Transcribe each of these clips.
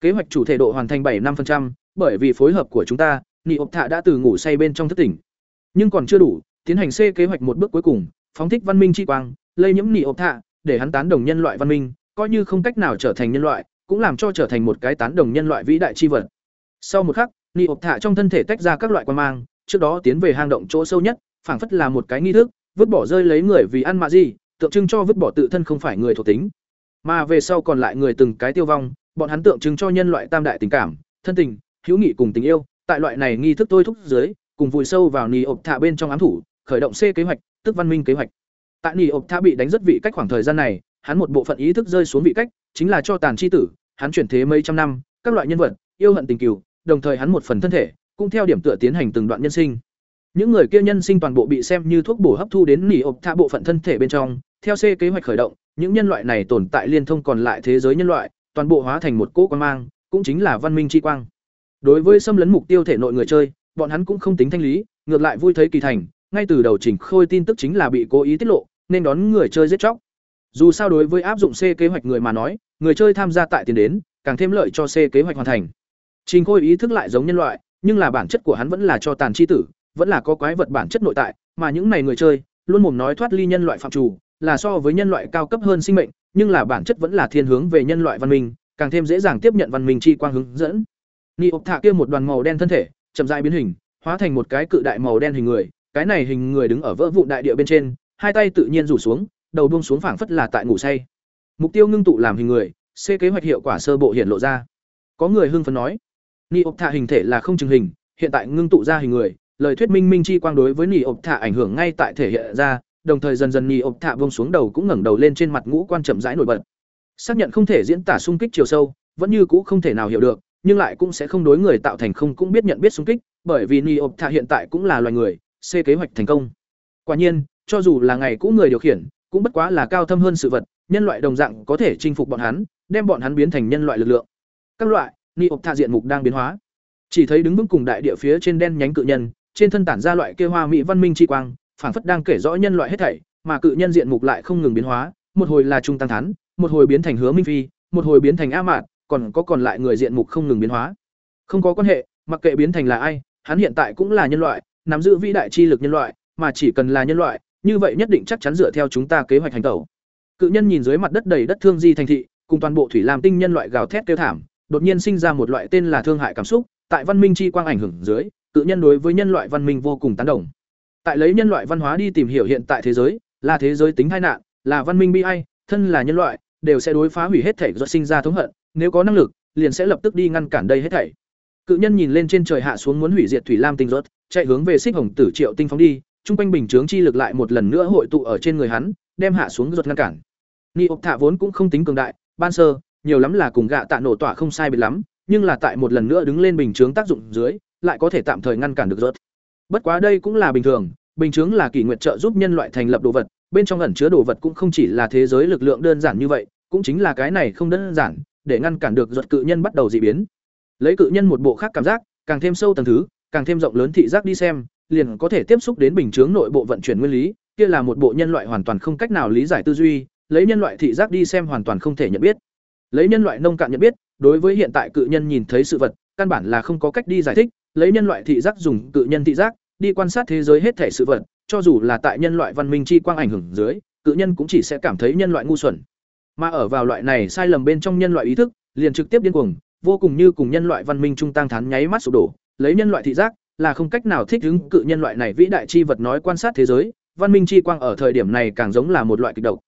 kế hoạch chủ thể độ hoàn thành 75%, bởi vì phối hợp của chúng ta nị ộp thạ đã từ ngủ say bên trong thức tỉnh. Nhưng còn chưa đủ tiến hành c kế hoạch một bước cuối cùng phóng thích văn minh chi quang lây nhiễm nị ộp thạ để hắn tán đồng nhân loại văn minh coi như không cách nào trở thành nhân loại cũng làm cho trở thành một cái tán đồng nhân loại vĩ đại chi vật. Sau một khắc nị ộp thạ trong thân thể tách ra các loại quan mang trước đó tiến về hang động chỗ sâu nhất phảng phất là một cái nghi thức vứt bỏ rơi lấy người vì ăn mạ gì tượng trưng cho vứt bỏ tự thân không phải người thuộc tính. Mà về sau còn lại người từng cái tiêu vong bọn hắn tượng trưng cho nhân loại tam đại tình cảm, thân tình, hữu nghị cùng tình yêu, tại loại này nghi thức tôi thúc dưới, cùng vùi sâu vào nì ộp thả bên trong ám thủ, khởi động c kế hoạch, tức văn minh kế hoạch. Tại nì ộp thả bị đánh rất vị cách khoảng thời gian này, hắn một bộ phận ý thức rơi xuống vị cách, chính là cho tàn chi tử, hắn chuyển thế mấy trăm năm, các loại nhân vật, yêu hận tình cừu, đồng thời hắn một phần thân thể, cũng theo điểm tựa tiến hành từng đoạn nhân sinh. Những người kia nhân sinh toàn bộ bị xem như thuốc bổ hấp thu đến nỉ ộp thạ bộ phận thân thể bên trong, theo c kế hoạch khởi động, những nhân loại này tồn tại liên thông còn lại thế giới nhân loại toàn bộ hóa thành một cỗ quan mang, cũng chính là văn minh chi quang. Đối với xâm lấn mục tiêu thể nội người chơi, bọn hắn cũng không tính thanh lý, ngược lại vui thấy kỳ thành, ngay từ đầu chỉnh khôi tin tức chính là bị cố ý tiết lộ, nên đón người chơi giết chóc. Dù sao đối với áp dụng c kế hoạch người mà nói, người chơi tham gia tại tiền đến, càng thêm lợi cho c kế hoạch hoàn thành. Trình khôi ý thức lại giống nhân loại, nhưng là bản chất của hắn vẫn là cho tàn chi tử, vẫn là có quái vật bản chất nội tại, mà những này người chơi, luôn mồm nói thoát ly nhân loại phạm chủ là so với nhân loại cao cấp hơn sinh mệnh nhưng là bản chất vẫn là thiên hướng về nhân loại văn minh càng thêm dễ dàng tiếp nhận văn minh chi quang hướng dẫn Ni ốc thạ kia một đoàn màu đen thân thể, chậm rãi biến hình, hóa thành một cái cự đại màu đen hình người, cái này hình người đứng ở vỡ vụn đại địa bên trên, hai tay tự nhiên rủ xuống, đầu buông xuống phảng phất là tại ngủ say. Mục tiêu ngưng tụ làm hình người, C kế hoạch hiệu quả sơ bộ hiện lộ ra. Có người hưng phấn nói, Ni ốc thạ hình thể là không chừng hình, hiện tại ngưng tụ ra hình người, lời thuyết minh minh chi quang đối với Ni ốc thạ ảnh hưởng ngay tại thể hiện ra, đồng thời dần dần nhì ộp thạ buông xuống đầu cũng ngẩng đầu lên trên mặt ngũ quan chậm rãi nổi bật. Xác nhận không thể diễn tả xung kích chiều sâu, vẫn như cũ không thể nào hiểu được, nhưng lại cũng sẽ không đối người tạo thành không cũng biết nhận biết xung kích, bởi vì Niopta hiện tại cũng là loài người, C kế hoạch thành công. Quả nhiên, cho dù là ngày cũ người điều khiển, cũng bất quá là cao thâm hơn sự vật, nhân loại đồng dạng có thể chinh phục bọn hắn, đem bọn hắn biến thành nhân loại lực lượng. Các loại, ni ộp thạ diện mục đang biến hóa. Chỉ thấy đứng vững cùng đại địa phía trên đen nhánh cự nhân, trên thân tản ra loại kia hoa mỹ văn minh chi quang, phảng phất đang kể rõ nhân loại hết thảy, mà cự nhân diện mục lại không ngừng biến hóa, một hồi là trung tăng thán, một hồi biến thành hứa minh phi, một hồi biến thành a mạn, còn có còn lại người diện mục không ngừng biến hóa. Không có quan hệ, mặc kệ biến thành là ai, hắn hiện tại cũng là nhân loại, nắm giữ vĩ đại chi lực nhân loại, mà chỉ cần là nhân loại, như vậy nhất định chắc chắn dựa theo chúng ta kế hoạch hành tẩu. Cự nhân nhìn dưới mặt đất đầy đất thương di thành thị, cùng toàn bộ thủy lam tinh nhân loại gào thét kêu thảm, đột nhiên sinh ra một loại tên là thương hại cảm xúc, tại văn minh chi quang ảnh hưởng dưới, cự nhân đối với nhân loại văn minh vô cùng tán đồng. Tại lấy nhân loại văn hóa đi tìm hiểu hiện tại thế giới, là thế giới tính hai nạn, là văn minh bi ai, thân là nhân loại, đều sẽ đối phá hủy hết thể do sinh ra thống hận, nếu có năng lực, liền sẽ lập tức đi ngăn cản đây hết thảy. Cự nhân nhìn lên trên trời hạ xuống muốn hủy diệt thủy lam tinh rốt, chạy hướng về xích hồng tử triệu tinh phóng đi, trung quanh bình chướng chi lực lại một lần nữa hội tụ ở trên người hắn, đem hạ xuống rốt ngăn cản. Ni ốc thạ vốn cũng không tính cường đại, ban sơ, nhiều lắm là cùng gạ tạ nổ tỏa không sai biệt lắm, nhưng là tại một lần nữa đứng lên bình chướng tác dụng dưới, lại có thể tạm thời ngăn cản được rốt. Bất quá đây cũng là bình thường, bình chứng là kỷ nguyệt trợ giúp nhân loại thành lập đồ vật, bên trong ẩn chứa đồ vật cũng không chỉ là thế giới lực lượng đơn giản như vậy, cũng chính là cái này không đơn giản, để ngăn cản được ruột cự nhân bắt đầu dị biến. Lấy cự nhân một bộ khác cảm giác, càng thêm sâu tầng thứ, càng thêm rộng lớn thị giác đi xem, liền có thể tiếp xúc đến bình chứng nội bộ vận chuyển nguyên lý, kia là một bộ nhân loại hoàn toàn không cách nào lý giải tư duy, lấy nhân loại thị giác đi xem hoàn toàn không thể nhận biết. Lấy nhân loại nông cạn nhận biết, đối với hiện tại cự nhân nhìn thấy sự vật, căn bản là không có cách đi giải thích, lấy nhân loại thị giác dùng cự nhân thị giác đi quan sát thế giới hết thể sự vật, cho dù là tại nhân loại văn minh chi quang ảnh hưởng dưới, cự nhân cũng chỉ sẽ cảm thấy nhân loại ngu xuẩn. Mà ở vào loại này sai lầm bên trong nhân loại ý thức, liền trực tiếp điên cuồng, vô cùng như cùng nhân loại văn minh trung tăng thán nháy mắt sụp đổ, lấy nhân loại thị giác, là không cách nào thích ứng cự nhân loại này vĩ đại chi vật nói quan sát thế giới, văn minh chi quang ở thời điểm này càng giống là một loại kịch độc.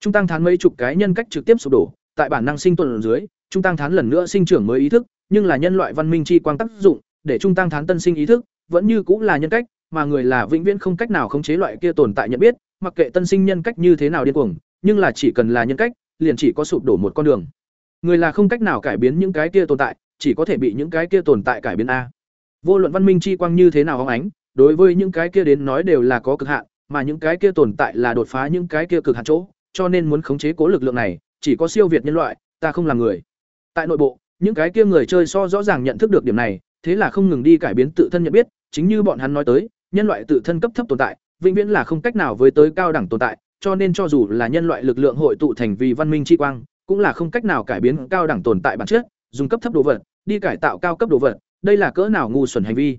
Trung tăng thán mấy chục cái nhân cách trực tiếp sụp đổ, tại bản năng sinh tồn dưới, trung tăng thán lần nữa sinh trưởng mới ý thức, nhưng là nhân loại văn minh chi quang tác dụng, để trung tăng thán tân sinh ý thức, vẫn như cũng là nhân cách, mà người là vĩnh viễn không cách nào khống chế loại kia tồn tại nhận biết, mặc kệ tân sinh nhân cách như thế nào điên cuồng, nhưng là chỉ cần là nhân cách, liền chỉ có sụp đổ một con đường. Người là không cách nào cải biến những cái kia tồn tại, chỉ có thể bị những cái kia tồn tại cải biến a. Vô luận văn minh chi quang như thế nào hóng ánh, đối với những cái kia đến nói đều là có cực hạn, mà những cái kia tồn tại là đột phá những cái kia cực hạn chỗ, cho nên muốn khống chế cố lực lượng này, chỉ có siêu việt nhân loại, ta không là người. Tại nội bộ, những cái kia người chơi so rõ ràng nhận thức được điểm này, thế là không ngừng đi cải biến tự thân nhận biết, chính như bọn hắn nói tới, nhân loại tự thân cấp thấp tồn tại, vĩnh viễn là không cách nào với tới cao đẳng tồn tại, cho nên cho dù là nhân loại lực lượng hội tụ thành vì văn minh chi quang, cũng là không cách nào cải biến cao đẳng tồn tại bản chất, dùng cấp thấp đồ vật đi cải tạo cao cấp đồ vật đây là cỡ nào ngu xuẩn hành vi.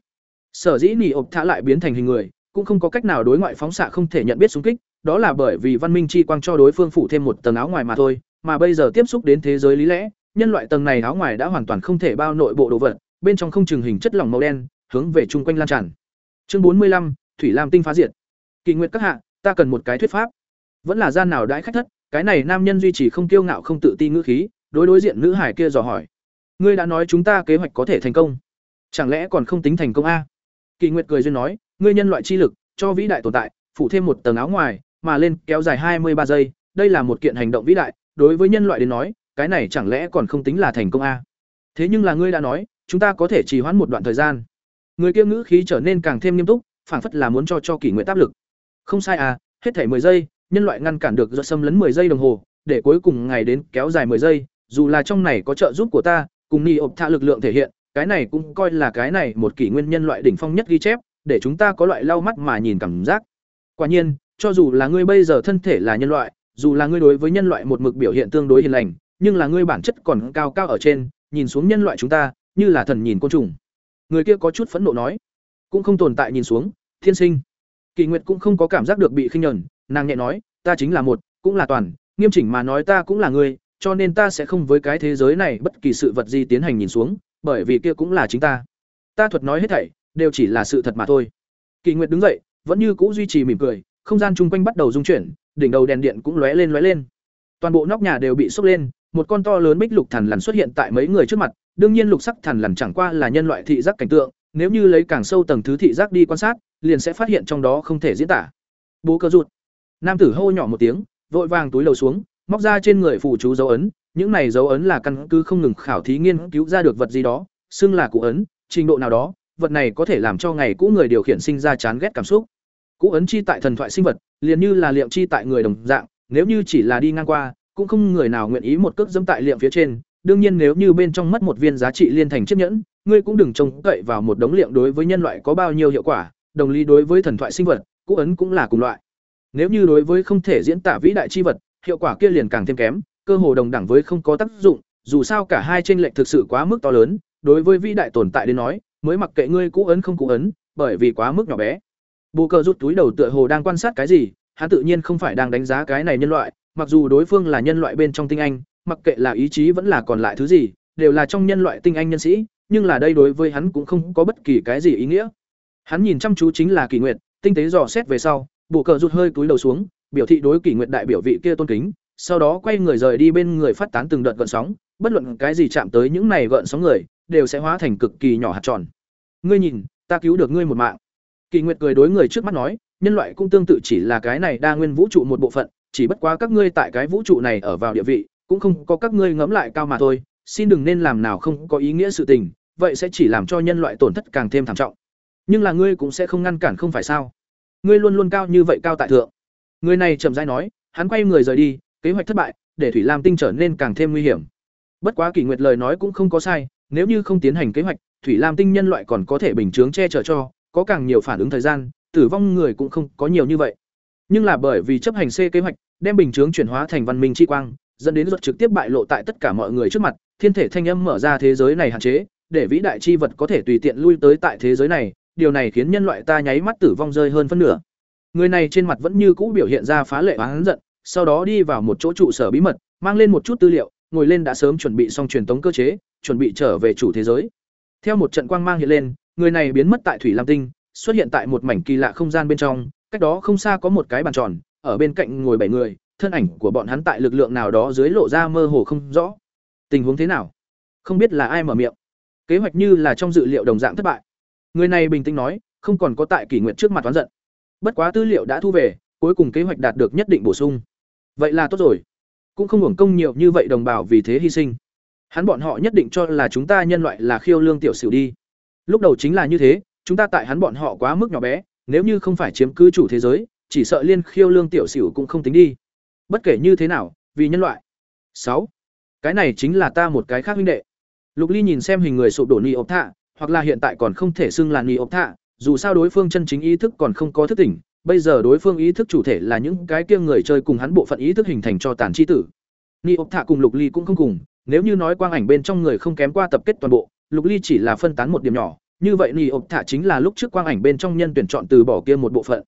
Sở dĩ nỉ ộp thả lại biến thành hình người cũng không có cách nào đối ngoại phóng xạ không thể nhận biết xung kích đó là bởi vì văn minh chi quang cho đối phương phủ thêm một tầng áo ngoài mà thôi mà bây giờ tiếp xúc đến thế giới lý lẽ nhân loại tầng này áo ngoài đã hoàn toàn không thể bao nội bộ đồ vật bên trong không chừng hình chất lỏng màu đen, hướng về chung quanh lan tràn. Chương bốn mươi lăm, thủy lam tinh phá diệt. Kỳ nguyệt các hạ, ta cần một cái thuyết pháp. Vẫn là gian nào đãi khách thất, cái này nam nhân duy trì không kiêu ngạo không tự ti ngữ khí, đối đối diện nữ hải kia dò hỏi. Ngươi đã nói chúng ta kế hoạch có thể thành công. Chẳng lẽ còn không tính thành công a? Kỳ nguyệt cười duyên nói, ngươi nhân loại chi lực, cho vĩ đại tồn tại, phủ thêm một tầng áo ngoài, mà lên kéo dài hai mươi ba giây, đây là một kiện hành động vĩ đại, đối với nhân loại đến nói, cái này chẳng lẽ còn không tính là thành công a? Thế nhưng là ngươi đã nói chúng ta có thể trì hoãn một đoạn thời gian. Người kia ngữ khí trở nên càng thêm nghiêm túc, phảng phất là muốn cho cho kỷ nguyện áp lực. Không sai à hết thảy 10 giây, nhân loại ngăn cản được do xâm lấn 10 giây đồng hồ, để cuối cùng ngày đến kéo dài 10 giây, dù là trong này có trợ giúp của ta, cùng ni ộp thạ lực lượng thể hiện, cái này cũng coi là cái này một kỷ nguyên nhân loại đỉnh phong nhất ghi chép, để chúng ta có loại lau mắt mà nhìn cảm giác. Quả nhiên, cho dù là ngươi bây giờ thân thể là nhân loại, dù là ngươi đối với nhân loại một mực biểu hiện tương đối hiền lành, nhưng là ngươi bản chất còn cao cao ở trên, nhìn xuống nhân loại chúng ta như là thần nhìn côn trùng. Người kia có chút phẫn nộ nói, cũng không tồn tại nhìn xuống, thiên sinh. Kỳ nguyệt cũng không có cảm giác được bị khinh nhẫn, nàng nhẹ nói, ta chính là một, cũng là toàn, nghiêm chỉnh mà nói ta cũng là người, cho nên ta sẽ không với cái thế giới này bất kỳ sự vật gì tiến hành nhìn xuống, bởi vì kia cũng là chính ta. Ta thuật nói hết thảy, đều chỉ là sự thật mà thôi. Kỳ nguyệt đứng dậy, vẫn như cũ duy trì mỉm cười, không gian chung quanh bắt đầu rung chuyển, đỉnh đầu đèn điện cũng lóe lên lóe lên. Toàn bộ nóc nhà đều bị sốc lên, một con to lớn bích lục thần lằn xuất hiện tại mấy người trước mặt đương nhiên lục sắc thần lằn chẳng qua là nhân loại thị giác cảnh tượng, nếu như lấy càng sâu tầng thứ thị giác đi quan sát, liền sẽ phát hiện trong đó không thể diễn tả. Bố cơ rụt. Nam tử hô nhỏ một tiếng, vội vàng túi lầu xuống, móc ra trên người phụ chú dấu ấn, những này dấu ấn là căn cứ không ngừng khảo thí nghiên cứu ra được vật gì đó, xưng là cụ ấn, trình độ nào đó, vật này có thể làm cho ngày cũ người điều khiển sinh ra chán ghét cảm xúc. Cụ ấn chi tại thần thoại sinh vật, liền như là liệm chi tại người đồng dạng, nếu như chỉ là đi ngang qua, cũng không người nào nguyện ý một cước dẫm tại liệm phía trên đương nhiên nếu như bên trong mất một viên giá trị liên thành chiếc nhẫn, ngươi cũng đừng trông cậy vào một đống liệm đối với nhân loại có bao nhiêu hiệu quả, đồng lý đối với thần thoại sinh vật, cũ ấn cũng là cùng loại. Nếu như đối với không thể diễn tả vĩ đại chi vật, hiệu quả kia liền càng thêm kém, cơ hồ đồng đẳng với không có tác dụng, dù sao cả hai tranh lệch thực sự quá mức to lớn, đối với vĩ đại tồn tại đến nói, mới mặc kệ ngươi cũ ấn không cũ ấn, bởi vì quá mức nhỏ bé. Bồ cờ rút túi đầu tựa hồ đang quan sát cái gì, hắn tự nhiên không phải đang đánh giá cái này nhân loại, mặc dù đối phương là nhân loại bên trong tinh anh mặc kệ là ý chí vẫn là còn lại thứ gì, đều là trong nhân loại tinh anh nhân sĩ, nhưng là đây đối với hắn cũng không có bất kỳ cái gì ý nghĩa. Hắn nhìn chăm chú chính là kỳ nguyệt, tinh tế dò xét về sau, bộ cờ rụt hơi túi đầu xuống, biểu thị đối kỷ nguyệt đại biểu vị kia tôn kính, sau đó quay người rời đi bên người phát tán từng đợt gợn sóng, bất luận cái gì chạm tới những này gợn sóng người, đều sẽ hóa thành cực kỳ nhỏ hạt tròn. Ngươi nhìn, ta cứu được ngươi một mạng. Kỳ nguyệt cười đối người trước mắt nói, nhân loại cũng tương tự chỉ là cái này đa nguyên vũ trụ một bộ phận, chỉ bất quá các ngươi tại cái vũ trụ này ở vào địa vị cũng không có các ngươi ngẫm lại cao mà thôi, xin đừng nên làm nào không có ý nghĩa sự tình, vậy sẽ chỉ làm cho nhân loại tổn thất càng thêm thảm trọng. Nhưng là ngươi cũng sẽ không ngăn cản không phải sao? Ngươi luôn luôn cao như vậy cao tại thượng. Người này chậm rãi nói, hắn quay người rời đi, kế hoạch thất bại, để thủy lam tinh trở nên càng thêm nguy hiểm. Bất quá kỷ nguyệt lời nói cũng không có sai, nếu như không tiến hành kế hoạch, thủy lam tinh nhân loại còn có thể bình chướng che chở cho, có càng nhiều phản ứng thời gian, tử vong người cũng không có nhiều như vậy. Nhưng là bởi vì chấp hành c kế hoạch, đem bình chướng chuyển hóa thành văn minh chi quang dẫn đến luật trực tiếp bại lộ tại tất cả mọi người trước mặt, thiên thể thanh âm mở ra thế giới này hạn chế, để vĩ đại chi vật có thể tùy tiện lui tới tại thế giới này, điều này khiến nhân loại ta nháy mắt tử vong rơi hơn phân nửa. Người này trên mặt vẫn như cũ biểu hiện ra phá lệ oán giận, sau đó đi vào một chỗ trụ sở bí mật, mang lên một chút tư liệu, ngồi lên đã sớm chuẩn bị xong truyền tống cơ chế, chuẩn bị trở về chủ thế giới. Theo một trận quang mang hiện lên, người này biến mất tại thủy lam tinh, xuất hiện tại một mảnh kỳ lạ không gian bên trong, cách đó không xa có một cái bàn tròn, ở bên cạnh ngồi bảy người thân ảnh của bọn hắn tại lực lượng nào đó dưới lộ ra mơ hồ không rõ. Tình huống thế nào? Không biết là ai mở miệng. Kế hoạch như là trong dự liệu đồng dạng thất bại. Người này bình tĩnh nói, không còn có tại kỷ nguyện trước mặt toán giận. Bất quá tư liệu đã thu về, cuối cùng kế hoạch đạt được nhất định bổ sung. Vậy là tốt rồi. Cũng không hưởng công nhiều như vậy đồng bào vì thế hy sinh. Hắn bọn họ nhất định cho là chúng ta nhân loại là khiêu lương tiểu sử đi. Lúc đầu chính là như thế, chúng ta tại hắn bọn họ quá mức nhỏ bé, nếu như không phải chiếm cứ chủ thế giới, chỉ sợ liên khiêu lương tiểu sử cũng không tính đi bất kể như thế nào, vì nhân loại. Sáu. Cái này chính là ta một cái khác huynh đệ. Lục ly nhìn xem hình người sụp đổ ni Ốc thạ, hoặc là hiện tại còn không thể xưng là ni Ốc thạ, dù sao đối phương chân chính ý thức còn không có thức tỉnh, bây giờ đối phương ý thức chủ thể là những cái kia người chơi cùng hắn bộ phận ý thức hình thành cho tàn chi tử. Ni ốc thạ cùng lục ly cũng không cùng, nếu như nói quang ảnh bên trong người không kém qua tập kết toàn bộ, lục ly chỉ là phân tán một điểm nhỏ, như vậy ni Ốc thạ chính là lúc trước quang ảnh bên trong nhân tuyển chọn từ bỏ kia một bộ phận.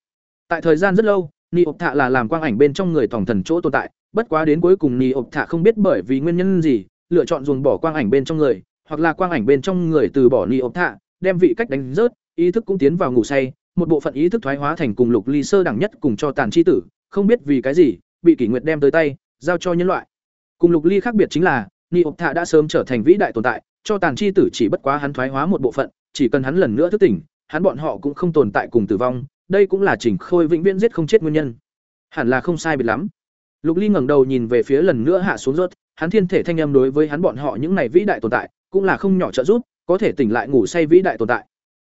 Tại thời gian rất lâu ni ộp thạ là làm quang ảnh bên trong người tổng thần chỗ tồn tại, bất quá đến cuối cùng ni ộp thạ không biết bởi vì nguyên nhân gì, lựa chọn dùng bỏ quang ảnh bên trong người, hoặc là quang ảnh bên trong người từ bỏ ni ộp thạ đem vị cách đánh rớt, ý thức cũng tiến vào ngủ say, một bộ phận ý thức thoái hóa thành cùng lục ly sơ đẳng nhất cùng cho tàn chi tử, không biết vì cái gì, bị kỷ nguyệt đem tới tay, giao cho nhân loại. Cùng lục ly khác biệt chính là ni ộp thạ đã sớm trở thành vĩ đại tồn tại, cho tàn chi tử chỉ bất quá hắn thoái hóa một bộ phận, chỉ cần hắn lần nữa thức tỉnh, hắn bọn họ cũng không tồn tại cùng tử vong đây cũng là chỉnh khôi vĩnh viễn giết không chết nguyên nhân. Hẳn là không sai biệt lắm. Lục ly ngẩng đầu nhìn về phía lần nữa hạ xuống rốt, hắn thiên thể thanh âm đối với hắn bọn họ những này vĩ đại tồn tại, cũng là không nhỏ trợ giúp, có thể tỉnh lại ngủ say vĩ đại tồn tại.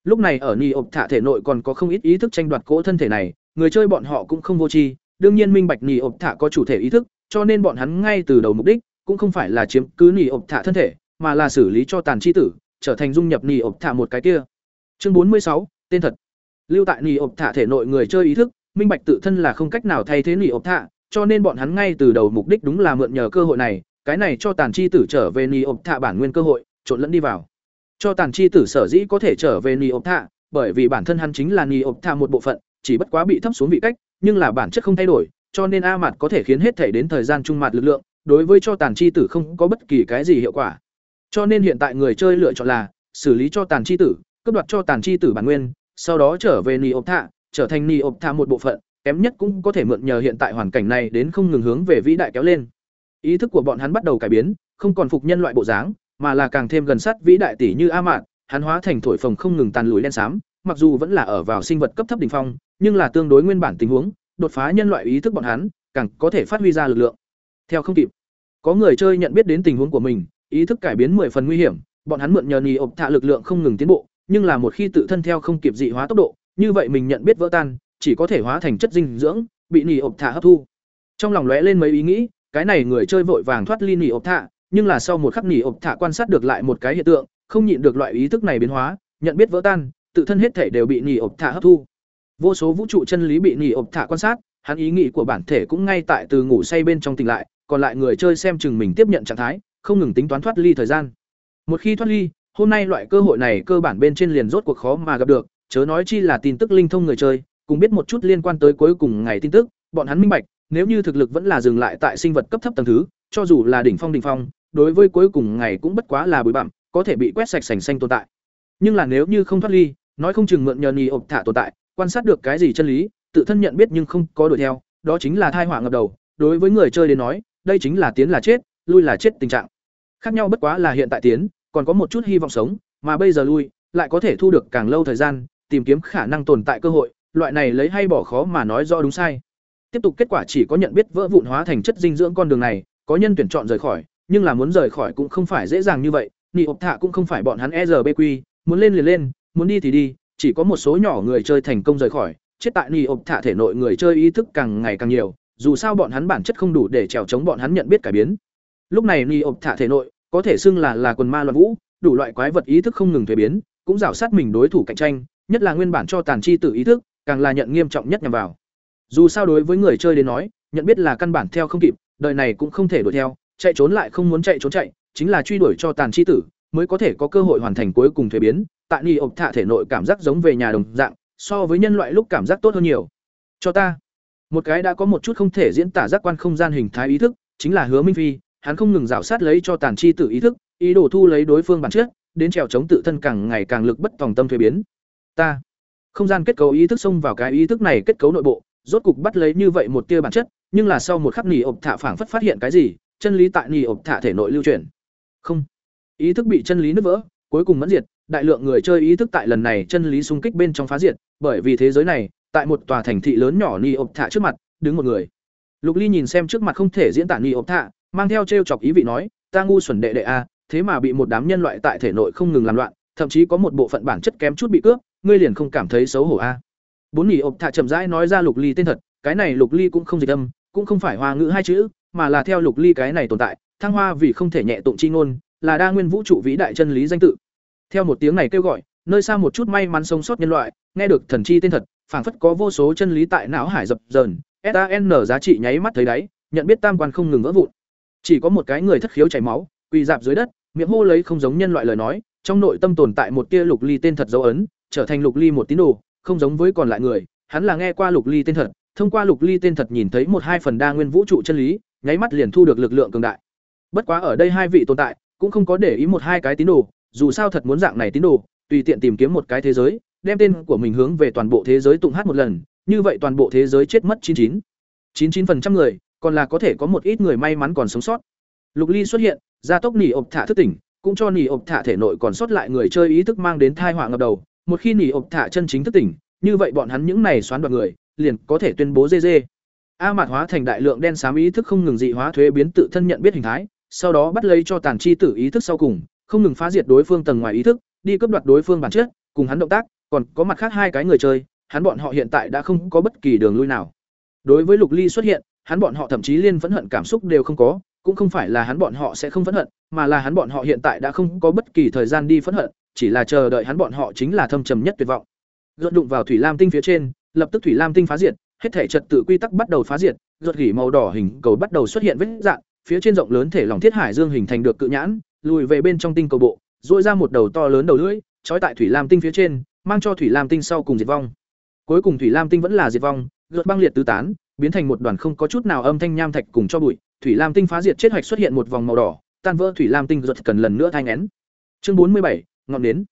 Lúc này ở ni ộp thạ thể nội còn có không ít ý thức tranh đoạt cỗ thân thể này, người chơi bọn họ cũng không vô tri, đương nhiên minh bạch ni ộp thạ có chủ thể ý thức, cho nên bọn hắn ngay từ đầu mục đích cũng không phải là chiếm cứ ni ộp thạ thân thể, mà là xử lý cho tàn chi tử, trở thành dung nhập ni ộp thạ một cái kia. Chương bốn mươi sáu, tên thật lưu tại Nỉ ộp Thả thể nội người chơi ý thức, minh bạch tự thân là không cách nào thay thế Nỉ ộp thạ cho nên bọn hắn ngay từ đầu mục đích đúng là mượn nhờ cơ hội này, cái này cho tàn chi tử trở về Nỉ ộp thạ bản nguyên cơ hội, trộn lẫn đi vào. Cho tàn chi tử sở dĩ có thể trở về Nỉ ộp thạ bởi vì bản thân hắn chính là Nỉ ộp thạ một bộ phận, chỉ bất quá bị thấp xuống vị cách, nhưng là bản chất không thay đổi, cho nên a mặt có thể khiến hết thể đến thời gian trung mặt lực lượng, đối với cho tàn chi tử không có bất kỳ cái gì hiệu quả. Cho nên hiện tại người chơi lựa chọn là, xử lý cho tàn chi tử, cướp đoạt cho tàn chi tử bản nguyên sau đó trở về ni ộp thạ trở thành ni ộp thạ một bộ phận, kém nhất cũng có thể mượn nhờ hiện tại hoàn cảnh này đến không ngừng hướng về vĩ đại kéo lên. Ý thức của bọn hắn bắt đầu cải biến, không còn phục nhân loại bộ dáng, mà là càng thêm gần sát vĩ đại tỷ như a mạn hắn hóa thành thổi phồng không ngừng tàn lùi đen xám, mặc dù vẫn là ở vào sinh vật cấp thấp đỉnh phong, nhưng là tương đối nguyên bản tình huống, đột phá nhân loại ý thức bọn hắn, càng có thể phát huy ra lực lượng. Theo không kịp, có người chơi nhận biết đến tình huống của mình, ý thức cải biến mười phần nguy hiểm, bọn hắn mượn nhờ nhì ộp thạ lực lượng không ngừng tiến bộ nhưng là một khi tự thân theo không kịp dị hóa tốc độ, như vậy mình nhận biết vỡ tan, chỉ có thể hóa thành chất dinh dưỡng, bị nỉ ộp thạ hấp thu. Trong lòng lóe lên mấy ý nghĩ, cái này người chơi vội vàng thoát ly nỉ ộp thạ nhưng là sau một khắc nỉ ộp thạ quan sát được lại một cái hiện tượng, không nhịn được loại ý thức này biến hóa, nhận biết vỡ tan, tự thân hết thể đều bị nỉ ộp thạ hấp thu. Vô số vũ trụ chân lý bị nỉ ộp thạ quan sát, hắn ý nghĩ của bản thể cũng ngay tại từ ngủ say bên trong tỉnh lại, còn lại người chơi xem chừng mình tiếp nhận trạng thái, không ngừng tính toán thoát ly thời gian. Một khi thoát ly hôm nay loại cơ hội này cơ bản bên trên liền rốt cuộc khó mà gặp được, chớ nói chi là tin tức linh thông người chơi, cùng biết một chút liên quan tới cuối cùng ngày tin tức, bọn hắn minh bạch, nếu như thực lực vẫn là dừng lại tại sinh vật cấp thấp tầng thứ, cho dù là đỉnh phong đỉnh phong, đối với cuối cùng ngày cũng bất quá là bụi bặm, có thể bị quét sạch sành xanh tồn tại. Nhưng là nếu như không thoát ly, nói không chừng mượn nhờ nhì ộp thả tồn tại, quan sát được cái gì chân lý, tự thân nhận biết nhưng không có đuổi theo, đó chính là thai họa ngập đầu, đối với người chơi đến nói, đây chính là tiến là chết, lui là chết tình trạng. Khác nhau bất quá là hiện tại tiến còn có một chút hy vọng sống, mà bây giờ lui, lại có thể thu được càng lâu thời gian, tìm kiếm khả năng tồn tại cơ hội, loại này lấy hay bỏ khó mà nói rõ đúng sai. Tiếp tục kết quả chỉ có nhận biết vỡ vụn hóa thành chất dinh dưỡng con đường này, có nhân tuyển chọn rời khỏi, nhưng là muốn rời khỏi cũng không phải dễ dàng như vậy, nị Hộp thạ cũng không phải bọn hắn e muốn lên liền lên, muốn đi thì đi, chỉ có một số nhỏ người chơi thành công rời khỏi, chết tại nị Hộp thạ thể nội người chơi ý thức càng ngày càng nhiều, dù sao bọn hắn bản chất không đủ để trèo chống bọn hắn nhận biết cải biến. Lúc này nị Hộp thạ thể nội có thể xưng là là quần ma loạn vũ, đủ loại quái vật ý thức không ngừng thay biến, cũng rảo sát mình đối thủ cạnh tranh, nhất là nguyên bản cho tàn chi tử ý thức, càng là nhận nghiêm trọng nhất nhằm vào. Dù sao đối với người chơi đến nói, nhận biết là căn bản theo không kịp, đời này cũng không thể đuổi theo, chạy trốn lại không muốn chạy trốn chạy, chính là truy đuổi cho tàn chi tử, mới có thể có cơ hội hoàn thành cuối cùng thuế biến. Tại ni ộc thạ thể nội cảm giác giống về nhà đồng dạng, so với nhân loại lúc cảm giác tốt hơn nhiều. Cho ta. Một cái đã có một chút không thể diễn tả giác quan không gian hình thái ý thức, chính là hứa minh phi hắn không ngừng rảo sát lấy cho tàn chi tự ý thức, ý đồ thu lấy đối phương bản chất, đến trèo chống tự thân càng ngày càng lực bất tòng tâm thuế biến. Ta không gian kết cấu ý thức xông vào cái ý thức này kết cấu nội bộ, rốt cục bắt lấy như vậy một tia bản chất, nhưng là sau một khắc nỉ ộp thả phảng phất phát hiện cái gì, chân lý tại nỉ ộp thả thể nội lưu truyền không. Ý thức bị chân lý nứt vỡ, cuối cùng mẫn diệt, đại lượng người chơi ý thức tại lần này chân lý xung kích bên trong phá diệt, bởi vì thế giới này, tại một tòa thành thị lớn nhỏ nỉ ộp thả trước mặt, đứng một người. Lục ly nhìn xem trước mặt không thể diễn tả nỉ ộp thả mang theo trêu chọc ý vị nói, ta ngu xuẩn đệ đệ a, thế mà bị một đám nhân loại tại thể nội không ngừng làm loạn, thậm chí có một bộ phận bản chất kém chút bị cướp, ngươi liền không cảm thấy xấu hổ a. Bốn nhị ộp thạ chậm rãi nói ra lục ly tên thật, cái này lục ly cũng không dịch âm, cũng không phải hoa ngữ hai chữ, mà là theo lục ly cái này tồn tại, thăng hoa vì không thể nhẹ tụng chi ngôn, là đa nguyên vũ trụ vĩ đại chân lý danh tự. Theo một tiếng này kêu gọi, nơi xa một chút may mắn sống sót nhân loại, nghe được thần chi tên thật, phảng phất có vô số chân lý tại não hải dập dờn san giá trị nháy mắt thấy đáy, nhận biết tam quan không ngừng vỡ vụn chỉ có một cái người thất khiếu chảy máu quỳ dạp dưới đất, miệng hô lấy không giống nhân loại lời nói, trong nội tâm tồn tại một tia lục ly tên thật dấu ấn, trở thành lục ly một tín đồ, không giống với còn lại người, hắn là nghe qua lục ly tên thật, thông qua lục ly tên thật nhìn thấy một hai phần đa nguyên vũ trụ chân lý, nháy mắt liền thu được lực lượng cường đại. Bất quá ở đây hai vị tồn tại, cũng không có để ý một hai cái tín đồ, dù sao thật muốn dạng này tín đồ, tùy tiện tìm kiếm một cái thế giới, đem tên của mình hướng về toàn bộ thế giới tụng hát một lần, như vậy toàn bộ thế giới chết mất chín chín chín chín phần trăm người, còn là có thể có một ít người may mắn còn sống sót. Lục Ly xuất hiện, gia tốc nỉ ộp thả thức tỉnh, cũng cho nỉ ộp thả thể nội còn sót lại người chơi ý thức mang đến thai họa ngập đầu. Một khi nỉ ộp thả chân chính thức tỉnh, như vậy bọn hắn những này xoán đoạt người, liền có thể tuyên bố dê dê. A mạt hóa thành đại lượng đen xám ý thức không ngừng dị hóa thuế biến tự thân nhận biết hình thái, sau đó bắt lấy cho tàn chi tử ý thức sau cùng, không ngừng phá diệt đối phương tầng ngoài ý thức, đi cướp đoạt đối phương bản chất, cùng hắn động tác, còn có mặt khác hai cái người chơi, hắn bọn họ hiện tại đã không có bất kỳ đường lui nào. Đối với Lục Ly xuất hiện, hắn bọn họ thậm chí liên phẫn hận cảm xúc đều không có, cũng không phải là hắn bọn họ sẽ không phẫn hận, mà là hắn bọn họ hiện tại đã không có bất kỳ thời gian đi phẫn hận, chỉ là chờ đợi hắn bọn họ chính là thâm trầm nhất tuyệt vọng. Rốt đụng vào thủy lam tinh phía trên, lập tức thủy lam tinh phá diệt, hết thể trật tự quy tắc bắt đầu phá diệt, rốt gỉ màu đỏ hình cầu bắt đầu xuất hiện vết dạng, phía trên rộng lớn thể lòng thiết hải dương hình thành được cự nhãn, lùi về bên trong tinh cầu bộ, dội ra một đầu to lớn đầu lưỡi, trói tại thủy lam tinh phía trên, mang cho thủy lam tinh sau cùng diệt vong. Cuối cùng thủy lam tinh vẫn là diệt vong, rốt băng liệt tứ tán, biến thành một đoàn không có chút nào âm thanh nham thạch cùng cho bụi, thủy lam tinh phá diệt chết hoạch xuất hiện một vòng màu đỏ, tan vỡ thủy lam tinh giật cần lần nữa thay nén. Chương bốn mươi bảy ngọn nến.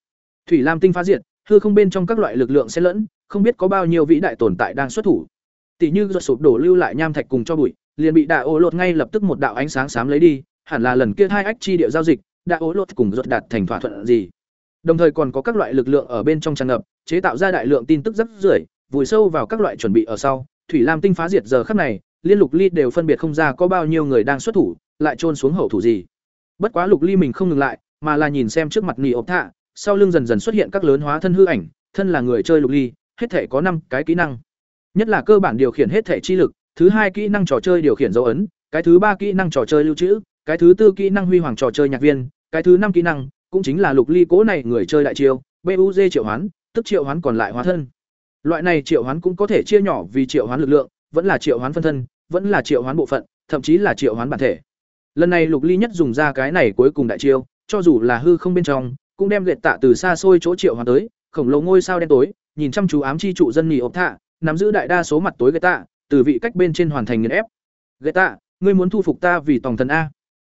Thủy lam tinh phá diệt, hư không bên trong các loại lực lượng sẽ lẫn, không biết có bao nhiêu vĩ đại tồn tại đang xuất thủ. Tỷ như giật sụp đổ lưu lại nham thạch cùng cho bụi, liền bị đạ ô lột ngay lập tức một đạo ánh sáng xám lấy đi, hẳn là lần kia hai ách chi địa giao dịch, đạ ô lột cùng giật đạt thành thỏa thuận gì. Đồng thời còn có các loại lực lượng ở bên trong tràn ngập, chế tạo ra đại lượng tin tức rất rưởi, vùi sâu vào các loại chuẩn bị ở sau, thủy lam tinh phá diệt giờ khắc này, liên lục ly đều phân biệt không ra có bao nhiêu người đang xuất thủ, lại trôn xuống hậu thủ gì. Bất quá lục ly mình không ngừng lại, mà là nhìn xem trước mặt nỉ ộp thạ, sau lưng dần dần xuất hiện các lớn hóa thân hư ảnh, thân là người chơi lục ly, hết thể có năm cái kỹ năng. Nhất là cơ bản điều khiển hết thể chi lực, thứ hai kỹ năng trò chơi điều khiển dấu ấn, cái thứ ba kỹ năng trò chơi lưu trữ, cái thứ tư kỹ năng huy hoàng trò chơi nhạc viên, cái thứ năm kỹ năng cũng chính là lục ly cố này người chơi đại chiêu buz triệu hoán, tức triệu hoán còn lại hóa thân. Loại này triệu hoán cũng có thể chia nhỏ vì triệu hoán lực lượng, vẫn là triệu hoán phân thân, vẫn là triệu hoán bộ phận, thậm chí là triệu hoán bản thể. Lần này Lục Ly nhất dùng ra cái này cuối cùng đại chiêu, cho dù là hư không bên trong, cũng đem lệ tạ từ xa xôi chỗ triệu hoán tới, khổng lồ ngôi sao đen tối, nhìn chăm chú ám chi trụ dân nhị ộp thạ, nắm giữ đại đa số mặt tối gây tạ, từ vị cách bên trên hoàn thành nghiền ép. Gây tạ, ngươi muốn thu phục ta vì tòng thần a?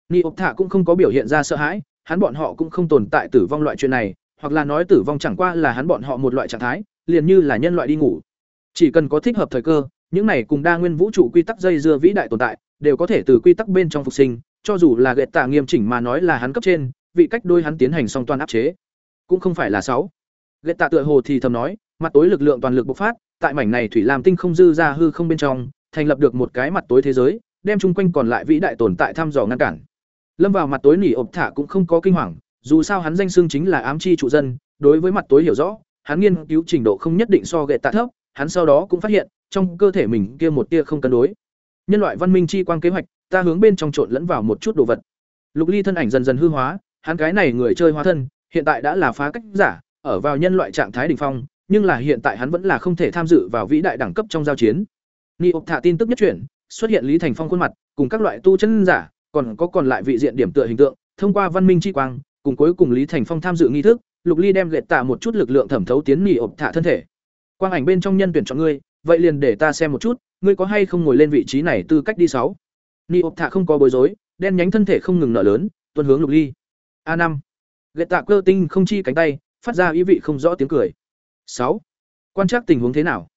Nhị ộp thạ cũng không có biểu hiện ra sợ hãi, hắn bọn họ cũng không tồn tại tử vong loại chuyện này, hoặc là nói tử vong chẳng qua là hắn bọn họ một loại trạng thái, liền như là nhân loại đi ngủ. Chỉ cần có thích hợp thời cơ, những này cùng đa nguyên vũ trụ quy tắc dây dưa vĩ đại tồn tại, đều có thể từ quy tắc bên trong phục sinh, cho dù là gệt tạ nghiêm chỉnh mà nói là hắn cấp trên, vị cách đôi hắn tiến hành song toàn áp chế, cũng không phải là sáu. Gệt tạ tựa hồ thì thầm nói, mặt tối lực lượng toàn lực bộc phát, tại mảnh này thủy lam tinh không dư ra hư không bên trong, thành lập được một cái mặt tối thế giới, đem chung quanh còn lại vĩ đại tồn tại thăm dò ngăn cản. Lâm vào mặt tối nỉ ộp thả cũng không có kinh hoàng, dù sao hắn danh xưng chính là ám chi trụ dân, đối với mặt tối hiểu rõ, hắn nghiên cứu trình độ không nhất định so gệ tạ thấp, hắn sau đó cũng phát hiện, trong cơ thể mình kia một tia không cân đối. Nhân loại văn minh chi quang kế hoạch, ta hướng bên trong trộn lẫn vào một chút đồ vật. Lục Ly thân ảnh dần dần hư hóa, hắn cái này người chơi hóa thân, hiện tại đã là phá cách giả, ở vào nhân loại trạng thái đỉnh phong, nhưng là hiện tại hắn vẫn là không thể tham dự vào vĩ đại đẳng cấp trong giao chiến. Ni ốc thả tin tức nhất chuyển, xuất hiện Lý Thành Phong khuôn mặt, cùng các loại tu chân giả, còn có còn lại vị diện điểm tựa hình tượng, thông qua văn minh chi quang, cùng cuối cùng Lý Thành Phong tham dự nghi thức, lục ly đem lệ tạ một chút lực lượng thẩm thấu tiến nỉ ộp thả thân thể. Quang ảnh bên trong nhân tuyển chọn ngươi, vậy liền để ta xem một chút, ngươi có hay không ngồi lên vị trí này tư cách đi sáu? Nỉ ộp thả không có bối rối, đen nhánh thân thể không ngừng nở lớn, tuân hướng lục ly. A năm. Lệ tạ cơ tinh không chi cánh tay, phát ra ý vị không rõ tiếng cười. Sáu. Quan trắc tình huống thế nào?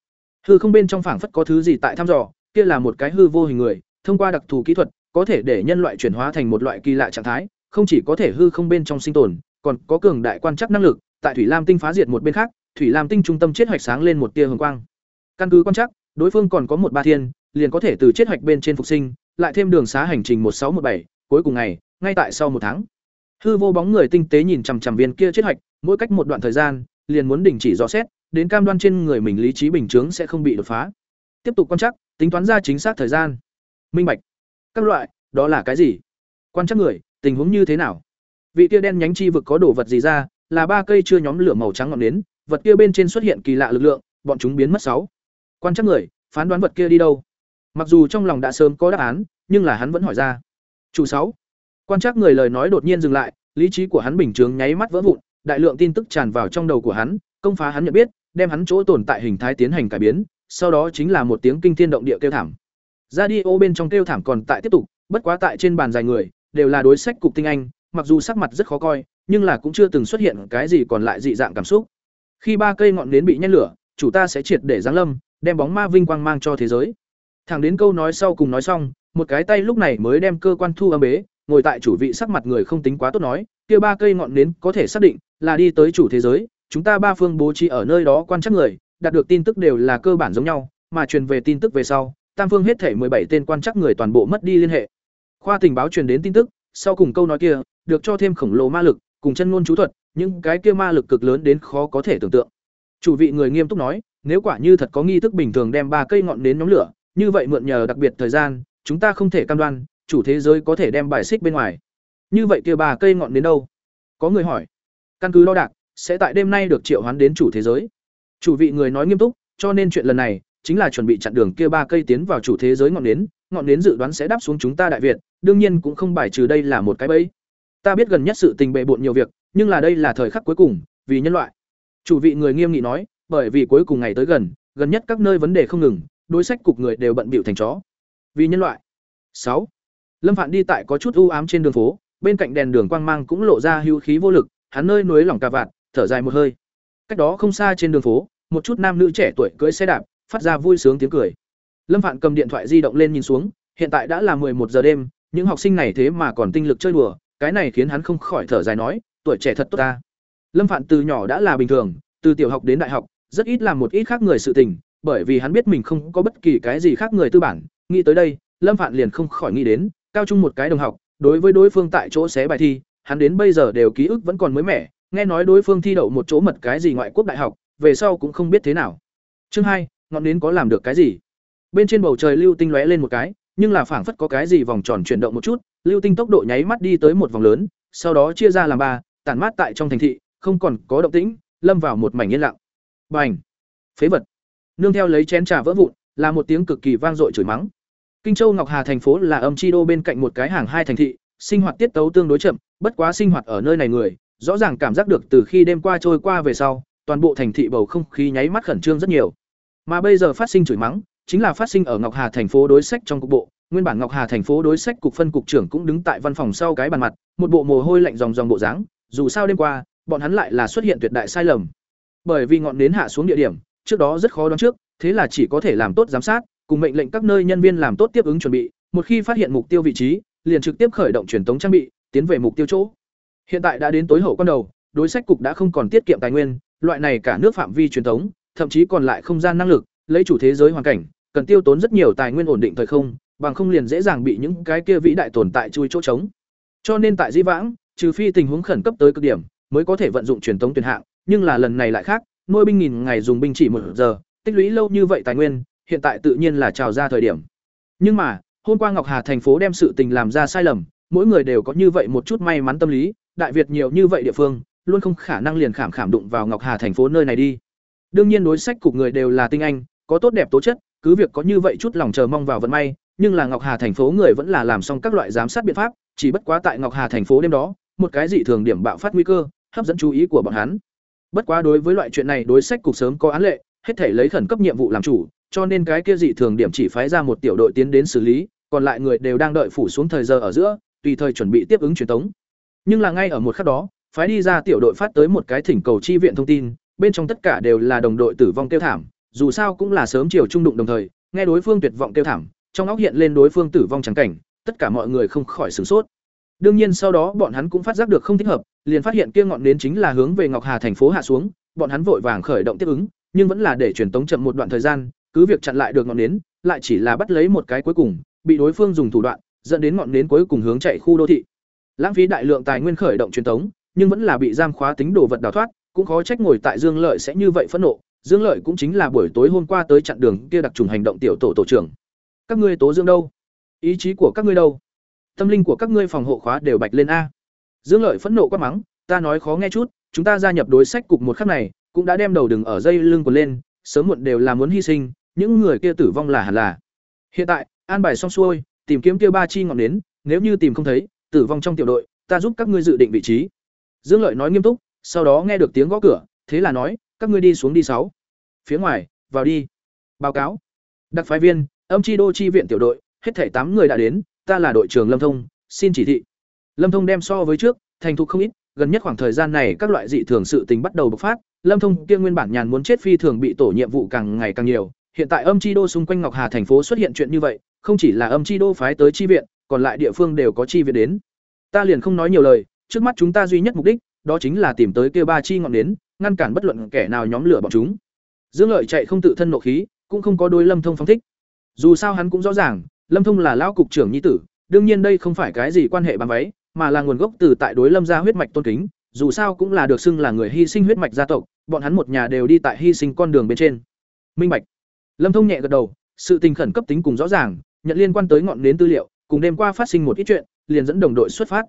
Hư không bên trong phảng phất có thứ gì tại thăm dò, kia là một cái hư vô hình người, thông qua đặc thù kỹ thuật, có thể để nhân loại chuyển hóa thành một loại kỳ lạ trạng thái, không chỉ có thể hư không bên trong sinh tồn còn có cường đại quan chắc năng lực, tại Thủy Lam tinh phá diệt một bên khác, Thủy Lam tinh trung tâm chết hoạch sáng lên một tia hồng quang. Căn cứ quan chắc, đối phương còn có một ba thiên, liền có thể từ chết hoạch bên trên phục sinh, lại thêm đường xá hành trình một sáu một bảy, cuối cùng ngày, ngay tại sau một tháng. Hư vô bóng người tinh tế nhìn chằm chằm viên kia chết hoạch, mỗi cách một đoạn thời gian, liền muốn đình chỉ dò xét, đến cam đoan trên người mình lý trí bình chứng sẽ không bị đột phá. Tiếp tục quan chắc, tính toán ra chính xác thời gian. Minh bạch. Các loại, đó là cái gì? Quan chắc người, tình huống như thế nào? Vị kia đen nhánh chi vực có đồ vật gì ra là ba cây chưa nhóm lửa màu trắng ngọn nến vật kia bên trên xuất hiện kỳ lạ lực lượng bọn chúng biến mất sáu. Quan chắc người phán đoán vật kia đi đâu? Mặc dù trong lòng đã sớm có đáp án nhưng là hắn vẫn hỏi ra. Chủ sáu. Quan chắc người lời nói đột nhiên dừng lại, lý trí của hắn bình thường nháy mắt vỡ vụn, đại lượng tin tức tràn vào trong đầu của hắn, công phá hắn nhận biết, đem hắn chỗ tồn tại hình thái tiến hành cải biến, sau đó chính là một tiếng kinh thiên động địa kêu thảm. Radio bên trong kêu thảm còn tại tiếp tục, bất quá tại trên bàn dài người, đều là đối sách cục tinh anh, mặc dù sắc mặt rất khó coi, nhưng là cũng chưa từng xuất hiện cái gì còn lại dị dạng cảm xúc. Khi ba cây ngọn nến bị nhen lửa, chủ ta sẽ triệt để giáng lâm, đem bóng ma vinh quang mang cho thế giới. Thẳng đến câu nói sau cùng nói xong, một cái tay lúc này mới đem cơ quan thu âm bế, ngồi tại chủ vị sắc mặt người không tính quá tốt nói, kia ba cây ngọn nến có thể xác định là đi tới chủ thế giới, chúng ta ba phương bố trí ở nơi đó quan chắc người, đạt được tin tức đều là cơ bản giống nhau, mà truyền về tin tức về sau, tam phương hết thể bảy tên quan chắc người toàn bộ mất đi liên hệ. Khoa tình báo truyền đến tin tức, sau cùng câu nói kia, được cho thêm khổng lồ ma lực, cùng chân ngôn chú thuật, những cái kia ma lực cực lớn đến khó có thể tưởng tượng. Chủ vị người nghiêm túc nói, nếu quả như thật có nghi thức bình thường đem ba cây ngọn nến nhóm lửa, như vậy mượn nhờ đặc biệt thời gian, chúng ta không thể cam đoan, chủ thế giới có thể đem bài xích bên ngoài. Như vậy kia ba cây ngọn nến đâu? Có người hỏi. Căn cứ đo đạc, sẽ tại đêm nay được triệu hoán đến chủ thế giới. Chủ vị người nói nghiêm túc, cho nên chuyện lần này chính là chuẩn bị chặn đường kia ba cây tiến vào chủ thế giới ngọn nến, ngọn nến dự đoán sẽ đáp xuống chúng ta đại việt, đương nhiên cũng không bài trừ đây là một cái bẫy. Ta biết gần nhất sự tình bệ bộn nhiều việc, nhưng là đây là thời khắc cuối cùng, vì nhân loại. Chủ vị người nghiêm nghị nói, bởi vì cuối cùng ngày tới gần, gần nhất các nơi vấn đề không ngừng, đối sách cục người đều bận bịu thành chó. Vì nhân loại. sáu Lâm Phạn đi tại có chút u ám trên đường phố, bên cạnh đèn đường quang mang cũng lộ ra hưu khí vô lực, hắn nơi núi lỏng cà vạt, thở dài một hơi. Cách đó không xa trên đường phố, một chút nam nữ trẻ tuổi cưỡi xe đạp, phát ra vui sướng tiếng cười. Lâm Phạn cầm điện thoại di động lên nhìn xuống, hiện tại đã là một giờ đêm, những học sinh này thế mà còn tinh lực chơi đùa, cái này khiến hắn không khỏi thở dài nói, tuổi trẻ thật tốt ta. Lâm Phạn từ nhỏ đã là bình thường, từ tiểu học đến đại học, rất ít làm một ít khác người sự tình, bởi vì hắn biết mình không có bất kỳ cái gì khác người tư bản, nghĩ tới đây, Lâm Phạn liền không khỏi nghĩ đến, cao trung một cái đồng học, đối với đối phương tại chỗ xé bài thi, hắn đến bây giờ đều ký ức vẫn còn mới mẻ, nghe nói đối phương thi đậu một chỗ mật cái gì ngoại quốc đại học, về sau cũng không biết thế nào. Chương hai, ngọn nến có làm được cái gì? Bên trên bầu trời lưu tinh lóe lên một cái, nhưng là phảng phất có cái gì vòng tròn chuyển động một chút, lưu tinh tốc độ nháy mắt đi tới một vòng lớn, sau đó chia ra làm ba, tản mát tại trong thành thị, không còn có động tĩnh, lâm vào một mảnh yên lặng. Bành! Phế vật! Nương theo lấy chén trà vỡ vụn, là một tiếng cực kỳ vang dội chửi mắng. Kinh Châu Ngọc Hà thành phố là âm chi đô bên cạnh một cái hàng hai thành thị, sinh hoạt tiết tấu tương đối chậm, bất quá sinh hoạt ở nơi này người, rõ ràng cảm giác được từ khi đêm qua trôi qua về sau, toàn bộ thành thị bầu không khí nháy mắt khẩn trương rất nhiều. Mà bây giờ phát sinh chửi mắng, chính là phát sinh ở Ngọc Hà thành phố đối sách trong cục bộ, nguyên bản Ngọc Hà thành phố đối sách cục phân cục trưởng cũng đứng tại văn phòng sau cái bàn mặt, một bộ mồ hôi lạnh ròng ròng bộ dáng, dù sao đêm qua, bọn hắn lại là xuất hiện tuyệt đại sai lầm. Bởi vì ngọn nến hạ xuống địa điểm, trước đó rất khó đoán trước, thế là chỉ có thể làm tốt giám sát, cùng mệnh lệnh các nơi nhân viên làm tốt tiếp ứng chuẩn bị, một khi phát hiện mục tiêu vị trí, liền trực tiếp khởi động truyền tống trang bị, tiến về mục tiêu chỗ. Hiện tại đã đến tối hậu quan đầu, đối sách cục đã không còn tiết kiệm tài nguyên, loại này cả nước phạm vi truyền tống, thậm chí còn lại không gian năng lực, lấy chủ thế giới hoàn cảnh, cần tiêu tốn rất nhiều tài nguyên ổn định thời không, bằng không liền dễ dàng bị những cái kia vĩ đại tồn tại chui chỗ trống. Cho nên tại Di Vãng, trừ phi tình huống khẩn cấp tới cực điểm, mới có thể vận dụng truyền thống tuyển hạng, nhưng là lần này lại khác, nuôi binh nghìn ngày dùng binh chỉ một giờ, tích lũy lâu như vậy tài nguyên, hiện tại tự nhiên là trào ra thời điểm. Nhưng mà, hôm qua Ngọc Hà thành phố đem sự tình làm ra sai lầm, mỗi người đều có như vậy một chút may mắn tâm lý, đại việt nhiều như vậy địa phương, luôn không khả năng liền khảm khảm đụng vào Ngọc Hà thành phố nơi này đi. Đương nhiên đối sách cục người đều là tinh anh, có tốt đẹp tố chất, cứ việc có như vậy chút lòng chờ mong vào vận may, nhưng là Ngọc Hà thành phố người vẫn là làm xong các loại giám sát biện pháp, chỉ bất quá tại Ngọc Hà thành phố đêm đó, một cái dị thường điểm bạo phát nguy cơ, hấp dẫn chú ý của bọn hắn. Bất quá đối với loại chuyện này đối sách cục sớm có án lệ, hết thể lấy khẩn cấp nhiệm vụ làm chủ, cho nên cái kia dị thường điểm chỉ phái ra một tiểu đội tiến đến xử lý, còn lại người đều đang đợi phủ xuống thời giờ ở giữa, tùy thời chuẩn bị tiếp ứng truyền tống. Nhưng là ngay ở một khắc đó, phái đi ra tiểu đội phát tới một cái thỉnh cầu chi viện thông tin, bên trong tất cả đều là đồng đội tử vong tiêu thảm, dù sao cũng là sớm chiều trung đụng đồng thời, nghe đối phương tuyệt vọng kêu thảm, trong óc hiện lên đối phương tử vong chẳng cảnh, tất cả mọi người không khỏi sửng sốt. Đương nhiên sau đó bọn hắn cũng phát giác được không thích hợp, liền phát hiện kia ngọn nến chính là hướng về Ngọc Hà thành phố hạ xuống, bọn hắn vội vàng khởi động tiếp ứng, nhưng vẫn là để truyền tống chậm một đoạn thời gian, cứ việc chặn lại được ngọn nến, lại chỉ là bắt lấy một cái cuối cùng, bị đối phương dùng thủ đoạn, dẫn đến ngọn nến cuối cùng hướng chạy khu đô thị. Lãng phí đại lượng tài nguyên khởi động truyền tống, nhưng vẫn là bị giam khóa tính đồ vật đào thoát, cũng khó trách ngồi tại Dương Lợi sẽ như vậy phẫn nộ. Dương Lợi cũng chính là buổi tối hôm qua tới chặn đường kia đặc trùng hành động tiểu tổ tổ trưởng. Các ngươi tố Dương đâu? Ý chí của các ngươi đâu? Tâm linh của các ngươi phòng hộ khóa đều bạch lên a. Dương Lợi phẫn nộ quát mắng, ta nói khó nghe chút, chúng ta gia nhập đối sách cục một khắc này, cũng đã đem đầu đừng ở dây lưng của lên, sớm muộn đều là muốn hy sinh, những người kia tử vong là hẳn là. Hiện tại, an bài xong xuôi, tìm kiếm kia ba chi ngọn nến, nếu như tìm không thấy, tử vong trong tiểu đội ta giúp các ngươi dự định vị trí dương lợi nói nghiêm túc sau đó nghe được tiếng gõ cửa thế là nói các ngươi đi xuống đi sáu. Phía ngoài, vào đi. Báo cáo. Đặc phái viên, âm chi đô chi viện tiểu đội, hết thảy tám người đã đến, ta là đội trưởng lâm thông, xin chỉ thị. Lâm thông đem so với trước, thành thục không ít, gần nhất khoảng thời gian này các loại dị thường sự tình bắt đầu bộc phát, lâm thông kia nguyên bản nhàn muốn chết phi thường bị tổ nhiệm vụ càng ngày càng nhiều, hiện tại âm chi đô xung quanh ngọc hà thành phố xuất hiện chuyện như vậy, không chỉ là âm chi đô phái tới chi viện, còn lại địa phương đều có chi viện đến. Ta liền không nói nhiều lời, trước mắt chúng ta duy nhất mục đích, đó chính là tìm tới kia ba chi ngọn nến ngăn cản bất luận kẻ nào nhóm lửa bọn chúng. Dương lợi chạy không tự thân nộ khí, cũng không có đôi lâm thông phóng thích. Dù sao hắn cũng rõ ràng, lâm thông là lão cục trưởng nhi tử, đương nhiên đây không phải cái gì quan hệ bám váy, mà là nguồn gốc từ tại đối lâm gia huyết mạch tôn kính, dù sao cũng là được xưng là người hy sinh huyết mạch gia tộc, bọn hắn một nhà đều đi tại hy sinh con đường bên trên. Minh bạch. Lâm thông nhẹ gật đầu, sự tình khẩn cấp tính cùng rõ ràng, nhận liên quan tới ngọn nến tư liệu, cùng đêm qua phát sinh một ít chuyện, liền dẫn đồng đội xuất phát.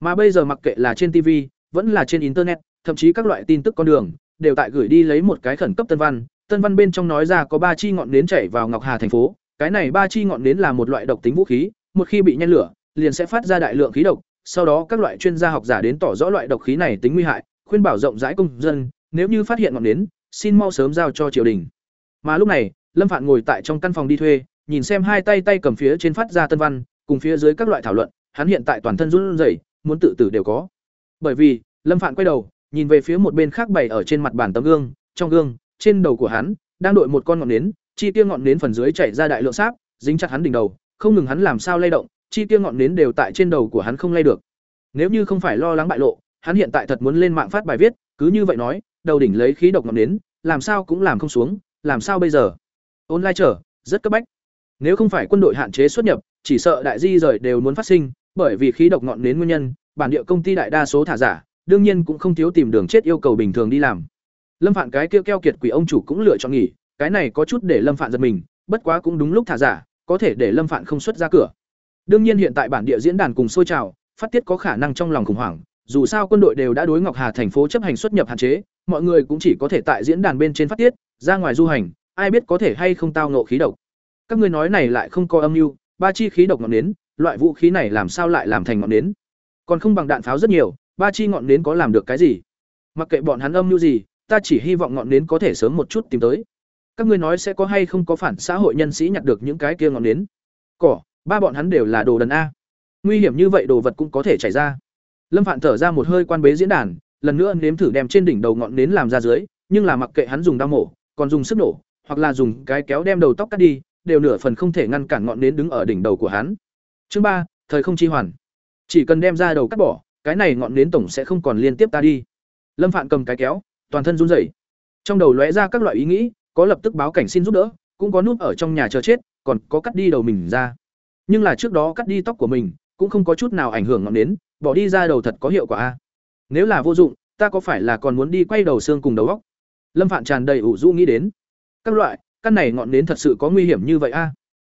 Mà bây giờ mặc kệ là trên tv vẫn là trên internet thậm chí các loại tin tức con đường, đều tại gửi đi lấy một cái khẩn cấp tân văn. Tân văn bên trong nói ra có ba chi ngọn nến chảy vào ngọc hà thành phố. Cái này ba chi ngọn nến là một loại độc tính vũ khí, một khi bị nhen lửa, liền sẽ phát ra đại lượng khí độc. Sau đó các loại chuyên gia học giả đến tỏ rõ loại độc khí này tính nguy hại, khuyên bảo rộng rãi công dân, nếu như phát hiện ngọn nến, xin mau sớm giao cho triều đình. Mà lúc này, lâm phạn ngồi tại trong căn phòng đi thuê, nhìn xem hai tay tay cầm phía trên phát ra tân văn, cùng phía dưới các loại thảo luận, hắn hiện tại toàn thân run rẩy, muốn tự tử đều có. Bởi vì, lâm phạn quay đầu nhìn về phía một bên khác bày ở trên mặt bàn tấm gương, trong gương, trên đầu của hắn, đang đội một con ngọn nến, chi tiêu ngọn nến phần dưới chảy ra đại lượng sáp, dính chặt hắn đỉnh đầu, không ngừng hắn làm sao lay động, chi tiêu ngọn nến đều tại trên đầu của hắn không lay được. Nếu như không phải lo lắng bại lộ, hắn hiện tại thật muốn lên mạng phát bài viết, cứ như vậy nói, đầu đỉnh lấy khí độc ngọn nến, làm sao cũng làm không xuống, làm sao bây giờ? Online trở rất cấp bách. Nếu không phải quân đội hạn chế xuất nhập, chỉ sợ đại di rời đều muốn phát sinh, bởi vì khí độc ngọn nến nguyên nhân, bản địa công ty đại đa số thả giả đương nhiên cũng không thiếu tìm đường chết yêu cầu bình thường đi làm. Lâm phạn cái kia keo kiệt quỷ ông chủ cũng lựa chọn nghỉ, cái này có chút để lâm phạn giật mình, bất quá cũng đúng lúc thả giả, có thể để lâm phạn không xuất ra cửa. Đương nhiên hiện tại bản địa diễn đàn cùng sôi trào, phát tiết có khả năng trong lòng khủng hoảng, dù sao quân đội đều đã đối ngọc hà thành phố chấp hành xuất nhập hạn chế, mọi người cũng chỉ có thể tại diễn đàn bên trên phát tiết, ra ngoài du hành, ai biết có thể hay không tao ngộ khí độc. Các ngươi nói này lại không có âm mưu, ba chi khí độc ngọn nến, loại vũ khí này làm sao lại làm thành ngọn nến? Còn không bằng đạn pháo rất nhiều ba chi ngọn nến có làm được cái gì? Mặc kệ bọn hắn âm mưu gì, ta chỉ hy vọng ngọn nến có thể sớm một chút tìm tới. Các ngươi nói sẽ có hay không có phản xã hội nhân sĩ nhặt được những cái kia ngọn nến? Cỏ, ba bọn hắn đều là đồ đần a. Nguy hiểm như vậy đồ vật cũng có thể chảy ra. Lâm phạn thở ra một hơi quan bế diễn đàn, lần nữa nếm thử đem trên đỉnh đầu ngọn nến làm ra dưới, nhưng là mặc kệ hắn dùng đao mổ, còn dùng sức nổ, hoặc là dùng cái kéo đem đầu tóc cắt đi, đều nửa phần không thể ngăn cản ngọn nến đứng ở đỉnh đầu của hắn. Chương ba, thời không chi hoàn. Chỉ cần đem ra đầu cắt bỏ cái này ngọn nến tổng sẽ không còn liên tiếp ta đi. Lâm phạn cầm cái kéo, toàn thân run rẩy. Trong đầu lóe ra các loại ý nghĩ, có lập tức báo cảnh xin giúp đỡ, cũng có núp ở trong nhà chờ chết, còn có cắt đi đầu mình ra. Nhưng là trước đó cắt đi tóc của mình, cũng không có chút nào ảnh hưởng ngọn nến, bỏ đi ra đầu thật có hiệu quả a. Nếu là vô dụng, ta có phải là còn muốn đi quay đầu xương cùng đầu góc lâm phạn tràn đầy ủ rũ nghĩ đến. Các loại, căn này ngọn nến thật sự có nguy hiểm như vậy a.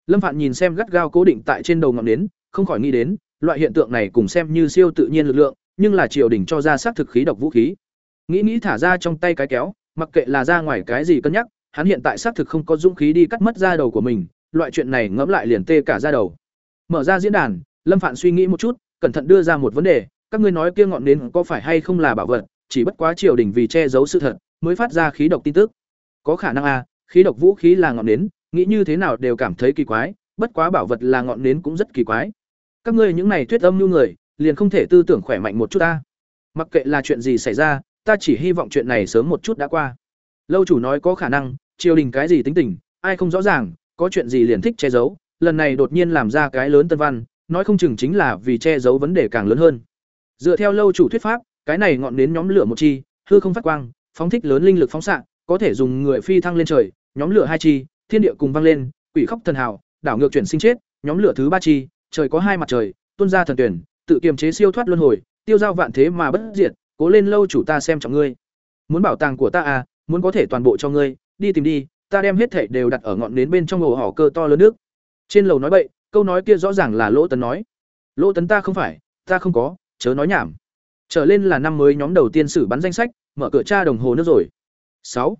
Lâm phạn nhìn xem gắt gao cố định tại trên đầu ngọn nến, không khỏi nghĩ đến loại hiện tượng này cùng xem như siêu tự nhiên lực lượng nhưng là triều đình cho ra xác thực khí độc vũ khí. Nghĩ nghĩ thả ra trong tay cái kéo mặc kệ là ra ngoài cái gì cân nhắc hắn hiện tại xác thực không có dũng khí đi cắt mất da đầu của mình loại chuyện này ngẫm lại liền tê cả da đầu. Mở ra diễn đàn lâm phạn suy nghĩ một chút cẩn thận đưa ra một vấn đề các ngươi nói kia ngọn nến có phải hay không là bảo vật chỉ bất quá triều đình vì che giấu sự thật mới phát ra khí độc tin tức. Có khả năng a à, khí độc vũ khí là ngọn nến nghĩ như thế nào đều cảm thấy kỳ quái bất quá bảo vật là ngọn nến cũng rất kỳ quái các ngươi những này thuyết âm như người, liền không thể tư tưởng khỏe mạnh một chút ta. Mặc kệ là chuyện gì xảy ra, ta chỉ hy vọng chuyện này sớm một chút đã qua. Lâu chủ nói có khả năng, triều đình cái gì tính tình, ai không rõ ràng, có chuyện gì liền thích che giấu, lần này đột nhiên làm ra cái lớn tân văn, nói không chừng chính là vì che giấu vấn đề càng lớn hơn. Dựa theo lâu chủ thuyết pháp, cái này ngọn nến nhóm lửa một chi, hư không phát quang, phóng thích lớn linh lực phóng xạ, có thể dùng người phi thăng lên trời, nhóm lửa hai chi, thiên địa cùng vang lên, quỷ khóc thần hào, đảo ngược chuyển sinh chết, nhóm lửa thứ ba chi trời có hai mặt trời, tuôn ra thần tuyển, tự kiềm chế siêu thoát luân hồi, tiêu giao vạn thế mà bất diệt, cố lên lâu chủ ta xem trọng ngươi. Muốn bảo tàng của ta à muốn có thể toàn bộ cho ngươi, đi tìm đi, ta đem hết thảy đều đặt ở ngọn nến bên trong ổ hỏ cơ to lớn nước. Trên lầu nói bậy, câu nói kia rõ ràng là lỗ tấn nói. Lỗ tấn ta không phải, ta không có, chớ nói nhảm. Trở lên là năm mới nhóm đầu tiên xử bắn danh sách, mở cửa tra đồng hồ nữa rồi. Sáu.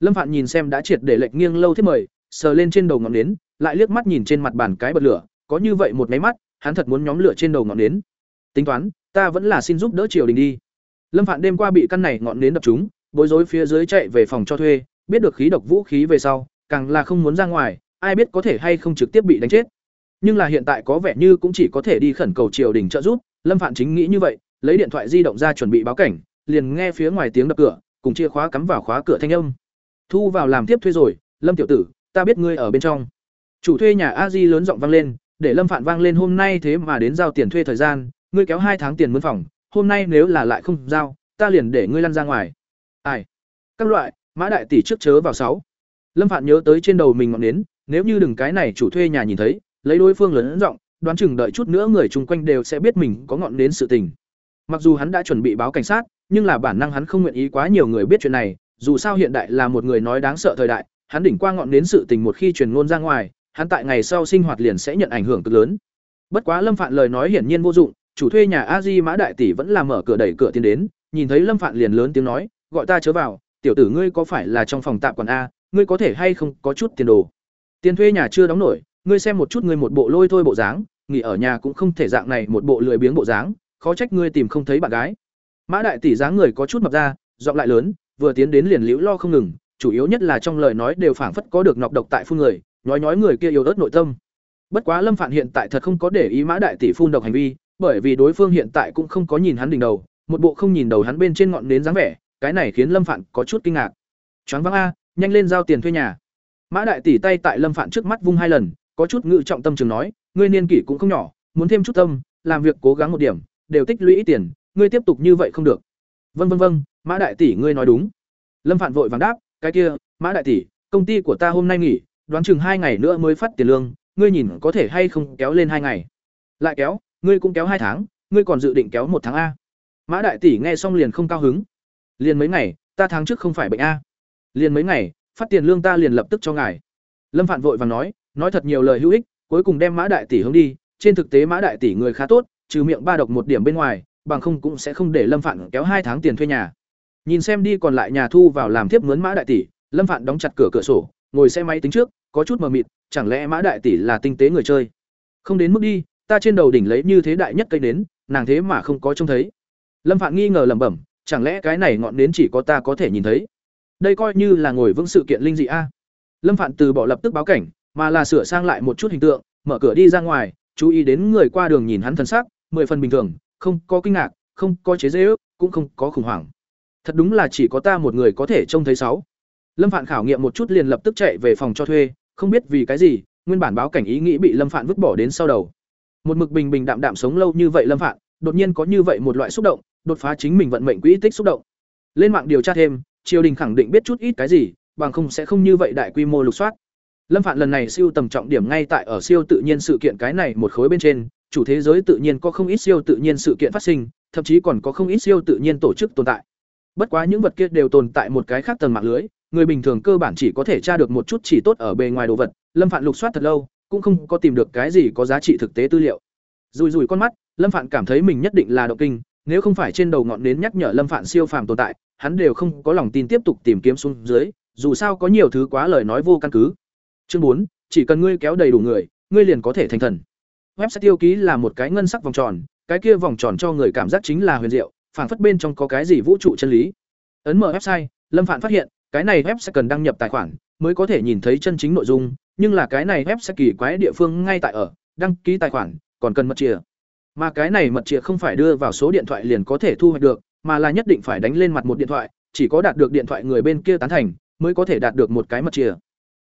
Lâm phạn nhìn xem đã triệt để lệnh nghiêng lâu thiết mời, sờ lên trên đầu ngọn nến, lại liếc mắt nhìn trên mặt bàn cái bật lửa có như vậy một máy mắt, hắn thật muốn nhóm lửa trên đầu ngọn nến. Tính toán, ta vẫn là xin giúp đỡ triều đình đi. Lâm phạn đêm qua bị căn này ngọn nến đập chúng bối rối phía dưới chạy về phòng cho thuê, biết được khí độc vũ khí về sau, càng là không muốn ra ngoài, ai biết có thể hay không trực tiếp bị đánh chết. Nhưng là hiện tại có vẻ như cũng chỉ có thể đi khẩn cầu triều đình trợ giúp, lâm phạn chính nghĩ như vậy, lấy điện thoại di động ra chuẩn bị báo cảnh, liền nghe phía ngoài tiếng đập cửa, cùng chìa khóa cắm vào khóa cửa thanh âm. Thu vào làm tiếp thuê rồi, lâm tiểu tử, ta biết ngươi ở bên trong. Chủ thuê nhà a di lớn giọng vang lên để lâm phạn vang lên hôm nay thế mà đến giao tiền thuê thời gian, ngươi kéo hai tháng tiền mướn phòng, hôm nay nếu là lại không giao, ta liền để ngươi lăn ra ngoài. Ai? Các loại, mã đại tỷ trước chớ vào sáu. Lâm phạn nhớ tới trên đầu mình ngọn nến, nếu như đừng cái này chủ thuê nhà nhìn thấy, lấy đối phương lớn giọng, đoán chừng đợi chút nữa người chung quanh đều sẽ biết mình có ngọn nến sự tình. Mặc dù hắn đã chuẩn bị báo cảnh sát, nhưng là bản năng hắn không nguyện ý quá nhiều người biết chuyện này, dù sao hiện đại là một người nói đáng sợ thời đại, hắn đỉnh qua ngọn nến sự tình một khi truyền ngôn ra ngoài hắn tại ngày sau sinh hoạt liền sẽ nhận ảnh hưởng cực lớn. Bất quá lâm phạn lời nói hiển nhiên vô dụng, chủ thuê nhà a di mã đại tỷ vẫn là mở cửa đẩy cửa tiến đến, nhìn thấy lâm phạn liền lớn tiếng nói, gọi ta chớ vào, tiểu tử ngươi có phải là trong phòng tạm quản a, ngươi có thể hay không có chút tiền đồ? Tiền thuê nhà chưa đóng nổi, ngươi xem một chút ngươi một bộ lôi thôi bộ dáng, nghỉ ở nhà cũng không thể dạng này một bộ lười biếng bộ dáng, khó trách ngươi tìm không thấy bạn gái. Mã đại tỷ dáng người có chút mập ra, giọng lại lớn, vừa tiến đến liền liễu lo không ngừng, chủ yếu nhất là trong lời nói đều phảng phất có được nọc độc tại phun người nói nói người kia yếu ớt nội tâm. Bất quá lâm phạn hiện tại thật không có để ý mã đại tỷ phun độc hành vi, bởi vì đối phương hiện tại cũng không có nhìn hắn đỉnh đầu, một bộ không nhìn đầu hắn bên trên ngọn nến dáng vẻ, cái này khiến lâm phạn có chút kinh ngạc. Choáng váng a, nhanh lên giao tiền thuê nhà. Mã đại tỷ tay tại lâm phạn trước mắt vung hai lần, có chút ngự trọng tâm trường nói, ngươi niên kỷ cũng không nhỏ, muốn thêm chút tâm, làm việc cố gắng một điểm, đều tích lũy tiền, ngươi tiếp tục như vậy không được. Vân vân vân mã đại tỷ ngươi nói đúng. Lâm phạn vội vàng đáp, cái kia, mã đại tỷ, công ty của ta hôm nay nghỉ đoán chừng hai ngày nữa mới phát tiền lương, ngươi nhìn có thể hay không kéo lên hai ngày. Lại kéo, ngươi cũng kéo hai tháng, ngươi còn dự định kéo một tháng a. Mã đại tỷ nghe xong liền không cao hứng. Liền mấy ngày, ta tháng trước không phải bệnh a. Liền mấy ngày, phát tiền lương ta liền lập tức cho ngài. Lâm phạn vội vàng nói nói thật nhiều lời hữu ích, cuối cùng đem mã đại tỷ hướng đi. Trên thực tế mã đại tỷ người khá tốt, trừ miệng ba độc một điểm bên ngoài, bằng không cũng sẽ không để lâm phạn kéo hai tháng tiền thuê nhà. Nhìn xem đi còn lại nhà thu vào làm tiếp mướn mã đại tỷ, lâm phạn đóng chặt cửa cửa sổ ngồi xe máy tính trước, có chút mờ mịt, chẳng lẽ mã đại tỷ là tinh tế người chơi? Không đến mức đi, ta trên đầu đỉnh lấy như thế đại nhất cây nến, nàng thế mà không có trông thấy. Lâm phạn nghi ngờ lẩm bẩm, chẳng lẽ cái này ngọn nến chỉ có ta có thể nhìn thấy? Đây coi như là ngồi vững sự kiện linh dị a. Lâm phạn từ bỏ lập tức báo cảnh, mà là sửa sang lại một chút hình tượng, mở cửa đi ra ngoài, chú ý đến người qua đường nhìn hắn thân xác mười phần bình thường, không có kinh ngạc, không có chế dễ ước cũng không có khủng hoảng. Thật đúng là chỉ có ta một người có thể trông thấy sáu lâm phạn khảo nghiệm một chút liền lập tức chạy về phòng cho thuê, không biết vì cái gì, nguyên bản báo cảnh ý nghĩ bị lâm phạn vứt bỏ đến sau đầu. Một mực bình bình đạm đạm sống lâu như vậy lâm phạn, đột nhiên có như vậy một loại xúc động, đột phá chính mình vận mệnh quỹ tích xúc động. Lên mạng điều tra thêm, triều đình khẳng định biết chút ít cái gì, bằng không sẽ không như vậy đại quy mô lục soát. Lâm phạn lần này siêu tầm trọng điểm ngay tại ở siêu tự nhiên sự kiện cái này một khối bên trên, chủ thế giới tự nhiên có không ít siêu tự nhiên sự kiện phát sinh, thậm chí còn có không ít siêu tự nhiên tổ chức tồn tại. Bất quá những vật kia đều tồn tại một cái khác tầng mạng lưới người bình thường cơ bản chỉ có thể tra được một chút chỉ tốt ở bề ngoài đồ vật, lâm phạn lục soát thật lâu, cũng không có tìm được cái gì có giá trị thực tế tư liệu. Rùi rùi con mắt, lâm phạn cảm thấy mình nhất định là động kinh, nếu không phải trên đầu ngọn nến nhắc nhở lâm phạn siêu phàm tồn tại, hắn đều không có lòng tin tiếp tục tìm kiếm xuống dưới, dù sao có nhiều thứ quá lời nói vô căn cứ. Chương bốn, chỉ cần ngươi kéo đầy đủ người, ngươi liền có thể thành thần. Website tiêu ký là một cái ngân sắc vòng tròn, cái kia vòng tròn cho người cảm giác chính là huyền diệu, phảng phất bên trong có cái gì vũ trụ chân lý. Ấn mở website, lâm phạn phát hiện cái này web sẽ cần đăng nhập tài khoản, mới có thể nhìn thấy chân chính nội dung, nhưng là cái này web sẽ kỳ quái địa phương ngay tại ở, đăng ký tài khoản, còn cần mật chìa. Mà cái này mật chìa không phải đưa vào số điện thoại liền có thể thu hoạch được, mà là nhất định phải đánh lên mặt một điện thoại, chỉ có đạt được điện thoại người bên kia tán thành, mới có thể đạt được một cái mật chìa.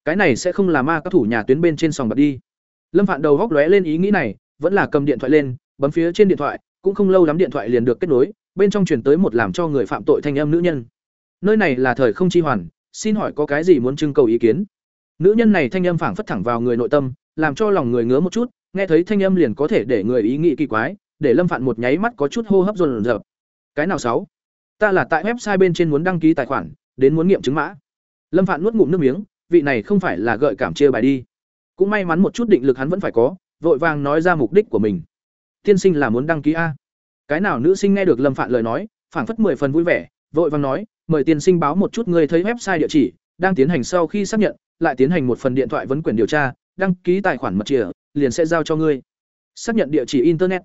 Cái này sẽ không là ma các thủ nhà tuyến bên trên sòng bạc đi. Lâm phạn đầu góc lóe lên ý nghĩ này, vẫn là cầm điện thoại lên, bấm phía trên điện thoại, cũng không lâu lắm điện thoại liền được kết nối, bên trong chuyển tới một làm cho người phạm tội thanh âm nữ nhân nơi này là thời không chi hoàn, xin hỏi có cái gì muốn trưng cầu ý kiến? Nữ nhân này thanh âm phảng phất thẳng vào người nội tâm, làm cho lòng người ngứa một chút, nghe thấy thanh âm liền có thể để người ý nghĩ kỳ quái, để lâm phạn một nháy mắt có chút hô hấp dồn dập cái nào sáu? Ta là tại website bên trên muốn đăng ký tài khoản, đến muốn nghiệm chứng mã. Lâm phạn nuốt ngụm nước miếng, vị này không phải là gợi cảm chia bài đi. Cũng may mắn một chút định lực hắn vẫn phải có, vội vàng nói ra mục đích của mình. Tiên sinh là muốn đăng ký a. Cái nào nữ sinh nghe được lâm phạn lời nói, phảng phất mười phần vui vẻ, vội vàng nói mời tiên sinh báo một chút người thấy website địa chỉ, đang tiến hành sau khi xác nhận, lại tiến hành một phần điện thoại vấn quyền điều tra, đăng ký tài khoản mật chìa, liền sẽ giao cho ngươi. Xác nhận địa chỉ internet.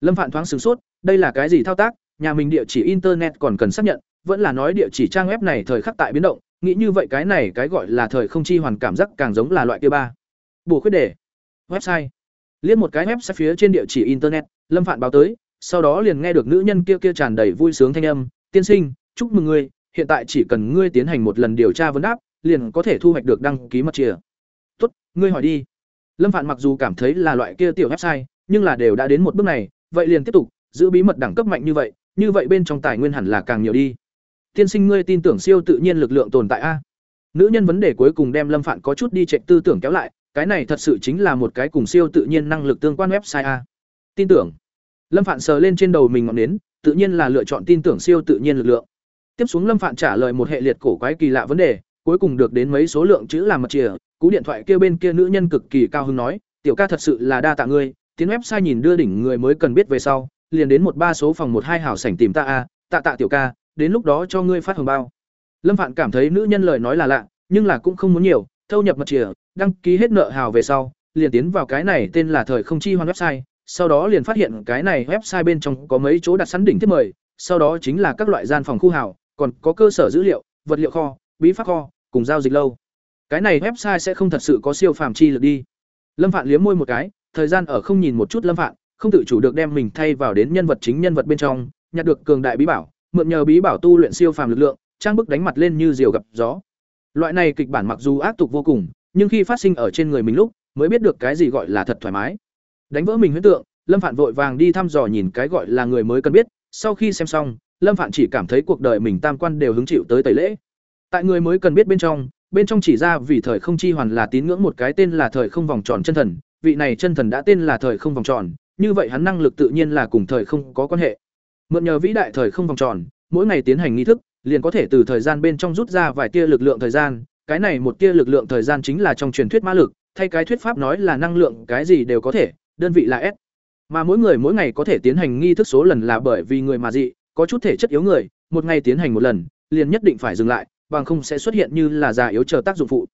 Lâm phạn thoáng sửng sốt, đây là cái gì thao tác? Nhà mình địa chỉ internet còn cần xác nhận, vẫn là nói địa chỉ trang web này thời khắc tại biến động. Nghĩ như vậy cái này cái gọi là thời không chi hoàn cảm giác càng giống là loại kia ba. Bổ khuyết đề. Website. Liên một cái website phía trên địa chỉ internet, lâm phạn báo tới, sau đó liền nghe được nữ nhân kia kia tràn đầy vui sướng thanh âm. Tiên sinh, chúc mừng ngươi hiện tại chỉ cần ngươi tiến hành một lần điều tra vấn đáp, liền có thể thu hoạch được đăng ký mật chìa. Tốt, ngươi hỏi đi. Lâm phạn mặc dù cảm thấy là loại kia tiểu website, nhưng là đều đã đến một bước này, vậy liền tiếp tục, giữ bí mật đẳng cấp mạnh như vậy như vậy bên trong tài nguyên hẳn là càng nhiều đi. Tiên sinh ngươi tin tưởng siêu tự nhiên lực lượng tồn tại a? Nữ nhân vấn đề cuối cùng đem lâm phạn có chút đi chạy tư tưởng kéo lại, cái này thật sự chính là một cái cùng siêu tự nhiên năng lực tương quan website a. Tin tưởng. Lâm phạn sờ lên trên đầu mình ngọn nến, tự nhiên là lựa chọn tin tưởng siêu tự nhiên lực lượng tiếp xuống lâm phạn trả lời một hệ liệt cổ quái kỳ lạ vấn đề, cuối cùng được đến mấy số lượng chữ làm mật chìa, cú điện thoại kia bên kia nữ nhân cực kỳ cao hứng nói, tiểu ca thật sự là đa tạ ngươi, tiến website nhìn đưa đỉnh người mới cần biết về sau, liền đến một ba số phòng một hai hảo sảnh tìm ta a tạ tạ tiểu ca, đến lúc đó cho ngươi phát hồng bao. Lâm phạn cảm thấy nữ nhân lời nói là lạ, nhưng là cũng không muốn nhiều, thâu nhập mật chìa, đăng ký hết nợ hào về sau, liền tiến vào cái này tên là thời không chi hoan website, sau đó liền phát hiện cái này website bên trong có mấy chỗ đặt sẵn đỉnh thiết mời, sau đó chính là các loại gian phòng khu hào còn có cơ sở dữ liệu, vật liệu kho, bí pháp kho, cùng giao dịch lâu. Cái này website sẽ không thật sự có siêu phàm chi lực đi. Lâm phạn liếm môi một cái, thời gian ở không nhìn một chút lâm phạn, không tự chủ được đem mình thay vào đến nhân vật chính nhân vật bên trong, nhặt được cường đại bí bảo, mượn nhờ bí bảo tu luyện siêu phàm lực lượng, trang bức đánh mặt lên như diều gặp gió. Loại này kịch bản mặc dù ác tục vô cùng, nhưng khi phát sinh ở trên người mình lúc, mới biết được cái gì gọi là thật thoải mái. Đánh vỡ mình huyễn tượng, lâm phạn vội vàng đi thăm dò nhìn cái gọi là người mới cần biết, sau khi xem xong lâm phạn chỉ cảm thấy cuộc đời mình tam quan đều hứng chịu tới tẩy lễ. Tại người mới cần biết bên trong bên trong chỉ ra vì thời không chi hoàn là tín ngưỡng một cái tên là thời không vòng tròn chân thần, vị này chân thần đã tên là thời không vòng tròn, như vậy hắn năng lực tự nhiên là cùng thời không có quan hệ. Mượn nhờ vĩ đại thời không vòng tròn, mỗi ngày tiến hành nghi thức, liền có thể từ thời gian bên trong rút ra vài tia lực lượng thời gian, cái này một tia lực lượng thời gian chính là trong truyền thuyết mã lực, thay cái thuyết pháp nói là năng lượng cái gì đều có thể, đơn vị là s. Mà mỗi người mỗi ngày có thể tiến hành nghi thức số lần là bởi vì người mà dị có chút thể chất yếu người, một ngày tiến hành một lần, liền nhất định phải dừng lại, bằng không sẽ xuất hiện như là già yếu chờ tác dụng phụ.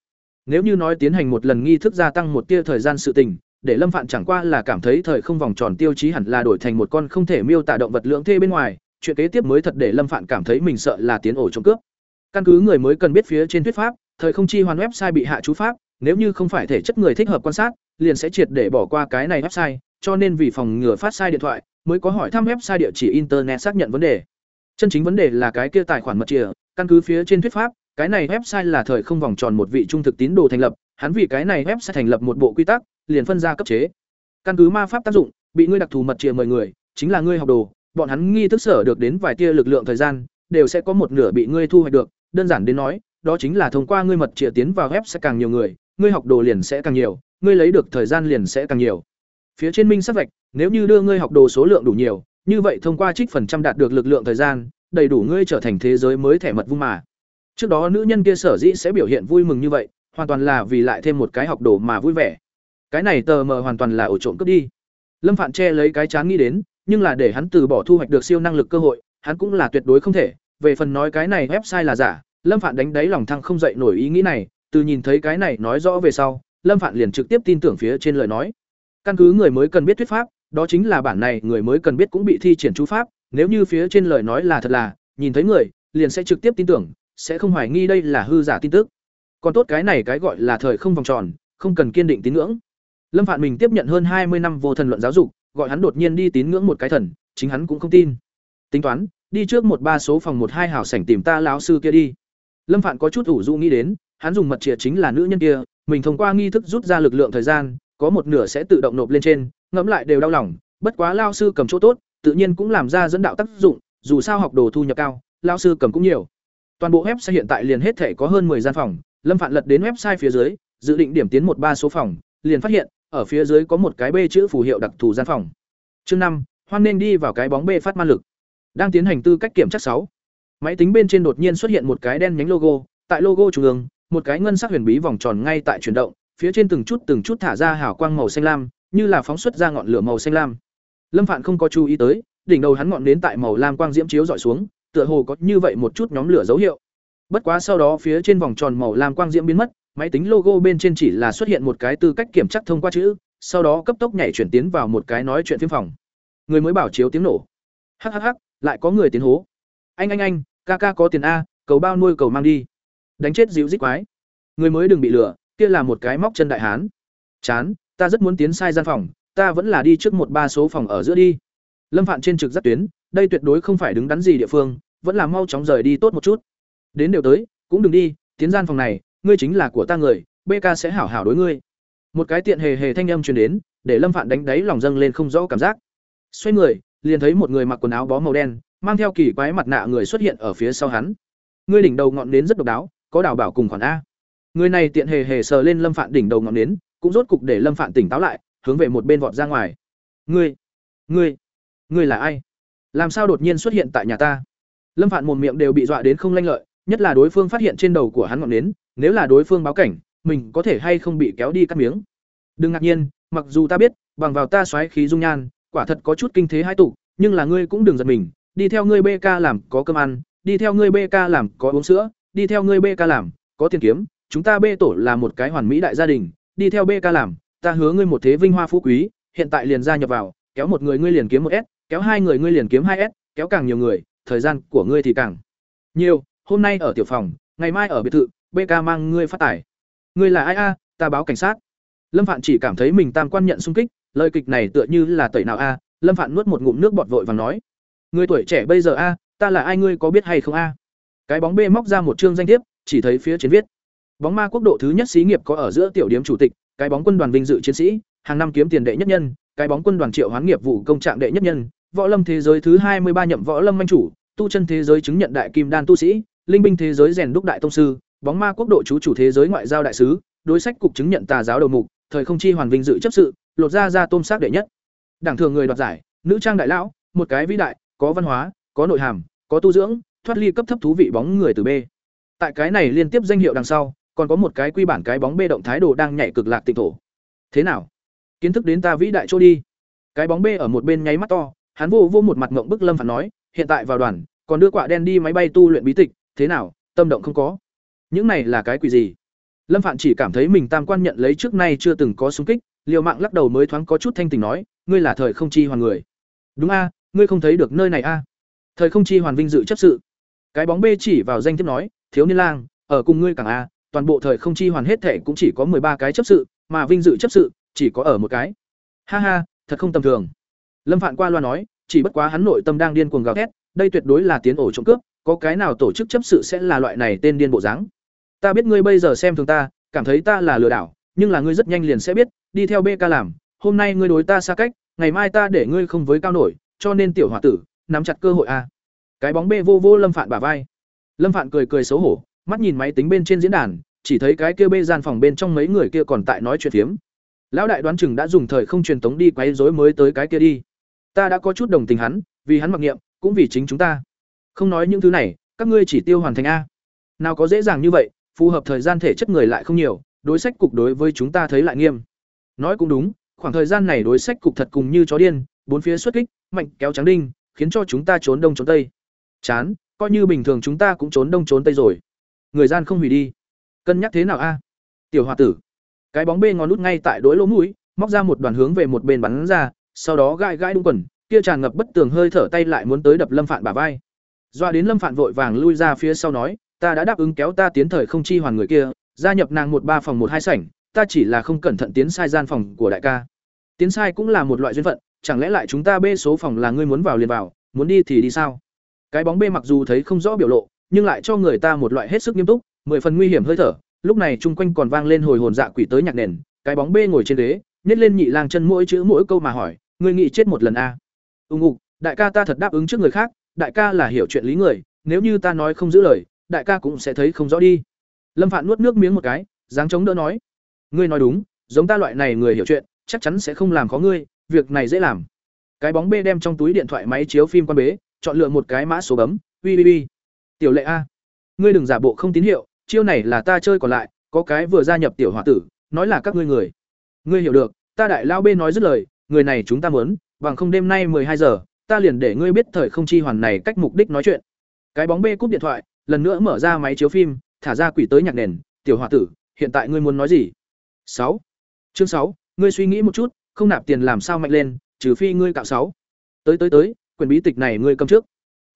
Nếu như nói tiến hành một lần nghi thức gia tăng một tia thời gian sự tình, để lâm phạn chẳng qua là cảm thấy thời không vòng tròn tiêu chí hẳn là đổi thành một con không thể miêu tả động vật lượng thê bên ngoài, chuyện kế tiếp mới thật để lâm phạn cảm thấy mình sợ là tiến ổ trộm cướp. Căn cứ người mới cần biết phía trên thuyết pháp, thời không chi hoàn website bị hạ chú pháp, nếu như không phải thể chất người thích hợp quan sát, liền sẽ triệt để bỏ qua cái này website, cho nên vì phòng ngừa phát sai điện thoại mới có hỏi thăm website địa chỉ internet xác nhận vấn đề. Chân chính vấn đề là cái kia tài khoản mật chìa, căn cứ phía trên thuyết pháp, cái này website là thời không vòng tròn một vị trung thực tín đồ thành lập, hắn vì cái này website thành lập một bộ quy tắc, liền phân ra cấp chế. Căn cứ ma pháp tác dụng, bị ngươi đặc thù mật chìa mời người, chính là ngươi học đồ, bọn hắn nghi thức sở được đến vài tia lực lượng thời gian, đều sẽ có một nửa bị ngươi thu hoạch được. Đơn giản đến nói, đó chính là thông qua ngươi mật chìa tiến vào website càng nhiều người, ngươi học đồ liền sẽ càng nhiều, ngươi lấy được thời gian liền sẽ càng nhiều. Phía trên minh sắc vạch nếu như đưa ngươi học đồ số lượng đủ nhiều, như vậy thông qua trích phần trăm đạt được lực lượng thời gian, đầy đủ ngươi trở thành thế giới mới thẻ mật vung mà. Trước đó nữ nhân kia sở dĩ sẽ biểu hiện vui mừng như vậy, hoàn toàn là vì lại thêm một cái học đồ mà vui vẻ. Cái này tờ mờ hoàn toàn là ổ trộm cướp đi. Lâm phạn che lấy cái chán nghĩ đến, nhưng là để hắn từ bỏ thu hoạch được siêu năng lực cơ hội, hắn cũng là tuyệt đối không thể. Về phần nói cái này website là giả, lâm phạn đánh đáy lòng thăng không dậy nổi ý nghĩ này, từ nhìn thấy cái này nói rõ về sau, lâm phạn liền trực tiếp tin tưởng phía trên lời nói. Căn cứ người mới cần biết thuyết pháp đó chính là bản này người mới cần biết cũng bị thi triển chú pháp, nếu như phía trên lời nói là thật là, nhìn thấy người, liền sẽ trực tiếp tin tưởng, sẽ không hoài nghi đây là hư giả tin tức. Còn tốt cái này cái gọi là thời không vòng tròn, không cần kiên định tín ngưỡng. Lâm phạn mình tiếp nhận hơn hai mươi năm vô thần luận giáo dục, gọi hắn đột nhiên đi tín ngưỡng một cái thần, chính hắn cũng không tin. Tính toán, đi trước một ba số phòng một hai hảo sảnh tìm ta lão sư kia đi. Lâm phạn có chút ủ rũ nghĩ đến, hắn dùng mật chìa chính là nữ nhân kia, mình thông qua nghi thức rút ra lực lượng thời gian có một nửa sẽ tự động nộp lên trên, ngẫm lại đều đau lòng, bất quá lao sư cầm chỗ tốt, tự nhiên cũng làm ra dẫn đạo tác dụng, dù sao học đồ thu nhập cao, lao sư cầm cũng nhiều. Toàn bộ website hiện tại liền hết thể có hơn 10 gian phòng, lâm phạn lật đến website phía dưới, dự định điểm tiến một ba số phòng, liền phát hiện, ở phía dưới có một cái b chữ phù hiệu đặc thù gian phòng. Chương năm, hoan nên đi vào cái bóng b phát ma lực. Đang tiến hành tư cách kiểm tra sáu. Máy tính bên trên đột nhiên xuất hiện một cái đen nhánh logo, tại logo trung ương, một cái ngân sắc huyền bí vòng tròn ngay tại chuyển động phía trên từng chút từng chút thả ra hào quang màu xanh lam, như là phóng xuất ra ngọn lửa màu xanh lam. Lâm phạn không có chú ý tới, đỉnh đầu hắn ngọn đến tại màu lam quang diễm chiếu dọi xuống, tựa hồ có như vậy một chút nhóm lửa dấu hiệu. Bất quá sau đó phía trên vòng tròn màu lam quang diễm biến mất, máy tính logo bên trên chỉ là xuất hiện một cái tư cách kiểm tra thông qua chữ, sau đó cấp tốc nhảy chuyển tiến vào một cái nói chuyện phim phòng. Người mới bảo chiếu tiếng nổ. Hắc hắc hắc, lại có người tiến hố. Anh anh anh, ca ca có tiền a, cầu bao nuôi cầu mang đi. Đánh chết dịu dít quái. Người mới đừng bị lừa kia là một cái móc chân đại hán. Chán, ta rất muốn tiến sai gian phòng, ta vẫn là đi trước một ba số phòng ở giữa đi. Lâm phạn trên trực giác tuyến, đây tuyệt đối không phải đứng đắn gì địa phương, vẫn là mau chóng rời đi tốt một chút. Đến đều tới, cũng đừng đi, tiến gian phòng này, ngươi chính là của ta người bk sẽ hảo hảo đối ngươi. Một cái tiện hề hề thanh âm truyền đến, để lâm phạn đánh đáy lòng dâng lên không rõ cảm giác. Xoay người, liền thấy một người mặc quần áo bó màu đen, mang theo kỳ quái mặt nạ người xuất hiện ở phía sau hắn. Ngươi đỉnh đầu ngọn đến rất độc đáo, có đảo bảo cùng khoản a người này tiện hề hề sờ lên lâm phạn đỉnh đầu ngọn nến, cũng rốt cục để lâm phạn tỉnh táo lại, hướng về một bên vọt ra ngoài. Ngươi ngươi ngươi là ai? Làm sao đột nhiên xuất hiện tại nhà ta? Lâm phạn mồm miệng đều bị dọa đến không lanh lợi, nhất là đối phương phát hiện trên đầu của hắn ngọn nến, nếu là đối phương báo cảnh, mình có thể hay không bị kéo đi cắt miếng. Đừng ngạc nhiên, mặc dù ta biết, bằng vào ta xoáy khí dung nhan, quả thật có chút kinh thế hai tụ, nhưng là ngươi cũng đừng giật mình, đi theo ngươi bk làm có cơm ăn, đi theo ngươi bk làm có uống sữa, đi theo ngươi bk làm có tiền kiếm chúng ta bê tổ là một cái hoàn mỹ đại gia đình, đi theo bê ca làm, ta hứa ngươi một thế vinh hoa phú quý, hiện tại liền gia nhập vào, kéo một người ngươi liền kiếm một s, kéo hai người ngươi liền kiếm hai s, kéo càng nhiều người, thời gian của ngươi thì càng nhiều. Hôm nay ở tiểu phòng, ngày mai ở biệt thự, bê ca mang ngươi phát tải. Ngươi là ai a? Ta báo cảnh sát. Lâm phạn chỉ cảm thấy mình tam quan nhận xung kích, lời kịch này tựa như là tẩy nào a. Lâm phạn nuốt một ngụm nước bọt vội và nói, người tuổi trẻ bây giờ a, ta là ai, ngươi có biết hay không a? Cái bóng bê móc ra một chương danh thiếp, chỉ thấy phía trên viết bóng ma quốc độ thứ nhất xí nghiệp có ở giữa tiểu điểm chủ tịch, cái bóng quân đoàn vinh dự chiến sĩ, hàng năm kiếm tiền đệ nhất nhân, cái bóng quân đoàn triệu hoán nghiệp vụ công trạng đệ nhất nhân, võ lâm thế giới thứ hai mươi ba nhậm võ lâm manh chủ, tu chân thế giới chứng nhận đại kim đan tu sĩ, linh binh thế giới rèn đúc đại tông sư, bóng ma quốc độ chú chủ thế giới ngoại giao đại sứ, đối sách cục chứng nhận tà giáo đầu mục, thời không chi hoàn vinh dự chấp sự, lột ra ra tôm xác đệ nhất. Đảng thường người đoạt giải, nữ trang đại lão, một cái vĩ đại, có văn hóa, có nội hàm, có tu dưỡng, thoát ly cấp thấp thú vị bóng người từ b. Tại cái này liên tiếp danh hiệu đằng sau còn có một cái quy bản cái bóng b động thái đồ đang nhảy cực lạc tịnh thổ. Thế nào? Kiến thức đến ta vĩ đại chỗ đi. Cái bóng b ở một bên nháy mắt to, hắn vô vô một mặt ngộng bức lâm phản nói, hiện tại vào đoàn, còn đưa quạ đen đi máy bay tu luyện bí tịch, thế nào? Tâm động không có. Những này là cái quỷ gì? Lâm phạn chỉ cảm thấy mình tam quan nhận lấy trước nay chưa từng có súng kích, liều mạng lắc đầu mới thoáng có chút thanh tình nói, ngươi là thời không chi hoàn người. Đúng a, ngươi không thấy được nơi này a? Thời không chi hoàn vinh dự chấp sự. Cái bóng b chỉ vào danh thiếp nói, thiếu niên lang, ở cùng ngươi càng a toàn bộ thời không chi hoàn hết thể cũng chỉ có ba cái chấp sự, mà vinh dự chấp sự chỉ có ở một cái. Ha ha, thật không tầm thường. Lâm phạn qua loa nói, chỉ bất quá hắn nội tâm đang điên cuồng gào thét, đây tuyệt đối là tiến ổ trộm cướp, có cái nào tổ chức chấp sự sẽ là loại này tên điên bộ dáng. Ta biết ngươi bây giờ xem thường ta, cảm thấy ta là lừa đảo, nhưng là ngươi rất nhanh liền sẽ biết, đi theo bk làm, hôm nay ngươi đối ta xa cách, ngày mai ta để ngươi không với cao nổi, cho nên tiểu hòa tử, nắm chặt cơ hội a. Cái bóng bê vô vô lâm phạn bả vai. Lâm phạn cười cười xấu hổ mắt nhìn máy tính bên trên diễn đàn, chỉ thấy cái kia bê gian phòng bên trong mấy người kia còn tại nói chuyện phiếm. Lão đại đoán chừng đã dùng thời không truyền tống đi quấy rối mới tới cái kia đi. Ta đã có chút đồng tình hắn, vì hắn mặc niệm, cũng vì chính chúng ta. Không nói những thứ này, các ngươi chỉ tiêu hoàn thành a. Nào có dễ dàng như vậy, phù hợp thời gian thể chất người lại không nhiều, đối sách cục đối với chúng ta thấy lại nghiêm. Nói cũng đúng, khoảng thời gian này đối sách cục thật cùng như chó điên, bốn phía xuất kích, mạnh kéo trắng đinh, khiến cho chúng ta trốn đông trốn tây. Chán, coi như bình thường chúng ta cũng trốn đông trốn tây rồi người gian không hủy đi. Cân nhắc thế nào a? Tiểu h tử. Cái bóng bê ngón nút ngay tại đỗi lỗ mũi, móc ra một đoàn hướng về một bên bắn ra, sau đó gãi gãi đúng quần, kia tràn ngập bất tường hơi thở tay lại muốn tới đập lâm phạn bả vai. Doa đến lâm phạn vội vàng lui ra phía sau nói, ta đã đáp ứng kéo ta tiến thời không chi hoàn người kia, gia nhập nàng một ba phòng một hai sảnh, ta chỉ là không cẩn thận tiến sai gian phòng của đại ca. Tiến sai cũng là một loại duyên phận, chẳng lẽ lại chúng ta bê số phòng là ngươi muốn vào liền vào, muốn đi thì đi sao? Cái bóng bê mặc dù thấy không rõ biểu lộ nhưng lại cho người ta một loại hết sức nghiêm túc mười phần nguy hiểm hơi thở. Lúc này chung quanh còn vang lên hồi hồn dạ quỷ tới nhạc nền cái bóng bê ngồi trên đế nhét lên nhị lang chân mỗi chữ mỗi câu mà hỏi ngươi nghĩ chết một lần a à. ngục, đại ca ta thật đáp ứng trước người khác đại ca là hiểu chuyện lý người nếu như ta nói không giữ lời đại ca cũng sẽ thấy không rõ đi. Lâm phạn nuốt nước miếng một cái dáng chống đỡ nói ngươi nói đúng giống ta loại này người hiểu chuyện chắc chắn sẽ không làm khó ngươi việc này dễ làm. Cái bóng bê đem trong túi điện thoại máy chiếu phim quan bế chọn lựa một cái mã số bấm ui ui ui tiểu lệ a, ngươi đừng giả bộ không tín hiệu, chiêu này là ta chơi còn lại, có cái vừa gia nhập tiểu h tử, nói là các ngươi người. Ngươi hiểu được, ta đại lao bê nói dứt lời, người này chúng ta muốn, bằng không đêm nay hai giờ, ta liền để ngươi biết thời không chi hoàn này cách mục đích nói chuyện. Cái bóng bê cúp điện thoại, lần nữa mở ra máy chiếu phim, thả ra quỷ tới nhạc nền, tiểu h tử, hiện tại ngươi muốn nói gì? Sáu. Chương sáu, ngươi suy nghĩ một chút, không nạp tiền làm sao mạnh lên, trừ phi ngươi cạo sáu. Tới tới tới quyển bí tịch này ngươi cầm trước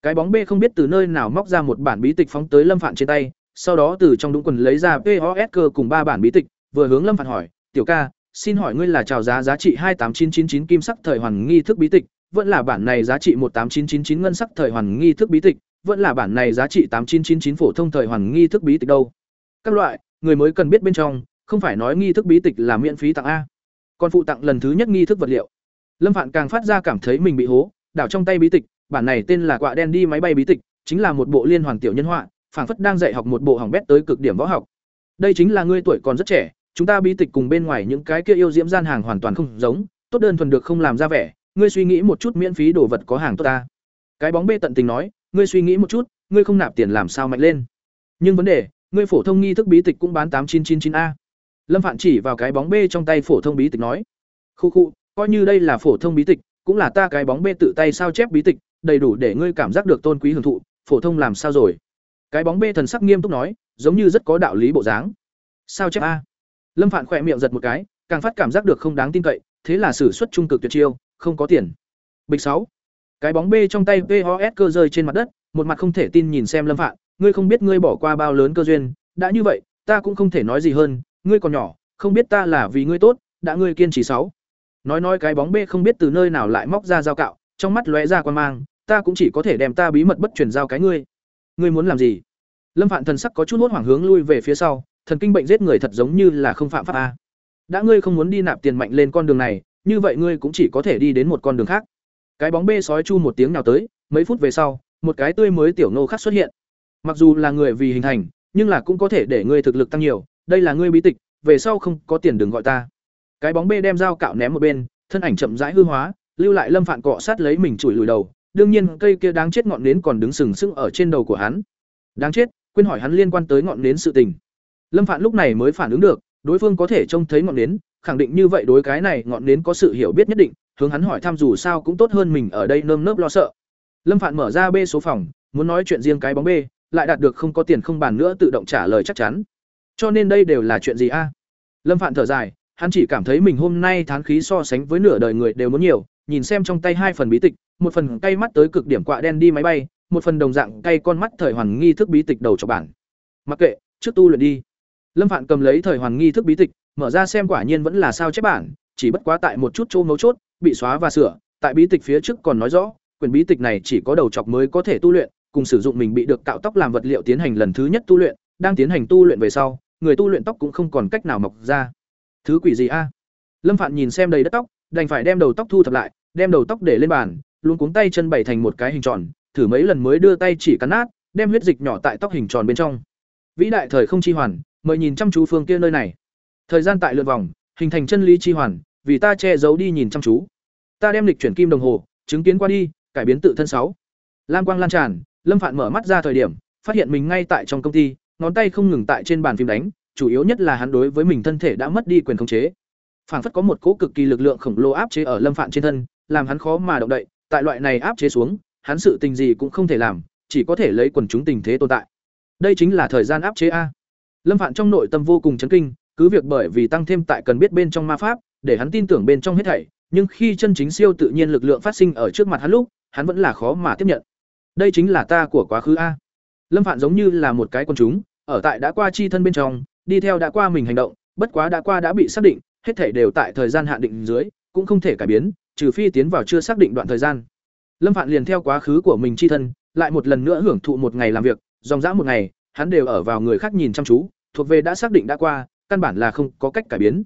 cái bóng b không biết từ nơi nào móc ra một bản bí tịch phóng tới lâm phạn trên tay, sau đó từ trong đúng quần lấy ra pos cơ cùng ba bản bí tịch, vừa hướng lâm phạn hỏi, tiểu ca, xin hỏi ngươi là chào giá giá trị hai tám chín chín chín kim sắc thời hoàn nghi thức bí tịch, vẫn là bản này giá trị một tám chín chín chín ngân sắc thời hoàn nghi thức bí tịch, vẫn là bản này giá trị tám chín chín chín phổ thông thời hoàn nghi thức bí tịch đâu? Các loại, người mới cần biết bên trong, không phải nói nghi thức bí tịch là miễn phí tặng a. Còn phụ tặng lần thứ nhất nghi thức vật liệu. Lâm phạn càng phát ra cảm thấy mình bị hố, đảo trong tay bí tịch bản này tên là quạ đen đi máy bay bí tịch, chính là một bộ liên hoàn tiểu nhân họa, phảng phất đang dạy học một bộ hỏng bét tới cực điểm võ học. Đây chính là ngươi tuổi còn rất trẻ, chúng ta bí tịch cùng bên ngoài những cái kia yêu diễm gian hàng hoàn toàn không giống, tốt đơn thuần được không làm ra vẻ, ngươi suy nghĩ một chút miễn phí đồ vật có hàng tốt ta. Cái bóng bê tận tình nói, ngươi suy nghĩ một chút, ngươi không nạp tiền làm sao mạnh lên. Nhưng vấn đề, ngươi phổ thông nghi thức bí tịch cũng bán tám chín chín chín a. Lâm phạn chỉ vào cái bóng bê trong tay phổ thông bí tịch nói, khu khu, coi như đây là phổ thông bí tịch, cũng là ta cái bóng bê tự tay sao chép bí tịch đầy đủ để ngươi cảm giác được tôn quý hưởng thụ, phổ thông làm sao rồi? Cái bóng bê thần sắc nghiêm túc nói, giống như rất có đạo lý bộ dáng. Sao chép a? Lâm phạn khỏe miệng giật một cái, càng phát cảm giác được không đáng tin cậy, thế là sử xuất trung cực tuyệt chiêu, không có tiền. Bịch sáu. Cái bóng bê trong tay vos cơ rơi trên mặt đất, một mặt không thể tin nhìn xem lâm phạn, ngươi không biết ngươi bỏ qua bao lớn cơ duyên, đã như vậy, ta cũng không thể nói gì hơn, ngươi còn nhỏ, không biết ta là vì ngươi tốt, đã ngươi kiên trì sáu. Nói nói cái bóng bê không biết từ nơi nào lại móc ra dao cạo, trong mắt lóe ra quan mang ta cũng chỉ có thể đem ta bí mật bất truyền giao cái ngươi. Ngươi muốn làm gì? Lâm phạn thần sắc có chút hốt hoảng hướng lui về phía sau, thần kinh bệnh giết người thật giống như là không phạm pháp a. Đã ngươi không muốn đi nạp tiền mạnh lên con đường này, như vậy ngươi cũng chỉ có thể đi đến một con đường khác. Cái bóng bê sói chu một tiếng nào tới, mấy phút về sau, một cái tươi mới tiểu nô khác xuất hiện. Mặc dù là người vì hình thành, nhưng là cũng có thể để ngươi thực lực tăng nhiều, đây là ngươi bí tịch, về sau không có tiền đừng gọi ta. Cái bóng bê đem dao cạo ném một bên, thân ảnh chậm rãi hư hóa, lưu lại lâm phạn cọ sát lấy mình chùi lùi đầu đương nhiên cây kia đáng chết ngọn nến còn đứng sừng sững ở trên đầu của hắn. Đáng chết, quên hỏi hắn liên quan tới ngọn nến sự tình. Lâm phạn lúc này mới phản ứng được, đối phương có thể trông thấy ngọn nến, khẳng định như vậy đối cái này ngọn nến có sự hiểu biết nhất định, hướng hắn hỏi thăm dù sao cũng tốt hơn mình ở đây nơm nớp lo sợ. Lâm phạn mở ra b số phòng, muốn nói chuyện riêng cái bóng b, lại đạt được không có tiền không bàn nữa tự động trả lời chắc chắn. Cho nên đây đều là chuyện gì a? Lâm phạn thở dài, hắn chỉ cảm thấy mình hôm nay thán khí so sánh với nửa đời người đều muốn nhiều nhìn xem trong tay hai phần bí tịch, một phần cay mắt tới cực điểm quạ đen đi máy bay, một phần đồng dạng cay con mắt thời hoàn nghi thức bí tịch đầu cho bản. Mặc kệ, trước tu luyện đi. Lâm phạn cầm lấy thời hoàn nghi thức bí tịch, mở ra xem quả nhiên vẫn là sao chép bản, chỉ bất quá tại một chút chỗ mấu chốt, bị xóa và sửa, tại bí tịch phía trước còn nói rõ quyền bí tịch này chỉ có đầu chọc mới có thể tu luyện, cùng sử dụng mình bị được cạo tóc làm vật liệu tiến hành lần thứ nhất tu luyện, đang tiến hành tu luyện về sau, người tu luyện tóc cũng không còn cách nào mọc ra. Thứ quỷ gì a? Lâm phạn nhìn xem đầy đất tóc, đành phải đem đầu tóc thu thập lại đem đầu tóc để lên bàn, luôn cuống tay chân bày thành một cái hình tròn, thử mấy lần mới đưa tay chỉ cắn nát, đem huyết dịch nhỏ tại tóc hình tròn bên trong. Vĩ đại thời không chi hoàn, mời nhìn chăm chú phương kia nơi này. Thời gian tại lượt vòng, hình thành chân lý chi hoàn, vì ta che giấu đi nhìn chăm chú. Ta đem lịch chuyển kim đồng hồ, chứng kiến qua đi, cải biến tự thân sáu. Lam quang lan tràn, lâm phạn mở mắt ra thời điểm, phát hiện mình ngay tại trong công ty, ngón tay không ngừng tại trên bàn phim đánh, chủ yếu nhất là hắn đối với mình thân thể đã mất đi quyền khống chế. Phảng phất có một cỗ cực kỳ lực lượng khổng lồ áp chế ở lâm phạn trên thân làm hắn khó mà động đậy, tại loại này áp chế xuống, hắn sự tình gì cũng không thể làm, chỉ có thể lấy quần chúng tình thế tồn tại. Đây chính là thời gian áp chế a. Lâm phạn trong nội tâm vô cùng chấn kinh, cứ việc bởi vì tăng thêm tại cần biết bên trong ma pháp, để hắn tin tưởng bên trong hết thảy, nhưng khi chân chính siêu tự nhiên lực lượng phát sinh ở trước mặt hắn lúc, hắn vẫn là khó mà tiếp nhận. Đây chính là ta của quá khứ a. Lâm phạn giống như là một cái con chúng, ở tại đã qua chi thân bên trong, đi theo đã qua mình hành động, bất quá đã qua đã bị xác định, hết thảy đều tại thời gian hạn định dưới, cũng không thể cải biến trừ phi tiến vào chưa xác định đoạn thời gian. Lâm phạn liền theo quá khứ của mình chi thân, lại một lần nữa hưởng thụ một ngày làm việc, dòng dã một ngày, hắn đều ở vào người khác nhìn chăm chú, thuộc về đã xác định đã qua, căn bản là không có cách cải biến.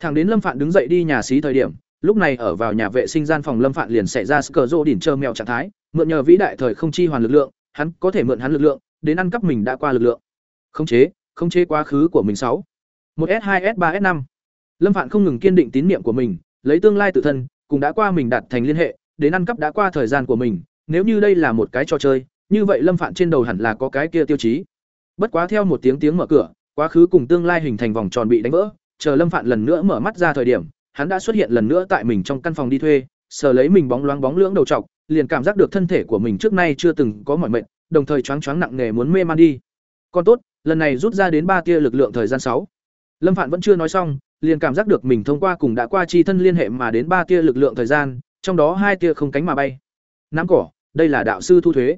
Thằng đến lâm phạn đứng dậy đi nhà xí thời điểm, lúc này ở vào nhà vệ sinh gian phòng lâm phạn liền xảy ra cờ rô đỉnh trơ mèo trạng thái, mượn nhờ vĩ đại thời không chi hoàn lực lượng, hắn có thể mượn hắn lực lượng, đến ăn cắp mình đã qua lực lượng. Khống chế khống chế quá khứ của mình sáu. Một s, hai s, ba s, năm. Lâm phạn không ngừng kiên định tín nhiệm của mình, lấy tương lai tự thân cùng đã qua mình đạt thành liên hệ, đến ăn cắp đã qua thời gian của mình, nếu như đây là một cái trò chơi, như vậy lâm phạn trên đầu hẳn là có cái kia tiêu chí. Bất quá theo một tiếng tiếng mở cửa, quá khứ cùng tương lai hình thành vòng tròn bị đánh vỡ, chờ lâm phạn lần nữa mở mắt ra thời điểm, hắn đã xuất hiện lần nữa tại mình trong căn phòng đi thuê, sờ lấy mình bóng loáng bóng lưỡng đầu trọc, liền cảm giác được thân thể của mình trước nay chưa từng có mỏi mệt, đồng thời choáng choáng nặng nề muốn mê man đi. Còn tốt, lần này rút ra đến ba tia lực lượng thời gian sáu. Lâm phạn vẫn chưa nói xong liền cảm giác được mình thông qua cùng đã qua chi thân liên hệ mà đến ba tia lực lượng thời gian trong đó hai tia không cánh mà bay nắm cỏ, đây là đạo sư thu thuế.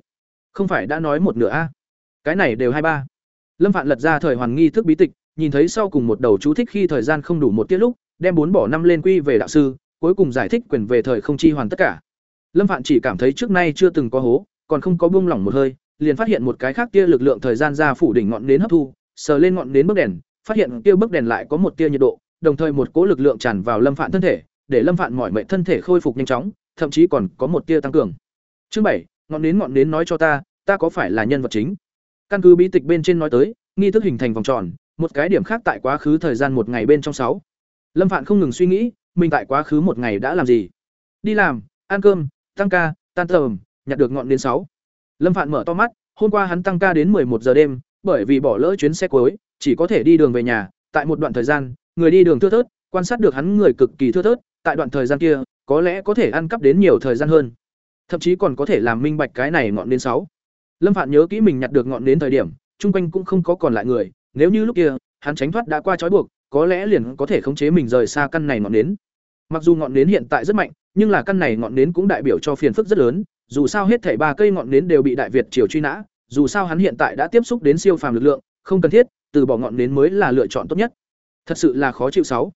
Không phải đã nói một nửa a? Cái này đều hai ba. Lâm Phạn lật ra thời hoàn nghi thức bí tịch, nhìn thấy sau cùng một đầu chú thích khi thời gian không đủ một tiết lúc, đem bốn bỏ năm lên quy về đạo sư, cuối cùng giải thích quyền về thời không chi hoàn tất cả. Lâm Phạn chỉ cảm thấy trước nay chưa từng có hố, còn không có buông lỏng một hơi, liền phát hiện một cái khác tia lực lượng thời gian ra phủ đỉnh ngọn nến hấp thu, sờ lên ngọn nến bức đèn, phát hiện kia bức đèn lại có một tia nhiệt độ, đồng thời một cỗ lực lượng tràn vào Lâm Phạn thân thể, để Lâm Phạn mỏi mệt thân thể khôi phục nhanh chóng, thậm chí còn có một tia tăng cường. Chương bảy, ngọn nến ngọn nến nói cho ta, ta có phải là nhân vật chính? Căn cứ bí tịch bên trên nói tới, nghi thức hình thành vòng tròn, một cái điểm khác tại quá khứ thời gian một ngày bên trong sáu. Lâm Phạn không ngừng suy nghĩ, mình tại quá khứ một ngày đã làm gì? Đi làm, ăn cơm, tăng ca, tan tầm, nhặt được ngọn nến sáu. Lâm Phạn mở to mắt, hôm qua hắn tăng ca đến một giờ đêm, bởi vì bỏ lỡ chuyến xe cuối, chỉ có thể đi đường về nhà, tại một đoạn thời gian, người đi đường thưa thớt, quan sát được hắn người cực kỳ thưa thớt, tại đoạn thời gian kia, có lẽ có thể ăn cắp đến nhiều thời gian hơn. Thậm chí còn có thể làm minh bạch cái này ngọn nến sáu. Lâm Phạn nhớ kỹ mình nhặt được ngọn nến thời điểm, chung quanh cũng không có còn lại người, nếu như lúc kia, hắn tránh thoát đã qua trói buộc, có lẽ liền có thể khống chế mình rời xa căn này ngọn nến. Mặc dù ngọn nến hiện tại rất mạnh, nhưng là căn này ngọn nến cũng đại biểu cho phiền phức rất lớn, dù sao hết thảy ba cây ngọn nến đều bị Đại Việt triều truy nã, dù sao hắn hiện tại đã tiếp xúc đến siêu phàm lực lượng, không cần thiết, từ bỏ ngọn nến mới là lựa chọn tốt nhất. Thật sự là khó chịu sáu.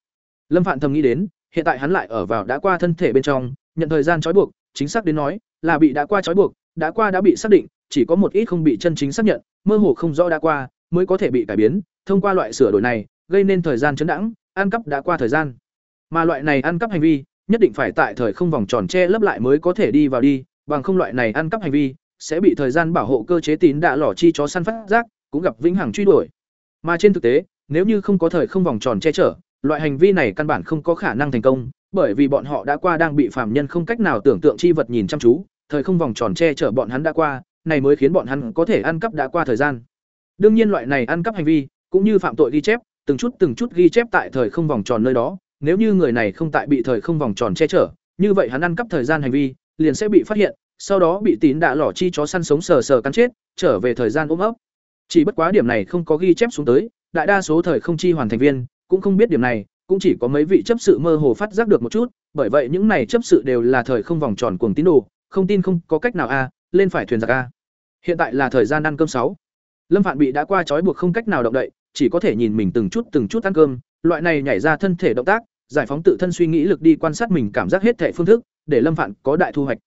Lâm Phạn thầm nghĩ đến, hiện tại hắn lại ở vào đã qua thân thể bên trong, nhận thời gian trói buộc, chính xác đến nói, là bị đã qua trói buộc, đã qua đã bị xác định, chỉ có một ít không bị chân chính xác nhận, mơ hồ không rõ đã qua, mới có thể bị cải biến, thông qua loại sửa đổi này, gây nên thời gian chấn đãng, ăn cắp đã qua thời gian. Mà loại này ăn cắp hành vi, nhất định phải tại thời không vòng tròn che lấp lại mới có thể đi vào đi, bằng không loại này ăn cắp hành vi sẽ bị thời gian bảo hộ cơ chế tín đạ lỏ chi chó săn phát giác, cũng gặp vĩnh hằng truy đuổi. Mà trên thực tế, nếu như không có thời không vòng tròn che chở, loại hành vi này căn bản không có khả năng thành công, bởi vì bọn họ đã qua đang bị phàm nhân không cách nào tưởng tượng chi vật nhìn chăm chú, thời không vòng tròn che chở bọn hắn đã qua, này mới khiến bọn hắn có thể ăn cắp đã qua thời gian. Đương nhiên loại này ăn cắp hành vi, cũng như phạm tội ghi chép, từng chút từng chút ghi chép tại thời không vòng tròn nơi đó, nếu như người này không tại bị thời không vòng tròn che chở, như vậy hắn ăn cắp thời gian hành vi, liền sẽ bị phát hiện, sau đó bị tín đạ lỏ chi chó săn sống sờ sờ cắn chết, trở về thời gian ôm ấp. Chỉ bất quá điểm này không có ghi chép xuống tới, đại đa số thời không chi hoàn thành viên cũng không biết điểm này, cũng chỉ có mấy vị chấp sự mơ hồ phát giác được một chút, bởi vậy những này chấp sự đều là thời không vòng tròn cuồng tín đồ, không tin không có cách nào a, lên phải thuyền giặc a. Hiện tại là thời gian ăn cơm sáu. Lâm Phạn bị đã qua trói buộc không cách nào động đậy, chỉ có thể nhìn mình từng chút từng chút ăn cơm, loại này nhảy ra thân thể động tác, giải phóng tự thân suy nghĩ lực đi quan sát mình cảm giác hết thể phương thức, để Lâm Phạn có đại thu hoạch.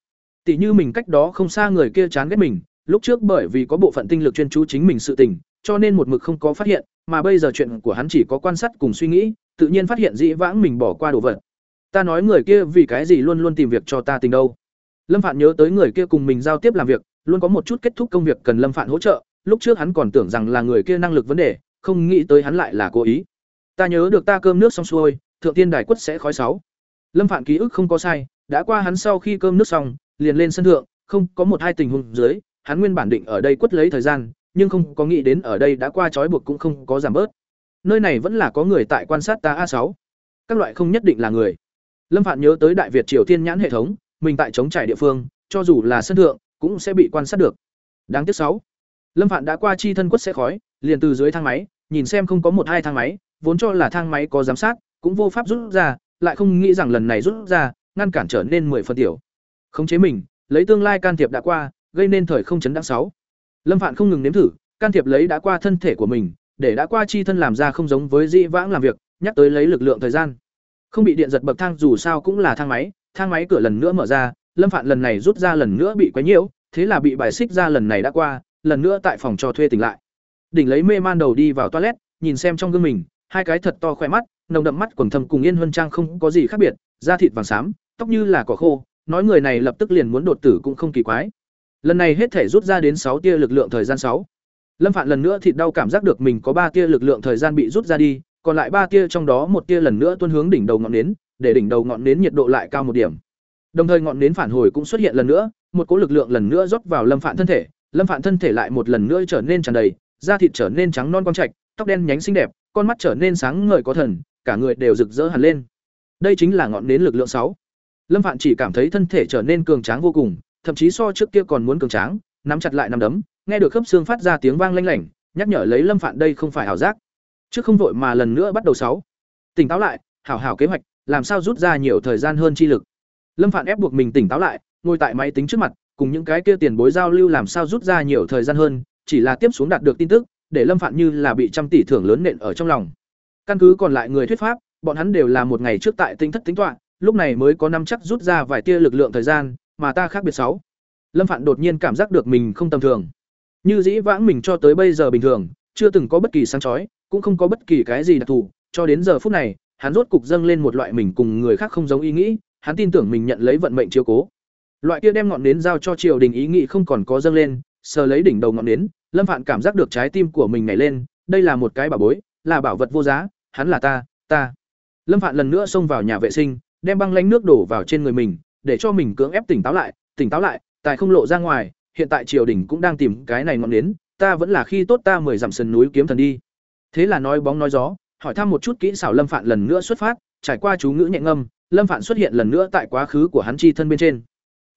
Tỷ như mình cách đó không xa người kia chán ghét mình, lúc trước bởi vì có bộ phận tinh lực chuyên chú chính mình sự tình, cho nên một mực không có phát hiện, mà bây giờ chuyện của hắn chỉ có quan sát cùng suy nghĩ, tự nhiên phát hiện dĩ vãng mình bỏ qua đồ vật. Ta nói người kia vì cái gì luôn luôn tìm việc cho ta tình đâu. Lâm Phạn nhớ tới người kia cùng mình giao tiếp làm việc, luôn có một chút kết thúc công việc cần Lâm Phạn hỗ trợ, lúc trước hắn còn tưởng rằng là người kia năng lực vấn đề, không nghĩ tới hắn lại là cố ý. Ta nhớ được ta cơm nước xong xuôi, thượng tiên đài quất sẽ khói sáu. Lâm Phạn ký ức không có sai, đã qua hắn sau khi cơm nước xong, liền lên sân thượng, không có một hai tình huống dưới, hắn nguyên bản định ở đây quất lấy thời gian, nhưng không có nghĩ đến ở đây đã qua trói buộc cũng không có giảm bớt. Nơi này vẫn là có người tại quan sát ta a sáu. Các loại không nhất định là người. Lâm Phạn nhớ tới Đại Việt Triều Tiên nhãn hệ thống, mình tại chống trải địa phương, cho dù là sân thượng, cũng sẽ bị quan sát được. Đáng tiếc sáu. Lâm Phạn đã qua chi thân quất sẽ khói, liền từ dưới thang máy, nhìn xem không có một hai thang máy, vốn cho là thang máy có giám sát, cũng vô pháp rút ra, lại không nghĩ rằng lần này rút ra, ngăn cản trở nên mười phần tiểu. Khống chế mình, lấy tương lai can thiệp đã qua, gây nên thời không chấn đáng sáu. Lâm Phạn không ngừng nếm thử, can thiệp lấy đã qua thân thể của mình, để đã qua chi thân làm ra không giống với dị vãng làm việc, nhắc tới lấy lực lượng thời gian. Không bị điện giật bậc thang dù sao cũng là thang máy, thang máy cửa lần nữa mở ra, Lâm Phạn lần này rút ra lần nữa bị quấy nhiễu, thế là bị bài xích ra lần này đã qua, lần nữa tại phòng cho thuê tỉnh lại. Đỉnh lấy mê man đầu đi vào toilet, nhìn xem trong gương mình, hai cái thật to khỏe mắt, nồng đậm mắt quần thâm cùng Yên Huân Trang không có gì khác biệt, da thịt vàng xám, tóc như là cỏ khô, nói người này lập tức liền muốn đột tử cũng không kỳ quái. Lần này hết thể rút ra đến sáu tia lực lượng thời gian sáu. Lâm Phạn lần nữa thịt đau cảm giác được mình có ba tia lực lượng thời gian bị rút ra đi, còn lại ba tia trong đó một tia lần nữa tuôn hướng đỉnh đầu ngọn nến, để đỉnh đầu ngọn nến nhiệt độ lại cao một điểm. Đồng thời ngọn nến phản hồi cũng xuất hiện lần nữa, một cỗ lực lượng lần nữa rót vào Lâm Phạn thân thể, Lâm Phạn thân thể lại một lần nữa trở nên tràn đầy, da thịt trở nên trắng non quang trạch, tóc đen nhánh xinh đẹp, con mắt trở nên sáng ngời có thần, cả người đều rực rỡ hẳn lên. Đây chính là ngọn nến lực lượng sáu. Lâm Phạn chỉ cảm thấy thân thể trở nên cường tráng vô cùng, thậm chí so trước kia còn muốn cường tráng, nắm chặt lại nắm đấm, nghe được khớp xương phát ra tiếng vang lanh lảnh, nhắc nhở lấy Lâm Phạn đây không phải ảo giác. Trước không vội mà lần nữa bắt đầu sáu. Tỉnh táo lại, hảo hảo kế hoạch, làm sao rút ra nhiều thời gian hơn chi lực. Lâm Phạn ép buộc mình tỉnh táo lại, ngồi tại máy tính trước mặt, cùng những cái kia tiền bối giao lưu làm sao rút ra nhiều thời gian hơn, chỉ là tiếp xuống đạt được tin tức, để Lâm Phạn như là bị trăm tỷ thưởng lớn nện ở trong lòng. Căn cứ còn lại người thuyết pháp, bọn hắn đều là một ngày trước tại tinh thất tính toán, lúc này mới có năm chắc rút ra vài tia lực lượng thời gian, mà ta khác biệt sáu. Lâm Phạn đột nhiên cảm giác được mình không tầm thường. Như dĩ vãng mình cho tới bây giờ bình thường, chưa từng có bất kỳ sáng chói, cũng không có bất kỳ cái gì đặc thù, cho đến giờ phút này, hắn rốt cục dâng lên một loại mình cùng người khác không giống ý nghĩ, hắn tin tưởng mình nhận lấy vận mệnh chiếu cố. Loại kia đem ngọn nến giao cho triều đình ý nghĩ không còn có dâng lên, sờ lấy đỉnh đầu ngọn nến, Lâm Phạn cảm giác được trái tim của mình nhảy lên, đây là một cái bảo bối, là bảo vật vô giá, hắn là ta, ta. Lâm Phạn lần nữa xông vào nhà vệ sinh, đem băng lánh nước đổ vào trên người mình, để cho mình cưỡng ép tỉnh táo lại, tỉnh táo lại, tài không lộ ra ngoài, hiện tại triều đình cũng đang tìm cái này ngọn nến, ta vẫn là khi tốt ta mời giảm sườn núi kiếm thần đi. Thế là nói bóng nói gió, hỏi thăm một chút kỹ xảo Lâm Phạn lần nữa xuất phát, trải qua chú ngữ nhẹ ngâm, Lâm Phạn xuất hiện lần nữa tại quá khứ của hắn chi thân bên trên.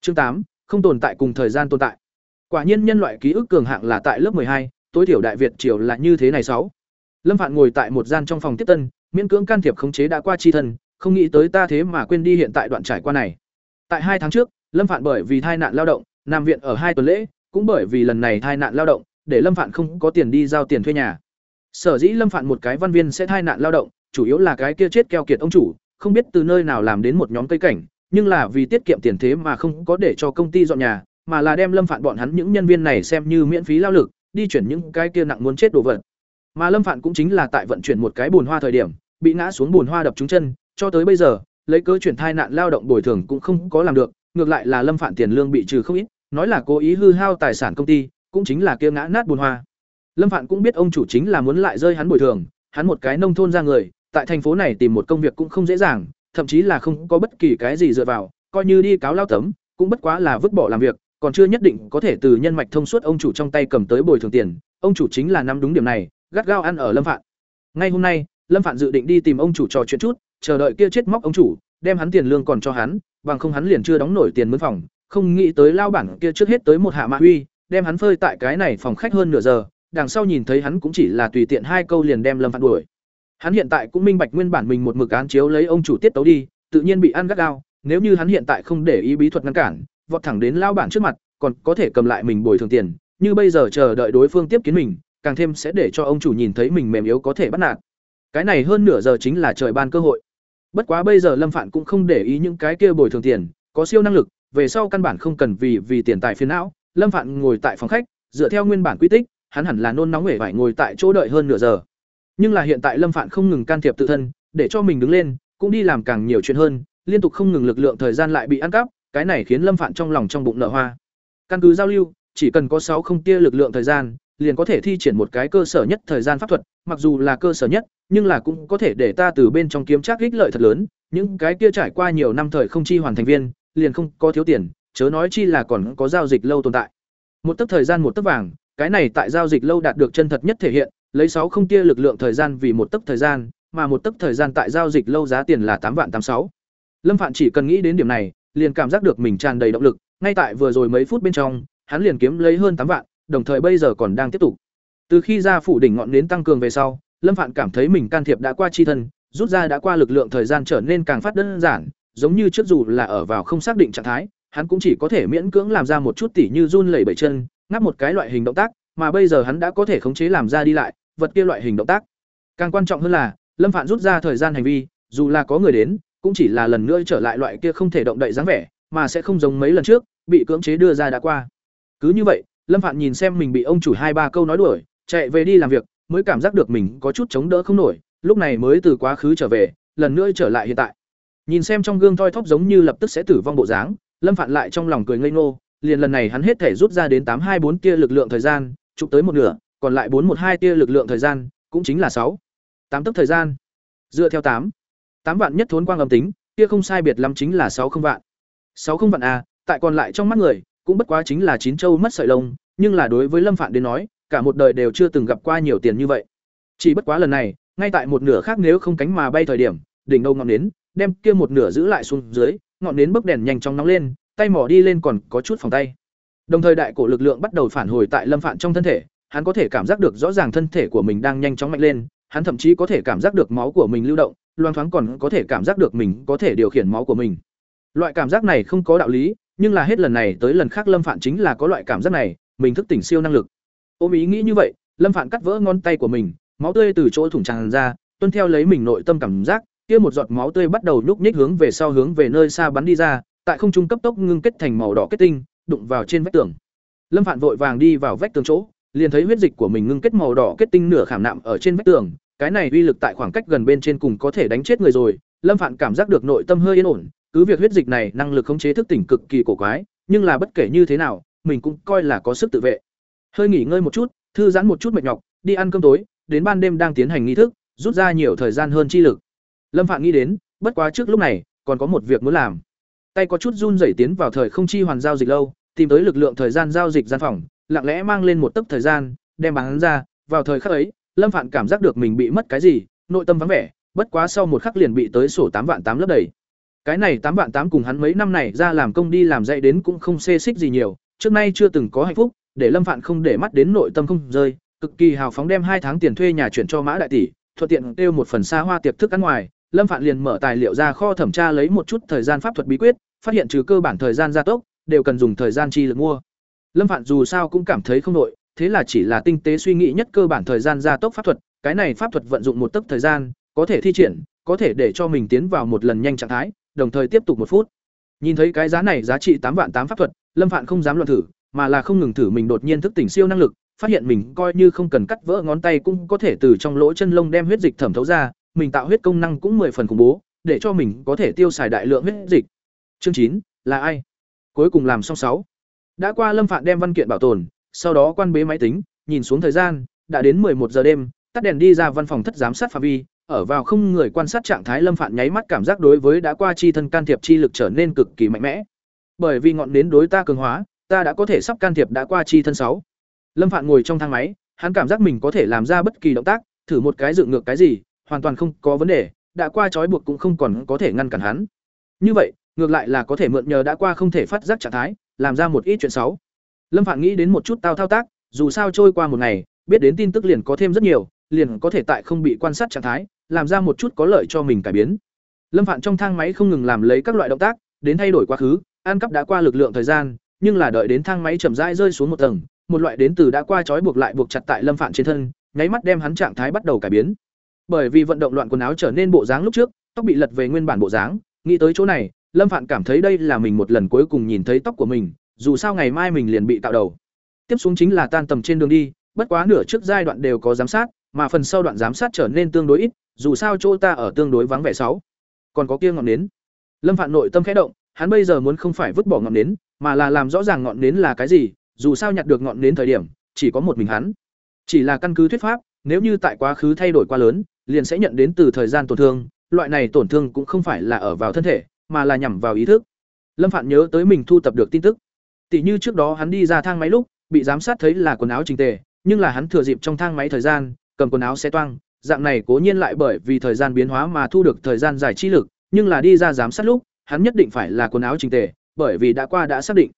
Chương tám, không tồn tại cùng thời gian tồn tại. Quả nhiên nhân loại ký ức cường hạng là tại lớp hai, tối thiểu đại Việt triều là như thế này sáu. Lâm Phạn ngồi tại một gian trong phòng tiếp tân, miễn cưỡng can thiệp khống chế đã qua chi thân, không nghĩ tới ta thế mà quên đi hiện tại đoạn trải qua này. Tại hai tháng trước, Lâm Phạn bởi vì thai nạn lao động, nằm viện ở hai tuần lễ, cũng bởi vì lần này thai nạn lao động, để Lâm Phạn không có tiền đi giao tiền thuê nhà. Sở dĩ Lâm Phạn một cái văn viên sẽ thai nạn lao động, chủ yếu là cái kia chết keo kiệt ông chủ, không biết từ nơi nào làm đến một nhóm cây cảnh, nhưng là vì tiết kiệm tiền thế mà không có để cho công ty dọn nhà, mà là đem Lâm Phạn bọn hắn những nhân viên này xem như miễn phí lao lực, đi chuyển những cái kia nặng muốn chết đồ vật. Mà Lâm Phạn cũng chính là tại vận chuyển một cái bùn hoa thời điểm, bị ngã xuống bùn hoa đập trúng chân, cho tới bây giờ, lấy cớ chuyển thai nạn lao động bồi thường cũng không có làm được, ngược lại là Lâm Phạn tiền lương bị trừ không ít, nói là cố ý hư hao tài sản công ty, cũng chính là kia ngã nát bùn hoa. Lâm Phạn cũng biết ông chủ chính là muốn lại rơi hắn bồi thường, hắn một cái nông thôn ra người, tại thành phố này tìm một công việc cũng không dễ dàng, thậm chí là không có bất kỳ cái gì dựa vào, coi như đi cáo lao tấm, cũng bất quá là vứt bỏ làm việc, còn chưa nhất định có thể từ nhân mạch thông suốt ông chủ trong tay cầm tới bồi thường tiền, ông chủ chính là nắm đúng điểm này, gắt gao ăn ở Lâm Phạn. Ngay hôm nay, Lâm Phạn dự định đi tìm ông chủ trò chuyện chút, chờ đợi kia chết móc ông chủ, đem hắn tiền lương còn cho hắn, bằng không hắn liền chưa đóng nổi tiền mướn phòng, không nghĩ tới lao bản kia trước hết tới một hạ mã huy, đem hắn phơi tại cái này phòng khách hơn nửa giờ, đằng sau nhìn thấy hắn cũng chỉ là tùy tiện hai câu liền đem Lâm Phạn đuổi. Hắn hiện tại cũng minh bạch nguyên bản mình một mực án chiếu lấy ông chủ tiết tấu đi, tự nhiên bị ăn gắt gao, nếu như hắn hiện tại không để ý bí thuật ngăn cản, vọt thẳng đến lao bản trước mặt, còn có thể cầm lại mình bồi thường tiền, như bây giờ chờ đợi đối phương tiếp kiến mình, càng thêm sẽ để cho ông chủ nhìn thấy mình mềm yếu có thể bắt nạt. Cái này hơn nửa giờ chính là trời ban cơ hội. Bất quá bây giờ Lâm Phạn cũng không để ý những cái kia bồi thường tiền, có siêu năng lực, về sau căn bản không cần vì vì tiền tài phiền não. Lâm Phạn ngồi tại phòng khách, dựa theo nguyên bản quy tích, hắn hẳn là nôn nóng hể vải ngồi tại chỗ đợi hơn nửa giờ. Nhưng là hiện tại Lâm Phạn không ngừng can thiệp tự thân, để cho mình đứng lên, cũng đi làm càng nhiều chuyện hơn, liên tục không ngừng lực lượng thời gian lại bị ăn cắp, cái này khiến Lâm Phạn trong lòng trong bụng nở hoa. Căn cứ giao lưu, chỉ cần có sáu không tia lực lượng thời gian, liền có thể thi triển một cái cơ sở nhất thời gian pháp thuật, mặc dù là cơ sở nhất, nhưng là cũng có thể để ta từ bên trong kiếm chắc ích lợi thật lớn, những cái kia trải qua nhiều năm thời không chi hoàn thành viên, liền không có thiếu tiền, chớ nói chi là còn có giao dịch lâu tồn tại. Một tấc thời gian một tấc vàng, cái này tại giao dịch lâu đạt được chân thật nhất thể hiện, lấy sáu không tia lực lượng thời gian vì một tấc thời gian, mà một tấc thời gian tại giao dịch lâu giá tiền là tám vạn tám sáu. Lâm Phạn chỉ cần nghĩ đến điểm này, liền cảm giác được mình tràn đầy động lực, ngay tại vừa rồi mấy phút bên trong, hắn liền kiếm lấy hơn tám vạn, đồng thời bây giờ còn đang tiếp tục. Từ khi ra phủ đỉnh ngọn nến tăng cường về sau, Lâm Phạn cảm thấy mình can thiệp đã qua chi thân, rút ra đã qua lực lượng thời gian trở nên càng phát đơn giản, giống như trước dù là ở vào không xác định trạng thái, hắn cũng chỉ có thể miễn cưỡng làm ra một chút tỉ như run lẩy bẩy chân, ngáp một cái loại hình động tác, mà bây giờ hắn đã có thể khống chế làm ra đi lại, vật kia loại hình động tác. Càng quan trọng hơn là, Lâm Phạn rút ra thời gian hành vi, dù là có người đến, cũng chỉ là lần nữa trở lại loại kia không thể động đậy dáng vẻ, mà sẽ không giống mấy lần trước, bị cưỡng chế đưa ra đã qua. Cứ như vậy, Lâm Phạn nhìn xem mình bị ông chủ hai ba câu nói đuổi, chạy về đi làm việc, mới cảm giác được mình có chút chống đỡ không nổi, lúc này mới từ quá khứ trở về, lần nữa trở lại hiện tại. Nhìn xem trong gương thoi thóp giống như lập tức sẽ tử vong bộ dáng, Lâm Phạn lại trong lòng cười ngây ngô, liền lần này hắn hết thể rút ra đến tám hai bốn tia lực lượng thời gian, chụp tới một nửa, còn lại bốn một hai tia lực lượng thời gian, cũng chính là sáu tám tức thời gian. Dựa theo tám tám vạn nhất thốn quang âm tính, kia không sai biệt lắm chính là sáu không vạn. sáu không vạn a, tại còn lại trong mắt người, cũng bất quá chính là chín châu mất sợi lông, nhưng là đối với Lâm Phạn đến nói, cả một đời đều chưa từng gặp qua nhiều tiền như vậy. Chỉ bất quá lần này, ngay tại một nửa khác nếu không cánh mà bay thời điểm, đỉnh đầu ngọn nến, đem kia một nửa giữ lại xuống dưới, ngọn nến bốc đèn nhanh chóng nóng lên, tay mỏ đi lên còn có chút phòng tay. Đồng thời đại cổ lực lượng bắt đầu phản hồi tại Lâm Phạn trong thân thể, hắn có thể cảm giác được rõ ràng thân thể của mình đang nhanh chóng mạnh lên, hắn thậm chí có thể cảm giác được máu của mình lưu động, loang thoáng còn có thể cảm giác được mình có thể điều khiển máu của mình. Loại cảm giác này không có đạo lý, nhưng là hết lần này tới lần khác lâm phạn chính là có loại cảm giác này mình thức tỉnh siêu năng lực ôm ý nghĩ như vậy, lâm phạn cắt vỡ ngón tay của mình, máu tươi từ chỗ thủng tràn ra, tuân theo lấy mình nội tâm cảm giác, kia một giọt máu tươi bắt đầu nhúc nhích hướng về sau hướng về nơi xa bắn đi ra, tại không trung cấp tốc ngưng kết thành màu đỏ kết tinh, đụng vào trên vách tường. Lâm phạn vội vàng đi vào vách tường chỗ, liền thấy huyết dịch của mình ngưng kết màu đỏ kết tinh nửa khảm nạm ở trên vách tường, cái này uy lực tại khoảng cách gần bên trên cùng có thể đánh chết người rồi, lâm phạn cảm giác được nội tâm hơi yên ổn, cứ việc huyết dịch này năng lực khống chế thức tỉnh cực kỳ cổ quái, nhưng là bất kể như thế nào, mình cũng coi là có sức tự vệ hơi nghỉ ngơi một chút, thư giãn một chút mệt nhọc, đi ăn cơm tối, đến ban đêm đang tiến hành nghi thức, rút ra nhiều thời gian hơn chi lực. Lâm phạn nghĩ đến, bất quá trước lúc này, còn có một việc muốn làm. Tay có chút run rẩy tiến vào thời không chi hoàn giao dịch lâu, tìm tới lực lượng thời gian giao dịch gian phòng, lặng lẽ mang lên một tấc thời gian, đem bán ra. Vào thời khắc ấy, lâm phạn cảm giác được mình bị mất cái gì, nội tâm vắng vẻ, bất quá sau một khắc liền bị tới sổ tám vạn tám lấp đầy. Cái này tám vạn tám cùng hắn mấy năm này ra làm công đi làm dạy đến cũng không xê xích gì nhiều, trước nay chưa từng có hạnh phúc để lâm phạn không để mắt đến nội tâm không rơi, cực kỳ hào phóng đem hai tháng tiền thuê nhà chuyển cho mã đại tỷ, thuận tiện kêu một phần xa hoa tiệc thức ăn ngoài. Lâm phạn liền mở tài liệu ra kho thẩm tra lấy một chút thời gian pháp thuật bí quyết, phát hiện trừ cơ bản thời gian gia tốc, đều cần dùng thời gian chi lực mua. Lâm phạn dù sao cũng cảm thấy không nội, thế là chỉ là tinh tế suy nghĩ nhất cơ bản thời gian gia tốc pháp thuật, cái này pháp thuật vận dụng một tấc thời gian, có thể thi triển, có thể để cho mình tiến vào một lần nhanh trạng thái, đồng thời tiếp tục một phút. Nhìn thấy cái giá này giá trị tám vạn tám pháp thuật, lâm phạn không dám luận thử mà là không ngừng thử mình đột nhiên thức tỉnh siêu năng lực, phát hiện mình coi như không cần cắt vỡ ngón tay cũng có thể từ trong lỗ chân lông đem huyết dịch thẩm thấu ra, mình tạo huyết công năng cũng mười phần khủng bố, để cho mình có thể tiêu xài đại lượng huyết dịch. Chương chín, là ai? Cuối cùng làm xong sáu. Đã qua lâm phạn đem văn kiện bảo tồn, sau đó quan bế máy tính, nhìn xuống thời gian, đã đến một giờ đêm, tắt đèn đi ra văn phòng thất giám sát phạm vi, ở vào không người quan sát trạng thái lâm phạn nháy mắt cảm giác đối với đã qua chi thân can thiệp chi lực trở nên cực kỳ mạnh mẽ. Bởi vì ngọn nến đối ta cường hóa ta đã có thể sắp can thiệp đã qua chi thân sáu. Lâm phạn ngồi trong thang máy, hắn cảm giác mình có thể làm ra bất kỳ động tác, thử một cái dựng ngược cái gì, hoàn toàn không có vấn đề, đã qua trói buộc cũng không còn có thể ngăn cản hắn. Như vậy, ngược lại là có thể mượn nhờ đã qua không thể phát giác trạng thái, làm ra một ít chuyện xấu. Lâm phạn nghĩ đến một chút tao thao tác, dù sao trôi qua một ngày, biết đến tin tức liền có thêm rất nhiều, liền có thể tại không bị quan sát trạng thái, làm ra một chút có lợi cho mình cải biến. Lâm phạn trong thang máy không ngừng làm lấy các loại động tác, đến thay đổi quá khứ, ăn cắp đã qua lực lượng thời gian nhưng là đợi đến thang máy chậm rãi rơi xuống một tầng, một loại đến từ đã qua trói buộc lại buộc chặt tại lâm phạn trên thân, nháy mắt đem hắn trạng thái bắt đầu cải biến. Bởi vì vận động loạn quần áo trở nên bộ dáng lúc trước, tóc bị lật về nguyên bản bộ dáng, nghĩ tới chỗ này, lâm phạn cảm thấy đây là mình một lần cuối cùng nhìn thấy tóc của mình, dù sao ngày mai mình liền bị tạo đầu. Tiếp xuống chính là tan tầm trên đường đi, bất quá nửa trước giai đoạn đều có giám sát, mà phần sau đoạn giám sát trở nên tương đối ít, dù sao chỗ ta ở tương đối vắng vẻ sáu. Còn có kia ngọn nến. Lâm phạn nội tâm khẽ động, hắn bây giờ muốn không phải vứt bỏ ngọn nến mà là làm rõ ràng ngọn nến là cái gì, dù sao nhặt được ngọn nến thời điểm, chỉ có một mình hắn. Chỉ là căn cứ thuyết pháp, nếu như tại quá khứ thay đổi quá lớn, liền sẽ nhận đến từ thời gian tổn thương, loại này tổn thương cũng không phải là ở vào thân thể, mà là nhằm vào ý thức. Lâm phạn nhớ tới mình thu tập được tin tức. Tỷ như trước đó hắn đi ra thang máy lúc, bị giám sát thấy là quần áo trình tề, nhưng là hắn thừa dịp trong thang máy thời gian, cầm quần áo xe toang, dạng này cố nhiên lại bởi vì thời gian biến hóa mà thu được thời gian giải chi lực, nhưng là đi ra giám sát lúc, hắn nhất định phải là quần áo trình tề bởi vì đã qua đã xác định.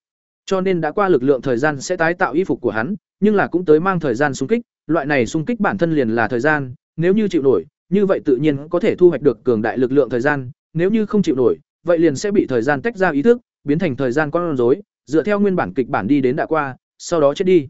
Cho nên đã qua lực lượng thời gian sẽ tái tạo y phục của hắn, nhưng là cũng tới mang thời gian xung kích, loại này xung kích bản thân liền là thời gian, nếu như chịu nổi, như vậy tự nhiên có thể thu hoạch được cường đại lực lượng thời gian, nếu như không chịu nổi, vậy liền sẽ bị thời gian tách ra ý thức, biến thành thời gian con rối, dựa theo nguyên bản kịch bản đi đến đã qua, sau đó chết đi.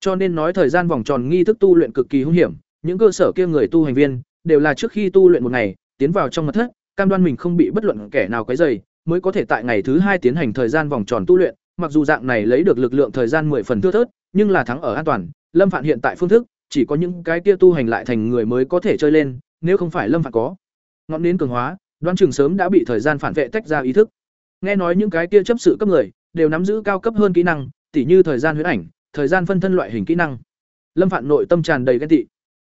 Cho nên nói thời gian vòng tròn nghi thức tu luyện cực kỳ hung hiểm, những cơ sở kia người tu hành viên, đều là trước khi tu luyện một ngày, tiến vào trong mật thất, cam đoan mình không bị bất luận kẻ nào quấy dày mới có thể tại ngày thứ hai tiến hành thời gian vòng tròn tu luyện, mặc dù dạng này lấy được lực lượng thời gian 10 phần thưa thớt, nhưng là thắng ở an toàn. Lâm phạn hiện tại phương thức, chỉ có những cái kia tu hành lại thành người mới có thể chơi lên, nếu không phải lâm phạn có ngọn nến cường hóa, đoán chừng sớm đã bị thời gian phản vệ tách ra ý thức. Nghe nói những cái kia chấp sự cấp người, đều nắm giữ cao cấp hơn kỹ năng, tỉ như thời gian huyễn ảnh, thời gian phân thân loại hình kỹ năng. Lâm phạn nội tâm tràn đầy ghen tị.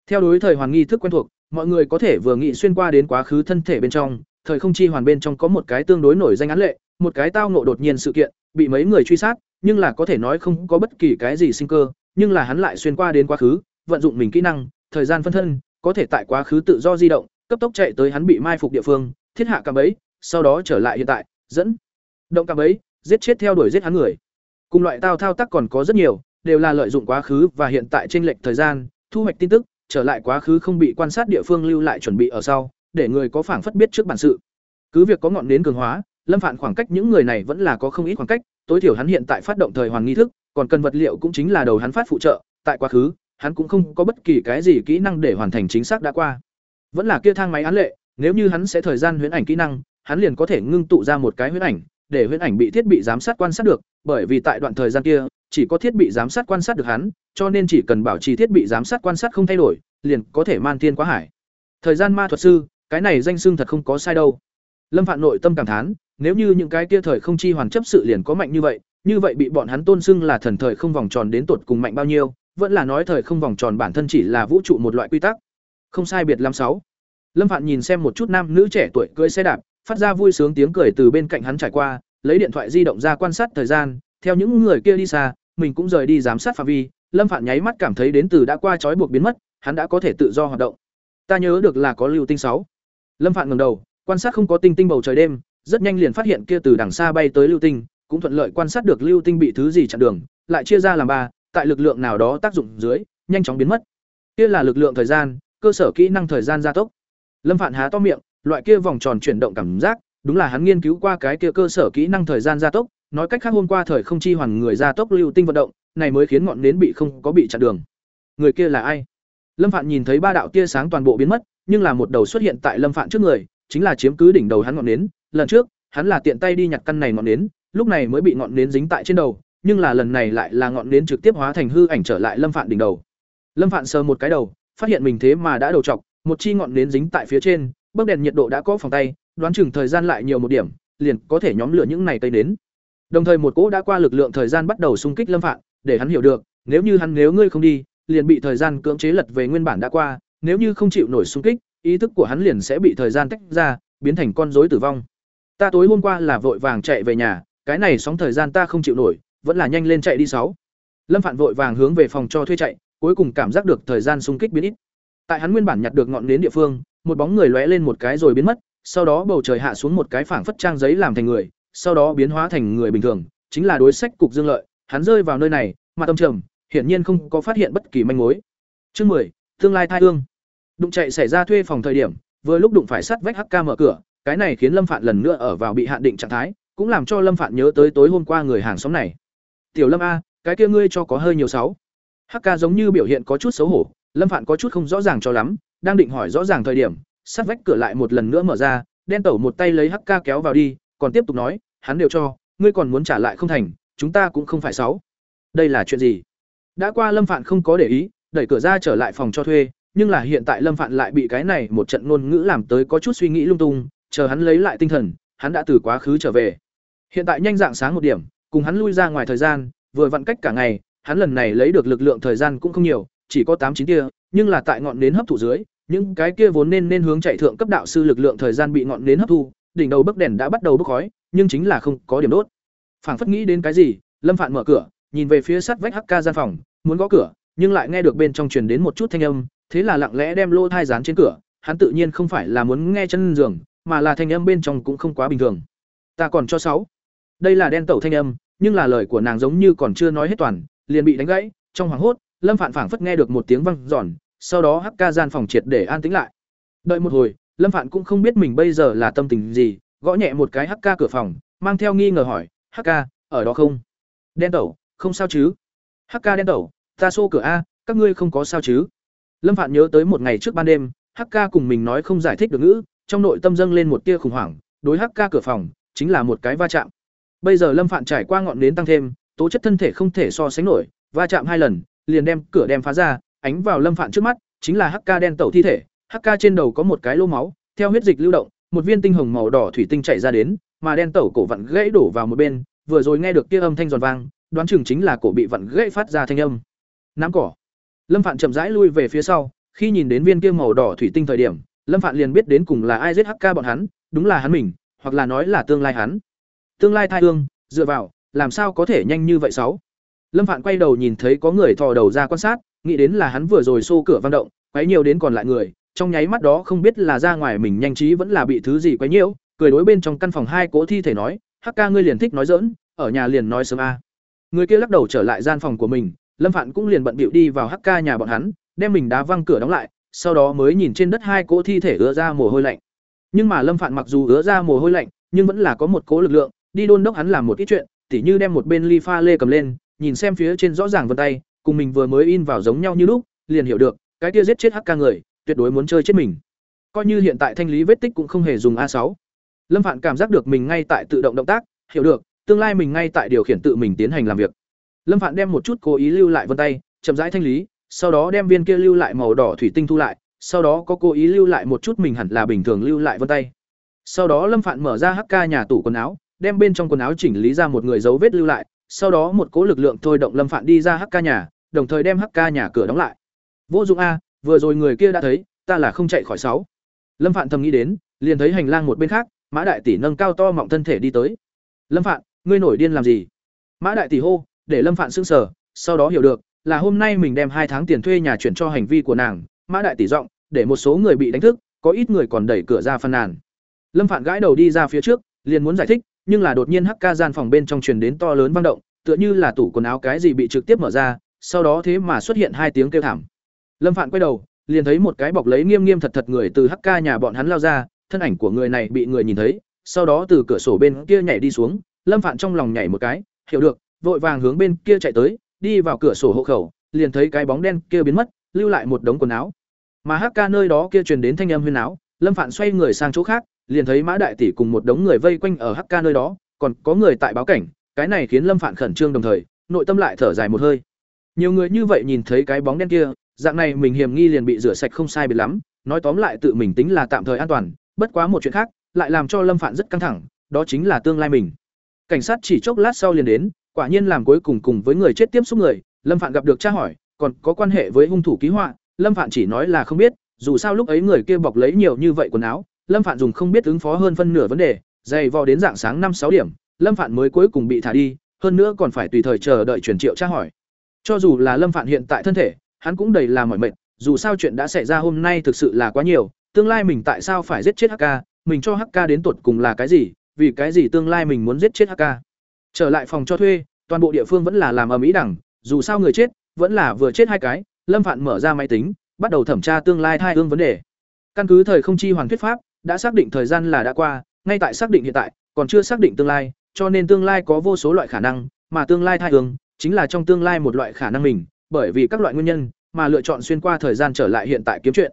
Theo đối thời hoàn nghi thức quen thuộc, mọi người có thể vừa nghĩ xuyên qua đến quá khứ thân thể bên trong thời không chi hoàn bên trong có một cái tương đối nổi danh án lệ, một cái tao ngộ đột nhiên sự kiện, bị mấy người truy sát, nhưng là có thể nói không có bất kỳ cái gì sinh cơ, nhưng là hắn lại xuyên qua đến quá khứ, vận dụng mình kỹ năng, thời gian phân thân, có thể tại quá khứ tự do di động, cấp tốc chạy tới hắn bị mai phục địa phương, thiết hạ cạm bẫy, sau đó trở lại hiện tại, dẫn, động cạm bẫy, giết chết theo đuổi giết hắn người. Cùng loại tao thao tác còn có rất nhiều, đều là lợi dụng quá khứ và hiện tại chênh lệch thời gian, thu hoạch tin tức, trở lại quá khứ không bị quan sát địa phương lưu lại chuẩn bị ở sau để người có phảng phất biết trước bản sự cứ việc có ngọn nến cường hóa lâm phạn khoảng cách những người này vẫn là có không ít khoảng cách tối thiểu hắn hiện tại phát động thời hoàn nghi thức, còn cần vật liệu cũng chính là đầu hắn phát phụ trợ, tại quá khứ, hắn cũng không có bất kỳ cái gì kỹ năng để hoàn thành chính xác đã qua. Vẫn là kia thang máy án lệ, nếu như hắn sẽ thời gian huyễn ảnh kỹ năng, hắn liền có thể ngưng tụ ra một cái huyễn ảnh, để huyễn ảnh bị thiết bị giám sát quan sát được, bởi vì tại đoạn thời gian kia, chỉ có thiết bị giám sát quan sát được hắn, cho nên chỉ cần bảo trì thiết bị giám sát quan sát không thay đổi, liền có thể man thiên quá hải. Thời gian ma thuật sư, cái này danh xưng thật không có sai đâu. Lâm Phạn nội tâm cảm thán, nếu như những cái kia thời không chi hoàn chấp sự liền có mạnh như vậy, như vậy bị bọn hắn tôn xưng là thần thời không vòng tròn đến tột cùng mạnh bao nhiêu, vẫn là nói thời không vòng tròn bản thân chỉ là vũ trụ một loại quy tắc. Không sai biệt lắm sáu. Lâm Phạn nhìn xem một chút nam nữ trẻ tuổi cưỡi xe đạp, phát ra vui sướng tiếng cười từ bên cạnh hắn trải qua, lấy điện thoại di động ra quan sát thời gian, theo những người kia đi xa, mình cũng rời đi giám sát phạm vi, Lâm Phạn nháy mắt cảm thấy đến từ đã qua trói buộc biến mất, hắn đã có thể tự do hoạt động. Ta nhớ được là có lưu tinh sáu. Lâm Phạn ngẩng đầu, quan sát không có tinh tinh bầu trời đêm, rất nhanh liền phát hiện kia từ đằng xa bay tới lưu tinh, cũng thuận lợi quan sát được lưu tinh bị thứ gì chặn đường, lại chia ra làm ba, tại lực lượng nào đó tác dụng dưới, nhanh chóng biến mất. Kia là lực lượng thời gian, cơ sở kỹ năng thời gian gia tốc. Lâm Phạn há to miệng, loại kia vòng tròn chuyển động cảm giác, đúng là hắn nghiên cứu qua cái kia cơ sở kỹ năng thời gian gia tốc, nói cách khác hôm qua thời không chi hoàn người gia tốc lưu tinh vận động, này mới khiến ngọn nến bị không có bị chặn đường. Người kia là ai? Lâm Phạn nhìn thấy ba đạo tia sáng toàn bộ biến mất, nhưng là một đầu xuất hiện tại Lâm Phạn trước người, chính là chiếm cứ đỉnh đầu hắn ngọn nến, lần trước, hắn là tiện tay đi nhặt căn này ngọn nến, lúc này mới bị ngọn nến dính tại trên đầu, nhưng là lần này lại là ngọn nến trực tiếp hóa thành hư ảnh trở lại Lâm Phạn đỉnh đầu. Lâm Phạn sờ một cái đầu, phát hiện mình thế mà đã đầu trọc, một chi ngọn nến dính tại phía trên, bấc đèn nhiệt độ đã có phòng tay, đoán chừng thời gian lại nhiều một điểm, liền có thể nhóm lửa những này tây nến. Đồng thời một cỗ đã qua lực lượng thời gian bắt đầu xung kích Lâm Phạn, để hắn hiểu được, nếu như hắn nếu ngươi không đi, liền bị thời gian cưỡng chế lật về nguyên bản đã qua, nếu như không chịu nổi xung kích, ý thức của hắn liền sẽ bị thời gian tách ra, biến thành con rối tử vong. Ta tối hôm qua là vội vàng chạy về nhà, cái này sóng thời gian ta không chịu nổi, vẫn là nhanh lên chạy đi sáu. Lâm Phạn vội vàng hướng về phòng cho thuê chạy, cuối cùng cảm giác được thời gian xung kích biến ít. Tại hắn nguyên bản nhặt được ngọn nến địa phương, một bóng người lóe lên một cái rồi biến mất, sau đó bầu trời hạ xuống một cái phảng phất trang giấy làm thành người, sau đó biến hóa thành người bình thường, chính là đối sách cục Dương Lợi, hắn rơi vào nơi này, mà tâm trầm, hiển nhiên không có phát hiện bất kỳ manh mối. Chương 10, tương lai thai ương. Đụng chạy xảy ra thuê phòng thời điểm, vừa lúc đụng phải sắt vách HK mở cửa, cái này khiến Lâm Phạn lần nữa ở vào bị hạn định trạng thái, cũng làm cho Lâm Phạn nhớ tới tối hôm qua người hàng xóm này. "Tiểu Lâm a, cái kia ngươi cho có hơi nhiều sáu." HK giống như biểu hiện có chút xấu hổ, Lâm Phạn có chút không rõ ràng cho lắm, đang định hỏi rõ ràng thời điểm, sắt vách cửa lại một lần nữa mở ra, đen tẩu một tay lấy HK kéo vào đi, còn tiếp tục nói, hắn đều cho, ngươi còn muốn trả lại không thành, chúng ta cũng không phải sáu. Đây là chuyện gì? Đã qua Lâm Phạn không có để ý, đẩy cửa ra trở lại phòng cho thuê, nhưng là hiện tại Lâm Phạn lại bị cái này một trận ngôn ngữ làm tới có chút suy nghĩ lung tung, chờ hắn lấy lại tinh thần, hắn đã từ quá khứ trở về. Hiện tại nhanh dạng sáng một điểm, cùng hắn lui ra ngoài thời gian, vừa vặn cách cả ngày, hắn lần này lấy được lực lượng thời gian cũng không nhiều, chỉ có tám chín tia, nhưng là tại ngọn nến hấp thụ dưới, những cái kia vốn nên nên hướng chạy thượng cấp đạo sư lực lượng thời gian bị ngọn nến hấp thu, đỉnh đầu bức đèn đã bắt đầu bốc khói, nhưng chính là không có điểm đốt. Phảng phất nghĩ đến cái gì, Lâm Phạn mở cửa, nhìn về phía sắt vách HK gian phòng, muốn gõ cửa, nhưng lại nghe được bên trong truyền đến một chút thanh âm, thế là lặng lẽ đem lỗ thai dán trên cửa, hắn tự nhiên không phải là muốn nghe chân giường, mà là thanh âm bên trong cũng không quá bình thường. Ta còn cho sáu. Đây là đen tẩu thanh âm, nhưng là lời của nàng giống như còn chưa nói hết toàn, liền bị đánh gãy, trong hoàng hốt, Lâm Phạn phảng phất nghe được một tiếng vang giòn, sau đó Hắc Ca gian phòng triệt để an tĩnh lại. Đợi một hồi, Lâm Phạn cũng không biết mình bây giờ là tâm tình gì, gõ nhẹ một cái Hắc Ca cửa phòng, mang theo nghi ngờ hỏi, Hắc Ca, ở đó không?" "Đen tẩu, không sao chứ?" Hắc Ca đen tẩu, ta xô cửa a, các ngươi không có sao chứ?" Lâm Phạn nhớ tới một ngày trước ban đêm, Hắc Ca cùng mình nói không giải thích được ngữ, trong nội tâm dâng lên một tia khủng hoảng, đối Hắc Ca cửa phòng chính là một cái va chạm. Bây giờ Lâm Phạn trải qua ngọn nến tăng thêm, tố chất thân thể không thể so sánh nổi, va chạm hai lần, liền đem cửa đem phá ra, ánh vào Lâm Phạn trước mắt, chính là Hắc Ca đen tẩu thi thể, Hắc Ca trên đầu có một cái lỗ máu, theo huyết dịch lưu động, một viên tinh hồng màu đỏ thủy tinh chảy ra đến, mà đen tẩu cổ vặn gãy đổ vào một bên, vừa rồi nghe được kia âm thanh giòn vang, đoán chừng chính là cổ bị vặn gãy phát ra thanh âm. Nắm cỏ. Lâm Phạn chậm rãi lui về phía sau, khi nhìn đến viên kia màu đỏ thủy tinh thời điểm, Lâm Phạn liền biết đến cùng là ai giết HK bọn hắn, đúng là hắn mình, hoặc là nói là tương lai hắn. Tương lai thai hương, dựa vào, làm sao có thể nhanh như vậy sáu? Lâm Phạn quay đầu nhìn thấy có người thò đầu ra quan sát, nghĩ đến là hắn vừa rồi xô cửa vang động, quấy nhiều đến còn lại người, trong nháy mắt đó không biết là ra ngoài mình nhanh trí vẫn là bị thứ gì quấy nhiễu, cười đối bên trong căn phòng hai cỗ thi thể nói, "Hắc ca ngươi liền thích nói giỡn, ở nhà liền nói sớm a." Người kia lắc đầu trở lại gian phòng của mình, Lâm Phạn cũng liền bận bịu đi vào Hắc ca nhà bọn hắn, đem mình đá văng cửa đóng lại, sau đó mới nhìn trên đất hai cỗ thi thể ứa ra mồ hôi lạnh. Nhưng mà Lâm Phạn mặc dù ứa ra mồ hôi lạnh, nhưng vẫn là có một cỗ lực lượng, đi đôn đốc hắn làm một ít chuyện, tỉ như đem một bên ly pha lê cầm lên, nhìn xem phía trên rõ ràng vân tay, cùng mình vừa mới in vào giống nhau như lúc, liền hiểu được, cái kia giết chết HK người, tuyệt đối muốn chơi chết mình. Coi như hiện tại thanh lý vết tích cũng không hề dùng a sáu. Lâm Phạn cảm giác được mình ngay tại tự động động tác, hiểu được, tương lai mình ngay tại điều khiển tự mình tiến hành làm việc. Lâm Phạn đem một chút cố ý lưu lại vân tay, chậm rãi thanh lý, sau đó đem viên kia lưu lại màu đỏ thủy tinh thu lại, sau đó có cố ý lưu lại một chút mình hẳn là bình thường lưu lại vân tay. Sau đó Lâm Phạn mở ra HK nhà tủ quần áo, đem bên trong quần áo chỉnh lý ra một người dấu vết lưu lại, sau đó một cố lực lượng thôi động Lâm Phạn đi ra HK nhà, đồng thời đem HK nhà cửa đóng lại. Vô dụng a, vừa rồi người kia đã thấy, ta là không chạy khỏi sáu. Lâm Phạn thầm nghĩ đến, liền thấy hành lang một bên khác, Mã đại tỷ nâng cao to mọng thân thể đi tới. "Lâm Phạn, ngươi nổi điên làm gì?" Mã đại tỷ hô, để Lâm Phạn sững sờ, sau đó hiểu được, là hôm nay mình đem hai tháng tiền thuê nhà chuyển cho hành vi của nàng, Mã đại tỷ giọng, để một số người bị đánh thức, có ít người còn đẩy cửa ra phàn nàn. Lâm Phạn gãi đầu đi ra phía trước, liền muốn giải thích, nhưng là đột nhiên hắc ca gian phòng bên trong truyền đến to lớn vang động, tựa như là tủ quần áo cái gì bị trực tiếp mở ra, sau đó thế mà xuất hiện hai tiếng kêu thảm. Lâm Phạn quay đầu, liền thấy một cái bọc lấy nghiêm nghiêm thật thật người từ hắc ca nhà bọn hắn lao ra, thân ảnh của người này bị người nhìn thấy, sau đó từ cửa sổ bên kia nhảy đi xuống, Lâm Phạn trong lòng nhảy một cái, hiểu được, vội vàng hướng bên kia chạy tới, đi vào cửa sổ hộ khẩu, liền thấy cái bóng đen kia biến mất, lưu lại một đống quần áo. Mà hắc ca nơi đó kia truyền đến thanh âm huyên áo, Lâm Phạn xoay người sang chỗ khác, liền thấy Mã đại tỷ cùng một đống người vây quanh ở hắc ca nơi đó, còn có người tại báo cảnh, cái này khiến Lâm Phạn khẩn trương đồng thời, nội tâm lại thở dài một hơi. Nhiều người như vậy nhìn thấy cái bóng đen kia, dạng này mình hiểm nghi liền bị rửa sạch không sai biệt lắm, nói tóm lại tự mình tính là tạm thời an toàn, bất quá một chuyện khác, lại làm cho Lâm Phạn rất căng thẳng, đó chính là tương lai mình. Cảnh sát chỉ chốc lát sau liền đến, quả nhiên làm cuối cùng cùng với người chết tiếp xúc người, Lâm Phạn gặp được tra hỏi, còn có quan hệ với hung thủ ký họa, Lâm Phạn chỉ nói là không biết, dù sao lúc ấy người kia bọc lấy nhiều như vậy quần áo, Lâm Phạn dùng không biết ứng phó hơn phân nửa vấn đề, dày vò đến dạng sáng năm sáu điểm, Lâm Phạn mới cuối cùng bị thả đi, hơn nữa còn phải tùy thời chờ đợi truyền triệu tra hỏi. Cho dù là Lâm Phạn hiện tại thân thể, hắn cũng đầy là mỏi mệt, dù sao chuyện đã xảy ra hôm nay thực sự là quá nhiều, tương lai mình tại sao phải giết chết HK, mình cho HK đến tuột cùng là cái gì, vì cái gì tương lai mình muốn giết chết HK. Trở lại phòng cho thuê, toàn bộ địa phương vẫn là làm ở mỹ đẳng, dù sao người chết, vẫn là vừa chết hai cái, Lâm Phạn mở ra máy tính, bắt đầu thẩm tra tương lai thai ương vấn đề. Căn cứ thời không chi hoàn thuyết pháp, đã xác định thời gian là đã qua, ngay tại xác định hiện tại, còn chưa xác định tương lai, cho nên tương lai có vô số loại khả năng, mà tương lai thai hương chính là trong tương lai một loại khả năng mình, bởi vì các loại nguyên nhân mà lựa chọn xuyên qua thời gian trở lại hiện tại kiếm chuyện.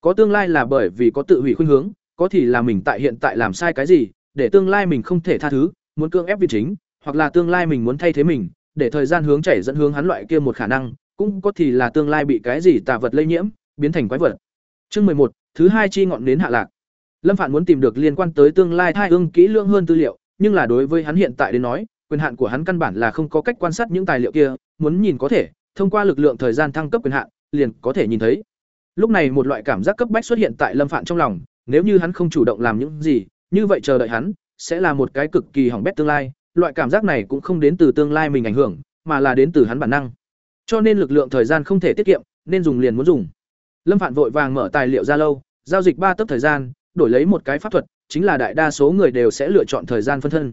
Có tương lai là bởi vì có tự hủy khuynh hướng, có thì là mình tại hiện tại làm sai cái gì, để tương lai mình không thể tha thứ, muốn cưỡng ép vị chính, hoặc là tương lai mình muốn thay thế mình, để thời gian hướng chảy dẫn hướng hắn loại kia một khả năng, cũng có thì là tương lai bị cái gì tà vật lây nhiễm, biến thành quái vật. Chương một thứ hai chi ngọn đến hạ lạc. Lâm Phạn muốn tìm được liên quan tới tương lai thai ương kỹ lưỡng hơn tư liệu, nhưng là đối với hắn hiện tại đến nói, quyền hạn của hắn căn bản là không có cách quan sát những tài liệu kia, muốn nhìn có thể, thông qua lực lượng thời gian thăng cấp quyền hạn, liền có thể nhìn thấy. Lúc này một loại cảm giác cấp bách xuất hiện tại Lâm Phạn trong lòng, nếu như hắn không chủ động làm những gì, như vậy chờ đợi hắn sẽ là một cái cực kỳ hỏng bét tương lai, loại cảm giác này cũng không đến từ tương lai mình ảnh hưởng, mà là đến từ hắn bản năng. Cho nên lực lượng thời gian không thể tiết kiệm, nên dùng liền muốn dùng. Lâm Phạn vội vàng mở tài liệu ra lâu, giao dịch ba tấc thời gian, đổi lấy một cái pháp thuật, chính là đại đa số người đều sẽ lựa chọn thời gian phân thân.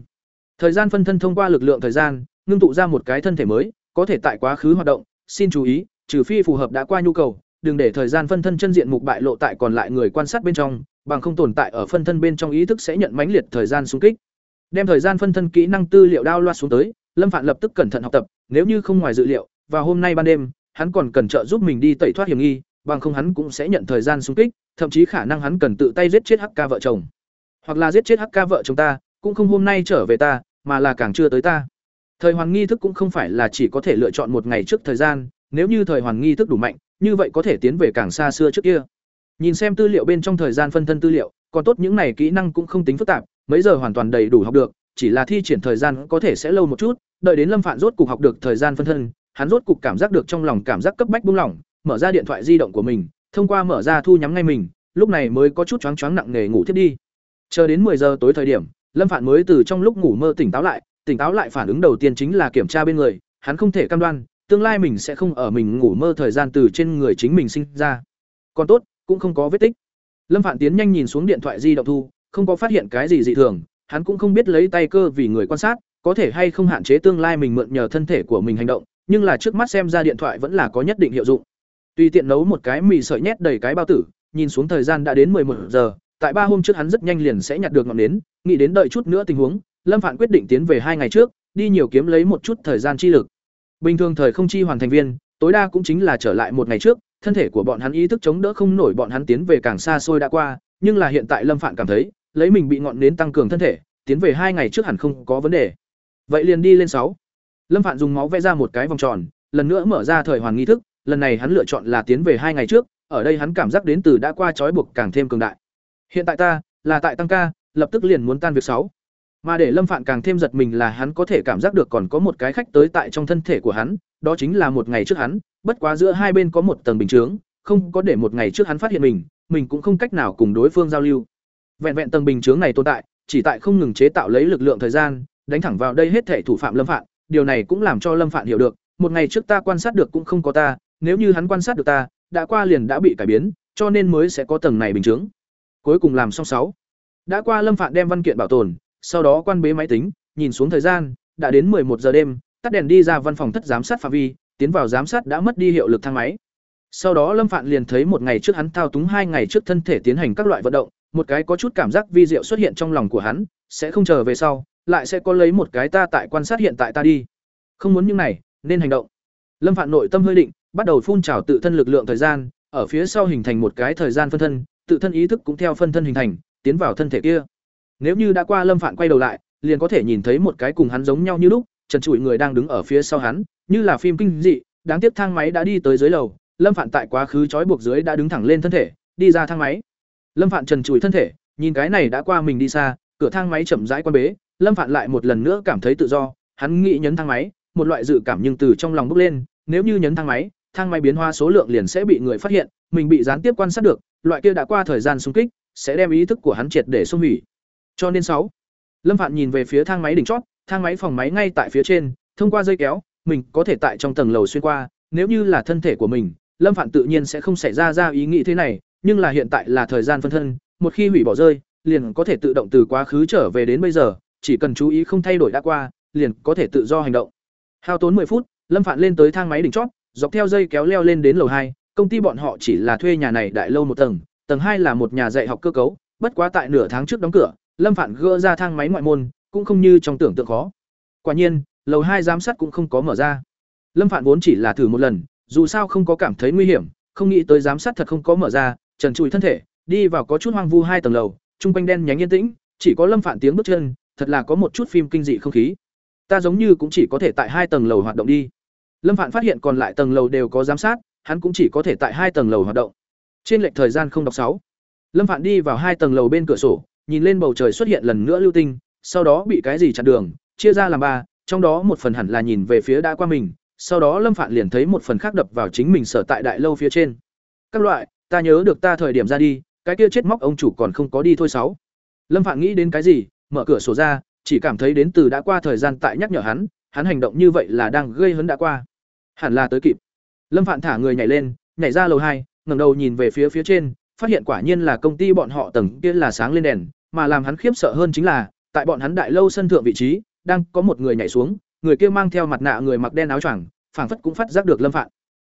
Thời gian phân thân thông qua lực lượng thời gian, ngưng tụ ra một cái thân thể mới, có thể tại quá khứ hoạt động, xin chú ý, trừ phi phù hợp đã qua nhu cầu, đừng để thời gian phân thân chân diện mục bại lộ tại còn lại người quan sát bên trong, bằng không tồn tại ở phân thân bên trong ý thức sẽ nhận mãnh liệt thời gian xung kích. Đem thời gian phân thân kỹ năng tư liệu đao loa xuống tới, Lâm Phạn lập tức cẩn thận học tập, nếu như không ngoài dự liệu, và hôm nay ban đêm, hắn còn cần trợ giúp mình đi tẩy thoát hiểm nghi, bằng không hắn cũng sẽ nhận thời gian xung kích, thậm chí khả năng hắn cần tự tay giết chết HK vợ chồng. Hoặc là giết chết HK vợ chồng ta, cũng không hôm nay trở về ta, mà là càng chưa tới ta. Thời hoàn nghi thức cũng không phải là chỉ có thể lựa chọn một ngày trước thời gian, nếu như thời hoàn nghi thức đủ mạnh, như vậy có thể tiến về càng xa xưa trước kia. Nhìn xem tư liệu bên trong thời gian phân thân tư liệu, còn tốt những này kỹ năng cũng không tính phức tạp, mấy giờ hoàn toàn đầy đủ học được, chỉ là thi triển thời gian có thể sẽ lâu một chút, đợi đến Lâm Phạn rốt cục học được thời gian phân thân, hắn rốt cục cảm giác được trong lòng cảm giác cấp bách buông lỏng, mở ra điện thoại di động của mình, thông qua mở ra thu nhắm ngay mình, lúc này mới có chút choáng choáng nặng nề ngủ thiết đi. Chờ đến 10 giờ tối thời điểm, Lâm Phạn mới từ trong lúc ngủ mơ tỉnh táo lại, tỉnh táo lại phản ứng đầu tiên chính là kiểm tra bên người, hắn không thể cam đoan, tương lai mình sẽ không ở mình ngủ mơ thời gian từ trên người chính mình sinh ra. Còn tốt, cũng không có vết tích. Lâm Phạn tiến nhanh nhìn xuống điện thoại di động thu, không có phát hiện cái gì dị thường, hắn cũng không biết lấy tay cơ vì người quan sát, có thể hay không hạn chế tương lai mình mượn nhờ thân thể của mình hành động, nhưng là trước mắt xem ra điện thoại vẫn là có nhất định hiệu dụng. Tùy tiện nấu một cái mì sợi nhét đầy cái bao tử, nhìn xuống thời gian đã đến một giờ, tại ba hôm trước hắn rất nhanh liền sẽ nhặt được ngọn nến, nghĩ đến đợi chút nữa tình huống, Lâm Phạn quyết định tiến về hai ngày trước, đi nhiều kiếm lấy một chút thời gian chi lực. Bình thường thời không chi hoàn thành viên, tối đa cũng chính là trở lại một ngày trước, thân thể của bọn hắn ý thức chống đỡ không nổi bọn hắn tiến về càng xa xôi đã qua, nhưng là hiện tại Lâm Phạn cảm thấy, lấy mình bị ngọn nến tăng cường thân thể, tiến về hai ngày trước hẳn không có vấn đề. Vậy liền đi lên sáu. Lâm Phạn dùng máu vẽ ra một cái vòng tròn, lần nữa mở ra thời hoàn nghi thức, lần này hắn lựa chọn là tiến về hai ngày trước, ở đây hắn cảm giác đến từ đã qua trói buộc càng thêm cường đại. Hiện tại ta là tại tăng ca, lập tức liền muốn tan việc sáu. Mà để Lâm Phạn càng thêm giật mình là hắn có thể cảm giác được còn có một cái khách tới tại trong thân thể của hắn, đó chính là một ngày trước hắn, bất quá giữa hai bên có một tầng bình chướng, không có để một ngày trước hắn phát hiện mình, mình cũng không cách nào cùng đối phương giao lưu. Vẹn vẹn tầng bình chướng này tồn tại, chỉ tại không ngừng chế tạo lấy lực lượng thời gian, đánh thẳng vào đây hết thể thủ phạm Lâm Phạn, điều này cũng làm cho Lâm Phạn hiểu được, một ngày trước ta quan sát được cũng không có ta, nếu như hắn quan sát được ta, đã qua liền đã bị cải biến, cho nên mới sẽ có tầng này bình chướng. Cuối cùng làm xong sáu. Đã qua Lâm Phạn đem văn kiện bảo tồn, sau đó quan bế máy tính, nhìn xuống thời gian, đã đến một giờ đêm, tắt đèn đi ra văn phòng thất giám sát phạm vi, tiến vào giám sát đã mất đi hiệu lực thang máy. Sau đó Lâm Phạn liền thấy một ngày trước hắn thao túng hai ngày trước thân thể tiến hành các loại vận động, một cái có chút cảm giác vi diệu xuất hiện trong lòng của hắn, sẽ không chờ về sau, lại sẽ có lấy một cái ta tại quan sát hiện tại ta đi. Không muốn những này, nên hành động. Lâm Phạn nội tâm hơi định, bắt đầu phun trào tự thân lực lượng thời gian, ở phía sau hình thành một cái thời gian phân thân, tự thân ý thức cũng theo phân thân hình thành, tiến vào thân thể kia. Nếu như đã qua Lâm Phạn quay đầu lại, liền có thể nhìn thấy một cái cùng hắn giống nhau như lúc, trần trụi người đang đứng ở phía sau hắn, như là phim kinh dị, đáng tiếc thang máy đã đi tới dưới lầu, Lâm Phạn tại quá khứ trói buộc dưới đã đứng thẳng lên thân thể, đi ra thang máy. Lâm Phạn trần trụi thân thể, nhìn cái này đã qua mình đi xa, cửa thang máy chậm rãi quan bế, Lâm Phạn lại một lần nữa cảm thấy tự do, hắn nghĩ nhấn thang máy, một loại dự cảm nhưng từ trong lòng bốc lên, nếu như nhấn thang máy, thang máy biến hóa số lượng liền sẽ bị người phát hiện, mình bị gián tiếp quan sát được, loại kia đã qua thời gian xung kích, sẽ đem ý thức của hắn triệt để xung hủy. Cho nên sáu. Lâm Phạn nhìn về phía thang máy đỉnh chót, thang máy phòng máy ngay tại phía trên, thông qua dây kéo, mình có thể tại trong tầng lầu xuyên qua, nếu như là thân thể của mình, Lâm Phạn tự nhiên sẽ không xảy ra ra ý nghĩ thế này, nhưng là hiện tại là thời gian phân thân, một khi hủy bỏ rơi, liền có thể tự động từ quá khứ trở về đến bây giờ, chỉ cần chú ý không thay đổi đã qua, liền có thể tự do hành động. Hao tốn 10 phút, Lâm Phạn lên tới thang máy đỉnh chót, dọc theo dây kéo leo lên đến lầu hai. công ty bọn họ chỉ là thuê nhà này đại lâu một tầng, tầng hai là một nhà dạy học cơ cấu, bất quá tại nửa tháng trước đóng cửa, Lâm Phạn gỡ ra thang máy ngoại môn, cũng không như trong tưởng tượng khó. Quả nhiên, lầu hai giám sát cũng không có mở ra. Lâm Phạn vốn chỉ là thử một lần, dù sao không có cảm thấy nguy hiểm, không nghĩ tới giám sát thật không có mở ra, trần trụi thân thể, đi vào có chút hoang vu hai tầng lầu, trung quanh đen nhánh yên tĩnh, chỉ có Lâm phản tiếng bước chân, thật là có một chút phim kinh dị không khí. Ta giống như cũng chỉ có thể tại hai tầng lầu hoạt động đi. Lâm phản phát hiện còn lại tầng lầu đều có giám sát, hắn cũng chỉ có thể tại hai tầng lầu hoạt động. Trên lệch thời gian không đọc sáu. Lâm phản đi vào hai tầng lầu bên cửa sổ, nhìn lên bầu trời xuất hiện lần nữa lưu tinh, sau đó bị cái gì chặn đường, chia ra làm ba, trong đó một phần hẳn là nhìn về phía đã qua mình, sau đó Lâm Phạn liền thấy một phần khác đập vào chính mình sở tại đại lâu phía trên. Các loại, ta nhớ được ta thời điểm ra đi, cái kia chết móc ông chủ còn không có đi thôi sáu. Lâm Phạn nghĩ đến cái gì, mở cửa sổ ra, chỉ cảm thấy đến từ đã qua thời gian tại nhắc nhở hắn, hắn hành động như vậy là đang gây hấn đã qua. Hẳn là tới kịp. Lâm Phạn thả người nhảy lên, nhảy ra lầu hai, ngẩng đầu nhìn về phía phía trên, phát hiện quả nhiên là công ty bọn họ tầng kia là sáng lên đèn, mà làm hắn khiếp sợ hơn chính là, tại bọn hắn đại lâu sân thượng vị trí, đang có một người nhảy xuống, người kia mang theo mặt nạ người mặc đen áo choàng, phảng phất cũng phát giác được Lâm Phạn.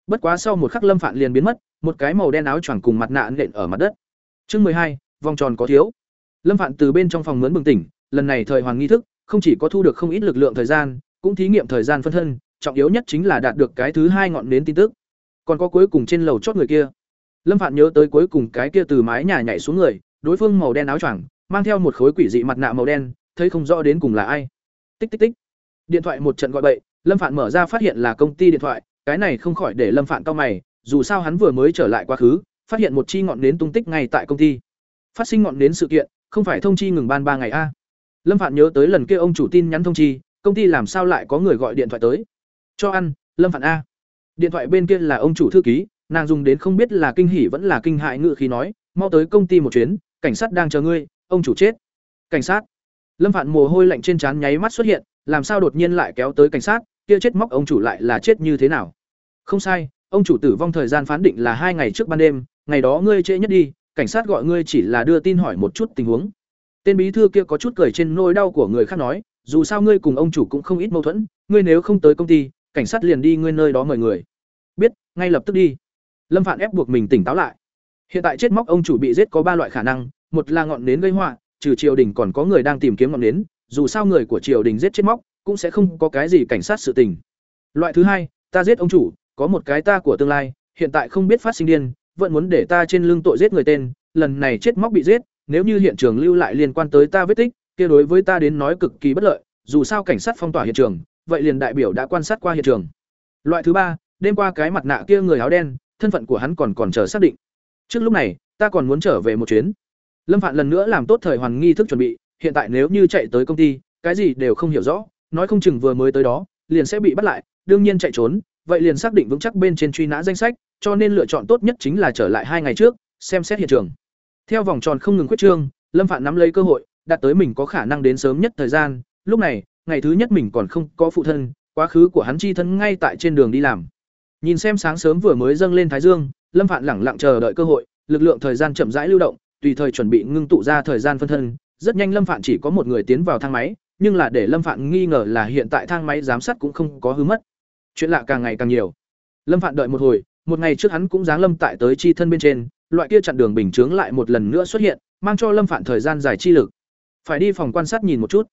Bất quá sau một khắc Lâm Phạn liền biến mất, một cái màu đen áo choàng cùng mặt nạ nện ở mặt đất. Chương hai, vòng tròn có thiếu. Lâm Phạn từ bên trong phòng mướn bừng tỉnh, lần này thời hoàng nghi thức, không chỉ có thu được không ít lực lượng thời gian, cũng thí nghiệm thời gian phân thân, trọng yếu nhất chính là đạt được cái thứ hai ngọn nến tin tức. Còn có cuối cùng trên lầu chót người kia. Lâm Phạn nhớ tới cuối cùng cái kia từ mái nhà nhảy xuống người, đối phương màu đen áo choàng, mang theo một khối quỷ dị mặt nạ màu đen, thấy không rõ đến cùng là ai. Tích tích tích. Điện thoại một trận gọi bậy, Lâm Phạn mở ra phát hiện là công ty điện thoại, cái này không khỏi để Lâm Phạn cau mày, dù sao hắn vừa mới trở lại quá khứ, phát hiện một chi ngọn nến tung tích ngay tại công ty. Phát sinh ngọn nến sự kiện, không phải thông chi ngừng ban ba ngày a. Lâm Phạn nhớ tới lần kia ông chủ tin nhắn thông chi, công ty làm sao lại có người gọi điện thoại tới. Cho ăn, Lâm Phạn a. Điện thoại bên kia là ông chủ thư ký, nàng dùng đến không biết là kinh hỉ vẫn là kinh hại ngự khí nói, mau tới công ty một chuyến, cảnh sát đang chờ ngươi, ông chủ chết. Cảnh sát? Lâm Phạn mồ hôi lạnh trên trán nháy mắt xuất hiện, làm sao đột nhiên lại kéo tới cảnh sát, kia chết móc ông chủ lại là chết như thế nào? Không sai, ông chủ tử vong thời gian phán định là hai ngày trước ban đêm, ngày đó ngươi trễ nhất đi, cảnh sát gọi ngươi chỉ là đưa tin hỏi một chút tình huống. Tên bí thư kia có chút cười trên nỗi đau của người khác nói, dù sao ngươi cùng ông chủ cũng không ít mâu thuẫn, ngươi nếu không tới công ty, cảnh sát liền đi ngươi nơi đó mời người. Biết, ngay lập tức đi. Lâm Phạn ép buộc mình tỉnh táo lại. Hiện tại chết móc ông chủ bị giết có ba loại khả năng, một là ngọn nến gây họa, trừ triều đình còn có người đang tìm kiếm ngọn nến, dù sao người của triều đình giết chết móc, cũng sẽ không có cái gì cảnh sát sự tình. Loại thứ hai, ta giết ông chủ, có một cái ta của tương lai, hiện tại không biết phát sinh điên, vẫn muốn để ta trên lưng tội giết người tên, lần này chết móc bị giết, nếu như hiện trường lưu lại liên quan tới ta vết tích, kia đối với ta đến nói cực kỳ bất lợi, dù sao cảnh sát phong tỏa hiện trường, vậy liền đại biểu đã quan sát qua hiện trường. Loại thứ ba, đêm qua cái mặt nạ kia người áo đen, thân phận của hắn còn còn chờ xác định. Trước lúc này, ta còn muốn trở về một chuyến. Lâm Phạn lần nữa làm tốt thời hoàn nghi thức chuẩn bị, hiện tại nếu như chạy tới công ty, cái gì đều không hiểu rõ, nói không chừng vừa mới tới đó, liền sẽ bị bắt lại, đương nhiên chạy trốn, vậy liền xác định vững chắc bên trên truy nã danh sách, cho nên lựa chọn tốt nhất chính là trở lại hai ngày trước, xem xét hiện trường. Theo vòng tròn không ngừng quyết trương, Lâm Phạn nắm lấy cơ hội, đạt tới mình có khả năng đến sớm nhất thời gian, lúc này, ngày thứ nhất mình còn không có phụ thân, quá khứ của hắn chi thân ngay tại trên đường đi làm. Nhìn xem sáng sớm vừa mới dâng lên thái dương, Lâm Phạn lẳng lặng chờ đợi cơ hội, lực lượng thời gian chậm rãi lưu động, tùy thời chuẩn bị ngưng tụ ra thời gian phân thân, rất nhanh Lâm Phạn chỉ có một người tiến vào thang máy, nhưng là để Lâm Phạn nghi ngờ là hiện tại thang máy giám sát cũng không có hư mất. Chuyện lạ càng ngày càng nhiều. Lâm Phạn đợi một hồi, một ngày trước hắn cũng giáng lâm tại tới chi thân bên trên, loại kia chặn đường bình chướng lại một lần nữa xuất hiện, mang cho Lâm Phạn thời gian dài chi lực. Phải đi phòng quan sát nhìn một chút.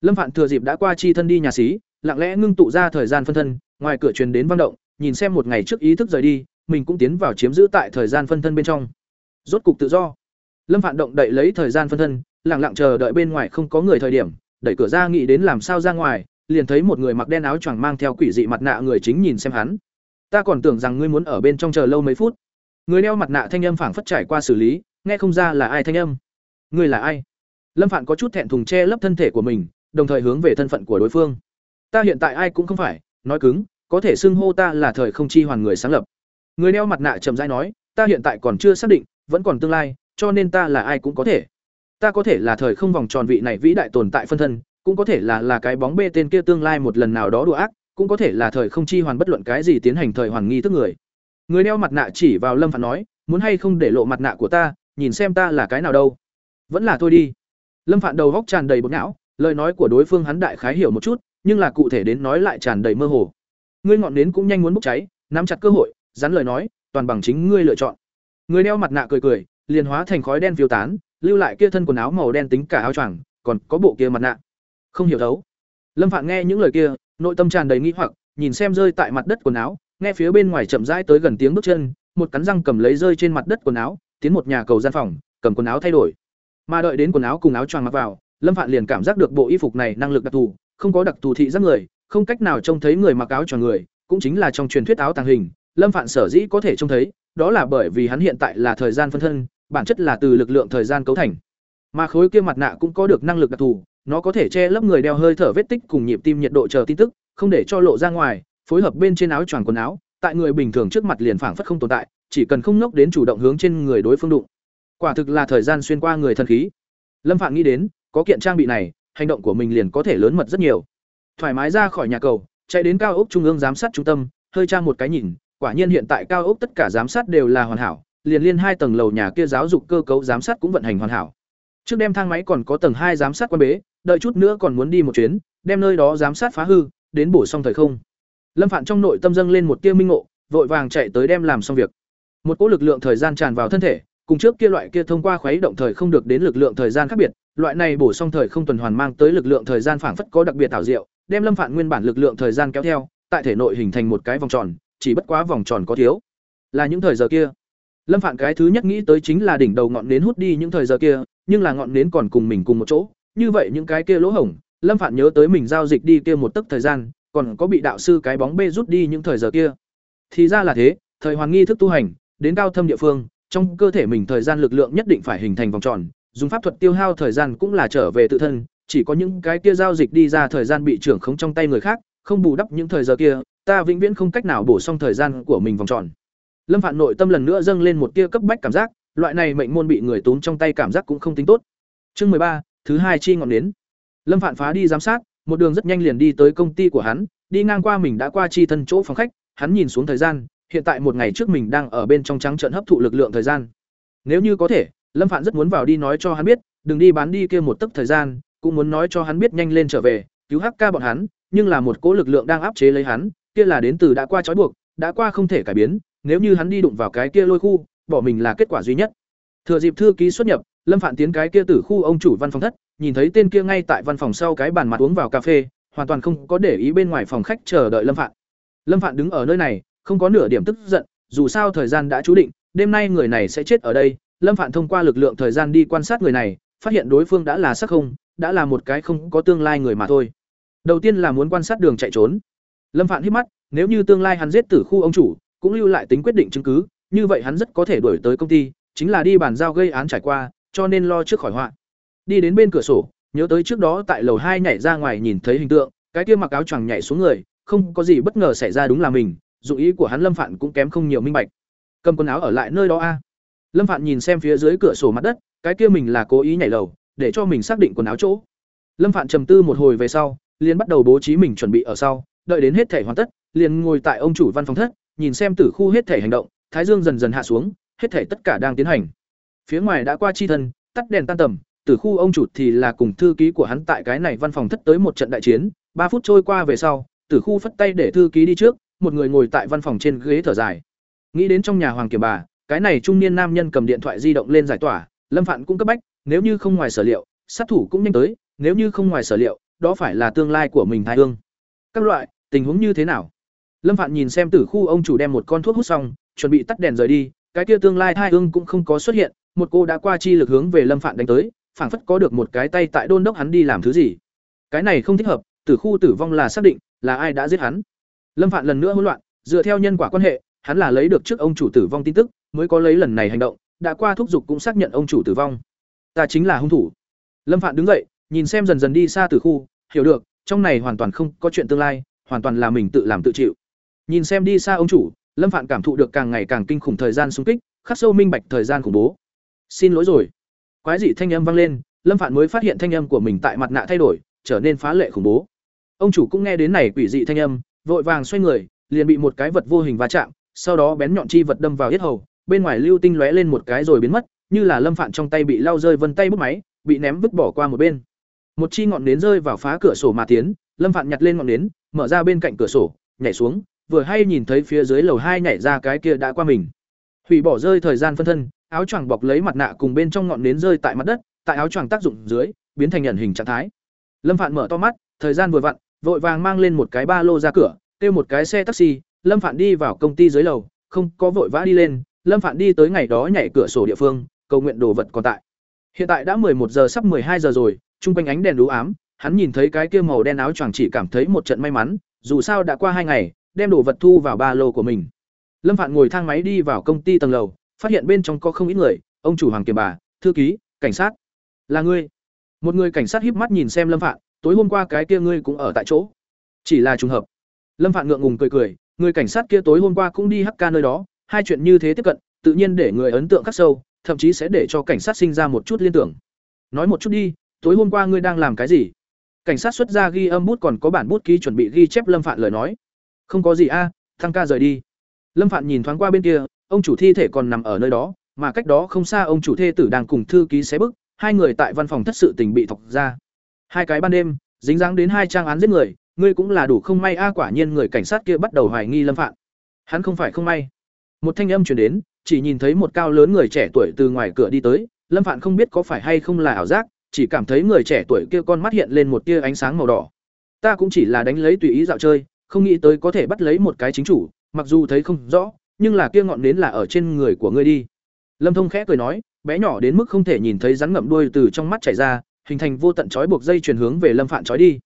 Lâm Phạn thừa dịp đã qua chi thân đi nhà xí, lặng lẽ ngưng tụ ra thời gian phân thân, ngoài cửa truyền đến văn động, nhìn xem một ngày trước ý thức rời đi, mình cũng tiến vào chiếm giữ tại thời gian phân thân bên trong. Rốt cục tự do. Lâm Phạn động đậy lấy thời gian phân thân, lặng lặng chờ đợi bên ngoài không có người thời điểm, đẩy cửa ra nghĩ đến làm sao ra ngoài, liền thấy một người mặc đen áo choàng mang theo quỷ dị mặt nạ người chính nhìn xem hắn. Ta còn tưởng rằng ngươi muốn ở bên trong chờ lâu mấy phút. Người đeo mặt nạ thanh âm phảng phất trải qua xử lý, nghe không ra là ai thanh âm. Ngươi là ai? Lâm Phạn có chút thẹn thùng che lấp thân thể của mình, đồng thời hướng về thân phận của đối phương. Ta hiện tại ai cũng không phải, nói cứng, có thể xưng hô ta là thời không chi hoàn người sáng lập. Người đeo mặt nạ trầm rãi nói, ta hiện tại còn chưa xác định, vẫn còn tương lai, cho nên ta là ai cũng có thể. Ta có thể là thời không vòng tròn vị này vĩ đại tồn tại phân thân, cũng có thể là là cái bóng bê tên kia tương lai một lần nào đó đùa ác, cũng có thể là thời không chi hoàn bất luận cái gì tiến hành thời hoàn nghi thức người. Người đeo mặt nạ chỉ vào Lâm Phạn nói, muốn hay không để lộ mặt nạ của ta, nhìn xem ta là cái nào đâu. Vẫn là thôi đi. Lâm Phạn đầu góc tràn đầy bột não, lời nói của đối phương hắn đại khái hiểu một chút, nhưng là cụ thể đến nói lại tràn đầy mơ hồ. Ngươi ngọn nến cũng nhanh muốn bốc cháy, nắm chặt cơ hội, rắn lời nói, toàn bằng chính ngươi lựa chọn. Người đeo mặt nạ cười cười, liền hóa thành khói đen phiêu tán, lưu lại kia thân quần áo màu đen tính cả áo choàng, còn có bộ kia mặt nạ. Không hiểu thấu. Lâm Phạn nghe những lời kia, nội tâm tràn đầy nghi hoặc, nhìn xem rơi tại mặt đất quần áo, nghe phía bên ngoài chậm rãi tới gần tiếng bước chân, một cắn răng cầm lấy rơi trên mặt đất quần áo, tiến một nhà cầu gian phòng, cầm quần áo thay đổi. Mà đợi đến quần áo cùng áo choàng mặc vào, Lâm Phạn liền cảm giác được bộ y phục này năng lực đặc thù, không có đặc thù thị giác người, không cách nào trông thấy người mặc áo choàng người, cũng chính là trong truyền thuyết áo tàng hình, Lâm Phạn sở dĩ có thể trông thấy, đó là bởi vì hắn hiện tại là thời gian phân thân, bản chất là từ lực lượng thời gian cấu thành. Mà khối kia mặt nạ cũng có được năng lực đặc thù, nó có thể che lấp người đeo hơi thở vết tích cùng nhịp tim nhiệt độ chờ tin tức, không để cho lộ ra ngoài, phối hợp bên trên áo choàng quần áo, tại người bình thường trước mặt liền phảng phất không tồn tại, chỉ cần không nốc đến chủ động hướng trên người đối phương đụng. Quả thực là thời gian xuyên qua người thần khí. Lâm phạm nghĩ đến, có kiện trang bị này, hành động của mình liền có thể lớn mật rất nhiều. Thoải mái ra khỏi nhà cầu, chạy đến cao ốc trung ương giám sát trung tâm, hơi tra một cái nhìn, quả nhiên hiện tại cao ốc tất cả giám sát đều là hoàn hảo, liền liên hai tầng lầu nhà kia giáo dục cơ cấu giám sát cũng vận hành hoàn hảo. Trước đem thang máy còn có tầng hai giám sát quan bế, đợi chút nữa còn muốn đi một chuyến, đem nơi đó giám sát phá hư, đến bổ xong thời không. Lâm Phạn trong nội tâm dâng lên một tia minh ngộ, vội vàng chạy tới đem làm xong việc. Một cỗ lực lượng thời gian tràn vào thân thể, cùng trước kia loại kia thông qua khuấy động thời không được đến lực lượng thời gian khác biệt, loại này bổ sung thời không tuần hoàn mang tới lực lượng thời gian phảng phất có đặc biệt tạo diệu, đem Lâm Phạn nguyên bản lực lượng thời gian kéo theo, tại thể nội hình thành một cái vòng tròn, chỉ bất quá vòng tròn có thiếu. Là những thời giờ kia. Lâm Phạn cái thứ nhất nghĩ tới chính là đỉnh đầu ngọn nến hút đi những thời giờ kia, nhưng là ngọn nến còn cùng mình cùng một chỗ, như vậy những cái kia lỗ hổng, Lâm Phạn nhớ tới mình giao dịch đi kia một tức thời gian, còn có bị đạo sư cái bóng bê rút đi những thời giờ kia. Thì ra là thế, thời hoàn nghi thức tu hành, đến cao thâm địa phương, trong cơ thể mình thời gian lực lượng nhất định phải hình thành vòng tròn, dùng pháp thuật tiêu hao thời gian cũng là trở về tự thân, chỉ có những cái kia giao dịch đi ra thời gian bị trưởng khống trong tay người khác, không bù đắp những thời giờ kia, ta vĩnh viễn không cách nào bổ sung thời gian của mình vòng tròn. Lâm Phạn nội tâm lần nữa dâng lên một tia cấp bách cảm giác, loại này mệnh môn bị người túm trong tay cảm giác cũng không tính tốt. Chương mười ba, thứ hai chi ngọn nến. Lâm Phạn phá đi giám sát, một đường rất nhanh liền đi tới công ty của hắn, đi ngang qua mình đã qua chi thân chỗ phòng khách, hắn nhìn xuống thời gian, hiện tại một ngày trước mình đang ở bên trong trắng trận hấp thụ lực lượng thời gian. Nếu như có thể, Lâm Phạn rất muốn vào đi nói cho hắn biết, đừng đi bán đi kia một tấc thời gian, cũng muốn nói cho hắn biết nhanh lên trở về, cứu hắc ca bọn hắn, nhưng là một cỗ lực lượng đang áp chế lấy hắn, kia là đến từ đã qua trói buộc, đã qua không thể cải biến, nếu như hắn đi đụng vào cái kia lôi khu, bỏ mình là kết quả duy nhất. Thừa dịp thư ký xuất nhập, Lâm Phạn tiến cái kia tử khu ông chủ văn phòng thất, nhìn thấy tên kia ngay tại văn phòng sau cái bàn mặt uống vào cà phê, hoàn toàn không có để ý bên ngoài phòng khách chờ đợi lâm phạn. Lâm phạn đứng ở nơi này không có nửa điểm tức giận dù sao thời gian đã chú định đêm nay người này sẽ chết ở đây. Lâm phạn thông qua lực lượng thời gian đi quan sát người này phát hiện đối phương đã là sắc không đã là một cái không có tương lai người mà thôi. Đầu tiên là muốn quan sát đường chạy trốn. Lâm phạn hít mắt nếu như tương lai hắn giết tử khu ông chủ cũng lưu lại tính quyết định chứng cứ, như vậy hắn rất có thể đuổi tới công ty, chính là đi bàn giao gây án trải qua, cho nên lo trước khỏi họa. Đi đến bên cửa sổ, nhớ tới trước đó tại lầu hai nhảy ra ngoài nhìn thấy hình tượng, cái kia mặc áo choàng nhảy xuống người, không có gì bất ngờ xảy ra đúng là mình dụng ý của hắn lâm phạn cũng kém không nhiều minh bạch. Cầm quần áo ở lại nơi đó a. Lâm phạn nhìn xem phía dưới cửa sổ mặt đất, cái kia mình là cố ý nhảy lầu, để cho mình xác định quần áo chỗ. Lâm phạn trầm tư một hồi về sau, liền bắt đầu bố trí mình chuẩn bị ở sau, đợi đến hết thể hoàn tất, liền ngồi tại ông chủ văn phòng thất nhìn xem tử khu hết thể hành động, thái dương dần dần hạ xuống, hết thể tất cả đang tiến hành. Phía ngoài đã qua chi thân, tắt đèn tan tầm, tử khu ông chủ thì là cùng thư ký của hắn tại cái này văn phòng thất tới một trận đại chiến, ba phút trôi qua về sau, tử khu phất tay để thư ký đi trước, một người ngồi tại văn phòng trên ghế thở dài. Nghĩ đến trong nhà hoàng kiểm bà, cái này trung niên nam nhân cầm điện thoại di động lên giải tỏa, lâm phạn cũng cấp bách, nếu như không ngoài sở liệu, sát thủ cũng nhanh tới, nếu như không ngoài sở liệu, đó phải là tương lai của mình thái hương. Các loại, tình huống như thế nào? Lâm phạn nhìn xem tử khu, ông chủ đem một con thuốc hút xong, chuẩn bị tắt đèn rời đi. Cái kia tương lai thai hương cũng không có xuất hiện, một cô đã qua chi lực hướng về lâm phạn đánh tới, phảng phất có được một cái tay tại đôn đốc hắn đi làm thứ gì. Cái này không thích hợp, tử khu tử vong là xác định, là ai đã giết hắn. Lâm phạn lần nữa hỗn loạn, dựa theo nhân quả quan hệ, hắn là lấy được trước ông chủ tử vong tin tức, mới có lấy lần này hành động, đã qua thúc giục cũng xác nhận ông chủ tử vong. Ta chính là hung thủ. Lâm phạn đứng dậy, nhìn xem dần dần đi xa từ khu, hiểu được, trong này hoàn toàn không có chuyện tương lai, hoàn toàn là mình tự làm tự chịu nhìn xem đi xa ông chủ, lâm phạn cảm thụ được càng ngày càng kinh khủng thời gian xung kích, khắc sâu minh bạch thời gian khủng bố. Xin lỗi rồi. Quái dị thanh âm vang lên, lâm phạn mới phát hiện thanh âm của mình tại mặt nạ thay đổi, trở nên phá lệ khủng bố. Ông chủ cũng nghe đến này quỷ dị thanh âm, vội vàng xoay người, liền bị một cái vật vô hình va chạm, sau đó bén nhọn chi vật đâm vào yết hầu, bên ngoài lưu tinh lóe lên một cái rồi biến mất, như là lâm phạn trong tay bị lao rơi vân tay bút máy, bị ném vứt bỏ qua một bên. Một chi ngọn nến rơi vào phá cửa sổ mà tiến, lâm phạn nhặt lên ngọn nến, mở ra bên cạnh cửa sổ, nhảy xuống vừa hay nhìn thấy phía dưới lầu hai nhảy ra cái kia đã qua mình. Hủy bỏ rơi thời gian phân thân, áo choàng bọc lấy mặt nạ cùng bên trong ngọn nến rơi tại mặt đất, tại áo choàng tác dụng dưới, biến thành nhận hình trạng thái. Lâm phạn mở to mắt, thời gian vừa vặn, vội vàng mang lên một cái ba lô ra cửa, kêu một cái xe taxi, lâm phạn đi vào công ty dưới lầu, không có vội vã đi lên, lâm phạn đi tới ngày đó nhảy cửa sổ địa phương, cầu nguyện đồ vật còn tại. Hiện tại đã một giờ sắp hai giờ rồi, chung quanh ánh đèn đú ám, hắn nhìn thấy cái kia màu đen áo choàng chỉ cảm thấy một trận may mắn, dù sao đã qua hai ngày đem đồ vật thu vào ba lô của mình. Lâm phạn ngồi thang máy đi vào công ty tầng lầu, phát hiện bên trong có không ít người, ông chủ hoàng kiểm bà, thư ký, cảnh sát. Là ngươi. Một người cảnh sát híp mắt nhìn xem lâm phạn, tối hôm qua cái kia ngươi cũng ở tại chỗ. Chỉ là trùng hợp. Lâm phạn ngượng ngùng cười cười, người cảnh sát kia tối hôm qua cũng đi hk nơi đó, hai chuyện như thế tiếp cận, tự nhiên để người ấn tượng khắc sâu, thậm chí sẽ để cho cảnh sát sinh ra một chút liên tưởng. Nói một chút đi, tối hôm qua ngươi đang làm cái gì? Cảnh sát xuất ra ghi âm bút còn có bản bút ký chuẩn bị ghi chép lâm phạn lời nói không có gì a à, thăng ca rời đi. Lâm phạn nhìn thoáng qua bên kia ông chủ thi thể còn nằm ở nơi đó mà cách đó không xa ông chủ thê tử đang cùng thư ký xé bức hai người tại văn phòng thất sự tình bị thọc ra. Hai cái ban đêm dính dáng đến hai trang án giết người ngươi cũng là đủ không may a quả nhiên người cảnh sát kia bắt đầu hoài nghi lâm phạn. Hắn không phải không may. Một thanh âm truyền đến chỉ nhìn thấy một cao lớn người trẻ tuổi từ ngoài cửa đi tới lâm phạn không biết có phải hay không là ảo giác chỉ cảm thấy người trẻ tuổi kia con mắt hiện lên một tia ánh sáng màu đỏ. Ta cũng chỉ là đánh lấy tùy ý dạo chơi không nghĩ tới có thể bắt lấy một cái chính chủ, mặc dù thấy không rõ, nhưng là kia ngọn nến là ở trên người của ngươi đi. Lâm thông khẽ cười nói, bé nhỏ đến mức không thể nhìn thấy rắn ngậm đuôi từ trong mắt chảy ra, hình thành vô tận trói buộc dây chuyển hướng về lâm phạn trói đi.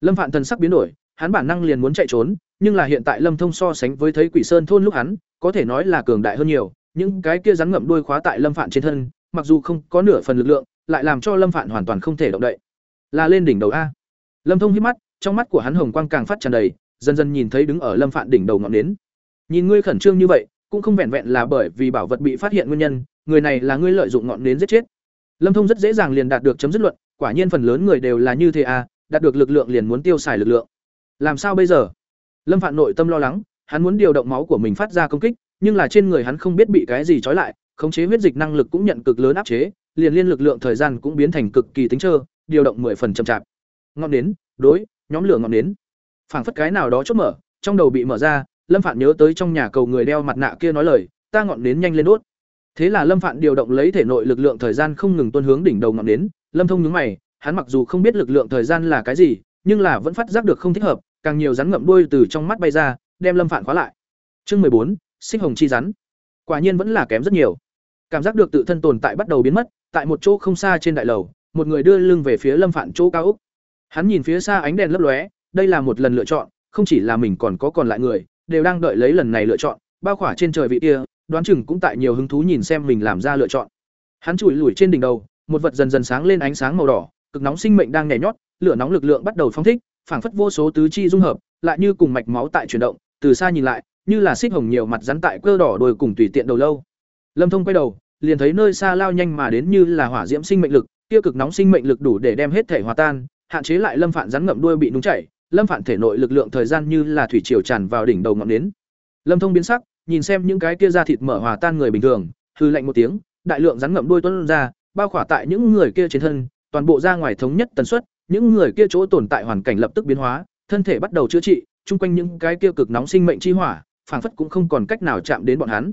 Lâm phạn thần sắc biến đổi, hắn bản năng liền muốn chạy trốn, nhưng là hiện tại lâm thông so sánh với thấy quỷ sơn thôn lúc hắn, có thể nói là cường đại hơn nhiều. Những cái kia rắn ngậm đuôi khóa tại lâm phạn trên thân, mặc dù không có nửa phần lực lượng, lại làm cho lâm phạn hoàn toàn không thể động đậy. Là lên đỉnh đầu a. Lâm thông hít mắt, trong mắt của hắn hồng quang càng phát tràn đầy dần dần nhìn thấy đứng ở lâm phạn đỉnh đầu ngọn nến. Nhìn ngươi khẩn trương như vậy, cũng không vẹn vẹn là bởi vì bảo vật bị phát hiện nguyên nhân, người này là ngươi lợi dụng ngọn nến giết chết. Lâm thông rất dễ dàng liền đạt được chấm dứt luận, quả nhiên phần lớn người đều là như thế à đạt được lực lượng liền muốn tiêu xài lực lượng. Làm sao bây giờ? Lâm phạn nội tâm lo lắng, hắn muốn điều động máu của mình phát ra công kích, nhưng là trên người hắn không biết bị cái gì trói lại, khống chế huyết dịch năng lực cũng nhận cực lớn áp chế, liền liên lực lượng thời gian cũng biến thành cực kỳ tính trơ, điều động mười phần chậm chạp. Ngọn nến, đối, nhóm lửa ngọn nến phảng phất cái nào đó chốt mở trong đầu bị mở ra lâm phạn nhớ tới trong nhà cầu người đeo mặt nạ kia nói lời ta ngọn nến nhanh lên đốt thế là lâm phạn điều động lấy thể nội lực lượng thời gian không ngừng tuân hướng đỉnh đầu ngọn nến lâm thông nhướng mày hắn mặc dù không biết lực lượng thời gian là cái gì nhưng là vẫn phát giác được không thích hợp, càng nhiều rắn ngậm đuôi từ trong mắt bay ra, đem Lâm Phạn khóa lại. Chương mười bốn, Sinh hồng chi rắn. Quả nhiên vẫn là kém rất nhiều. Cảm giác được tự thân tồn tại bắt đầu biến mất, tại một chỗ không xa trên đại lầu, một người đưa lưng về phía Lâm Phạn chỗ cao ốc. Hắn nhìn phía xa ánh đèn lấp lóe, đây là một lần lựa chọn, không chỉ là mình còn có còn lại người, đều đang đợi lấy lần này lựa chọn, bao khỏa trên trời vị kia, đoán chừng cũng tại nhiều hứng thú nhìn xem mình làm ra lựa chọn. Hắn chùi lủi trên đỉnh đầu, một vật dần dần sáng lên ánh sáng màu đỏ, cực nóng sinh mệnh đang nhảy nhót, lửa nóng lực lượng bắt đầu phóng thích, phảng phất vô số tứ chi dung hợp, lại như cùng mạch máu tại chuyển động, từ xa nhìn lại, như là xích hồng nhiều mặt rắn tại cơ đỏ đồi cùng tùy tiện đầu lâu. Lâm Thông quay đầu, liền thấy nơi xa lao nhanh mà đến như là hỏa diễm sinh mệnh lực, kia cực nóng sinh mệnh lực đủ để đem hết thể hòa tan, hạn chế lại Lâm Phạn rắn ngậm đuôi bị nung chảy, Lâm Phạn thể nội lực lượng thời gian như là thủy triều tràn vào đỉnh đầu ngọn nến. Lâm Thông biến sắc, nhìn xem những cái kia da thịt mở hòa tan người bình thường, hư lạnh một tiếng, đại lượng rắn ngậm đuôi tuôn ra, bao khỏa tại những người kia trên thân, toàn bộ ra ngoài thống nhất tần suất, những người kia chỗ tồn tại hoàn cảnh lập tức biến hóa, thân thể bắt đầu chữa trị, chung quanh những cái kia cực nóng sinh mệnh chi hỏa, phảng phất cũng không còn cách nào chạm đến bọn hắn.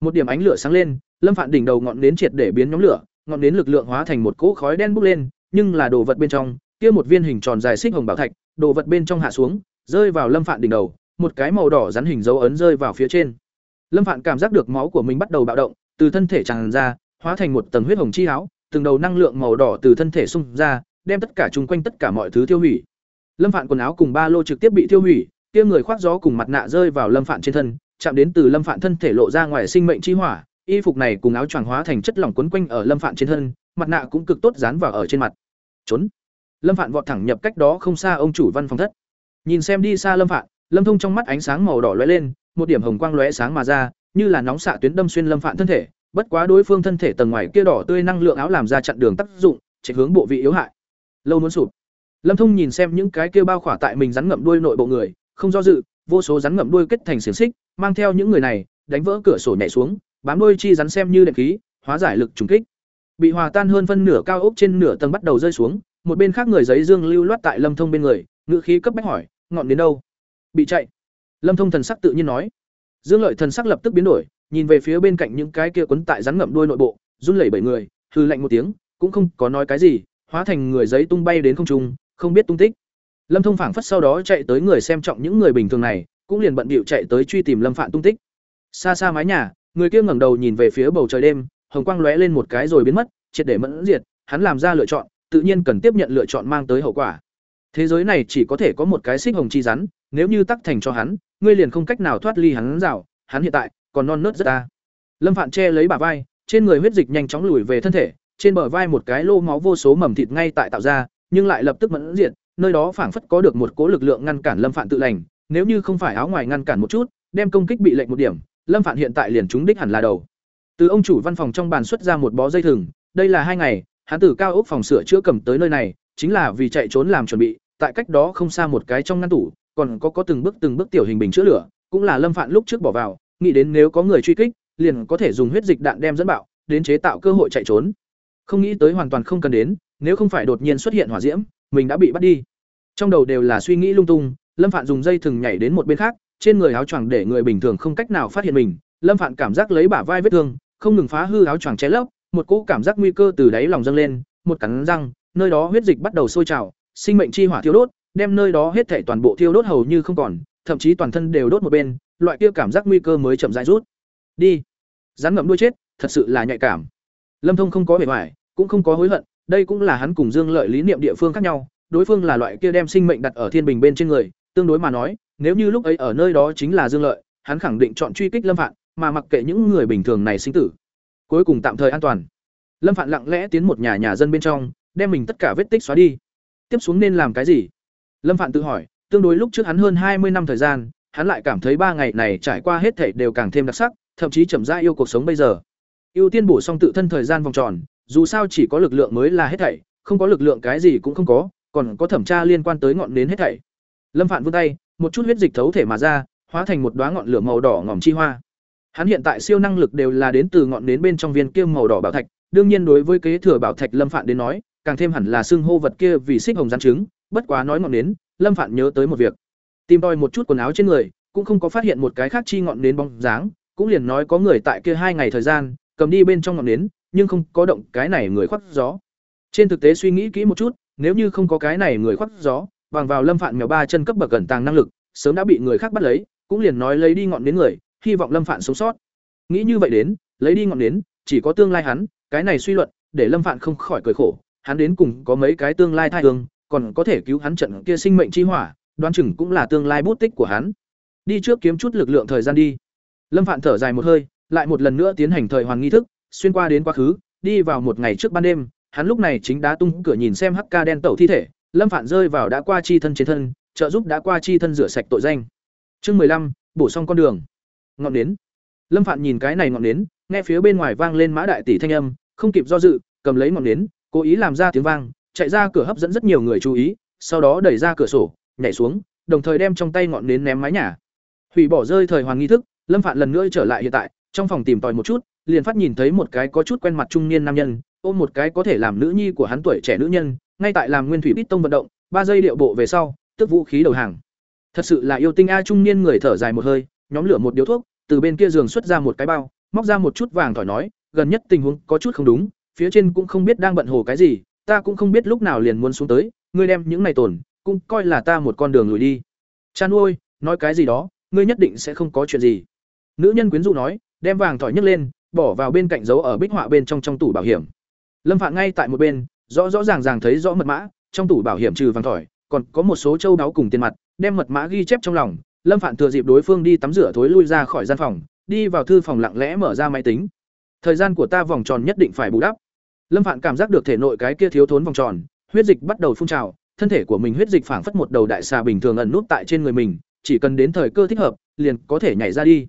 Một điểm ánh lửa sáng lên, Lâm Phạn đỉnh đầu ngọn nến triệt để biến nhóm lửa, ngọn nến lực lượng hóa thành một cỗ khói đen bốc lên, nhưng là đồ vật bên trong, kia một viên hình tròn dài xích hồng bảo thạch, đồ vật bên trong hạ xuống, rơi vào Lâm Phạn đỉnh đầu, một cái màu đỏ rắn hình dấu ấn rơi vào phía trên. Lâm Phạn cảm giác được máu của mình bắt đầu bạo động, từ thân thể tràn ra, hóa thành một tầng huyết hồng chi áo, từng đầu năng lượng màu đỏ từ thân thể xung ra, đem tất cả chung quanh tất cả mọi thứ tiêu hủy. Lâm Phạn quần áo cùng ba lô trực tiếp bị tiêu hủy, kia người khoác gió cùng mặt nạ rơi vào Lâm Phạn trên thân, chạm đến từ Lâm Phạn thân thể lộ ra ngoài sinh mệnh chi hỏa, y phục này cùng áo choàng hóa thành chất lỏng quấn quanh ở Lâm Phạn trên thân, mặt nạ cũng cực tốt dán vào ở trên mặt. Trốn. Lâm Phạn vọt thẳng nhập cách đó không xa ông chủ văn phòng thất. Nhìn xem đi xa Lâm Phạn, Lâm Thông trong mắt ánh sáng màu đỏ lóe lên, một điểm hồng quang lóe sáng mà ra, như là nóng xạ tuyến đâm xuyên Lâm Phạn thân thể, bất quá đối phương thân thể tầng ngoài kia đỏ tươi năng lượng áo làm ra chặn đường tác dụng, chạy hướng bộ vị yếu hại. Lâu muốn sụp. Lâm Thông nhìn xem những cái kia bao khỏa tại mình rắn ngậm đuôi nội bộ người, không do dự, vô số rắn ngậm đuôi kết thành xiềng xích, mang theo những người này, đánh vỡ cửa sổ nhảy xuống, bám đuôi chi rắn xem như đệm khí, hóa giải lực trùng kích. Bị hòa tan hơn phân nửa cao ốc trên nửa tầng bắt đầu rơi xuống, một bên khác người giấy dương lưu loát tại Lâm Thông bên người, ngự khí cấp bách hỏi, ngọn đến đâu? Bị chạy. Lâm Thông thần sắc tự nhiên nói. Dương Lợi thần sắc lập tức biến đổi, nhìn về phía bên cạnh những cái kia quấn tại rắn ngậm đuôi nội bộ, run lẩy bảy người, hư lạnh một tiếng, cũng không có nói cái gì, hóa thành người giấy tung bay đến không trung, không biết tung tích. Lâm Thông phảng phất sau đó chạy tới người xem trọng những người bình thường này, cũng liền bận bịu chạy tới truy tìm Lâm Phạn tung tích. Xa xa mái nhà, người kia ngẩng đầu nhìn về phía bầu trời đêm, hồng quang lóe lên một cái rồi biến mất, triệt để mẫn diệt, hắn làm ra lựa chọn, tự nhiên cần tiếp nhận lựa chọn mang tới hậu quả. Thế giới này chỉ có thể có một cái xích hồng chi rắn, nếu như tắc thành cho hắn, ngươi liền không cách nào thoát ly hắn rào, hắn hiện tại còn non nớt rất ta. Lâm Phạn che lấy bả vai, trên người huyết dịch nhanh chóng lùi về thân thể, trên bờ vai một cái lô máu vô số mầm thịt ngay tại tạo ra, nhưng lại lập tức mẫn diệt, nơi đó phảng phất có được một cố lực lượng ngăn cản Lâm Phạn tự lành, nếu như không phải áo ngoài ngăn cản một chút, đem công kích bị lệnh một điểm, Lâm Phạn hiện tại liền trúng đích hẳn là đầu. Từ ông chủ văn phòng trong bàn xuất ra một bó dây thừng, đây là hai ngày, hắn từ cao ốc phòng sửa chữa cầm tới nơi này, chính là vì chạy trốn làm chuẩn bị, tại cách đó không xa một cái trong ngăn tủ, còn có có từng bước từng bước tiểu hình bình chữa lửa, cũng là Lâm Phạn lúc trước bỏ vào, nghĩ đến nếu có người truy kích, liền có thể dùng huyết dịch đạn đem dẫn bạo, đến chế tạo cơ hội chạy trốn. Không nghĩ tới hoàn toàn không cần đến, nếu không phải đột nhiên xuất hiện hỏa diễm, mình đã bị bắt đi. Trong đầu đều là suy nghĩ lung tung, Lâm Phạn dùng dây thừng nhảy đến một bên khác, trên người áo choàng để người bình thường không cách nào phát hiện mình, Lâm Phạn cảm giác lấy bả vai vết thương, không ngừng phá hư áo choàng che lấp, một cỗ cảm giác nguy cơ từ đáy lòng dâng lên, một cắn răng, nơi đó huyết dịch bắt đầu sôi trào, sinh mệnh chi hỏa thiêu đốt, đem nơi đó hết thảy toàn bộ thiêu đốt hầu như không còn, thậm chí toàn thân đều đốt một bên, loại kia cảm giác nguy cơ mới chậm rãi rút. Đi. Rắn ngậm đuôi chết, thật sự là nhạy cảm. Lâm Thông không có bề ngoài, cũng không có hối hận, đây cũng là hắn cùng Dương Lợi lý niệm địa phương khác nhau, đối phương là loại kia đem sinh mệnh đặt ở thiên bình bên trên người, tương đối mà nói, nếu như lúc ấy ở nơi đó chính là Dương Lợi, hắn khẳng định chọn truy kích Lâm Phạn, mà mặc kệ những người bình thường này sinh tử. Cuối cùng tạm thời an toàn. Lâm Phạn lặng lẽ tiến một nhà nhà dân bên trong, đem mình tất cả vết tích xóa đi. Tiếp xuống nên làm cái gì? Lâm Phạn tự hỏi, tương đối lúc trước hắn hơn hai mươi năm thời gian, hắn lại cảm thấy ba ngày này trải qua hết thảy đều càng thêm đặc sắc, thậm chí chậm rãi yêu cuộc sống bây giờ. Ưu tiên bổ sung tự thân thời gian vòng tròn, dù sao chỉ có lực lượng mới là hết thảy, không có lực lượng cái gì cũng không có, còn có thẩm tra liên quan tới ngọn nến hết thảy. Lâm Phạn vươn tay, một chút huyết dịch thấu thể mà ra, hóa thành một đóa ngọn lửa màu đỏ ngòm chi hoa. Hắn hiện tại siêu năng lực đều là đến từ ngọn nến bên trong viên kia màu đỏ bảo thạch, đương nhiên đối với kế thừa bảo thạch Lâm Phạn đến nói, càng thêm hẳn là xưng hô vật kia vì xích hồng rắn trứng, bất quá nói ngọn nến, Lâm Phạn nhớ tới một việc. Tìm đòi một chút quần áo trên người, cũng không có phát hiện một cái khác chi ngọn nến bóng dáng, cũng liền nói có người tại kia hai ngày thời gian, cầm đi bên trong ngọn nến, nhưng không có động cái này người khoác gió. Trên thực tế suy nghĩ kỹ một chút, nếu như không có cái này người khoác gió, bằng vào Lâm Phạn mèo ba chân cấp bậc gần tàng năng lực, sớm đã bị người khác bắt lấy, cũng liền nói lấy đi ngọn đến người, hy vọng Lâm Phạn sống sót. Nghĩ như vậy đến, lấy đi ngọn đến, chỉ có tương lai hắn, cái này suy luận, để Lâm Phạn không khỏi cười khổ, hắn đến cùng có mấy cái tương lai thai hương, còn có thể cứu hắn trận kia sinh mệnh chi hỏa, đoán chừng cũng là tương lai bút tích của hắn. Đi trước kiếm chút lực lượng thời gian đi. Lâm Phạn thở dài một hơi, lại một lần nữa tiến hành thời hoàn nghi thức, xuyên qua đến quá khứ, đi vào một ngày trước ban đêm, hắn lúc này chính đá tung cửa nhìn xem hắc ca đen tẩu thi thể, Lâm Phạn rơi vào đã qua chi thân trên thân, trợ giúp đã qua chi thân rửa sạch tội danh. Chương mười lăm bổ xong con đường. Ngọn nến. Lâm Phạn nhìn cái này ngọn nến, nghe phía bên ngoài vang lên mã đại tỷ thanh âm, không kịp do dự, cầm lấy ngọn nến, cố ý làm ra tiếng vang, chạy ra cửa hấp dẫn rất nhiều người chú ý, sau đó đẩy ra cửa sổ, nhảy xuống, đồng thời đem trong tay ngọn nến ném mái nhà. Hủy bỏ rơi thời hoàng nghi thức, Lâm Phạn lần nữa trở lại hiện tại, trong phòng tìm tòi một chút, liền phát nhìn thấy một cái có chút quen mặt trung niên nam nhân, ôm một cái có thể làm nữ nhi của hắn tuổi trẻ nữ nhân, ngay tại làm nguyên thủy bít tông vận động, ba giây điệu bộ về sau, tức vũ khí đầu hàng. Thật sự là yêu tinh a trung niên người thở dài một hơi, nhóm lửa một điếu thuốc, từ bên kia giường xuất ra một cái bao, móc ra một chút vàng thỏi nói, gần nhất tình huống có chút không đúng, phía trên cũng không biết đang bận hồ cái gì, ta cũng không biết lúc nào liền muốn xuống tới, ngươi đem những này tổn, cũng coi là ta một con đường lùi đi. Chan ôi, nói cái gì đó, ngươi nhất định sẽ không có chuyện gì. Nữ nhân quyến rũ nói, đem vàng thỏi nhấc lên, bỏ vào bên cạnh dấu ở bích họa bên trong trong tủ bảo hiểm. Lâm Phạn ngay tại một bên, rõ rõ ràng ràng thấy rõ mật mã, trong tủ bảo hiểm trừ vàng thỏi, còn có một số châu đáo cùng tiền mặt, đem mật mã ghi chép trong lòng. Lâm Phạn thừa dịp đối phương đi tắm rửa thối lui ra khỏi gian phòng, đi vào thư phòng lặng lẽ mở ra máy tính. Thời gian của ta vòng tròn nhất định phải bù đắp. Lâm Phạn cảm giác được thể nội cái kia thiếu thốn vòng tròn, huyết dịch bắt đầu phun trào, thân thể của mình huyết dịch phảng phất một đầu đại xà bình thường ẩn nút tại trên người mình, chỉ cần đến thời cơ thích hợp, liền có thể nhảy ra đi.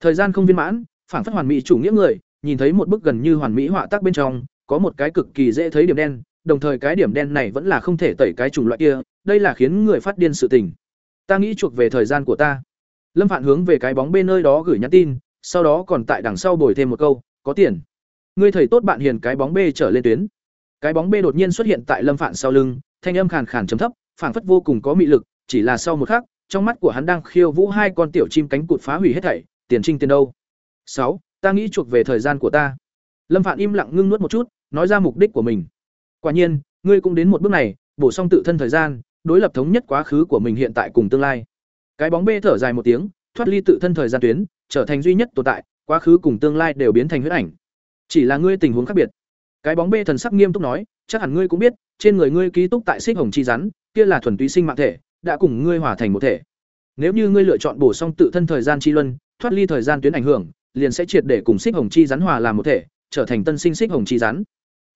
Thời gian không viên mãn, phảng phất hoàn mỹ chủ nghĩa người, nhìn thấy một bức gần như hoàn mỹ họa tác bên trong, có một cái cực kỳ dễ thấy điểm đen, đồng thời cái điểm đen này vẫn là không thể tẩy cái chủng loại kia, đây là khiến người phát điên sự tình. Ta nghĩ chuộc về thời gian của ta. Lâm Phạn hướng về cái bóng bên nơi đó gửi nhắn tin, sau đó còn tại đằng sau bồi thêm một câu, có tiền. Ngươi thầy tốt bạn hiền cái bóng B trở lên tuyến. Cái bóng B đột nhiên xuất hiện tại Lâm Phạn sau lưng, thanh âm khàn khàn trầm thấp, phảng phất vô cùng có mị lực, chỉ là sau một khắc, trong mắt của hắn đang khiêu vũ hai con tiểu chim cánh cụt phá hủy hết thảy, tiền trinh tiền đâu? sáu Ta nghĩ chuộc về thời gian của ta. Lâm Phạn im lặng ngưng nuốt một chút, nói ra mục đích của mình. Quả nhiên, ngươi cũng đến một bước này, bổ xong tự thân thời gian, đối lập thống nhất quá khứ của mình hiện tại cùng tương lai. Cái bóng bê thở dài một tiếng, thoát ly tự thân thời gian tuyến, trở thành duy nhất tồn tại, quá khứ cùng tương lai đều biến thành huyết ảnh. Chỉ là ngươi tình huống khác biệt. Cái bóng bê thần sắc nghiêm túc nói, chắc hẳn ngươi cũng biết, trên người ngươi ký túc tại xích hồng chi rắn, kia là thuần túy sinh mạng thể, đã cùng ngươi hòa thành một thể. Nếu như ngươi lựa chọn bổ sung tự thân thời gian chi luân, thoát ly thời gian tuyến ảnh hưởng, liền sẽ triệt để cùng xích hồng chi rắn hòa làm một thể, trở thành tân sinh xích hồng chi rắn.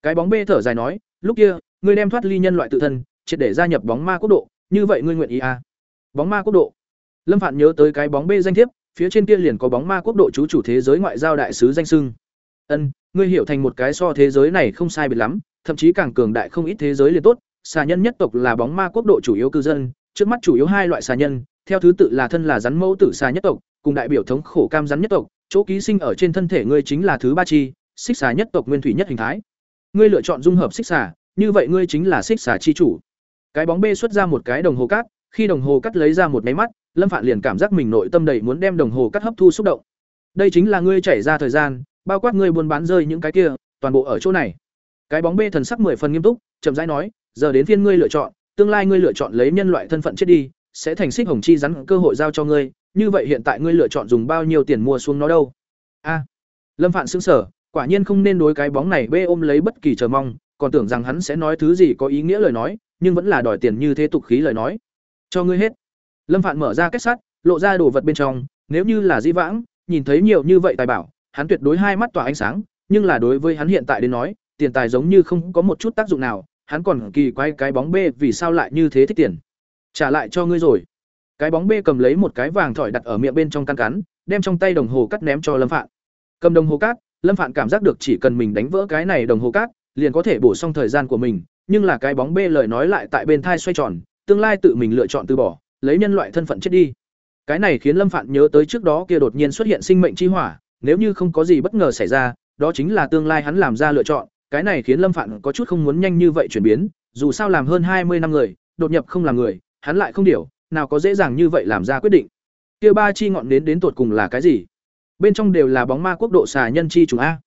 Cái bóng bê thở dài nói, lúc kia, ngươi đem thoát ly nhân loại tự thân, triệt để gia nhập bóng ma quốc độ, như vậy ngươi nguyện ý à? Bóng ma quốc độ. Lâm Phạn nhớ tới cái bóng b danh thiếp, phía trên kia liền có bóng ma quốc độ chú chủ thế giới ngoại giao đại sứ danh xưng. Ân, ngươi hiểu thành một cái so thế giới này không sai biệt lắm, thậm chí càng cường đại không ít thế giới liền tốt. Xà nhân nhất tộc là bóng ma quốc độ chủ yếu cư dân, trước mắt chủ yếu hai loại xà nhân, theo thứ tự là thân là rắn mẫu tử xà nhất tộc, cùng đại biểu thống khổ cam rắn nhất tộc, chỗ ký sinh ở trên thân thể ngươi chính là thứ ba chi, xích xà nhất tộc nguyên thủy nhất hình thái. Ngươi lựa chọn dung hợp xích xà, như vậy ngươi chính là xích xà chi chủ. Cái bóng bê xuất ra một cái đồng hồ cát, khi đồng hồ cắt lấy ra một máy mắt, Lâm Phạn liền cảm giác mình nội tâm đầy muốn đem đồng hồ cắt hấp thu xúc động. Đây chính là ngươi chảy ra thời gian, bao quát ngươi buôn bán rơi những cái kia, toàn bộ ở chỗ này. Cái bóng bê thần sắc mười phần nghiêm túc, chậm rãi nói, giờ đến phiên ngươi lựa chọn, tương lai ngươi lựa chọn lấy nhân loại thân phận chết đi, sẽ thành xích hồng chi rắn cơ hội giao cho ngươi, như vậy hiện tại ngươi lựa chọn dùng bao nhiêu tiền mua xuống nó đâu? A. Lâm Phạn sững sờ, quả nhiên không nên đối cái bóng này bê ôm lấy bất kỳ chờ mong, còn tưởng rằng hắn sẽ nói thứ gì có ý nghĩa lời nói, nhưng vẫn là đòi tiền như thế tục khí lời nói. Cho ngươi hết. Lâm Phạn mở ra kết sắt, lộ ra đồ vật bên trong, nếu như là di vãng, nhìn thấy nhiều như vậy tài bảo, hắn tuyệt đối hai mắt tỏa ánh sáng, nhưng là đối với hắn hiện tại đến nói, tiền tài giống như không có một chút tác dụng nào, hắn còn kỳ quái cái bóng bê vì sao lại như thế thích tiền. Trả lại cho ngươi rồi. Cái bóng bê cầm lấy một cái vàng thỏi đặt ở miệng bên trong căn cắn, đem trong tay đồng hồ cắt ném cho Lâm Phạn. Cầm đồng hồ cát, Lâm Phạn cảm giác được chỉ cần mình đánh vỡ cái này đồng hồ cát, liền có thể bổ xong thời gian của mình, nhưng là cái bóng bê lời nói lại tại bên thai xoay tròn, tương lai tự mình lựa chọn từ bỏ, lấy nhân loại thân phận chết đi. Cái này khiến Lâm Phạn nhớ tới trước đó kia đột nhiên xuất hiện sinh mệnh chi hỏa, nếu như không có gì bất ngờ xảy ra, đó chính là tương lai hắn làm ra lựa chọn, cái này khiến Lâm Phạn có chút không muốn nhanh như vậy chuyển biến, dù sao làm hơn hai mươi năm người, đột nhập không làm người, hắn lại không điều, nào có dễ dàng như vậy làm ra quyết định. Kia ba chi ngọn đến đến tột cùng là cái gì? Bên trong đều là bóng ma quốc độ xà nhân chi trùng a.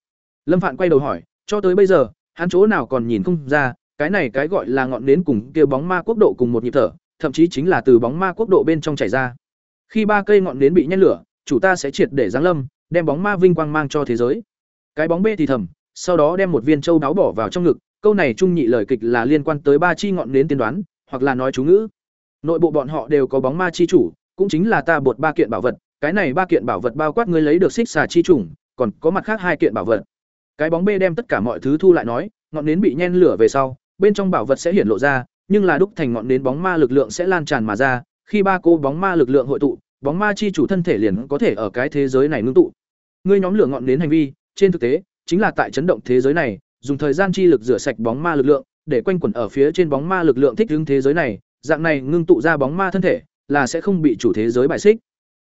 Lâm Phạn quay đầu hỏi, cho tới bây giờ, hắn chỗ nào còn nhìn không ra, cái này cái gọi là ngọn nến cùng kia bóng ma quốc độ cùng một nhịp thở, thậm chí chính là từ bóng ma quốc độ bên trong chảy ra. Khi ba cây ngọn nến bị nhen lửa, chủ ta sẽ triệt để giáng lâm, đem bóng ma vinh quang mang cho thế giới. Cái bóng bê thì thầm, sau đó đem một viên châu đáo bỏ vào trong ngực, câu này trung nhị lời kịch là liên quan tới ba chi ngọn nến tiên đoán, hoặc là nói chú ngữ. Nội bộ bọn họ đều có bóng ma chi chủ, cũng chính là ta buộc ba kiện bảo vật, cái này ba kiện bảo vật bao quát ngươi lấy được xích xà chi chủng, còn có mặt khác hai kiện bảo vật. Cái bóng bê đem tất cả mọi thứ thu lại nói, ngọn nến bị nhen lửa về sau, bên trong bảo vật sẽ hiển lộ ra, nhưng là đúc thành ngọn nến bóng ma lực lượng sẽ lan tràn mà ra, khi ba cô bóng ma lực lượng hội tụ, bóng ma chi chủ thân thể liền có thể ở cái thế giới này ngưng tụ. Ngươi nhóm lửa ngọn nến hành vi, trên thực tế, chính là tại chấn động thế giới này, dùng thời gian chi lực rửa sạch bóng ma lực lượng, để quanh quẩn ở phía trên bóng ma lực lượng thích ứng thế giới này, dạng này ngưng tụ ra bóng ma thân thể, là sẽ không bị chủ thế giới bài xích.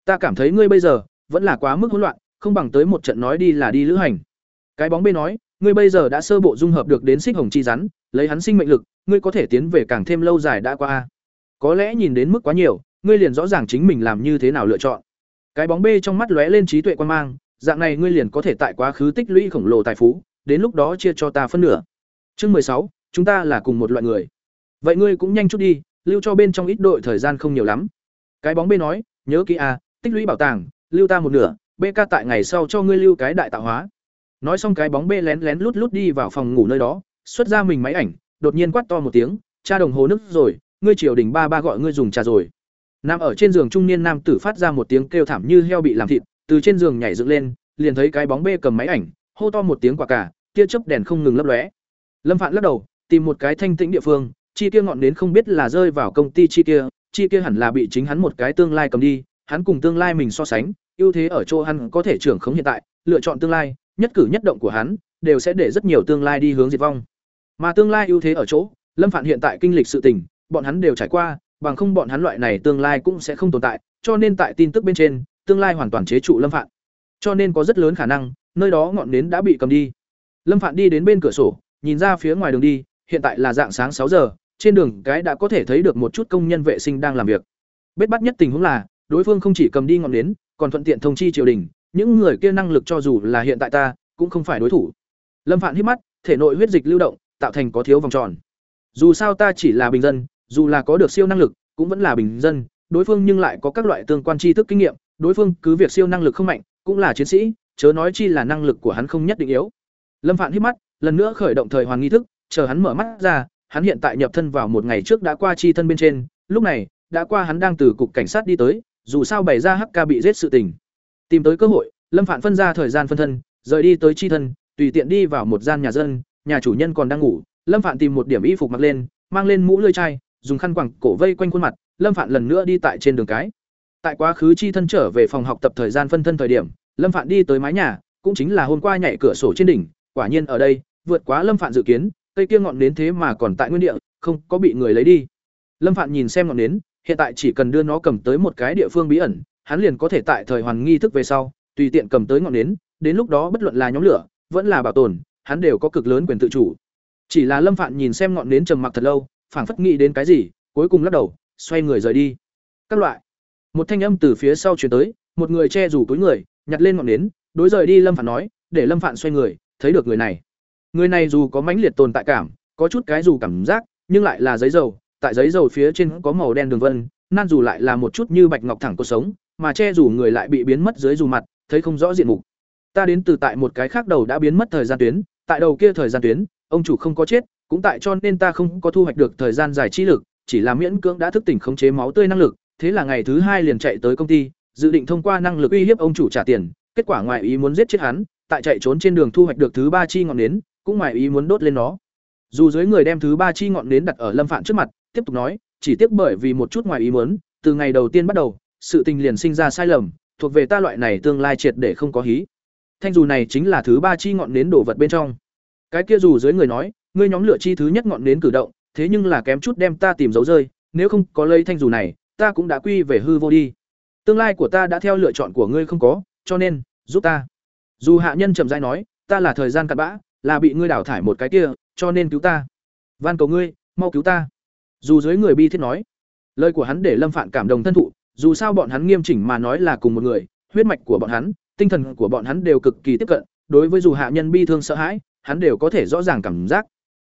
Ta cảm thấy ngươi bây giờ vẫn là quá mức hỗn loạn, không bằng tới một trận nói đi là đi lữ hành. Cái bóng bê nói, ngươi bây giờ đã sơ bộ dung hợp được đến xích hồng chi rắn, lấy hắn sinh mệnh lực, ngươi có thể tiến về càng thêm lâu dài đã qua. Có lẽ nhìn đến mức quá nhiều, ngươi liền rõ ràng chính mình làm như thế nào lựa chọn. Cái bóng bê trong mắt lóe lên trí tuệ quan mang, dạng này ngươi liền có thể tại quá khứ tích lũy khổng lồ tài phú, đến lúc đó chia cho ta phân nửa. Chương mười sáu, chúng ta là cùng một loại người. Vậy ngươi cũng nhanh chút đi, lưu cho bên trong ít đội thời gian không nhiều lắm. Cái bóng bê nói, nhớ kỹ a, à, tích lũy bảo tàng, lưu ta một nửa, BK tại ngày sau cho ngươi lưu cái đại tạo hóa. Nói xong cái bóng bê lén lén lút lút đi vào phòng ngủ nơi đó, xuất ra mình máy ảnh, đột nhiên quát to một tiếng, "Cha đồng hồ nước rồi, ngươi triều đình ba ba gọi ngươi dùng trà rồi." Nằm ở trên giường trung niên nam tử phát ra một tiếng kêu thảm như heo bị làm thịt, từ trên giường nhảy dựng lên, liền thấy cái bóng bê cầm máy ảnh, hô to một tiếng quả cả, tia chớp đèn không ngừng lấp lóe. Lâm Phạn lắc đầu, tìm một cái thanh tĩnh địa phương, chi kia ngọn đến không biết là rơi vào công ty chi kia, chi kia hẳn là bị chính hắn một cái tương lai cầm đi, hắn cùng tương lai mình so sánh, ưu thế ở chỗ hắn có thể trưởng khống hiện tại, lựa chọn tương lai, nhất cử nhất động của hắn đều sẽ để rất nhiều tương lai đi hướng diệt vong. Mà tương lai ưu thế ở chỗ, Lâm Phạn hiện tại kinh lịch sự tình, bọn hắn đều trải qua, bằng không bọn hắn loại này tương lai cũng sẽ không tồn tại, cho nên tại tin tức bên trên, tương lai hoàn toàn chế trụ Lâm Phạn. Cho nên có rất lớn khả năng, nơi đó ngọn nến đã bị cầm đi. Lâm Phạn đi đến bên cửa sổ, nhìn ra phía ngoài đường đi, hiện tại là dạng sáng sáu giờ, trên đường cái đã có thể thấy được một chút công nhân vệ sinh đang làm việc. Bết bắt nhất tình huống là, đối phương không chỉ cầm đi ngọn nến, còn thuận tiện thông chi triều đình, những người kia năng lực cho dù là hiện tại ta, cũng không phải đối thủ. Lâm Phạn hít mắt, thể nội huyết dịch lưu động, tạo thành có thiếu vòng tròn. Dù sao ta chỉ là bình dân, dù là có được siêu năng lực, cũng vẫn là bình dân, đối phương nhưng lại có các loại tương quan tri thức kinh nghiệm, đối phương cứ việc siêu năng lực không mạnh, cũng là chiến sĩ, chớ nói chi là năng lực của hắn không nhất định yếu. Lâm Phạn hít mắt, lần nữa khởi động thời hoàn nghi thức, chờ hắn mở mắt ra, hắn hiện tại nhập thân vào một ngày trước đã qua chi thân bên trên, lúc này, đã qua hắn đang từ cục cảnh sát đi tới, dù sao bày ra HK bị giết sự tình. Tìm tới cơ hội, Lâm Phạn phân ra thời gian phân thân, rời đi tới chi thân, tùy tiện đi vào một gian nhà dân, nhà chủ nhân còn đang ngủ, Lâm Phạn tìm một điểm y phục mặc lên, mang lên mũ lưỡi chai, dùng khăn quàng cổ vây quanh khuôn mặt, Lâm Phạn lần nữa đi tại trên đường cái. Tại quá khứ chi thân trở về phòng học tập thời gian phân thân thời điểm, Lâm Phạn đi tới mái nhà, cũng chính là hôm qua nhảy cửa sổ trên đỉnh, quả nhiên ở đây, vượt quá Lâm Phạn dự kiến, cây kia ngọn nến thế mà còn tại nguyên địa, không có bị người lấy đi. Lâm Phạn nhìn xem ngọn nến, hiện tại chỉ cần đưa nó cầm tới một cái địa phương bí ẩn, hắn liền có thể tại thời hoàn nghi thức về sau, tùy tiện cầm tới ngọn nến, đến lúc đó bất luận là nhóm lửa, vẫn là bảo tồn, hắn đều có cực lớn quyền tự chủ. Chỉ là Lâm Phạn nhìn xem ngọn nến trầm mặc thật lâu, phảng phất nghĩ đến cái gì, cuối cùng lắc đầu, xoay người rời đi. Các loại. Một thanh âm từ phía sau truyền tới, một người che rủ túi người, nhặt lên ngọn nến, đối rời đi Lâm Phạn nói, để Lâm Phạn xoay người, thấy được người này. Người này dù có mãnh liệt tồn tại cảm, có chút cái dù cảm giác, nhưng lại là giấy dầu, tại giấy dầu phía trên có màu đen đường vân, nan dù lại là một chút như bạch ngọc thẳng cuộc sống, mà che dù người lại bị biến mất dưới dù mặt, thấy không rõ diện mục. Ta đến từ tại một cái khác đầu đã biến mất thời gian tuyến, tại đầu kia thời gian tuyến, ông chủ không có chết, cũng tại cho nên ta không có thu hoạch được thời gian giải trí lực, chỉ là miễn cưỡng đã thức tỉnh khống chế máu tươi năng lực, thế là ngày thứ hai liền chạy tới công ty, dự định thông qua năng lực uy hiếp ông chủ trả tiền, kết quả ngoài ý muốn giết chết hắn, tại chạy trốn trên đường thu hoạch được thứ ba chi ngọn nến, cũng ngoài ý muốn đốt lên nó. Dù dưới người đem thứ ba chi ngọn nến đặt ở Lâm Phạn trước mặt, tiếp tục nói, chỉ tiếc bởi vì một chút ngoài ý muốn, từ ngày đầu tiên bắt đầu, sự tình liền sinh ra sai lầm, thuộc về ta loại này tương lai triệt để không có hí. Thanh dù này chính là thứ ba chi ngọn nến đổ vật bên trong. Cái kia dù dưới người nói, ngươi nhóm lửa chi thứ nhất ngọn nến cử động, thế nhưng là kém chút đem ta tìm dấu rơi, nếu không có lấy thanh dù này, ta cũng đã quy về hư vô đi. Tương lai của ta đã theo lựa chọn của ngươi không có, cho nên, giúp ta. Dù hạ nhân chậm rãi nói, ta là thời gian cặn bã, là bị ngươi đào thải một cái kia, cho nên cứu ta. Van cầu ngươi, mau cứu ta. Dù dưới người bi thiết nói. Lời của hắn để Lâm Phạn cảm động thân thụ, dù sao bọn hắn nghiêm chỉnh mà nói là cùng một người, huyết mạch của bọn hắn, tinh thần của bọn hắn đều cực kỳ tiếp cận, đối với dù hạ nhân bi thương sợ hãi, hắn đều có thể rõ ràng cảm giác.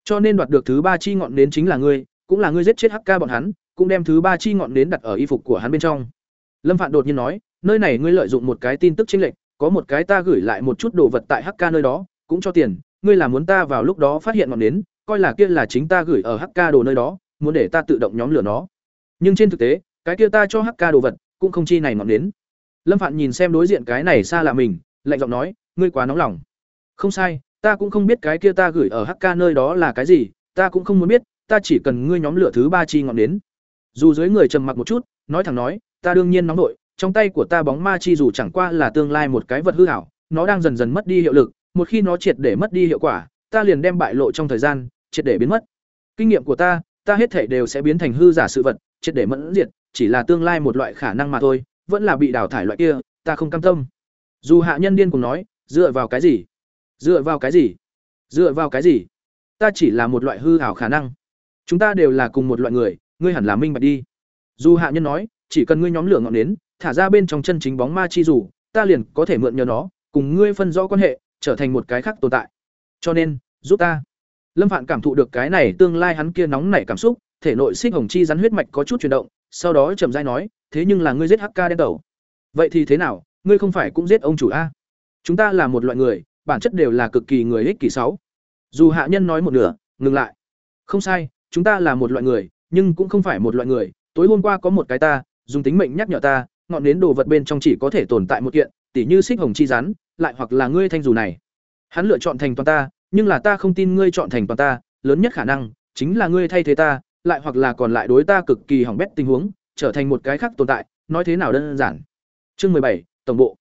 Cho nên đoạt được thứ ba chi ngọn nến chính là ngươi, cũng là ngươi giết chết Hắc Ca bọn hắn, cũng đem thứ ba chi ngọn nến đặt ở y phục của hắn bên trong. Lâm Phạn đột nhiên nói, nơi này ngươi lợi dụng một cái tin tức chênh lệch, có một cái ta gửi lại một chút đồ vật tại HK nơi đó, cũng cho tiền, ngươi là muốn ta vào lúc đó phát hiện ngọn nến, coi là kia là chính ta gửi ở HK đồ nơi đó, muốn để ta tự động nhóm lửa nó. Nhưng trên thực tế, cái kia ta cho HK đồ vật, cũng không chi này ngọn đến. Lâm Phạn nhìn xem đối diện cái này xa lạ mình, lạnh giọng nói, ngươi quá nóng lòng. Không sai, ta cũng không biết cái kia ta gửi ở HK nơi đó là cái gì, ta cũng không muốn biết, ta chỉ cần ngươi nhóm lửa thứ ba chi ngọn đến. Dù dưới người trầm mặc một chút, nói thẳng nói, ta đương nhiên nóng nội, trong tay của ta bóng ma chi dù chẳng qua là tương lai một cái vật hư ảo, nó đang dần dần mất đi hiệu lực, một khi nó triệt để mất đi hiệu quả, ta liền đem bại lộ trong thời gian, triệt để biến mất. Kinh nghiệm của ta, ta hết thể đều sẽ biến thành hư giả sự vật, triệt để mẫn diệt, chỉ là tương lai một loại khả năng mà thôi, vẫn là bị đào thải loại kia, ta không cam tâm. Dù hạ nhân điên cùng nói, dựa vào cái gì? Dựa vào cái gì? Dựa vào cái gì? Ta chỉ là một loại hư ảo khả năng. Chúng ta đều là cùng một loại người, ngươi hẳn là minh bạch đi. Dù hạ nhân nói, chỉ cần ngươi nhóm lửa ngọn nến, thả ra bên trong chân chính bóng ma chi rủ, ta liền có thể mượn nhờ nó, cùng ngươi phân rõ quan hệ, trở thành một cái khác tồn tại. Cho nên, giúp ta. Lâm Phạn cảm thụ được cái này tương lai hắn kia nóng nảy cảm xúc, thể nội xích hồng chi rắn huyết mạch có chút chuyển động, sau đó chậm rãi nói, thế nhưng là ngươi giết Hắc Ca đen đầu. Vậy thì thế nào, ngươi không phải cũng giết ông chủ a? Chúng ta là một loại người, bản chất đều là cực kỳ người ích kỷ sáu. Dù hạ nhân nói một nửa, ngừng lại. Không sai, chúng ta là một loại người, nhưng cũng không phải một loại người, tối hôm qua có một cái ta, dùng tính mệnh nhắc nhở ta, ngọn nến đồ vật bên trong chỉ có thể tồn tại một kiện, tỉ như xích hồng chi rắn, lại hoặc là ngươi thanh dù này. Hắn lựa chọn thành toàn ta, nhưng là ta không tin ngươi chọn thành toàn ta, lớn nhất khả năng chính là ngươi thay thế ta, lại hoặc là còn lại đối ta cực kỳ hỏng bét tình huống, trở thành một cái khác tồn tại, nói thế nào đơn giản. Chương bảy tổng bộ.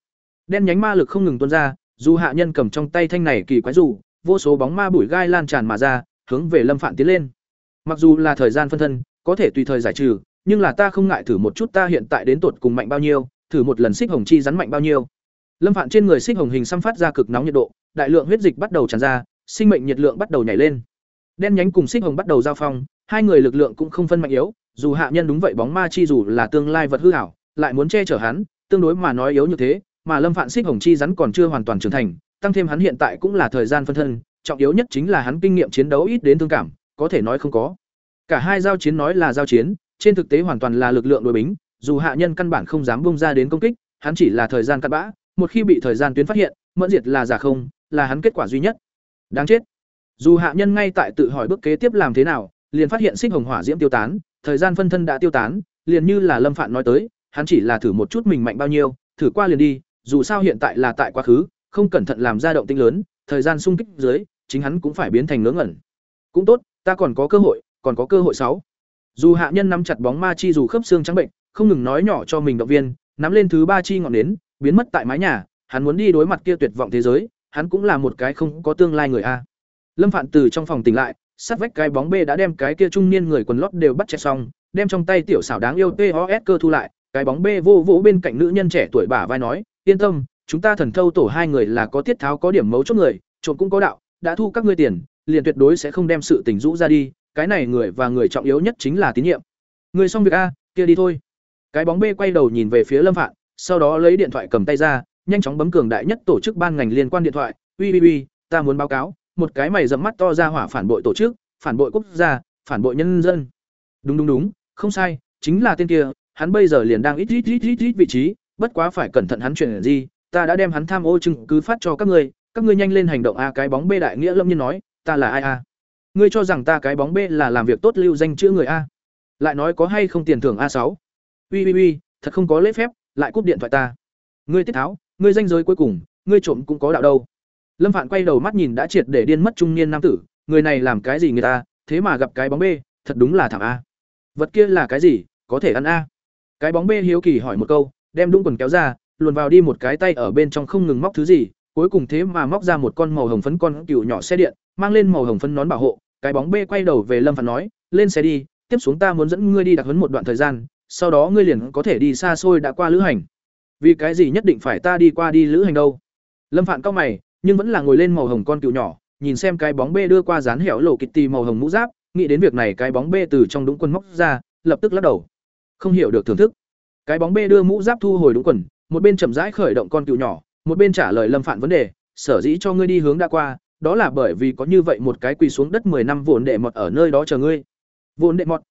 Đen nhánh ma lực không ngừng tuôn ra, dù hạ nhân cầm trong tay thanh này kỳ quái dù, vô số bóng ma bụi gai lan tràn mà ra, hướng về Lâm Phạn tiến lên. Mặc dù là thời gian phân thân, có thể tùy thời giải trừ, nhưng là ta không ngại thử một chút ta hiện tại đến tột cùng mạnh bao nhiêu, thử một lần xích hồng chi rắn mạnh bao nhiêu. Lâm Phạn trên người xích hồng hình xăm phát ra cực nóng nhiệt độ, đại lượng huyết dịch bắt đầu tràn ra, sinh mệnh nhiệt lượng bắt đầu nhảy lên. Đen nhánh cùng xích hồng bắt đầu giao phong, hai người lực lượng cũng không phân mạnh yếu, dù hạ nhân đúng vậy bóng ma chi dù là tương lai vật hư hảo, lại muốn che chở hắn, tương đối mà nói yếu như thế, mà Lâm Phạn xích hồng chi rắn còn chưa hoàn toàn trưởng thành, tăng thêm hắn hiện tại cũng là thời gian phân thân, trọng yếu nhất chính là hắn kinh nghiệm chiến đấu ít đến thương cảm, có thể nói không có. Cả hai giao chiến nói là giao chiến, trên thực tế hoàn toàn là lực lượng đối bính, dù hạ nhân căn bản không dám bung ra đến công kích, hắn chỉ là thời gian cắt bã, một khi bị thời gian tuyến phát hiện, mẫn diệt là giả không, là hắn kết quả duy nhất. Đáng chết. Dù hạ nhân ngay tại tự hỏi bước kế tiếp làm thế nào, liền phát hiện xích hồng hỏa diễm tiêu tán, thời gian phân thân đã tiêu tán, liền như là Lâm Phạn nói tới, hắn chỉ là thử một chút mình mạnh bao nhiêu, thử qua liền đi, dù sao hiện tại là tại quá khứ, không cẩn thận làm ra động tĩnh lớn, thời gian sung kích dưới, chính hắn cũng phải biến thành ngớ ngẩn. Cũng tốt, ta còn có cơ hội, còn có cơ hội sáu. Dù hạ nhân nắm chặt bóng ma chi dù khớp xương trắng bệnh, không ngừng nói nhỏ cho mình động viên, nắm lên thứ ba chi ngọn nến, biến mất tại mái nhà, hắn muốn đi đối mặt kia tuyệt vọng thế giới, hắn cũng là một cái không có tương lai người a. Lâm Phạn từ trong phòng tỉnh lại, sát vách cái bóng B đã đem cái kia trung niên người quần lót đều bắt chẹt xong, đem trong tay tiểu xảo đáng yêu TOS cơ thu lại, cái bóng B vô vỗ bên cạnh nữ nhân trẻ tuổi bả vai nói, "Yên tâm, chúng ta thần thâu tổ hai người là có tiết tháo có điểm mấu chốt người, trộm cũng có đạo, đã thu các ngươi tiền, liền tuyệt đối sẽ không đem sự tình rũ ra đi, cái này người và người trọng yếu nhất chính là tín nhiệm." Người xong việc a, kia đi thôi. Cái bóng B quay đầu nhìn về phía Lâm Phạn, sau đó lấy điện thoại cầm tay ra, nhanh chóng bấm cường đại nhất tổ chức ban ngành liên quan điện thoại, "Uy uy uy, ta muốn báo cáo, một cái mày dẫm mắt to ra hỏa phản bội tổ chức, phản bội quốc gia, phản bội nhân dân." Đúng đúng đúng, không sai, chính là tên kia, hắn bây giờ liền đang ít ít ít ít ít vị trí, bất quá phải cẩn thận hắn chuyện gì, ta đã đem hắn tham ô chứng cứ phát cho các ngươi, các ngươi nhanh lên hành động a cái bóng B đại nghĩa lâm nhiên nói, ta là ai a? Ngươi cho rằng ta cái bóng B là làm việc tốt lưu danh chữa người a? Lại nói có hay không tiền thưởng a sáu? Uy uy uy, thật không có lễ phép, lại cúp điện thoại ta. Ngươi tiết tháo, ngươi danh giới cuối cùng, ngươi trộm cũng có đạo đâu. Lâm Phạn quay đầu mắt nhìn đã triệt để điên mất trung niên nam tử, người này làm cái gì người ta, thế mà gặp cái bóng B, thật đúng là thảm a. Vật kia là cái gì, có thể ăn a? Cái bóng B hiếu kỳ hỏi một câu, đem đũng quần kéo ra, luồn vào đi một cái tay ở bên trong không ngừng móc thứ gì, cuối cùng thế mà móc ra một con màu hồng phấn con cừu nhỏ xe điện, mang lên màu hồng phấn nón bảo hộ, cái bóng B quay đầu về Lâm Phạn nói, lên xe đi, tiếp xuống ta muốn dẫn ngươi đi đặc huấn một đoạn thời gian, sau đó ngươi liền có thể đi xa xôi đã qua lữ hành. Vì cái gì nhất định phải ta đi qua đi lữ hành đâu? Lâm Phạn cau mày, nhưng vẫn là ngồi lên màu hồng con cừu nhỏ, nhìn xem cái bóng B đưa qua dán hẻo lộ Kitty màu hồng mũ giáp, nghĩ đến việc này cái bóng B từ trong đũng quần móc ra, lập tức lắc đầu. Không hiểu được thưởng thức. Cái bóng B đưa mũ giáp thu hồi đúng quần, một bên chậm rãi khởi động con cừu nhỏ, một bên trả lời Lâm Phạn vấn đề, sở dĩ cho ngươi đi hướng đã qua, đó là bởi vì có như vậy một cái quỳ xuống đất 10 năm vốn đệ mọt ở nơi đó chờ ngươi. Vốn đệ mọt.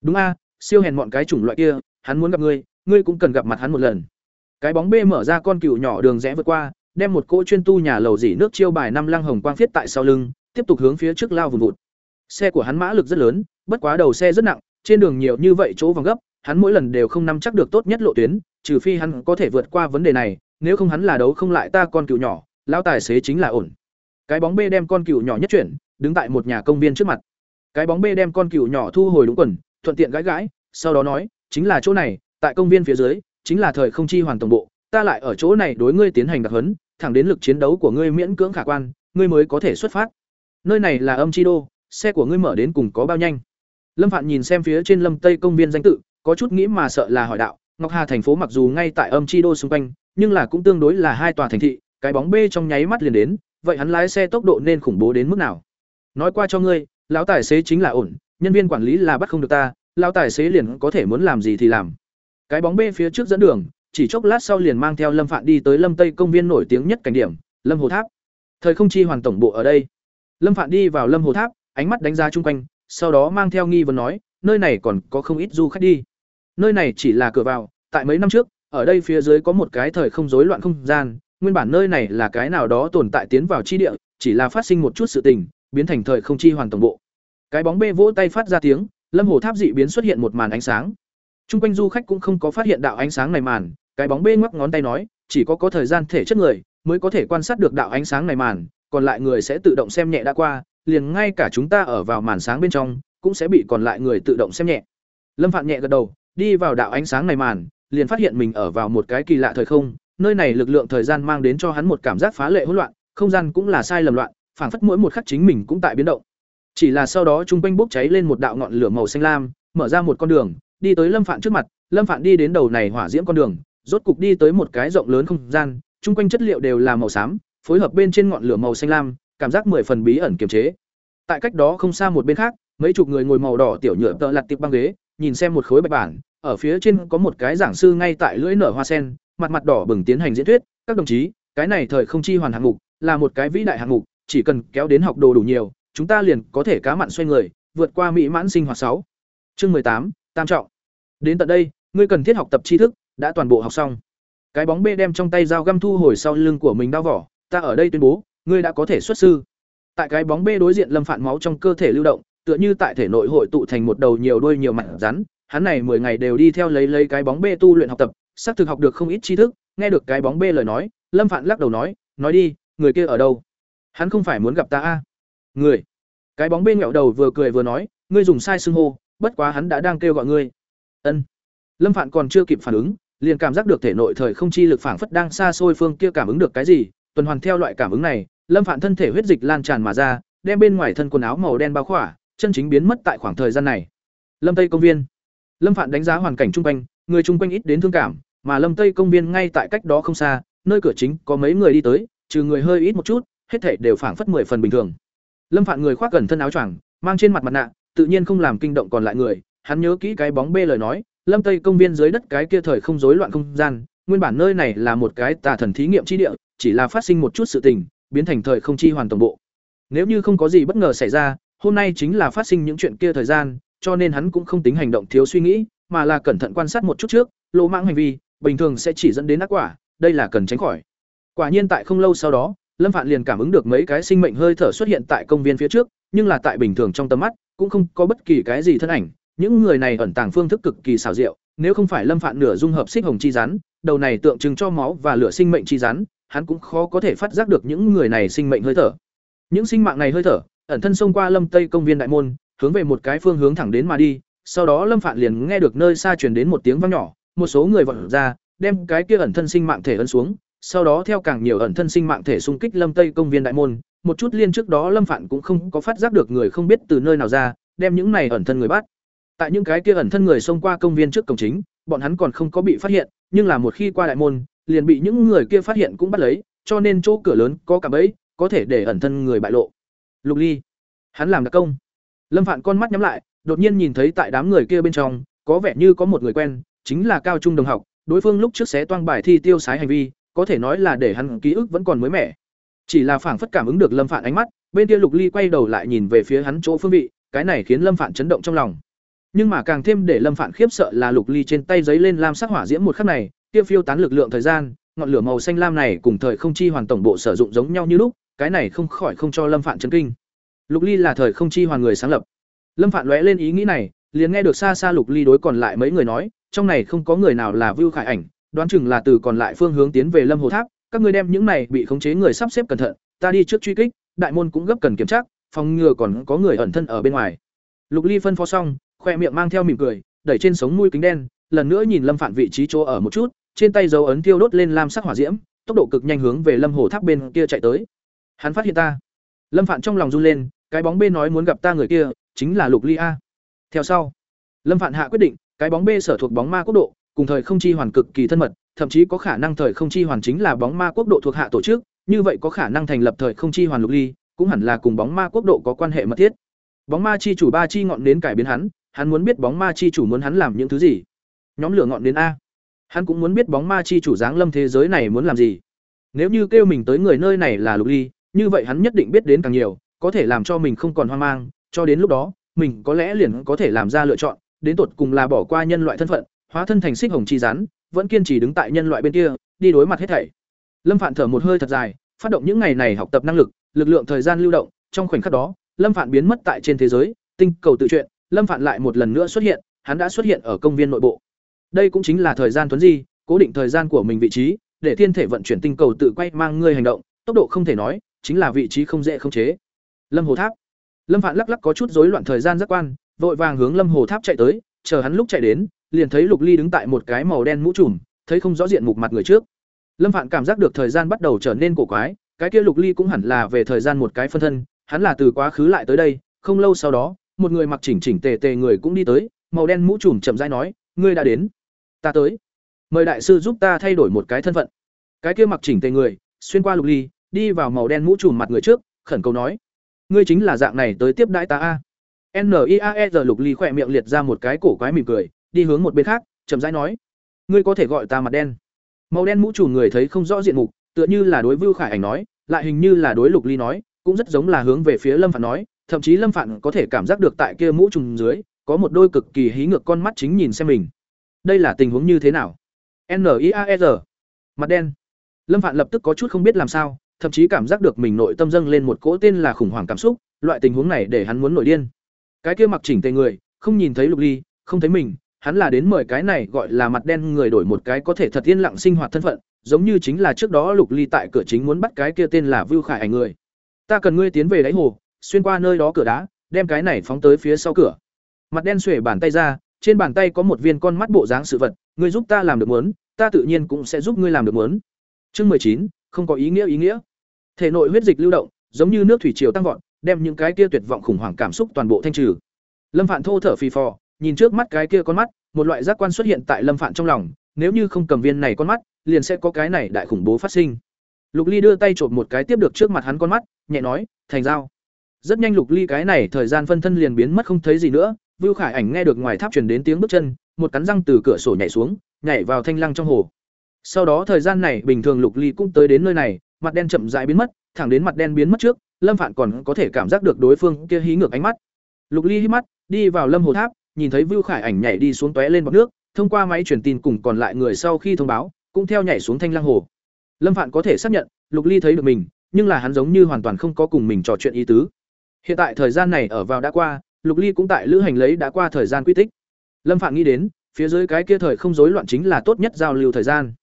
Đúng a, siêu hèn mọn cái chủng loại kia, hắn muốn gặp ngươi, ngươi cũng cần gặp mặt hắn một lần. Cái bóng bê mở ra con cừu nhỏ đường rẽ vượt qua, đem một cỗ chuyên tu nhà lầu dỉ nước chiêu bài năm lăng hồng quang phiết tại sau lưng, tiếp tục hướng phía trước lao vùng vụt. Xe của hắn mã lực rất lớn, bất quá đầu xe rất nặng, trên đường nhiều như vậy chỗ vòng gấp, hắn mỗi lần đều không nắm chắc được tốt nhất lộ tuyến, trừ phi hắn có thể vượt qua vấn đề này, nếu không hắn là đấu không lại ta con cựu nhỏ, lão tài xế chính là ổn. Cái bóng bê đem con cựu nhỏ nhất chuyển, đứng tại một nhà công viên trước mặt. Cái bóng bê đem con cựu nhỏ thu hồi đúng quần, thuận tiện gãi gãi, sau đó nói, chính là chỗ này, tại công viên phía dưới, chính là thời không chi hoàn tổng bộ, ta lại ở chỗ này đối ngươi tiến hành đặc huấn, thẳng đến lực chiến đấu của ngươi miễn cưỡng khả quan, ngươi mới có thể xuất phát. Nơi này là âm chi đô, xe của ngươi mở đến cùng có bao nhanh? Lâm Phạn nhìn xem phía trên Lâm Tây công viên danh tự, có chút nghĩ mà sợ là hỏi đạo, Ngọc Hà thành phố mặc dù ngay tại âm chi đô xung quanh, nhưng là cũng tương đối là hai tòa thành thị, cái bóng bê trong nháy mắt liền đến, vậy hắn lái xe tốc độ nên khủng bố đến mức nào? Nói qua cho ngươi, lão tài xế chính là ổn, nhân viên quản lý là bắt không được ta, lão tài xế liền có thể muốn làm gì thì làm. Cái bóng bê phía trước dẫn đường, chỉ chốc lát sau liền mang theo Lâm Phạn đi tới Lâm Tây công viên nổi tiếng nhất cảnh điểm, Lâm Hồ Tháp. Thời không chi hoàn tổng bộ ở đây. Lâm Phạn đi vào Lâm Hồ Tháp, ánh mắt đánh giá chung quanh, sau đó mang theo nghi vấn nói, nơi này còn có không ít du khách đi. Nơi này chỉ là cửa vào, tại mấy năm trước, ở đây phía dưới có một cái thời không rối loạn không gian, nguyên bản nơi này là cái nào đó tồn tại tiến vào chi địa, chỉ là phát sinh một chút sự tình, biến thành thời không chi hoàn tổng bộ. Cái bóng bê vỗ tay phát ra tiếng, Lâm Hồ Tháp dị biến xuất hiện một màn ánh sáng. Trung quanh du khách cũng không có phát hiện đạo ánh sáng này màn, cái bóng bê ngoắc ngón tay nói, chỉ có có thời gian thể chất người mới có thể quan sát được đạo ánh sáng này màn, còn lại người sẽ tự động xem nhẹ đã qua, liền ngay cả chúng ta ở vào màn sáng bên trong, cũng sẽ bị còn lại người tự động xem nhẹ. Lâm Phạn nhẹ gật đầu, đi vào đạo ánh sáng này màn, liền phát hiện mình ở vào một cái kỳ lạ thời không, nơi này lực lượng thời gian mang đến cho hắn một cảm giác phá lệ hỗn loạn, không gian cũng là sai lầm loạn, phảng phất mỗi một khắc chính mình cũng tại biến động. Chỉ là sau đó trung quanh bốc cháy lên một đạo ngọn lửa màu xanh lam, mở ra một con đường, đi tới Lâm Phạn trước mặt, Lâm Phạn đi đến đầu này hỏa diễm con đường, rốt cục đi tới một cái rộng lớn không gian, trung quanh chất liệu đều là màu xám, phối hợp bên trên ngọn lửa màu xanh lam, cảm giác mười phần bí ẩn kiềm chế. Tại cách đó không xa một bên khác, mấy chục người ngồi màu đỏ tiểu nhựa tợ lật tiệp băng ghế, nhìn xem một khối bạch bản, ở phía trên có một cái giảng sư ngay tại lưỡi nở hoa sen, mặt mặt đỏ bừng tiến hành diễn thuyết, các đồng chí, cái này thời không chi hoàn hạng mục, là một cái vĩ đại hạng mục, chỉ cần kéo đến học đồ đủ nhiều, chúng ta liền có thể cá mặn xoay người, vượt qua mỹ mãn sinh hoạt sáu. Chương mười tám, tam trọng. Đến tận đây, ngươi cần thiết học tập tri thức đã toàn bộ học xong. Cái bóng bê đem trong tay dao găm thu hồi sau lưng của mình đau vỏ, ta ở đây tuyên bố, ngươi đã có thể xuất sư. Tại cái bóng bê đối diện Lâm Phạn máu trong cơ thể lưu động, tựa như tại thể nội hội tụ thành một đầu nhiều đuôi nhiều mặt rắn, hắn này 10 ngày đều đi theo lấy lấy cái bóng bê tu luyện học tập, xác thực học được không ít tri thức, nghe được cái bóng bê lời nói, Lâm Phạn lắc đầu nói, nói đi, người kia ở đâu? Hắn không phải muốn gặp ta a? À? Người. Cái bóng bê ngẹo đầu vừa cười vừa nói, ngươi dùng sai xưng hô, bất quá hắn đã đang kêu gọi ngươi. Ân. Lâm Phạn còn chưa kịp phản ứng, liền cảm giác được thể nội thời không chi lực phảng phất đang xa xôi phương kia cảm ứng được cái gì, tuần hoàn theo loại cảm ứng này, Lâm Phạn thân thể huyết dịch lan tràn mà ra, đem bên ngoài thân quần áo màu đen bao khỏa, chân chính biến mất tại khoảng thời gian này. Lâm Tây công viên. Lâm Phạn đánh giá hoàn cảnh chung quanh, người chung quanh ít đến thương cảm, mà Lâm Tây công viên ngay tại cách đó không xa, nơi cửa chính có mấy người đi tới, trừ người hơi ít một chút, hết thảy đều phảng phất mười phần bình thường. Lâm Phạn người khoác gần thân áo choàng, mang trên mặt mặt nạ, tự nhiên không làm kinh động còn lại người, hắn nhớ kỹ cái bóng bê lời nói, Lâm Tây công viên dưới đất cái kia thời không rối loạn không gian, nguyên bản nơi này là một cái tà thần thí nghiệm chi địa, chỉ là phát sinh một chút sự tình, biến thành thời không chi hoàn toàn bộ. Nếu như không có gì bất ngờ xảy ra, hôm nay chính là phát sinh những chuyện kia thời gian, cho nên hắn cũng không tính hành động thiếu suy nghĩ, mà là cẩn thận quan sát một chút trước, lỗ mãng hành vi, bình thường sẽ chỉ dẫn đến ác quả, đây là cần tránh khỏi. Quả nhiên tại không lâu sau đó, Lâm Phạn liền cảm ứng được mấy cái sinh mệnh hơi thở xuất hiện tại công viên phía trước, nhưng là tại bình thường trong tầm mắt, cũng không có bất kỳ cái gì thân ảnh, những người này ẩn tàng phương thức cực kỳ xảo diệu, nếu không phải Lâm Phạn nửa dung hợp xích hồng chi rắn, đầu này tượng trưng cho máu và lửa sinh mệnh chi rắn, hắn cũng khó có thể phát giác được những người này sinh mệnh hơi thở. Những sinh mạng này hơi thở, ẩn thân xông qua Lâm Tây công viên đại môn, hướng về một cái phương hướng thẳng đến mà đi, sau đó Lâm Phạn liền nghe được nơi xa truyền đến một tiếng vang nhỏ, một số người vọt ra, đem cái kia ẩn thân sinh mạng thể ấn xuống, sau đó theo càng nhiều ẩn thân sinh mạng thể xung kích Lâm Tây công viên đại môn, một chút liên trước đó Lâm Phạn cũng không có phát giác được người không biết từ nơi nào ra, đem những này ẩn thân người bắt. Tại những cái kia ẩn thân người xông qua công viên trước cổng chính, bọn hắn còn không có bị phát hiện, nhưng là một khi qua đại môn, liền bị những người kia phát hiện cũng bắt lấy, cho nên chỗ cửa lớn có cả bẫy, có thể để ẩn thân người bại lộ. Lục Ly, hắn làm đặc công. Lâm Phạn con mắt nhắm lại, đột nhiên nhìn thấy tại đám người kia bên trong, có vẻ như có một người quen, chính là cao trung đồng học, đối phương lúc trước xé toang bài thi tiêu sái hành vi, có thể nói là để hắn ký ức vẫn còn mới mẻ. Chỉ là phảng phất cảm ứng được Lâm Phạn ánh mắt, bên kia Lục Ly quay đầu lại nhìn về phía hắn chỗ phương vị, cái này khiến Lâm Phạn chấn động trong lòng nhưng mà càng thêm để lâm phạn khiếp sợ là lục ly trên tay giấy lên lam sắc hỏa diễm một khắc này Tiêu phiêu tán lực lượng thời gian, ngọn lửa màu xanh lam này cùng thời không chi hoàn tổng bộ sử dụng giống nhau như lúc, cái này không khỏi không cho lâm phạn chấn kinh. Lục ly là thời không chi hoàn người sáng lập. Lâm phạn lóe lên ý nghĩ này, liền nghe được xa xa lục ly đối còn lại mấy người nói, trong này không có người nào là vưu khải ảnh, đoán chừng là từ còn lại phương hướng tiến về lâm hồ tháp, các ngươi đem những này bị khống chế người sắp xếp cẩn thận, ta đi trước truy kích, đại môn cũng gấp cần kiểm tra, phòng ngừa còn có người ẩn thân ở bên ngoài. Lục ly phân phó xong khoe miệng mang theo mỉm cười, đẩy trên sống mũi kính đen, lần nữa nhìn lâm Phản vị trí chỗ ở một chút, trên tay dấu ấn tiêu đốt lên lam sắc hỏa diễm, tốc độ cực nhanh hướng về lâm hồ tháp bên kia chạy tới. Hắn phát hiện ta. Lâm Phản trong lòng run lên, cái bóng b nói muốn gặp ta người kia, chính là lục ly a. Theo sau, lâm Phản hạ quyết định, cái bóng b sở thuộc bóng ma quốc độ, cùng thời không chi hoàn cực kỳ thân mật, thậm chí có khả năng thời không chi hoàn chính là bóng ma quốc độ thuộc hạ tổ chức, như vậy có khả năng thành lập thời không chi hoàn lục ly, cũng hẳn là cùng bóng ma quốc độ có quan hệ mật thiết. Bóng ma chi chủ ba chi ngọn đến cải biến hắn hắn muốn biết bóng ma chi chủ muốn hắn làm những thứ gì. Nhóm lửa ngọn đến a. Hắn cũng muốn biết bóng ma chi chủ giáng lâm thế giới này muốn làm gì. Nếu như kêu mình tới người nơi này là lục ly, như vậy hắn nhất định biết đến càng nhiều, có thể làm cho mình không còn hoang mang, cho đến lúc đó, mình có lẽ liền có thể làm ra lựa chọn, đến tột cùng là bỏ qua nhân loại thân phận, hóa thân thành xích hồng chi rắn, vẫn kiên trì đứng tại nhân loại bên kia, đi đối mặt hết thảy. Lâm phạn thở một hơi thật dài, phát động những ngày này học tập năng lực lực lượng thời gian lưu động, trong khoảnh khắc đó, lâm phạn biến mất tại trên thế giới, tinh cầu tự truyện lâm phạn lại một lần nữa xuất hiện, hắn đã xuất hiện ở công viên nội bộ. Đây cũng chính là thời gian tuấn di, cố định thời gian của mình vị trí, để thiên thể vận chuyển tinh cầu tự quay mang ngươi hành động, tốc độ không thể nói, chính là vị trí không dễ không chế. Lâm hồ tháp. Lâm phạn lắc lắc có chút rối loạn thời gian giác quan, vội vàng hướng lâm hồ tháp chạy tới, chờ hắn lúc chạy đến, liền thấy lục ly đứng tại một cái màu đen mũ trùm, thấy không rõ diện mục mặt người trước. Lâm phạn cảm giác được thời gian bắt đầu trở nên cổ quái, cái kia lục ly cũng hẳn là về thời gian một cái phân thân, hắn là từ quá khứ lại tới đây, không lâu sau đó một người mặc chỉnh chỉnh tề tề người cũng đi tới, màu đen mũ trùm chậm rãi nói, ngươi đã đến, ta tới. Mời đại sư giúp ta thay đổi một cái thân phận. Cái kia mặc chỉnh tề người, xuyên qua lục ly, đi vào màu đen mũ trùm mặt người trước, khẩn cầu nói, ngươi chính là dạng này tới tiếp đãi ta a? N i a e lục ly khỏe miệng liệt ra một cái cổ quái mỉm cười, đi hướng một bên khác, chậm rãi nói, ngươi có thể gọi ta mặt đen. Màu đen mũ trùm người thấy không rõ diện mục, tựa như là đối vưu khải ảnh nói, lại hình như là đối lục ly nói, cũng rất giống là hướng về phía lâm phạn nói thậm chí lâm phạn có thể cảm giác được tại kia mũ trùng dưới, có một đôi cực kỳ hí ngược con mắt chính nhìn xem mình. Đây là tình huống như thế nào? N i a e r, mặt đen. Lâm phạn lập tức có chút không biết làm sao, thậm chí cảm giác được mình nội tâm dâng lên một cỗ tên là khủng hoảng cảm xúc, loại tình huống này để hắn muốn nổi điên. Cái kia mặc chỉnh tề người, không nhìn thấy lục ly, không thấy mình, hắn là đến mời cái này gọi là mặt đen người đổi một cái có thể thật yên lặng sinh hoạt thân phận, giống như chính là trước đó lục ly tại cửa chính muốn bắt cái kia tên là vưu khải ảnh người. Ta cần ngươi tiến về đáy hồ xuyên qua nơi đó cửa đá, đem cái này phóng tới phía sau cửa. Mặt đen xuể bàn tay ra, trên bàn tay có một viên con mắt bộ dáng sự vật, ngươi giúp ta làm được muốn, ta tự nhiên cũng sẽ giúp ngươi làm được muốn. Chương mười chín, không có ý nghĩa ý nghĩa. Thể nội huyết dịch lưu động, giống như nước thủy triều tăng vọt, đem những cái kia tuyệt vọng khủng hoảng cảm xúc toàn bộ thanh trừ. Lâm phạn thô thở phì phò, nhìn trước mắt cái kia con mắt, một loại giác quan xuất hiện tại lâm phạn trong lòng, nếu như không cầm viên này con mắt, liền sẽ có cái này đại khủng bố phát sinh. Lục ly đưa tay chộp một cái tiếp được trước mặt hắn con mắt, nhẹ nói, thành dao rất nhanh lục ly cái này thời gian phân thân liền biến mất không thấy gì nữa. Vưu khải ảnh nghe được ngoài tháp truyền đến tiếng bước chân, một cắn răng từ cửa sổ nhảy xuống, nhảy vào thanh lăng trong hồ. Sau đó thời gian này, bình thường lục ly cũng tới đến nơi này, mặt đen chậm rãi biến mất, thẳng đến mặt đen biến mất trước, lâm phạn còn có thể cảm giác được đối phương kia hí ngược ánh mắt. Lục ly hít mắt, đi vào lâm hồ tháp, nhìn thấy vưu khải ảnh nhảy đi xuống tóe lên bọc nước, thông qua máy truyền tin cùng còn lại người sau khi thông báo, cũng theo nhảy xuống thanh lăng hồ. Lâm phạn có thể xác nhận, lục ly thấy được mình, nhưng là hắn giống như hoàn toàn không có cùng mình trò chuyện ý tứ hiện tại thời gian này ở vào đã qua, lục ly cũng tại lữ hành lấy đã qua thời gian quy tích. Lâm phạn nghĩ đến, phía dưới cái kia thời không rối loạn chính là tốt nhất giao lưu thời gian.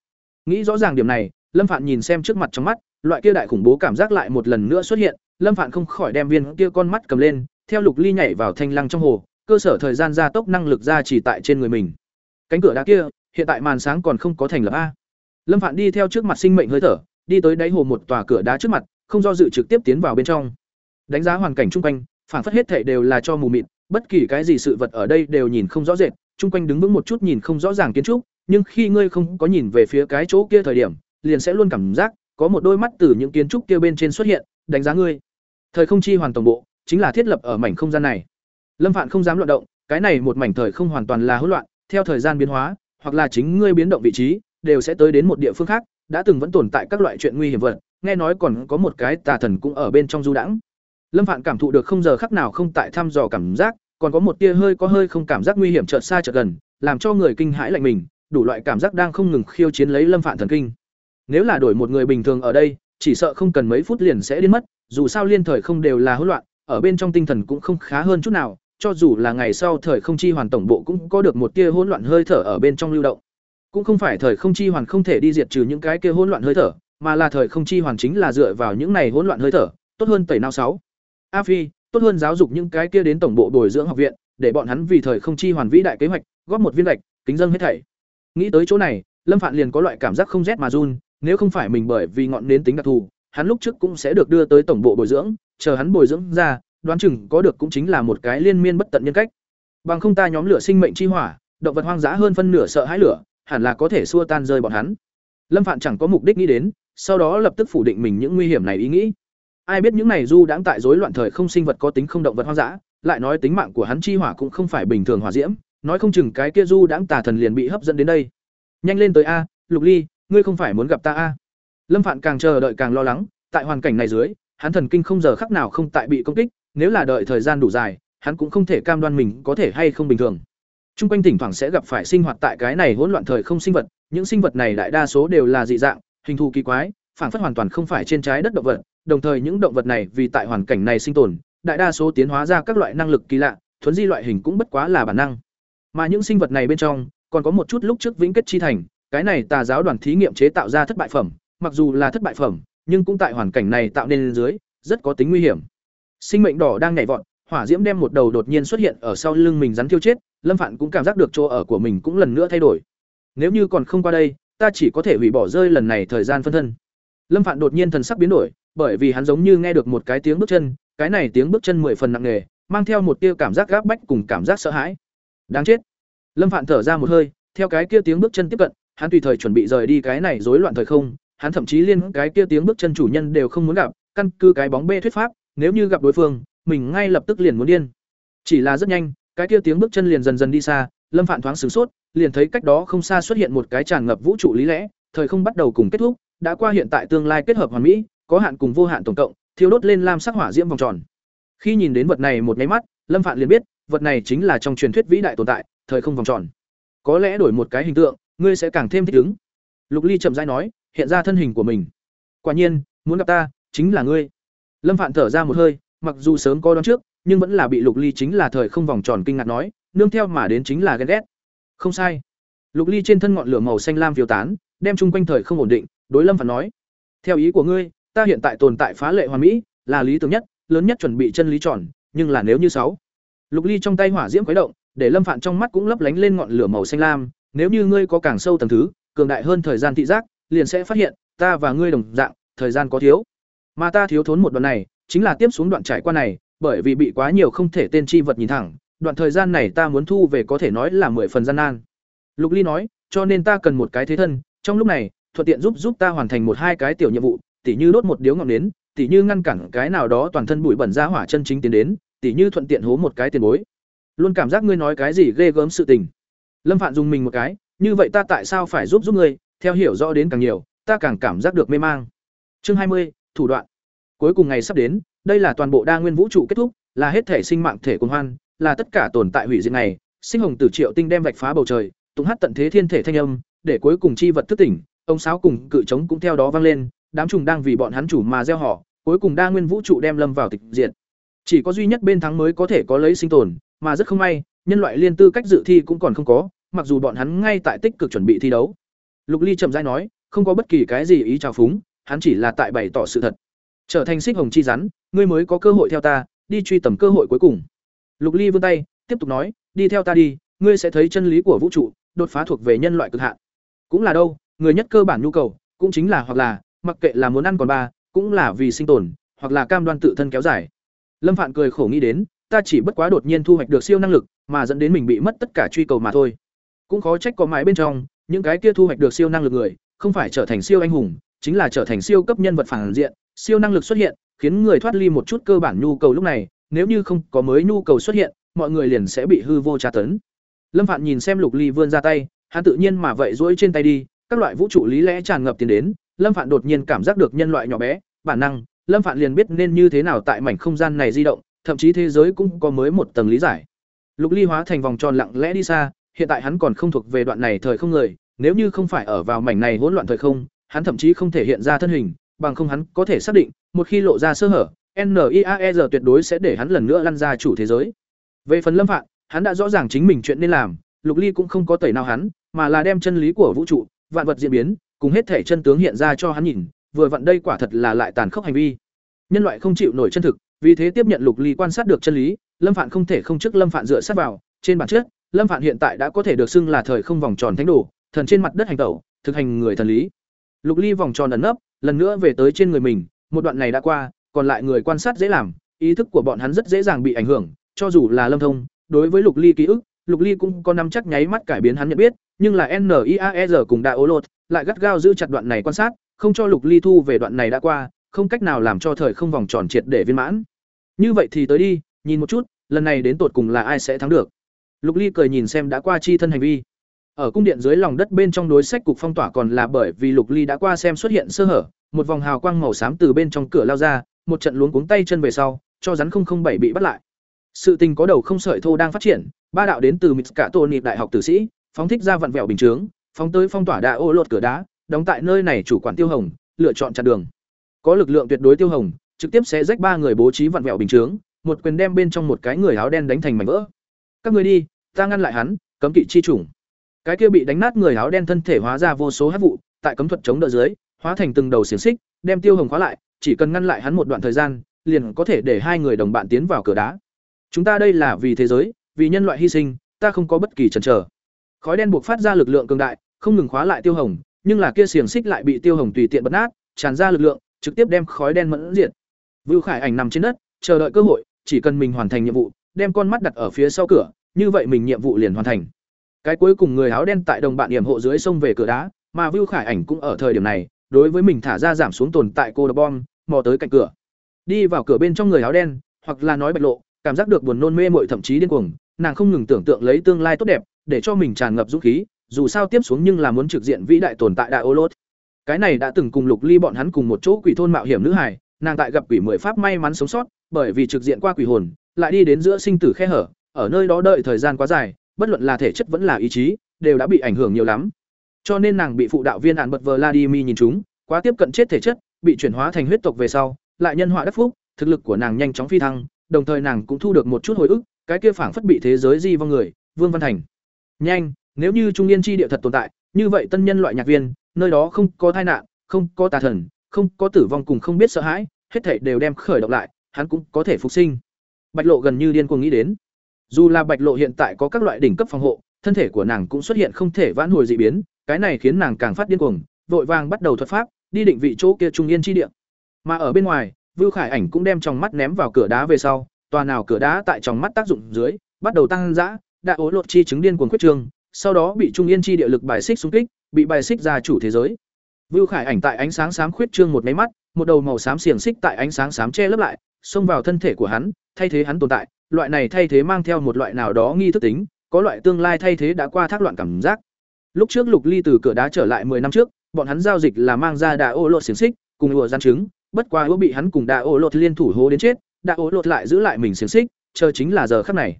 Nghĩ rõ ràng điểm này, lâm phạn nhìn xem trước mặt trong mắt, loại kia đại khủng bố cảm giác lại một lần nữa xuất hiện, lâm phạn không khỏi đem viên kia con mắt cầm lên, theo lục ly nhảy vào thanh lăng trong hồ, cơ sở thời gian gia tốc năng lực ra chỉ tại trên người mình. Cánh cửa đá kia, hiện tại màn sáng còn không có thành lập a. Lâm phạn đi theo trước mặt sinh mệnh hơi thở, đi tới đáy hồ một tòa cửa đá trước mặt, không do dự trực tiếp tiến vào bên trong đánh giá hoàn cảnh chung quanh, phản phất hết thể đều là cho mù mịt, bất kỳ cái gì sự vật ở đây đều nhìn không rõ rệt, chung quanh đứng vững một chút nhìn không rõ ràng kiến trúc, nhưng khi ngươi không có nhìn về phía cái chỗ kia thời điểm, liền sẽ luôn cảm giác có một đôi mắt từ những kiến trúc kia bên trên xuất hiện, đánh giá ngươi. Thời không chi hoàn toàn bộ, chính là thiết lập ở mảnh không gian này. Lâm phạn không dám loạn động, cái này một mảnh thời không hoàn toàn là hỗn loạn, theo thời gian biến hóa, hoặc là chính ngươi biến động vị trí, đều sẽ tới đến một địa phương khác, đã từng vẫn tồn tại các loại chuyện nguy hiểm vật, nghe nói còn có một cái tà thần cũng ở bên trong du đãng lâm phạn cảm thụ được không giờ khắc nào không tại thăm dò cảm giác còn có một tia hơi có hơi không cảm giác nguy hiểm chợt xa chợt gần, làm cho người kinh hãi lạnh mình, đủ loại cảm giác đang không ngừng khiêu chiến lấy Lâm Phạn thần kinh. Nếu là đổi một người bình thường ở đây, chỉ sợ không cần mấy phút liền sẽ điên mất, dù sao liên thời không đều là hỗn loạn, ở bên trong tinh thần cũng không khá hơn chút nào, cho dù là ngày sau thời không chi hoàn tổng bộ cũng có được một tia hỗn loạn hơi thở ở bên trong lưu động. Cũng không phải thời không chi hoàn không thể đi diệt trừ những cái kia hỗn loạn hơi thở, mà là thời không chi hoàn chính là dựa vào những này hỗn loạn hơi thở, tốt hơn tẩy nào sáu. A Phi, tốt hơn giáo dục những cái kia đến tổng bộ bồi dưỡng học viện, để bọn hắn vì thời không chi hoàn vĩ đại kế hoạch, góp một viên lệch kính dân hết thảy. Nghĩ tới chỗ này, Lâm Phạn liền có loại cảm giác không rét mà run, nếu không phải mình bởi vì ngọn nến tính đặc thù, hắn lúc trước cũng sẽ được đưa tới tổng bộ bồi dưỡng, chờ hắn bồi dưỡng ra, đoán chừng có được cũng chính là một cái liên miên bất tận nhân cách. Bằng không ta nhóm lửa sinh mệnh chi hỏa, động vật hoang dã hơn phân nửa sợ hãi lửa, hẳn là có thể xua tan rơi bọn hắn. Lâm Phạn chẳng có mục đích nghĩ đến, sau đó lập tức phủ định mình những nguy hiểm này ý nghĩ. Ai biết những này du đãng tại rối loạn thời không sinh vật có tính không động vật hoang dã, lại nói tính mạng của hắn chi hỏa cũng không phải bình thường hỏa diễm, nói không chừng cái kia du đãng tà thần liền bị hấp dẫn đến đây. Nhanh lên tới a, Lục Ly, ngươi không phải muốn gặp ta a? Lâm Phạn càng chờ đợi càng lo lắng, tại hoàn cảnh này dưới, hắn thần kinh không giờ khắc nào không tại bị công kích, nếu là đợi thời gian đủ dài, hắn cũng không thể cam đoan mình có thể hay không bình thường. Trung quanh thỉnh thoảng sẽ gặp phải sinh hoạt tại cái này hỗn loạn thời không sinh vật, những sinh vật này đại đa số đều là dị dạng, hình thù kỳ quái, phản phất hoàn toàn không phải trên trái đất động vật, đồng thời những động vật này vì tại hoàn cảnh này sinh tồn, đại đa số tiến hóa ra các loại năng lực kỳ lạ, thuấn di loại hình cũng bất quá là bản năng. Mà những sinh vật này bên trong, còn có một chút lúc trước vĩnh kết chi thành, cái này tà giáo đoàn thí nghiệm chế tạo ra thất bại phẩm, mặc dù là thất bại phẩm, nhưng cũng tại hoàn cảnh này tạo nên dưới, rất có tính nguy hiểm. Sinh mệnh đỏ đang nhảy vọt, hỏa diễm đem một đầu đột nhiên xuất hiện ở sau lưng mình rắn thiêu chết, Lâm Phạn cũng cảm giác được chỗ ở của mình cũng lần nữa thay đổi. Nếu như còn không qua đây, ta chỉ có thể hủy bỏ rơi lần này thời gian phân thân. Lâm Phạn đột nhiên thần sắc biến đổi, bởi vì hắn giống như nghe được một cái tiếng bước chân, cái này tiếng bước chân mười phần nặng nề, mang theo một tia cảm giác gáp bách cùng cảm giác sợ hãi. Đáng chết. Lâm Phạn thở ra một hơi, theo cái kia tiếng bước chân tiếp cận, hắn tùy thời chuẩn bị rời đi cái này rối loạn thời không, hắn thậm chí liên cái kia tiếng bước chân chủ nhân đều không muốn gặp, căn cứ cái bóng bê thuyết pháp, nếu như gặp đối phương, mình ngay lập tức liền muốn điên. Chỉ là rất nhanh, cái kia tiếng bước chân liền dần dần đi xa, Lâm Phạn thoáng sửng sốt, liền thấy cách đó không xa xuất hiện một cái tràn ngập vũ trụ lý lẽ, thời không bắt đầu cùng kết thúc, đã qua hiện tại tương lai kết hợp hoàn mỹ, có hạn cùng vô hạn tổng cộng, thiêu đốt lên lam sắc hỏa diễm vòng tròn. Khi nhìn đến vật này một cái mắt, Lâm Phạn liền biết, vật này chính là trong truyền thuyết vĩ đại tồn tại, thời không vòng tròn. Có lẽ đổi một cái hình tượng, ngươi sẽ càng thêm thích ứng. Lục Ly chậm rãi nói, hiện ra thân hình của mình. Quả nhiên, muốn gặp ta, chính là ngươi. Lâm Phạn thở ra một hơi, mặc dù sớm có đoán trước, nhưng vẫn là bị Lục Ly chính là thời không vòng tròn kinh ngạc nói, nương theo mà đến chính là ghen ghét. Không sai. Lục Ly trên thân ngọn lửa màu xanh lam phiêu tán, đem chung quanh thời không ổn định, đối Lâm phản nói: "Theo ý của ngươi, ta hiện tại tồn tại phá lệ hoàn mỹ, là lý tưởng nhất, lớn nhất chuẩn bị chân lý tròn, nhưng là nếu như sáu." Lục Ly trong tay hỏa diễm khuấy động, để Lâm phản trong mắt cũng lấp lánh lên ngọn lửa màu xanh lam, nếu như ngươi có càng sâu tầng thứ, cường đại hơn thời gian thị giác, liền sẽ phát hiện, ta và ngươi đồng dạng, thời gian có thiếu. Mà ta thiếu thốn một đoạn này, chính là tiếp xuống đoạn trải qua này, bởi vì bị quá nhiều không thể tên chi vật nhìn thẳng, đoạn thời gian này ta muốn thu về có thể nói là mười phần gian nan. Lục Ly nói, cho nên ta cần một cái thế thân, trong lúc này, thuận tiện giúp giúp ta hoàn thành một hai cái tiểu nhiệm vụ, tỉ như đốt một điếu ngọn nến, tỉ như ngăn cản cái nào đó toàn thân bụi bẩn ra hỏa chân chính tiến đến, tỉ như thuận tiện hố một cái tiền bối. Luôn cảm giác ngươi nói cái gì ghê gớm sự tình. Lâm Phạn dùng mình một cái, như vậy ta tại sao phải giúp giúp ngươi, theo hiểu rõ đến càng nhiều, ta càng cảm giác được mê mang. Chương hai mươi, thủ đoạn. Cuối cùng ngày sắp đến, đây là toàn bộ đa nguyên vũ trụ kết thúc, là hết thể sinh mạng thể cuồng hoan, là tất cả tồn tại hủy diệt này, sinh hồng tử triệu tinh đem vạch phá bầu trời, tung hát tận thế thiên thể thanh âm, để cuối cùng chi vật thức tỉnh, ông sáo cùng cự trống cũng theo đó vang lên, đám trùng đang vì bọn hắn chủ mà gieo họ, cuối cùng đa nguyên vũ trụ đem lâm vào tịch diệt. Chỉ có duy nhất bên thắng mới có thể có lấy sinh tồn, mà rất không may, nhân loại liên tư cách dự thi cũng còn không có, mặc dù bọn hắn ngay tại tích cực chuẩn bị thi đấu. Lục Ly chậm rãi nói, không có bất kỳ cái gì ý trào phúng, hắn chỉ là tại bày tỏ sự thật. Trở thành xích hồng chi rắn, ngươi mới có cơ hội theo ta, đi truy tầm cơ hội cuối cùng. Lục Ly vươn tay, tiếp tục nói, đi theo ta đi, ngươi sẽ thấy chân lý của vũ trụ, đột phá thuộc về nhân loại cực hạn. Cũng là đâu, người nhất cơ bản nhu cầu, cũng chính là hoặc là, mặc kệ là muốn ăn còn ba, cũng là vì sinh tồn, hoặc là cam đoan tự thân kéo dài. Lâm Phạn cười khổ nghĩ đến, ta chỉ bất quá đột nhiên thu hoạch được siêu năng lực, mà dẫn đến mình bị mất tất cả truy cầu mà thôi. Cũng khó trách có mãi bên trong, những cái kia thu hoạch được siêu năng lực người, không phải trở thành siêu anh hùng, chính là trở thành siêu cấp nhân vật phản diện, siêu năng lực xuất hiện, khiến người thoát ly một chút cơ bản nhu cầu lúc này, nếu như không có mới nhu cầu xuất hiện, mọi người liền sẽ bị hư vô tra tấn. Lâm Phạn nhìn xem Lục Ly vươn ra tay, hắn tự nhiên mà vậy duỗi trên tay đi, các loại vũ trụ lý lẽ tràn ngập tiến đến, Lâm Phạn đột nhiên cảm giác được nhân loại nhỏ bé, bản năng, Lâm Phạn liền biết nên như thế nào tại mảnh không gian này di động, thậm chí thế giới cũng có mới một tầng lý giải. Lục Ly hóa thành vòng tròn lặng lẽ đi xa, hiện tại hắn còn không thuộc về đoạn này thời không người, nếu như không phải ở vào mảnh này hỗn loạn thời không, hắn thậm chí không thể hiện ra thân hình, bằng không hắn có thể xác định, một khi lộ ra sơ hở, NIAER tuyệt đối sẽ để hắn lần nữa lăn ra chủ thế giới. Về phần Lâm Phạn, hắn đã rõ ràng chính mình chuyện nên làm, Lục Ly cũng không có tẩy nào hắn, mà là đem chân lý của vũ trụ, vạn vật diễn biến, cùng hết thể chân tướng hiện ra cho hắn nhìn, vừa vặn đây quả thật là lại tàn khốc hành vi. Nhân loại không chịu nổi chân thực, vì thế tiếp nhận Lục Ly quan sát được chân lý, Lâm Phạn không thể không trước Lâm Phạn dựa sát vào, trên bản chất, Lâm Phạn hiện tại đã có thể được xưng là thời không vòng tròn thánh đồ, thần trên mặt đất hành tẩu, thực hành người thần lý. Lục Ly vòng tròn ẩn nấp, lần nữa về tới trên người mình, một đoạn này đã qua, còn lại người quan sát dễ làm, ý thức của bọn hắn rất dễ dàng bị ảnh hưởng, cho dù là Lâm Thông, đối với Lục Ly ký ức, Lục Ly cũng có nắm chắc nháy mắt cải biến hắn nhận biết, nhưng là NIAER cùng Đại Ô Lột lại gắt gao giữ chặt đoạn này quan sát, không cho Lục Ly thu về đoạn này đã qua, không cách nào làm cho thời không vòng tròn triệt để viên mãn. Như vậy thì tới đi, nhìn một chút, lần này đến tột cùng là ai sẽ thắng được. Lục Ly cười nhìn xem đã qua chi thân hành vi. Ở cung điện dưới lòng đất bên trong đối sách cục phong tỏa còn là bởi vì Lục Ly đã qua xem xuất hiện sơ hở, một vòng hào quang màu xám từ bên trong cửa lao ra, một trận luống cuống tay chân về sau, cho rắn 007 bị bắt lại. Sự tình có đầu không sợi thô đang phát triển, ba đạo đến từ Mịch Cả Tô Nịp đại học tử sĩ, phóng thích ra vặn vẹo bình chướng, phóng tới phong tỏa đạ ô lột cửa đá, đóng tại nơi này chủ quản Tiêu Hồng, lựa chọn chặn đường. Có lực lượng tuyệt đối Tiêu Hồng, trực tiếp sẽ rách ba người bố trí vặn vẹo bình chướng, một quyền đem bên trong một cái người áo đen đánh thành mảnh vỡ. Các người đi, ta ngăn lại hắn, cấm kỵ chi chủng. Cái kia bị đánh nát người áo đen thân thể hóa ra vô số hắc vụ, tại cấm thuật chống đỡ dưới, hóa thành từng đầu xiềng xích, đem Tiêu Hồng khóa lại, chỉ cần ngăn lại hắn một đoạn thời gian, liền có thể để hai người đồng bạn tiến vào cửa đá. Chúng ta đây là vì thế giới, vì nhân loại hy sinh, ta không có bất kỳ chần chờ. Khói đen buộc phát ra lực lượng cường đại, không ngừng khóa lại Tiêu Hồng, nhưng là kia xiềng xích lại bị Tiêu Hồng tùy tiện bật nát, tràn ra lực lượng, trực tiếp đem khói đen mẫn diện. Vưu Khải Ảnh nằm trên đất, chờ đợi cơ hội, chỉ cần mình hoàn thành nhiệm vụ, đem con mắt đặt ở phía sau cửa, như vậy mình nhiệm vụ liền hoàn thành. Cái cuối cùng người áo đen tại đồng bạn điểm hộ dưới sông về cửa đá, mà Vưu Khải Ảnh cũng ở thời điểm này, đối với mình thả ra giảm xuống tồn tại cô độc bom, mò tới cạnh cửa. Đi vào cửa bên trong người áo đen, hoặc là nói bạch lộ, cảm giác được buồn nôn mê mội thậm chí điên cuồng, nàng không ngừng tưởng tượng lấy tương lai tốt đẹp, để cho mình tràn ngập dũng khí, dù sao tiếp xuống nhưng là muốn trực diện vĩ đại tồn tại đại ô lốt. Cái này đã từng cùng Lục Ly bọn hắn cùng một chỗ quỷ thôn mạo hiểm nữ hải, nàng tại gặp quỷ mười pháp may mắn sống sót, bởi vì trực diện qua quỷ hồn, lại đi đến giữa sinh tử khe hở, ở nơi đó đợi thời gian quá dài, bất luận là thể chất vẫn là ý chí, đều đã bị ảnh hưởng nhiều lắm. Cho nên nàng bị phụ đạo viên ạn bật Vladimir nhìn chúng, quá tiếp cận chết thể chất, bị chuyển hóa thành huyết tộc về sau, lại nhân họa đắc phúc, thực lực của nàng nhanh chóng phi thăng, đồng thời nàng cũng thu được một chút hồi ức, cái kia phảng phất bị thế giới di vong người, Vương Văn Thành. Nhanh, nếu như trung niên chi địa thật tồn tại, như vậy tân nhân loại nhạc viên, nơi đó không có tai nạn, không có tà thần, không có tử vong cùng không biết sợ hãi, hết thảy đều đem khởi động lại, hắn cũng có thể phục sinh. Bạch Lộ gần như điên cuồng nghĩ đến. Dù là Bạch Lộ hiện tại có các loại đỉnh cấp phòng hộ, thân thể của nàng cũng xuất hiện không thể vãn hồi dị biến, cái này khiến nàng càng phát điên cuồng, vội vàng bắt đầu thuật pháp, đi định vị chỗ kia trung yên chi địa. Mà ở bên ngoài, Vưu Khải Ảnh cũng đem trong mắt ném vào cửa đá về sau, tòa nào cửa đá tại trong mắt tác dụng dưới, bắt đầu tăng dã, đã ố lột chi chứng điên cuồng quyết trương, sau đó bị trung yên chi địa lực bài xích xung kích, bị bài xích ra chủ thế giới. Vưu Khải Ảnh tại ánh sáng xám khuyết trương một mấy mắt, một đầu màu xám xiềng xích tại ánh sáng xám che lấp lại, xông vào thân thể của hắn, thay thế hắn tồn tại, loại này thay thế mang theo một loại nào đó nghi thức tính, có loại tương lai thay thế đã qua thác loạn cảm giác. Lúc trước Lục Ly từ cửa đá trở lại 10 năm trước, bọn hắn giao dịch là mang ra đà ô lộ xiềng xích, cùng ùa gian trứng, bất quá ùa bị hắn cùng đà ô lột liên thủ hố đến chết, đà ô lột lại giữ lại mình xiềng xích, chờ chính là giờ khắc này.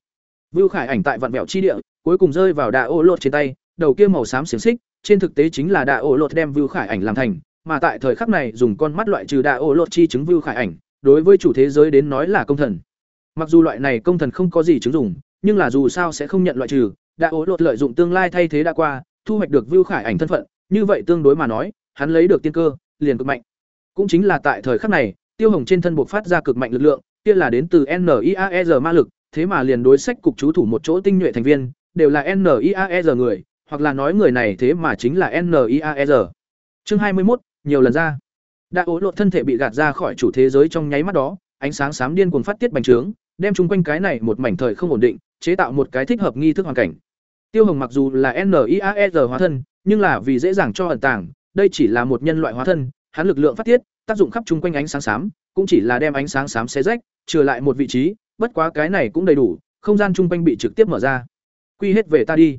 Vưu Khải ảnh tại vạn vẹo chi địa, cuối cùng rơi vào đà ô lột trên tay, đầu kia màu xám xiềng xích, trên thực tế chính là đà ô lột đem Vưu Khải ảnh làm thành, mà tại thời khắc này dùng con mắt loại trừ đà ô lột chi chứng Vưu Khải ảnh, đối với chủ thế giới đến nói là công thần. Mặc dù loại này công thần không có gì chứng dùng, nhưng là dù sao sẽ không nhận loại trừ, đã ố lột lợi dụng tương lai thay thế đã qua, thu hoạch được Vưu Khải ảnh thân phận, như vậy tương đối mà nói, hắn lấy được tiên cơ, liền cực mạnh. Cũng chính là tại thời khắc này, Tiêu Hồng trên thân buộc phát ra cực mạnh lực lượng, kia là đến từ NIAER ma lực, thế mà liền đối sách cục chú thủ một chỗ tinh nhuệ thành viên, đều là NIAER người, hoặc là nói người này thế mà chính là NIAER. Chương 21, nhiều lần ra. Đã ố lột thân thể bị gạt ra khỏi chủ thế giới trong nháy mắt đó, ánh sáng xám điên cuồng phát tiết bành trướng, đem chung quanh cái này một mảnh thời không ổn định, chế tạo một cái thích hợp nghi thức hoàn cảnh. Tiêu Hồng mặc dù là NIAER hóa thân, nhưng là vì dễ dàng cho ẩn tàng, đây chỉ là một nhân loại hóa thân, hắn lực lượng phát tiết, tác dụng khắp chung quanh ánh sáng xám, cũng chỉ là đem ánh sáng xám xé rách, trừ lại một vị trí, bất quá cái này cũng đầy đủ, không gian chung quanh bị trực tiếp mở ra. Quy hết về ta đi.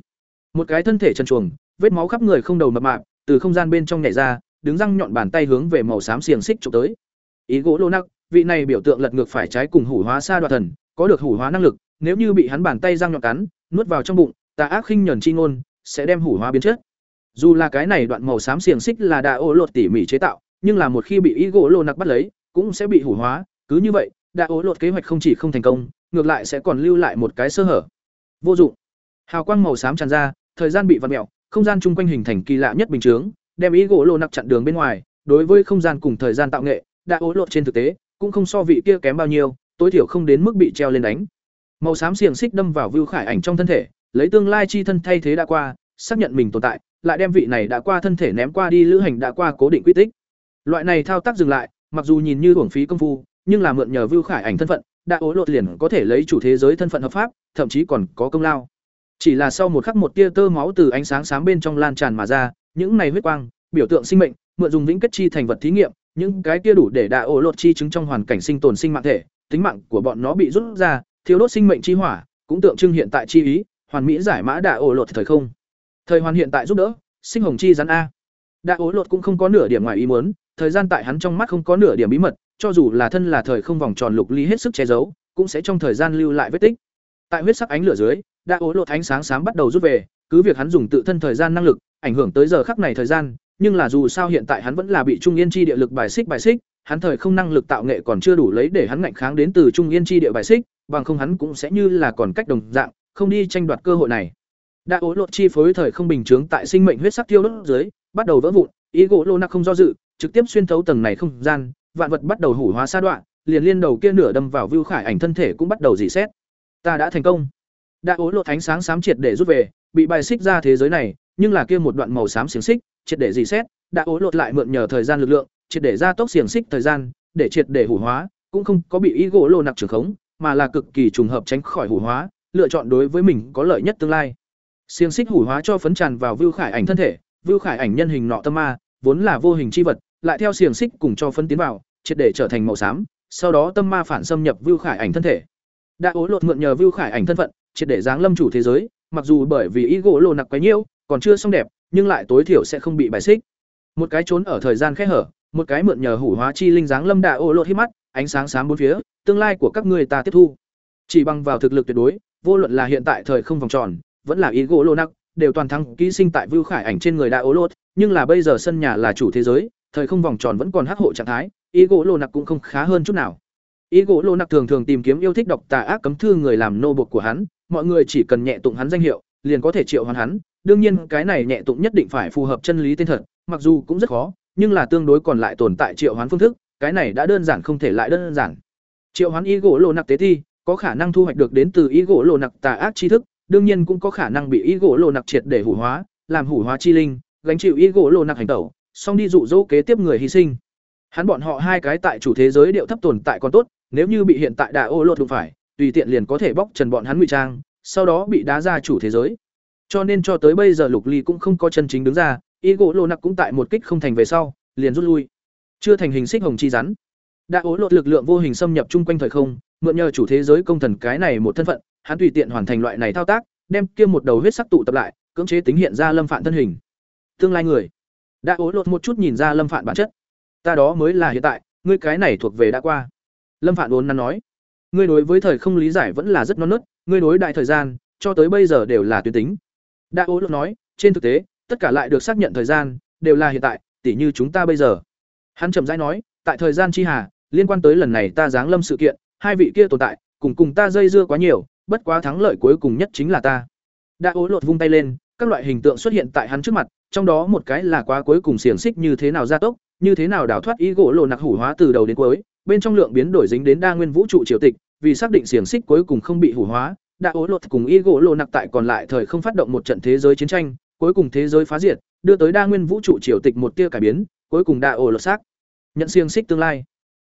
Một cái thân thể trần truồng, vết máu khắp người không đầu mập mạp, từ không gian bên trong nhảy ra, đứng răng nhọn bàn tay hướng về màu xám xiềng xích chụp tới. Ý gỗ lô nặc, vị này biểu tượng lật ngược phải trái cùng hủ hóa sa đoạt thần, có được hủ hóa năng lực, nếu như bị hắn bàn tay răng nhọn cắn, nuốt vào trong bụng, ta ác khinh nhẫn chi ngôn, sẽ đem hủ hóa biến chất. Dù là cái này đoạn màu xám xiềng xích là đà ô lột tỉ mỉ chế tạo, nhưng là một khi bị ý gỗ lộ nặc bắt lấy, cũng sẽ bị hủ hóa, cứ như vậy, đã ố lột kế hoạch không chỉ không thành công, ngược lại sẽ còn lưu lại một cái sơ hở. Vô dụng. Hào quang màu xám tràn ra, thời gian bị vặn mèo, không gian chung quanh hình thành kỳ lạ nhất bình chướng, đem ý gỗ lộ nặc chặn đường bên ngoài, đối với không gian cùng thời gian tạo nghệ, đã ố lột trên thực tế cũng không so vị kia kém bao nhiêu, tối thiểu không đến mức bị treo lên đánh. Màu xám xiềng xích đâm vào Vưu Khải ảnh trong thân thể, lấy tương lai chi thân thay thế đã qua, xác nhận mình tồn tại, lại đem vị này đã qua thân thể ném qua đi lữ hành đã qua cố định quy tích. Loại này thao tác dừng lại, mặc dù nhìn như uổng phí công phu, nhưng là mượn nhờ Vưu Khải ảnh thân phận, đã ố lột liền có thể lấy chủ thế giới thân phận hợp pháp, thậm chí còn có công lao. Chỉ là sau một khắc một tia tơ máu từ ánh sáng sáng bên trong lan tràn mà ra, những này huyết quang, biểu tượng sinh mệnh, mượn dùng vĩnh kết chi thành vật thí nghiệm, những cái kia đủ để đạ ổ lột chi chứng trong hoàn cảnh sinh tồn sinh mạng thể, tính mạng của bọn nó bị rút ra, thiếu đốt sinh mệnh chi hỏa, cũng tượng trưng hiện tại chi ý, hoàn mỹ giải mã đạ ổ lột thời không. Thời hoàn hiện tại giúp đỡ, sinh hồng chi rắn a. Đạ ổ lột cũng không có nửa điểm ngoài ý muốn, thời gian tại hắn trong mắt không có nửa điểm bí mật, cho dù là thân là thời không vòng tròn lục ly hết sức che giấu, cũng sẽ trong thời gian lưu lại vết tích. Tại huyết sắc ánh lửa dưới, đã ố lột ánh sáng sáng bắt đầu rút về, cứ việc hắn dùng tự thân thời gian năng lực, ảnh hưởng tới giờ khắc này thời gian, nhưng là dù sao hiện tại hắn vẫn là bị trung yên chi địa lực bài xích bài xích, hắn thời không năng lực tạo nghệ còn chưa đủ lấy để hắn ngạnh kháng đến từ trung yên chi địa bài xích, bằng không hắn cũng sẽ như là còn cách đồng dạng, không đi tranh đoạt cơ hội này. Đã ố lột chi phối thời không bình chứng tại sinh mệnh huyết sắc tiêu đốt dưới, bắt đầu vỡ vụn, ý gỗ lô nặc không do dự, trực tiếp xuyên thấu tầng này không gian, vạn vật bắt đầu hủ hóa sa đoạn, liền liên đầu kia nửa đâm vào Vưu Khải ảnh thân thể cũng bắt đầu dỉ xét. Ta đã thành công. Đã ố lộ ánh sáng xám triệt để rút về, bị bài xích ra thế giới này, nhưng là kia một đoạn màu xám xiềng xích, triệt để dỉ xét, đã ố lột lại mượn nhờ thời gian lực lượng, triệt để ra tốc xiềng xích thời gian, để triệt để hủ hóa, cũng không có bị ý gỗ lô nặc trường khống, mà là cực kỳ trùng hợp tránh khỏi hủ hóa, lựa chọn đối với mình có lợi nhất tương lai. Xiềng xích hủ hóa cho phấn tràn vào Vưu Khải ảnh thân thể, Vưu Khải ảnh nhân hình nọ tâm ma, vốn là vô hình chi vật, lại theo xiềng xích cùng cho phân tiến vào, triệt để trở thành màu xám, sau đó tâm ma phản xâm nhập Vưu Khải ảnh thân thể. Đã ố lột mượn nhờ Vưu Khải ảnh thân phận, triệt để giáng lâm chủ thế giới, mặc dù bởi vì ý gỗ lô nặc quá nhiều, còn chưa xong đẹp, nhưng lại tối thiểu sẽ không bị bài xích. Một cái trốn ở thời gian khẽ hở, một cái mượn nhờ hủ hóa chi linh dáng lâm đạ ô lột hít mắt, ánh sáng sáng bốn phía, tương lai của các ngươi ta tiếp thu. Chỉ bằng vào thực lực tuyệt đối, vô luận là hiện tại thời không vòng tròn, vẫn là ý gỗ lô nặc, đều toàn thắng ký sinh tại Vưu Khải ảnh trên người đã ố lột, nhưng là bây giờ sân nhà là chủ thế giới, thời không vòng tròn vẫn còn hắc hộ trạng thái, ý gỗ lô nặc cũng không khá hơn chút nào. Ý gỗ lô nặc thường thường tìm kiếm yêu thích độc tà ác cấm thư người làm nô buộc của hắn, mọi người chỉ cần nhẹ tụng hắn danh hiệu, liền có thể triệu hoán hắn, đương nhiên cái này nhẹ tụng nhất định phải phù hợp chân lý tên thật, mặc dù cũng rất khó, nhưng là tương đối còn lại tồn tại triệu hoán phương thức, cái này đã đơn giản không thể lại đơn giản. Triệu hoán ý gỗ lô nặc tế thi, có khả năng thu hoạch được đến từ ý gỗ lô nặc tà ác tri thức, đương nhiên cũng có khả năng bị ý gỗ lộ nặc triệt để hủ hóa, làm hủ hóa chi linh, gánh chịu ý gỗ lộ nặc hành tẩu, xong đi dụ dỗ kế tiếp người hy sinh. Hắn bọn họ hai cái tại chủ thế giới điệu thấp tồn tại còn tốt, nếu như bị hiện tại đà ô lột đụng phải, tùy tiện liền có thể bóc trần bọn hắn ngụy trang, sau đó bị đá ra chủ thế giới. Cho nên cho tới bây giờ Lục Ly cũng không có chân chính đứng ra, ý gỗ lộ nặc cũng tại một kích không thành về sau, liền rút lui. Chưa thành hình xích hồng chi rắn. Đã ố lột lực lượng vô hình xâm nhập chung quanh thời không, mượn nhờ chủ thế giới công thần cái này một thân phận, hắn tùy tiện hoàn thành loại này thao tác, đem kia một đầu huyết sắc tụ tập lại, cưỡng chế tính hiện ra Lâm Phạn thân hình. Tương lai người. Đã ố lột một chút nhìn ra Lâm Phạn bản chất. Ta đó mới là hiện tại, ngươi cái này thuộc về đã qua. Lâm Phạn Uốn nắn nói, ngươi đối với thời không lý giải vẫn là rất non nớt, ngươi đối đại thời gian, cho tới bây giờ đều là tuyến tính. Đã ố lột nói, trên thực tế, tất cả lại được xác nhận thời gian, đều là hiện tại, tỉ như chúng ta bây giờ. Hắn chậm rãi nói, tại thời gian chi hà, liên quan tới lần này ta giáng lâm sự kiện, hai vị kia tồn tại, cùng cùng ta dây dưa quá nhiều, bất quá thắng lợi cuối cùng nhất chính là ta. Đã ố lột vung tay lên, các loại hình tượng xuất hiện tại hắn trước mặt, trong đó một cái là quá cuối cùng xiềng xích như thế nào gia tốc, như thế nào đào thoát ý gỗ lộ nặc hủ hóa từ đầu đến cuối, bên trong lượng biến đổi dính đến đa nguyên vũ trụ triều tịch, vì xác định xiềng xích cuối cùng không bị hủ hóa, đã ố lột cùng ý gỗ lộ nặc tại còn lại thời không phát động một trận thế giới chiến tranh, cuối cùng thế giới phá diệt, đưa tới đa nguyên vũ trụ triều tịch một tia cải biến, cuối cùng đã ổ lột xác nhận xiềng xích tương lai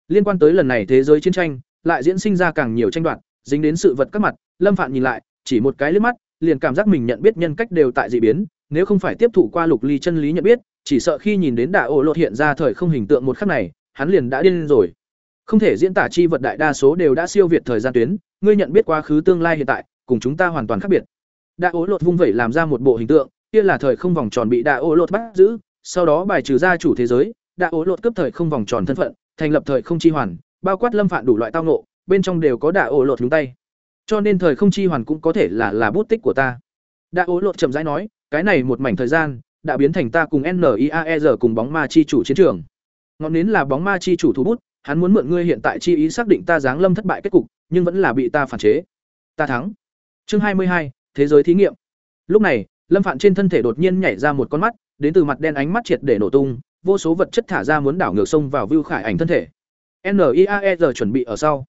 liên quan tới lần này thế giới chiến tranh lại diễn sinh ra càng nhiều tranh đoạt dính đến sự vật các mặt, lâm phạn nhìn lại, chỉ một cái liếc mắt, liền cảm giác mình nhận biết nhân cách đều tại dị biến, nếu không phải tiếp thụ qua lục ly chân lý nhận biết, chỉ sợ khi nhìn đến đạ ổ lột hiện ra thời không hình tượng một khắc này, hắn liền đã điên rồi. Không thể diễn tả chi vật đại đa số đều đã siêu việt thời gian tuyến, ngươi nhận biết quá khứ tương lai hiện tại, cùng chúng ta hoàn toàn khác biệt. Đạ ổ lột vung vẩy làm ra một bộ hình tượng, kia là thời không vòng tròn bị đạ ổ lột bắt giữ, sau đó bài trừ ra chủ thế giới đã ố lột cấp thời không vòng tròn thân phận, thành lập thời không chi hoàn, bao quát lâm phạn đủ loại tao nộ bên trong đều có đạ ổ lột nhúng tay. Cho nên thời không chi hoàn cũng có thể là là bút tích của ta. Đạ ổ lột chậm rãi nói, cái này một mảnh thời gian, đã biến thành ta cùng niaer cùng bóng ma chi chủ chiến trường. Ngọn nến là bóng ma chi chủ thủ bút, hắn muốn mượn ngươi hiện tại chi ý xác định ta giáng lâm thất bại kết cục, nhưng vẫn là bị ta phản chế. Ta thắng. Chương hai mươi hai, thế giới thí nghiệm. Lúc này, lâm phạn trên thân thể đột nhiên nhảy ra một con mắt, đến từ mặt đen ánh mắt triệt để nổ tung, vô số vật chất thả ra muốn đảo ngược sông vào vưu khải ảnh thân thể. Niaer chuẩn bị ở sau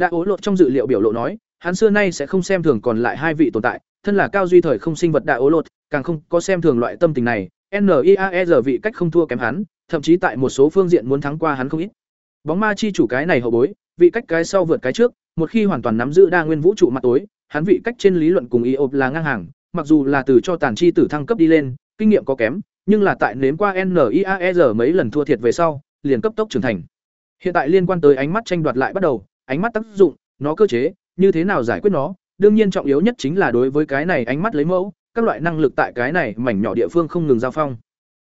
đã ố lột trong dự liệu biểu lộ nói, hắn xưa nay sẽ không xem thường còn lại hai vị tồn tại, thân là cao duy thời không sinh vật đại ố lột, càng không có xem thường loại tâm tình này. Niaer vị cách không thua kém hắn, thậm chí tại một số phương diện muốn thắng qua hắn không ít. Bóng ma chi chủ cái này hậu bối, vị cách cái sau vượt cái trước, một khi hoàn toàn nắm giữ đa nguyên vũ trụ mặt tối, hắn vị cách trên lý luận cùng iop là ngang hàng, mặc dù là từ cho tàn chi tử thăng cấp đi lên, kinh nghiệm có kém, nhưng là tại nếm qua niaer mấy lần thua thiệt về sau, liền cấp tốc trưởng thành. Hiện tại liên quan tới ánh mắt tranh đoạt lại bắt đầu ánh mắt tác dụng, nó cơ chế, như thế nào giải quyết nó? Đương nhiên trọng yếu nhất chính là đối với cái này ánh mắt lấy mẫu, các loại năng lực tại cái này mảnh nhỏ địa phương không ngừng giao phong.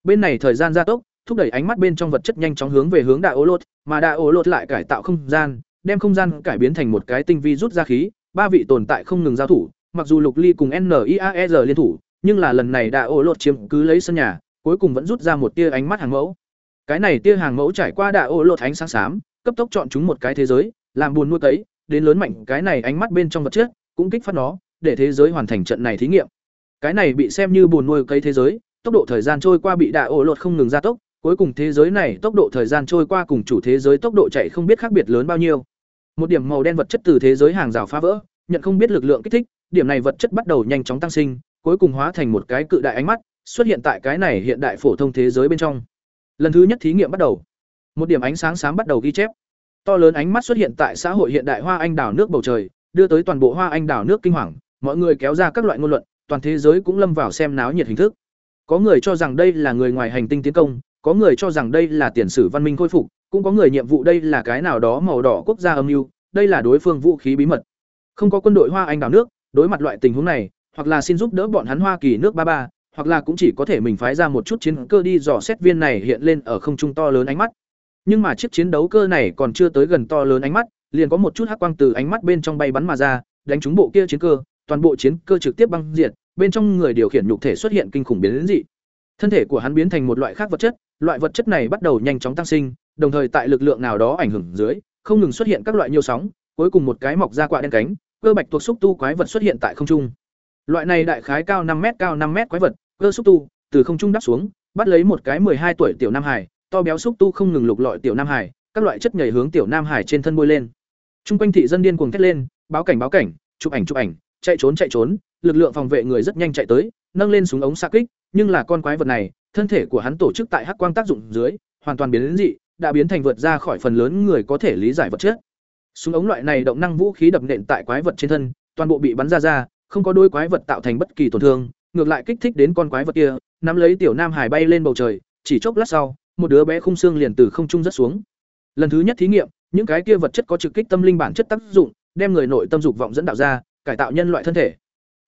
Bên này thời gian gia tốc, thúc đẩy ánh mắt bên trong vật chất nhanh chóng hướng về hướng đại ô lột, mà đại ô lột lại cải tạo không gian, đem không gian cải biến thành một cái tinh vi rút ra khí, ba vị tồn tại không ngừng giao thủ, mặc dù lục ly cùng niaer liên thủ, nhưng là lần này đại ô lột chiếm cứ lấy sân nhà, cuối cùng vẫn rút ra một tia ánh mắt hàng mẫu. Cái này tia hàng mẫu trải qua đại ô lột ánh sáng xám, cấp tốc chọn chúng một cái thế giới làm buồn nuôi tấy đến lớn mạnh, cái này ánh mắt bên trong vật chất cũng kích phát nó, để thế giới hoàn thành trận này thí nghiệm. Cái này bị xem như buồn nuôi cây thế giới, tốc độ thời gian trôi qua bị đạ ổ lột không ngừng gia tốc, cuối cùng thế giới này tốc độ thời gian trôi qua cùng chủ thế giới tốc độ chạy không biết khác biệt lớn bao nhiêu. Một điểm màu đen vật chất từ thế giới hàng rào phá vỡ, nhận không biết lực lượng kích thích, điểm này vật chất bắt đầu nhanh chóng tăng sinh, cuối cùng hóa thành một cái cự đại ánh mắt, xuất hiện tại cái này hiện đại phổ thông thế giới bên trong. Lần thứ nhất thí nghiệm bắt đầu. Một điểm ánh sáng sáng bắt đầu ghi chép to lớn ánh mắt xuất hiện tại xã hội hiện đại hoa anh đào nước bầu trời, đưa tới toàn bộ hoa anh đào nước kinh hoàng, mọi người kéo ra các loại ngôn luận, toàn thế giới cũng lâm vào xem náo nhiệt hình thức. Có người cho rằng đây là người ngoài hành tinh tiến công, có người cho rằng đây là tiền sử văn minh khôi phục, cũng có người nhiệm vụ đây là cái nào đó màu đỏ quốc gia âm mưu, đây là đối phương vũ khí bí mật. Không có quân đội hoa anh đào nước, đối mặt loại tình huống này, hoặc là xin giúp đỡ bọn hắn hoa kỳ nước ba ba, hoặc là cũng chỉ có thể mình phái ra một chút chiến cơ đi dò xét viên này hiện lên ở không trung to lớn ánh mắt nhưng mà chiếc chiến đấu cơ này còn chưa tới gần to lớn ánh mắt, liền có một chút hắc quang từ ánh mắt bên trong bay bắn mà ra, đánh trúng bộ kia chiến cơ, toàn bộ chiến cơ trực tiếp băng diệt, bên trong người điều khiển nhục thể xuất hiện kinh khủng biến đến dị. Thân thể của hắn biến thành một loại khác vật chất, loại vật chất này bắt đầu nhanh chóng tăng sinh, đồng thời tại lực lượng nào đó ảnh hưởng dưới, không ngừng xuất hiện các loại nhiều sóng, cuối cùng một cái mọc ra quạ đen cánh, cơ bạch thuộc xúc tu quái vật xuất hiện tại không trung. Loại này đại khái cao năm m cao năm m quái vật, cơ xúc tu, từ không trung đắp xuống, bắt lấy một cái hai tuổi tiểu nam hải to béo xúc tu không ngừng lục lọi tiểu nam hải các loại chất nhảy hướng tiểu nam hải trên thân bôi lên Trung quanh thị dân điên cuồng thét lên, báo cảnh báo cảnh, chụp ảnh chụp ảnh, chạy trốn chạy trốn, lực lượng phòng vệ người rất nhanh chạy tới, nâng lên súng ống xa kích, nhưng là con quái vật này, thân thể của hắn tổ chức tại hắc quang tác dụng dưới, hoàn toàn biến đến dị, đã biến thành vượt ra khỏi phần lớn người có thể lý giải vật chất. Súng ống loại này động năng vũ khí đập nện tại quái vật trên thân, toàn bộ bị bắn ra ra, không có đôi quái vật tạo thành bất kỳ tổn thương, ngược lại kích thích đến con quái vật kia, nắm lấy tiểu nam hải bay lên bầu trời, chỉ chốc lát sau, một đứa bé khung xương liền từ không trung rất xuống. Lần thứ nhất thí nghiệm, những cái kia vật chất có trực kích tâm linh bản chất tác dụng, đem người nội tâm dục vọng dẫn đạo ra, cải tạo nhân loại thân thể.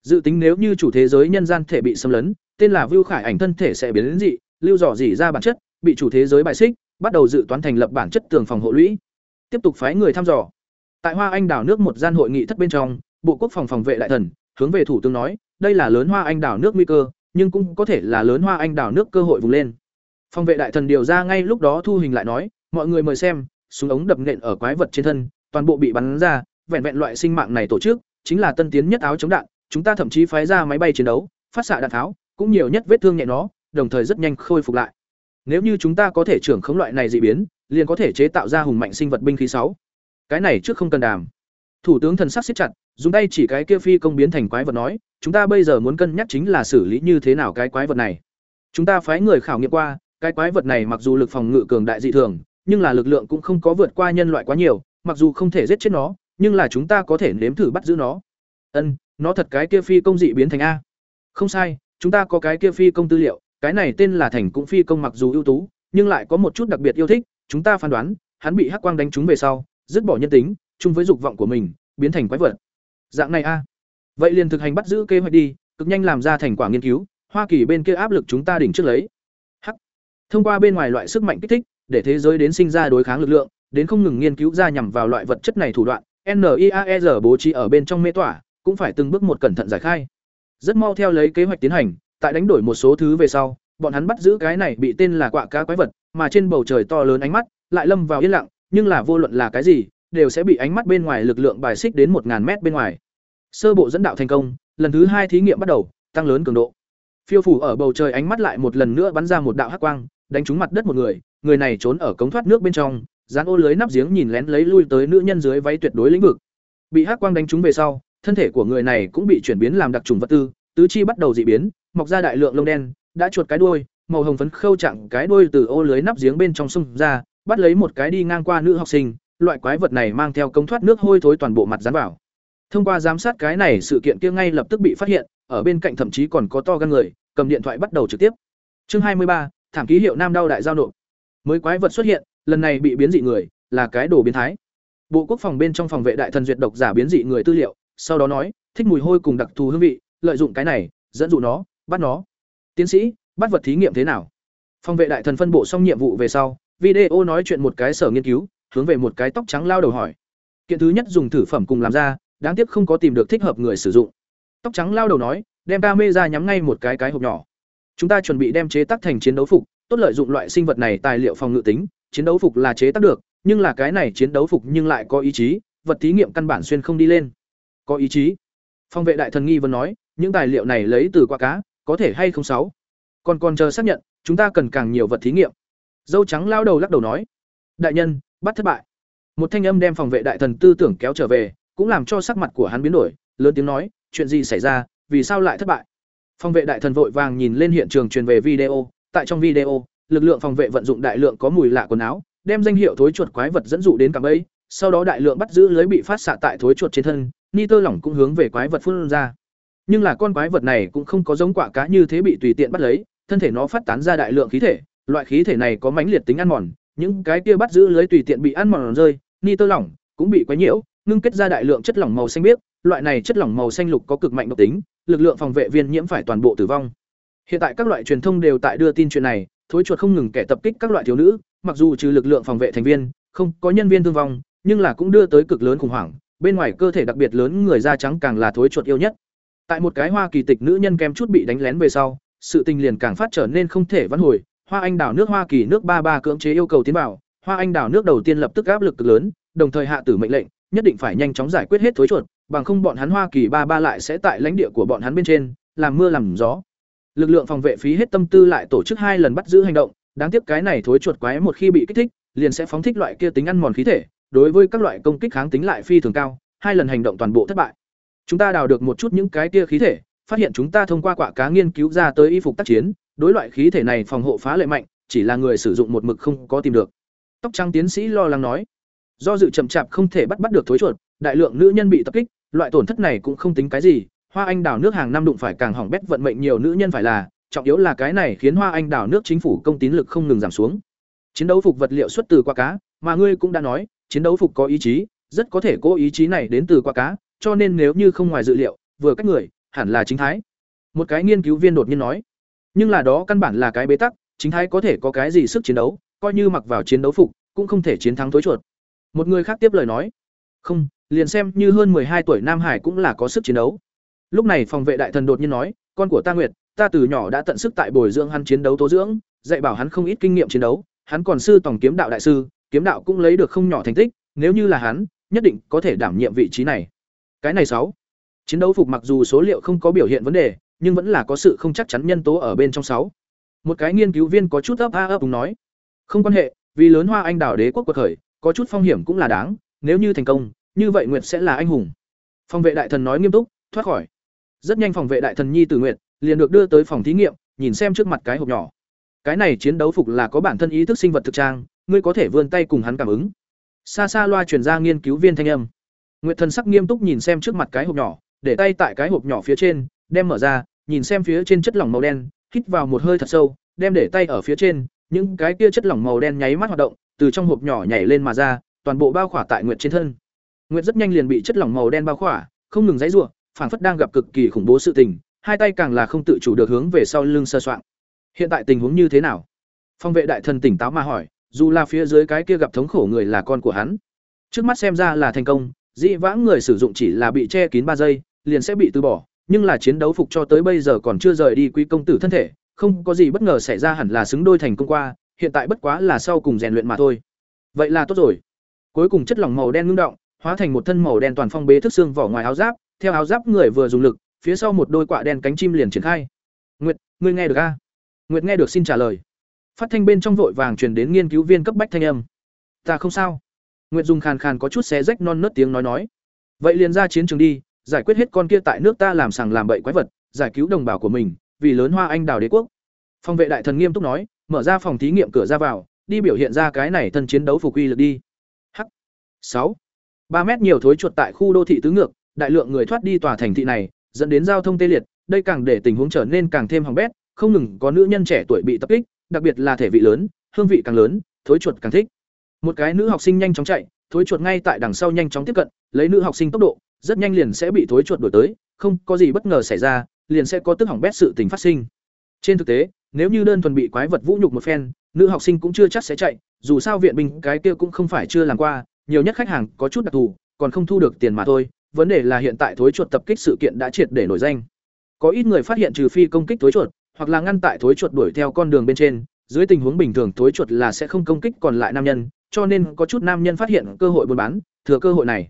Dự tính nếu như chủ thế giới nhân gian thể bị xâm lấn, tên là Vưu Khải ảnh thân thể sẽ biến đến dị, lưu dò dỉ ra bản chất, bị chủ thế giới bài xích, bắt đầu dự toán thành lập bản chất tường phòng hộ lũy. Tiếp tục phái người thăm dò. Tại Hoa Anh đảo nước một gian hội nghị thất bên trong, Bộ Quốc phòng phòng vệ đại thần hướng về thủ tướng nói, đây là lớn Hoa Anh đảo nước nguy cơ, nhưng cũng có thể là lớn Hoa Anh đảo nước cơ hội vùng lên. Phòng vệ đại thần điều ra ngay lúc đó thu hình lại nói, mọi người mời xem, súng ống đập nện ở quái vật trên thân, toàn bộ bị bắn ra, vẹn vẹn loại sinh mạng này tổ chức, chính là tân tiến nhất áo chống đạn, chúng ta thậm chí phái ra máy bay chiến đấu, phát xạ đạn tháo, cũng nhiều nhất vết thương nhẹ nó, đồng thời rất nhanh khôi phục lại. Nếu như chúng ta có thể trưởng khống loại này dị biến, liền có thể chế tạo ra hùng mạnh sinh vật binh khí sáu. Cái này trước không cần đàm. Thủ tướng thần sắc siết chặt, dùng tay chỉ cái kia phi công biến thành quái vật nói, chúng ta bây giờ muốn cân nhắc chính là xử lý như thế nào cái quái vật này. Chúng ta phái người khảo nghiệm qua, cái quái vật này mặc dù lực phòng ngự cường đại dị thường, nhưng là lực lượng cũng không có vượt qua nhân loại quá nhiều, mặc dù không thể giết chết nó, nhưng là chúng ta có thể nếm thử bắt giữ nó. Ân, nó thật cái kia phi công dị biến thành a. Không sai, chúng ta có cái kia phi công tư liệu, cái này tên là Thành cũng phi công mặc dù ưu tú, nhưng lại có một chút đặc biệt yêu thích, chúng ta phán đoán, hắn bị hắc quang đánh trúng về sau, dứt bỏ nhân tính, chung với dục vọng của mình, biến thành quái vật. Dạng này a. Vậy liền thực hành bắt giữ kế hoạch đi, cực nhanh làm ra thành quả nghiên cứu, Hoa Kỳ bên kia áp lực chúng ta đỉnh trước lấy. Thông qua bên ngoài loại sức mạnh kích thích, để thế giới đến sinh ra đối kháng lực lượng, đến không ngừng nghiên cứu ra nhằm vào loại vật chất này thủ đoạn, NIAER bố trí ở bên trong mê tỏa, cũng phải từng bước một cẩn thận giải khai. Rất mau theo lấy kế hoạch tiến hành, tại đánh đổi một số thứ về sau, bọn hắn bắt giữ cái này bị tên là quạ cá quái vật, mà trên bầu trời to lớn ánh mắt lại lâm vào yên lặng, nhưng là vô luận là cái gì, đều sẽ bị ánh mắt bên ngoài lực lượng bài xích đến 1000 mét bên ngoài. Sơ bộ dẫn đạo thành công, lần thứ hai thí nghiệm bắt đầu, tăng lớn cường độ. Phiêu phủ ở bầu trời ánh mắt lại một lần nữa bắn ra một đạo hắc quang, đánh trúng mặt đất một người, người này trốn ở cống thoát nước bên trong, dán ô lưới nắp giếng nhìn lén lấy lui tới nữ nhân dưới váy tuyệt đối lĩnh vực. Bị hắc quang đánh trúng về sau, thân thể của người này cũng bị chuyển biến làm đặc trùng vật tư, tứ chi bắt đầu dị biến, mọc ra đại lượng lông đen, đã chuột cái đuôi, màu hồng phấn khâu chạm cái đuôi từ ô lưới nắp giếng bên trong xung ra, bắt lấy một cái đi ngang qua nữ học sinh, loại quái vật này mang theo cống thoát nước hôi thối toàn bộ mặt dán vào. Thông qua giám sát cái này sự kiện kia ngay lập tức bị phát hiện, ở bên cạnh thậm chí còn có to gan người, cầm điện thoại bắt đầu trực tiếp. Chương hai mươi ba, thảm ký hiệu nam đau đại giao nộp. Mới quái vật xuất hiện, lần này bị biến dị người, là cái đồ biến thái. Bộ Quốc phòng bên trong phòng vệ đại thần duyệt độc giả biến dị người tư liệu, sau đó nói, thích mùi hôi cùng đặc thù hương vị, lợi dụng cái này, dẫn dụ nó, bắt nó. Tiến sĩ, bắt vật thí nghiệm thế nào? Phòng vệ đại thần phân bộ xong nhiệm vụ về sau, video nói chuyện một cái sở nghiên cứu, hướng về một cái tóc trắng lao đầu hỏi. Kiện thứ nhất dùng thử phẩm cùng làm ra, đáng tiếc không có tìm được thích hợp người sử dụng. Tóc trắng lao đầu nói, đem camera nhắm ngay một cái cái hộp nhỏ. Chúng ta chuẩn bị đem chế tác thành chiến đấu phục, tốt lợi dụng loại sinh vật này tài liệu phòng ngự tính, chiến đấu phục là chế tác được, nhưng là cái này chiến đấu phục nhưng lại có ý chí, vật thí nghiệm căn bản xuyên không đi lên. Có ý chí. Phòng vệ đại thần nghi vấn nói, những tài liệu này lấy từ qua cá, có thể hay không sáu. Còn còn chờ xác nhận, chúng ta cần càng nhiều vật thí nghiệm. Dâu trắng lao đầu lắc đầu nói, đại nhân, bắt thất bại. Một thanh âm đem phòng vệ đại thần tư tưởng kéo trở về, cũng làm cho sắc mặt của hắn biến đổi, lớn tiếng nói, chuyện gì xảy ra, vì sao lại thất bại? Phòng vệ đại thần vội vàng nhìn lên hiện trường truyền về video, tại trong video, lực lượng phòng vệ vận dụng đại lượng có mùi lạ quần áo, đem danh hiệu thối chuột quái vật dẫn dụ đến cả bẫy, sau đó đại lượng bắt giữ lưới bị phát xạ tại thối chuột trên thân, ni tơ lỏng cũng hướng về quái vật phun ra. Nhưng là con quái vật này cũng không có giống quả cá như thế bị tùy tiện bắt lấy, thân thể nó phát tán ra đại lượng khí thể, loại khí thể này có mãnh liệt tính ăn mòn, những cái kia bắt giữ lưới tùy tiện bị ăn mòn rơi, ni tơ lỏng cũng bị quấy nhiễu, ngưng kết ra đại lượng chất lỏng màu xanh biếc, loại này chất lỏng màu xanh lục có cực mạnh độc tính, lực lượng phòng vệ viên nhiễm phải toàn bộ tử vong. Hiện tại các loại truyền thông đều tại đưa tin chuyện này, thối chuột không ngừng kẻ tập kích các loại thiếu nữ, mặc dù trừ lực lượng phòng vệ thành viên, không có nhân viên thương vong, nhưng là cũng đưa tới cực lớn khủng hoảng, bên ngoài cơ thể đặc biệt lớn người da trắng càng là thối chuột yêu nhất. Tại một cái hoa kỳ tịch nữ nhân kém chút bị đánh lén về sau, sự tình liền càng phát trở nên không thể vãn hồi, Hoa Anh đảo nước Hoa Kỳ nước ba ba cưỡng chế yêu cầu tiến vào, Hoa Anh đảo nước đầu tiên lập tức áp lực cực lớn, đồng thời hạ tử mệnh lệnh, nhất định phải nhanh chóng giải quyết hết thối chuột, bằng không bọn hắn Hoa Kỳ ba ba lại sẽ tại lãnh địa của bọn hắn bên trên, làm mưa làm gió. Lực lượng phòng vệ phí hết tâm tư lại tổ chức hai lần bắt giữ hành động, đáng tiếc cái này thối chuột quái một khi bị kích thích, liền sẽ phóng thích loại kia tính ăn mòn khí thể, đối với các loại công kích kháng tính lại phi thường cao, hai lần hành động toàn bộ thất bại. Chúng ta đào được một chút những cái kia khí thể, phát hiện chúng ta thông qua quả cá nghiên cứu ra tới y phục tác chiến, đối loại khí thể này phòng hộ phá lệ mạnh, chỉ là người sử dụng một mực không có tìm được. Tóc trắng tiến sĩ lo lắng nói, do dự chậm chạp không thể bắt bắt được thối chuột, đại lượng nữ nhân bị tập kích, loại tổn thất này cũng không tính cái gì, Hoa Anh Đào nước hàng năm đụng phải càng hỏng bét vận mệnh nhiều nữ nhân phải là, trọng yếu là cái này khiến Hoa Anh Đào nước chính phủ công tín lực không ngừng giảm xuống. Chiến đấu phục vật liệu xuất từ qua cá, mà ngươi cũng đã nói, chiến đấu phục có ý chí, rất có thể cố ý chí này đến từ qua cá, cho nên nếu như không ngoài dự liệu, vừa cách người, hẳn là chính thái. Một cái nghiên cứu viên đột nhiên nói, nhưng là đó căn bản là cái bế tắc, chính thái có thể có cái gì sức chiến đấu, coi như mặc vào chiến đấu phục, cũng không thể chiến thắng tối chuột. Một người khác tiếp lời nói, không, liền xem như hơn hai tuổi Nam Hải cũng là có sức chiến đấu. Lúc này phòng vệ đại thần đột nhiên nói, con của ta Nguyệt, ta từ nhỏ đã tận sức tại bồi dưỡng hắn chiến đấu tố dưỡng, dạy bảo hắn không ít kinh nghiệm chiến đấu, hắn còn sư tổng kiếm đạo đại sư, kiếm đạo cũng lấy được không nhỏ thành tích, nếu như là hắn, nhất định có thể đảm nhiệm vị trí này. Cái này sáu, Chiến đấu phục mặc dù số liệu không có biểu hiện vấn đề, nhưng vẫn là có sự không chắc chắn nhân tố ở bên trong sáu. Một cái nghiên cứu viên có chút ấp a ấp nói, không quan hệ, vì lớn hoa anh đảo đế quốc quật khởi, có chút phong hiểm cũng là đáng, nếu như thành công, như vậy Nguyệt sẽ là anh hùng. Phòng vệ đại thần nói nghiêm túc, thoát khỏi. Rất nhanh phòng vệ đại thần Nhi Tử Nguyệt liền được đưa tới phòng thí nghiệm, nhìn xem trước mặt cái hộp nhỏ. Cái này chiến đấu phục là có bản thân ý thức sinh vật thực trang, ngươi có thể vươn tay cùng hắn cảm ứng. Xa xa loa truyền ra nghiên cứu viên thanh âm. Nguyệt thần sắc nghiêm túc nhìn xem trước mặt cái hộp nhỏ, để tay tại cái hộp nhỏ phía trên, đem mở ra, nhìn xem phía trên chất lỏng màu đen, hít vào một hơi thật sâu, đem để tay ở phía trên, những cái kia chất lỏng màu đen nháy mắt hoạt động, từ trong hộp nhỏ nhảy lên mà ra, toàn bộ bao khỏa tại Nguyệt trên thân. Nguyệt rất nhanh liền bị chất lỏng màu đen bao khỏa, không ngừng giãy giụa, phảng phất đang gặp cực kỳ khủng bố sự tình, hai tay càng là không tự chủ được hướng về sau lưng sơ soạn. Hiện tại tình huống như thế nào? Phong vệ đại thần tỉnh táo mà hỏi, dù là phía dưới cái kia gặp thống khổ người là con của hắn. Trước mắt xem ra là thành công, dị vãng người sử dụng chỉ là bị che kín ba giây, liền sẽ bị từ bỏ, nhưng là chiến đấu phục cho tới bây giờ còn chưa rời đi quý công tử thân thể, không có gì bất ngờ xảy ra hẳn là xứng đôi thành công qua, hiện tại bất quá là sau cùng rèn luyện mà thôi. Vậy là tốt rồi. Cuối cùng chất lỏng màu đen ngưng động, hóa thành một thân màu đen toàn phong bế thức xương vỏ ngoài áo giáp, theo áo giáp người vừa dùng lực, phía sau một đôi quạ đen cánh chim liền triển khai. Nguyệt, ngươi nghe được a? Nguyệt nghe được xin trả lời. Phát thanh bên trong vội vàng truyền đến nghiên cứu viên cấp bách thanh âm. Ta không sao. Nguyệt dùng khàn khàn có chút xé rách non nớt tiếng nói nói. Vậy liền ra chiến trường đi, giải quyết hết con kia tại nước ta làm sàng làm bậy quái vật, giải cứu đồng bào của mình, vì lớn hoa anh đào đế quốc. Phòng vệ đại thần nghiêm túc nói, mở ra phòng thí nghiệm cửa ra vào, đi biểu hiện ra cái này thân chiến đấu phục quy lực đi. Hắc. sáu ba mét nhiều thối chuột tại khu đô thị tứ ngược, đại lượng người thoát đi tòa thành thị này, dẫn đến giao thông tê liệt, đây càng để tình huống trở nên càng thêm hỏng bét, không ngừng có nữ nhân trẻ tuổi bị tập kích, đặc biệt là thể vị lớn, hương vị càng lớn, thối chuột càng thích. Một cái nữ học sinh nhanh chóng chạy, thối chuột ngay tại đằng sau nhanh chóng tiếp cận, lấy nữ học sinh tốc độ, rất nhanh liền sẽ bị thối chuột đuổi tới, không có gì bất ngờ xảy ra, liền sẽ có tức hỏng bét sự tình phát sinh. Trên thực tế, nếu như đơn thuần bị quái vật vũ nhục một phen, nữ học sinh cũng chưa chắc sẽ chạy, dù sao viện binh cái kia cũng không phải chưa làm qua, nhiều nhất khách hàng có chút đặc thù, còn không thu được tiền mà thôi, vấn đề là hiện tại thối chuột tập kích sự kiện đã triệt để nổi danh. Có ít người phát hiện trừ phi công kích thối chuột, hoặc là ngăn tại thối chuột đuổi theo con đường bên trên, dưới tình huống bình thường thối chuột là sẽ không công kích còn lại nam nhân, cho nên có chút nam nhân phát hiện cơ hội buôn bán, thừa cơ hội này.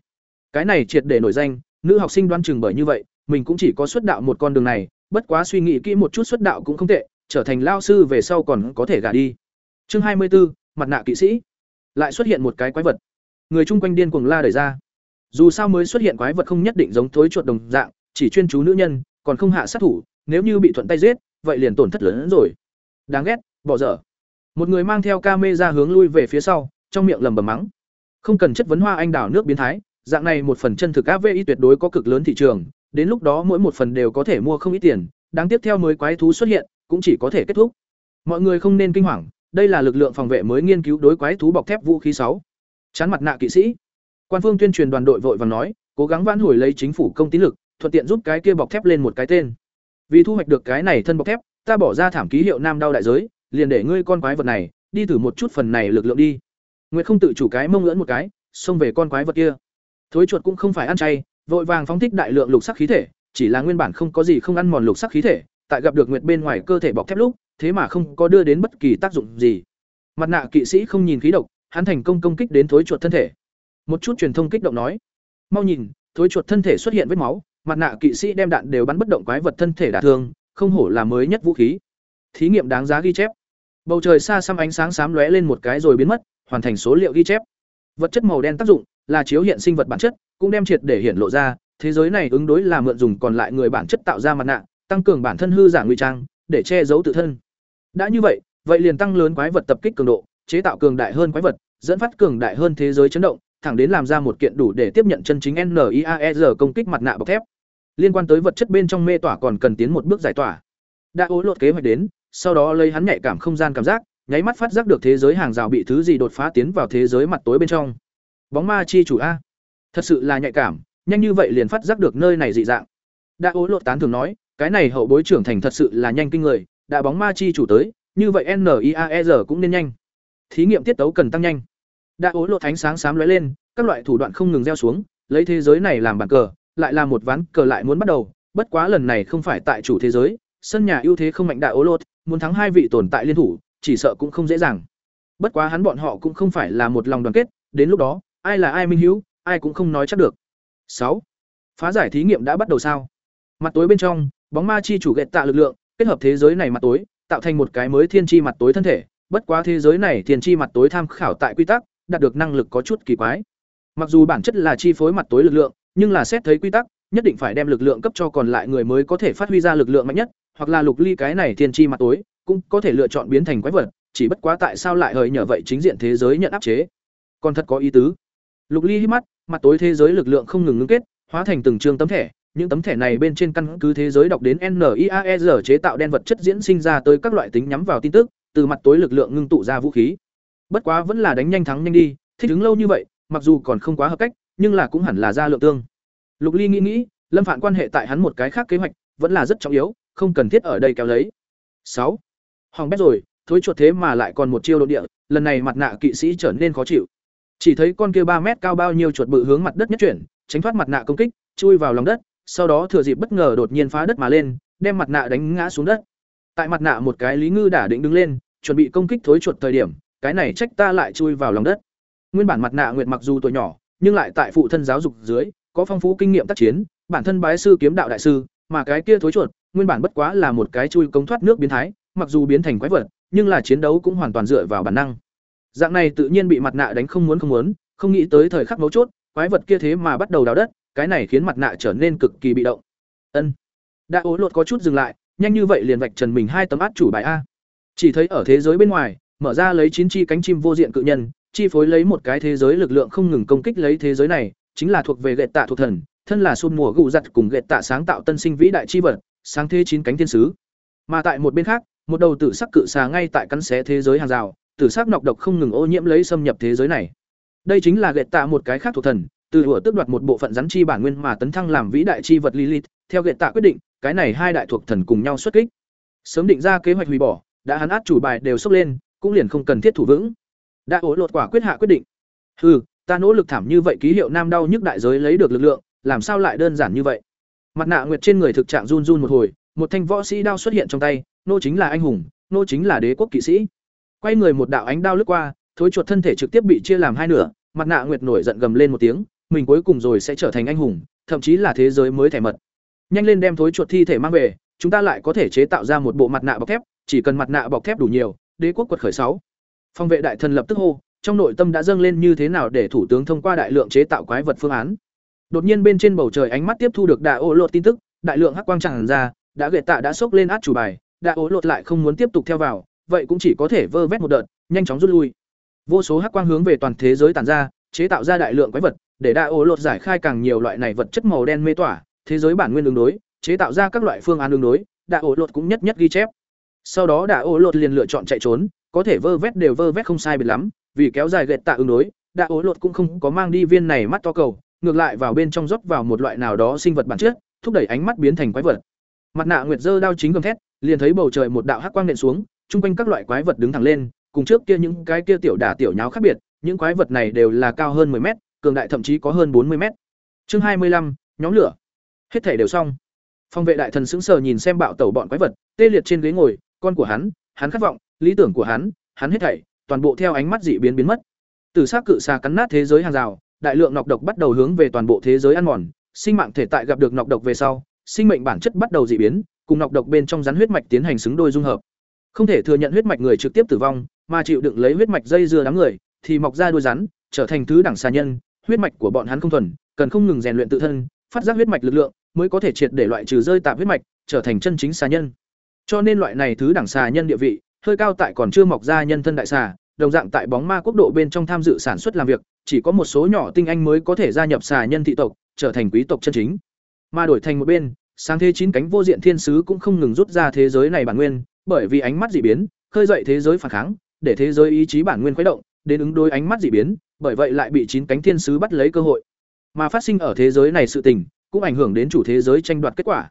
Cái này triệt để nổi danh, nữ học sinh đoán chừng bởi như vậy, mình cũng chỉ có xuất đạo một con đường này, bất quá suy nghĩ kỹ một chút xuất đạo cũng không tệ, trở thành lao sư về sau còn có thể gả đi. Chương hai mươi 24, mặt nạ kỵ sĩ. Lại xuất hiện một cái quái vật. Người chung quanh điên cuồng la đẩy ra. Dù sao mới xuất hiện quái vật không nhất định giống thối chuột đồng dạng, chỉ chuyên chú nữ nhân, còn không hạ sát thủ, nếu như bị thuận tay giết, vậy liền tổn thất lớn hơn rồi. Đáng ghét, bỏ dở. Một người mang theo camera hướng lui về phía sau, trong miệng lầm bầm mắng. Không cần chất vấn hoa anh đảo nước biến thái, dạng này một phần chân thực AVI tuyệt đối có cực lớn thị trường, đến lúc đó mỗi một phần đều có thể mua không ít tiền, đáng tiếp theo mới quái thú xuất hiện, cũng chỉ có thể kết thúc. Mọi người không nên kinh hoàng, đây là lực lượng phòng vệ mới nghiên cứu đối quái thú bọc thép vũ khí sáu. Chán mặt nạ kỵ sĩ. Quan phương tuyên truyền đoàn đội vội vàng nói, cố gắng vãn hồi lấy chính phủ công tín lực, thuận tiện giúp cái kia bọc thép lên một cái tên. Vì thu hoạch được cái này thân bọc thép, ta bỏ ra thảm ký hiệu nam đau đại giới, liền để ngươi con quái vật này đi thử một chút phần này lực lượng đi. Nguyệt không tự chủ cái mông ngưỡng một cái, xông về con quái vật kia. Thối chuột cũng không phải ăn chay, vội vàng phóng thích đại lượng lục sắc khí thể, chỉ là nguyên bản không có gì không ăn mòn lục sắc khí thể, tại gặp được nguyệt bên ngoài cơ thể bọc thép lúc, thế mà không có đưa đến bất kỳ tác dụng gì. Mặt nạ kỵ sĩ không nhìn khí độc, hắn thành công công kích đến thối chuột thân thể. Một chút truyền thông kích động nói: "Mau nhìn, thối chuột thân thể xuất hiện vết máu, mặt nạ kỵ sĩ đem đạn đều bắn bất động quái vật thân thể đả thương, không hổ là mới nhất vũ khí." Thí nghiệm đáng giá ghi chép. Bầu trời xa xăm ánh sáng xám lóe lên một cái rồi biến mất, hoàn thành số liệu ghi chép. Vật chất màu đen tác dụng là chiếu hiện sinh vật bản chất, cũng đem triệt để hiện lộ ra, thế giới này ứng đối là mượn dùng còn lại người bản chất tạo ra mặt nạ, tăng cường bản thân hư giả nguy trang, để che giấu tự thân. Đã như vậy, vậy liền tăng lớn quái vật tập kích cường độ, chế tạo cường đại hơn quái vật, dẫn phát cường đại hơn thế giới chấn động, thẳng đến làm ra một kiện đủ để tiếp nhận chân chính NIAER công kích mặt nạ bọc thép. Liên quan tới vật chất bên trong mê tỏa còn cần tiến một bước giải tỏa. Đã ố lột kế hoạch đến, sau đó lấy hắn nhạy cảm không gian cảm giác, nháy mắt phát giác được thế giới hàng rào bị thứ gì đột phá tiến vào thế giới mặt tối bên trong. Bóng ma chi chủ a, thật sự là nhạy cảm, nhanh như vậy liền phát giác được nơi này dị dạng. Đã ố lột tán thường nói, cái này hậu bối trưởng thành thật sự là nhanh kinh người, đã bóng ma chi chủ tới, như vậy NIAER cũng nên nhanh. Thí nghiệm tiết tấu cần tăng nhanh. Đã ố lộ Thánh sáng sám lóe lên, các loại thủ đoạn không ngừng gieo xuống, lấy thế giới này làm bàn cờ, lại là một ván cờ lại muốn bắt đầu, bất quá lần này không phải tại chủ thế giới, sân nhà ưu thế không mạnh đại ố lột, muốn thắng hai vị tồn tại liên thủ, chỉ sợ cũng không dễ dàng. Bất quá hắn bọn họ cũng không phải là một lòng đoàn kết, đến lúc đó, ai là ai minh hữu, ai cũng không nói chắc được. sáu Phá giải thí nghiệm đã bắt đầu sao? Mặt tối bên trong, bóng ma chi chủ ghẹt tạ lực lượng, kết hợp thế giới này mặt tối, tạo thành một cái mới thiên chi mặt tối thân thể, bất quá thế giới này thiên chi mặt tối tham khảo tại quy tắc, đạt được năng lực có chút kỳ quái. Mặc dù bản chất là chi phối mặt tối lực lượng, nhưng là xét thấy quy tắc, nhất định phải đem lực lượng cấp cho còn lại người mới có thể phát huy ra lực lượng mạnh nhất, hoặc là lục ly cái này thiên chi mặt tối, cũng có thể lựa chọn biến thành quái vật, chỉ bất quá tại sao lại hời nhờ vậy chính diện thế giới nhận áp chế. Còn thật có ý tứ. Lục ly hít mắt, mặt tối thế giới lực lượng không ngừng ngưng kết, hóa thành từng trường tấm thẻ, những tấm thẻ này bên trên căn cứ thế giới đọc đến NIAER chế tạo đen vật chất diễn sinh ra tới các loại tính nhắm vào tin tức, từ mặt tối lực lượng ngưng tụ ra vũ khí. Bất quá vẫn là đánh nhanh thắng nhanh đi, thích ứng lâu như vậy, mặc dù còn không quá hợp cách, nhưng là cũng hẳn là ra lượng tương. Lục Ly nghĩ nghĩ, Lâm Phạn quan hệ tại hắn một cái khác kế hoạch, vẫn là rất trọng yếu, không cần thiết ở đây kéo lấy. sáu Hoàng bét rồi, thối chuột thế mà lại còn một chiêu đột địa, lần này mặt nạ kỵ sĩ trở nên khó chịu. chỉ thấy con kia ba mét cao bao nhiêu chuột bự hướng mặt đất nhất chuyển tránh thoát mặt nạ công kích chui vào lòng đất sau đó thừa dịp bất ngờ đột nhiên phá đất mà lên đem mặt nạ đánh ngã xuống đất tại mặt nạ một cái lý ngư đả định đứng lên chuẩn bị công kích thối chuột thời điểm, cái này trách ta lại chui vào lòng đất. Nguyên bản mặt nạ nguyệt mặc dù tuổi nhỏ, nhưng lại tại phụ thân giáo dục dưới, có phong phú kinh nghiệm tác chiến, bản thân bái sư kiếm đạo đại sư, mà cái kia thối chuột, nguyên bản bất quá là một cái chui công thoát nước biến thái, mặc dù biến thành quái vật, nhưng là chiến đấu cũng hoàn toàn dựa vào bản năng. Dạng này tự nhiên bị mặt nạ đánh không muốn không muốn, không nghĩ tới thời khắc mấu chốt, quái vật kia thế mà bắt đầu đào đất, cái này khiến mặt nạ trở nên cực kỳ bị động. Ân. Đã ố lột có chút dừng lại, nhanh như vậy liền vạch trần mình hai tấm át chủ bài a chỉ thấy ở thế giới bên ngoài, mở ra lấy chín chi cánh chim vô diện cự nhân, chi phối lấy một cái thế giới lực lượng không ngừng công kích lấy thế giới này, chính là thuộc về gậy tạ thuộc thần, thân là xuân mùa gù giặt cùng gậy tạ sáng tạo tân sinh vĩ đại chi vật, sáng thế chín cánh thiên sứ. Mà tại một bên khác, một đầu tử sắc cự xà ngay tại cắn xé thế giới hàng rào, tử sắc nọc độc không ngừng ô nhiễm lấy xâm nhập thế giới này. Đây chính là gậy tạ một cái khác thuộc thần, từ hủa tước đoạt một bộ phận rắn chi bản nguyên mà tấn thăng làm vĩ đại chi vật lilith. Theo gậy tạ quyết định, cái này hai đại thuộc thần cùng nhau xuất kích. Sớm định ra kế hoạch hủy bỏ đã hắn át chủ bài đều sốc lên, cũng liền không cần thiết thủ vững. Đã ố lột quả quyết hạ quyết định. Hừ, ta nỗ lực thảm như vậy ký hiệu nam đau nhức đại giới lấy được lực lượng, làm sao lại đơn giản như vậy? Mặt nạ nguyệt trên người thực trạng run run một hồi, một thanh võ sĩ đao xuất hiện trong tay, nô chính là anh hùng, nô chính là đế quốc kỵ sĩ. Quay người một đạo ánh đao lướt qua, thối chuột thân thể trực tiếp bị chia làm hai nửa, mặt nạ nguyệt nổi giận gầm lên một tiếng, mình cuối cùng rồi sẽ trở thành anh hùng, thậm chí là thế giới mới thẻ mật. Nhanh lên đem thối chuột thi thể mang về chúng ta lại có thể chế tạo ra một bộ mặt nạ bọc thép, chỉ cần mặt nạ bọc thép đủ nhiều, đế quốc quật khởi sáu. Phong vệ đại thần lập tức hô, trong nội tâm đã dâng lên như thế nào để thủ tướng thông qua đại lượng chế tạo quái vật phương án. Đột nhiên bên trên bầu trời ánh mắt tiếp thu được đại ô lột tin tức, đại lượng hắc quang tràn ra, đã gệ tạ đã sốc lên át chủ bài đại ô lột lại không muốn tiếp tục theo vào, vậy cũng chỉ có thể vơ vét một đợt, nhanh chóng rút lui. Vô số hắc quang hướng về toàn thế giới tản ra, chế tạo ra đại lượng quái vật, để đại ô lột giải khai càng nhiều loại này vật chất màu đen mê tỏa, thế giới bản nguyên đường đối chế tạo ra các loại phương án ứng đối đà ổ lột cũng nhất nhất ghi chép. Sau đó đà ổ lột liền lựa chọn chạy trốn có thể vơ vét đều vơ vét không sai biệt lắm vì kéo dài gệt tạ ứng đối đà ổ lột cũng không có mang đi viên này mắt to cầu ngược lại vào bên trong rót vào một loại nào đó sinh vật bản chất thúc đẩy ánh mắt biến thành quái vật. Mặt nạ nguyệt dơ đao chính gầm thét liền thấy bầu trời một đạo hắc quang nện xuống chung quanh các loại quái vật đứng thẳng lên cùng trước kia những cái kia tiểu đả tiểu nháo khác biệt những quái vật này đều là cao hơn 10 mét cường đại thậm chí có hơn 40 mét. Chương 25, nhóm lửa. Hết thể đều xong. Phong vệ đại thần sững sờ nhìn xem bạo tẩu bọn quái vật, tê liệt trên ghế ngồi, con của hắn, hắn khát vọng, lý tưởng của hắn, hắn hết thảy, toàn bộ theo ánh mắt dị biến biến mất. Từ xác cự xà cắn nát thế giới hàng rào, đại lượng nọc độc bắt đầu hướng về toàn bộ thế giới ăn mòn, sinh mạng thể tại gặp được nọc độc về sau, sinh mệnh bản chất bắt đầu dị biến, cùng nọc độc bên trong rắn huyết mạch tiến hành xứng đôi dung hợp. Không thể thừa nhận huyết mạch người trực tiếp tử vong, mà chịu đựng lấy huyết mạch dây dưa đám người, thì mọc ra đuôi rắn, trở thành thứ đẳng xà nhân, huyết mạch của bọn hắn không thuần, cần không ngừng rèn luyện tự thân, phát giác huyết mạch lực lượng, mới có thể triệt để loại trừ rơi tạp huyết mạch, trở thành chân chính xà nhân. Cho nên loại này thứ đẳng xà nhân địa vị, hơi cao tại còn chưa mọc ra nhân thân đại xà, đồng dạng tại bóng ma quốc độ bên trong tham dự sản xuất làm việc, chỉ có một số nhỏ tinh anh mới có thể gia nhập xà nhân thị tộc, trở thành quý tộc chân chính. Mà đổi thành một bên, sáng thế chín cánh vô diện thiên sứ cũng không ngừng rút ra thế giới này bản nguyên, bởi vì ánh mắt dị biến, khơi dậy thế giới phản kháng, để thế giới ý chí bản nguyên khuấy động, đến ứng đối ánh mắt dị biến, bởi vậy lại bị chín cánh thiên sứ bắt lấy cơ hội. Mà phát sinh ở thế giới này sự tình, cũng ảnh hưởng đến chủ thế giới tranh đoạt kết quả.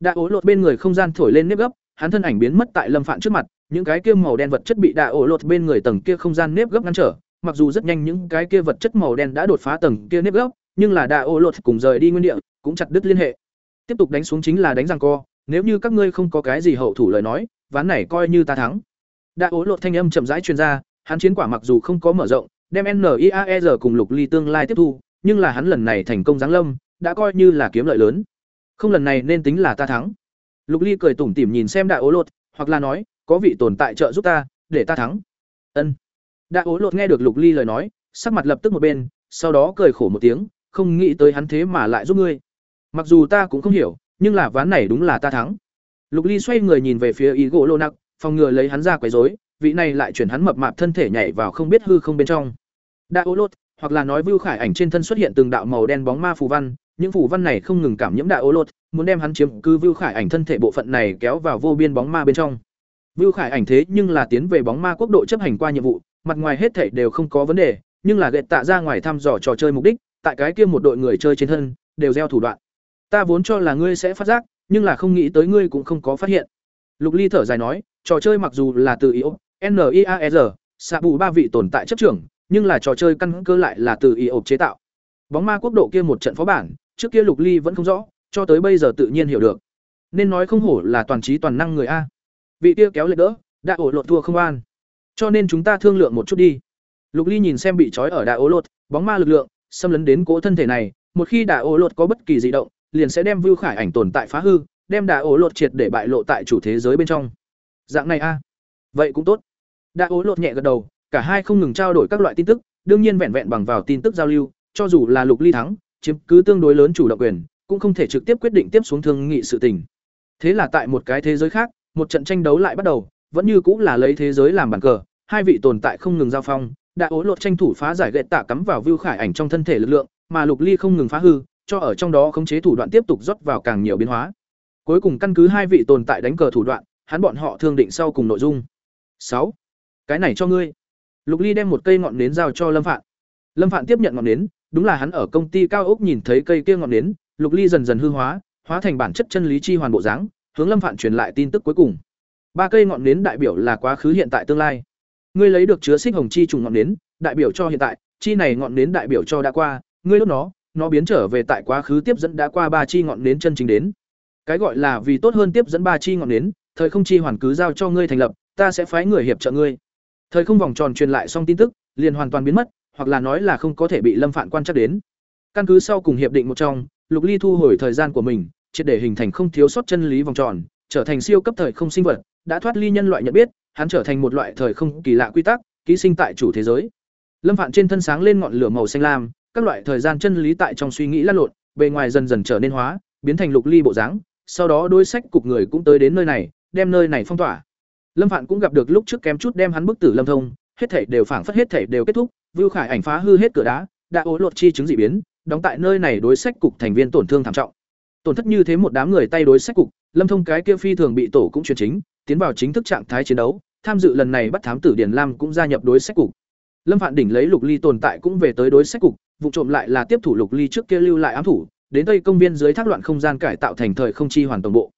Đa ố lột bên người không gian thổi lên nếp gấp, hắn thân ảnh biến mất tại Lâm Phạn trước mặt, những cái kia màu đen vật chất bị đa ố lột bên người tầng kia không gian nếp gấp ngăn trở, mặc dù rất nhanh những cái kia vật chất màu đen đã đột phá tầng kia nếp gấp, nhưng là đa ố lột cùng rời đi nguyên địa, cũng chặt đứt liên hệ. Tiếp tục đánh xuống chính là đánh răng co, nếu như các ngươi không có cái gì hậu thủ lời nói, ván này coi như ta thắng. Đa ố lột thanh âm chậm rãi truyền ra, hắn chiến quả mặc dù không có mở rộng, đem NIAER cùng Lục Ly tương lai tiếp thu, nhưng là hắn lần này thành công giáng lâm, đã coi như là kiếm lợi lớn. Không lần này nên tính là ta thắng. Lục Ly cười tủm tỉm nhìn xem Đại Ố Lột, hoặc là nói, có vị tồn tại trợ giúp ta, để ta thắng. Ân. Đại Ố Lột nghe được Lục Ly lời nói, sắc mặt lập tức một bên, sau đó cười khổ một tiếng, không nghĩ tới hắn thế mà lại giúp ngươi. Mặc dù ta cũng không hiểu, nhưng là ván này đúng là ta thắng. Lục Ly xoay người nhìn về phía Ý Gỗ Lô Nặc, phòng ngừa lấy hắn ra quấy rối, vị này lại chuyển hắn mập mạp thân thể nhảy vào không biết hư không bên trong. Đại Ố Lột, hoặc là nói Vưu Khải ảnh trên thân xuất hiện từng đạo màu đen bóng ma phù văn, những phù văn này không ngừng cảm nhiễm Đại ô Lột, muốn đem hắn chiếm cứ Vưu Khải ảnh thân thể bộ phận này kéo vào vô biên bóng ma bên trong. Vưu Khải ảnh thế nhưng là tiến về bóng ma quốc độ chấp hành qua nhiệm vụ, mặt ngoài hết thảy đều không có vấn đề, nhưng là gệt tạ ra ngoài thăm dò trò chơi mục đích, tại cái kia một đội người chơi trên thân, đều gieo thủ đoạn. Ta vốn cho là ngươi sẽ phát giác, nhưng là không nghĩ tới ngươi cũng không có phát hiện. Lục Ly thở dài nói, trò chơi mặc dù là từ IO, NIAR, xạ bù ba vị tồn tại chấp trưởng, nhưng là trò chơi căn cơ lại là từ ý ộp chế tạo bóng ma quốc độ kia một trận phó bản trước kia lục ly vẫn không rõ, cho tới bây giờ tự nhiên hiểu được. Nên nói không hổ là toàn trí toàn năng người a. Vị kia kéo lệ đỡ, đã ổ lột thua không an. Cho nên chúng ta thương lượng một chút đi. Lục ly nhìn xem bị trói ở đại ố lột, bóng ma lực lượng, xâm lấn đến cỗ thân thể này, một khi đại ố lột có bất kỳ di động, liền sẽ đem vưu khải ảnh tồn tại phá hư, đem đại ố lột triệt để bại lộ tại chủ thế giới bên trong. Dạng này a. Vậy cũng tốt. Đại ố lột nhẹ gật đầu, cả hai không ngừng trao đổi các loại tin tức, đương nhiên vẹn vẹn bằng vào tin tức giao lưu, cho dù là lục ly thắng chiếm cứ tương đối lớn chủ động quyền, cũng không thể trực tiếp quyết định tiếp xuống thương nghị sự tình. Thế là tại một cái thế giới khác, một trận tranh đấu lại bắt đầu, vẫn như cũng là lấy thế giới làm bàn cờ, hai vị tồn tại không ngừng giao phong, đã ố lột tranh thủ phá giải gậy tạ cắm vào vưu khải ảnh trong thân thể lực lượng, mà lục ly không ngừng phá hư, cho ở trong đó khống chế thủ đoạn tiếp tục rót vào càng nhiều biến hóa. Cuối cùng căn cứ hai vị tồn tại đánh cờ thủ đoạn, hắn bọn họ thương định sau cùng nội dung. Sáu. Cái này cho ngươi. Lục ly đem một cây ngọn nến giao cho lâm phạn. Lâm phạn tiếp nhận ngọn nến đúng là hắn ở công ty cao ốc nhìn thấy cây kia ngọn nến, lục ly dần dần hư hóa hóa thành bản chất chân lý chi hoàn bộ dáng, hướng lâm phạn truyền lại tin tức cuối cùng. Ba cây ngọn nến đại biểu là quá khứ hiện tại tương lai. Ngươi lấy được chứa xích hồng chi trùng ngọn nến, đại biểu cho hiện tại, chi này ngọn nến đại biểu cho đã qua, ngươi đốt nó nó biến trở về tại quá khứ tiếp dẫn đã qua ba chi ngọn nến chân chính đến. Cái gọi là vì tốt hơn tiếp dẫn ba chi ngọn nến, thời không chi hoàn cứ giao cho ngươi thành lập, ta sẽ phái người hiệp trợ ngươi. Thời không vòng tròn truyền lại xong tin tức, liền hoàn toàn biến mất hoặc là nói là không có thể bị lâm phản quan chắc đến. Căn cứ sau cùng hiệp định một trong, lục ly thu hồi thời gian của mình, triệt để hình thành không thiếu sót chân lý vòng tròn, trở thành siêu cấp thời không sinh vật, đã thoát ly nhân loại nhận biết, hắn trở thành một loại thời không kỳ lạ quy tắc, ký sinh tại chủ thế giới. Lâm phạn trên thân sáng lên ngọn lửa màu xanh lam, các loại thời gian chân lý tại trong suy nghĩ lăn lộn, bề ngoài dần dần trở nên hóa, biến thành lục ly bộ dáng, sau đó đôi sách cục người cũng tới đến nơi này, đem nơi này phong tỏa. Lâm phạn cũng gặp được lúc trước kém chút đem hắn bức tử lâm thông hết thảy đều phảng phất hết thảy đều kết thúc, vưu khải ảnh phá hư hết cửa đá, đã ố lột chi chứng dị biến, đóng tại nơi này đối sách cục thành viên tổn thương thảm trọng. Tổn thất như thế một đám người tay đối sách cục, lâm thông cái kia phi thường bị tổ cũng chuyển chính, tiến vào chính thức trạng thái chiến đấu, tham dự lần này bắt thám tử điển lam cũng gia nhập đối sách cục. Lâm phạn đỉnh lấy lục ly tồn tại cũng về tới đối sách cục, vụ trộm lại là tiếp thủ lục ly trước kia lưu lại ám thủ, đến tây công viên dưới thác loạn không gian cải tạo thành thời không chi hoàn toàn bộ.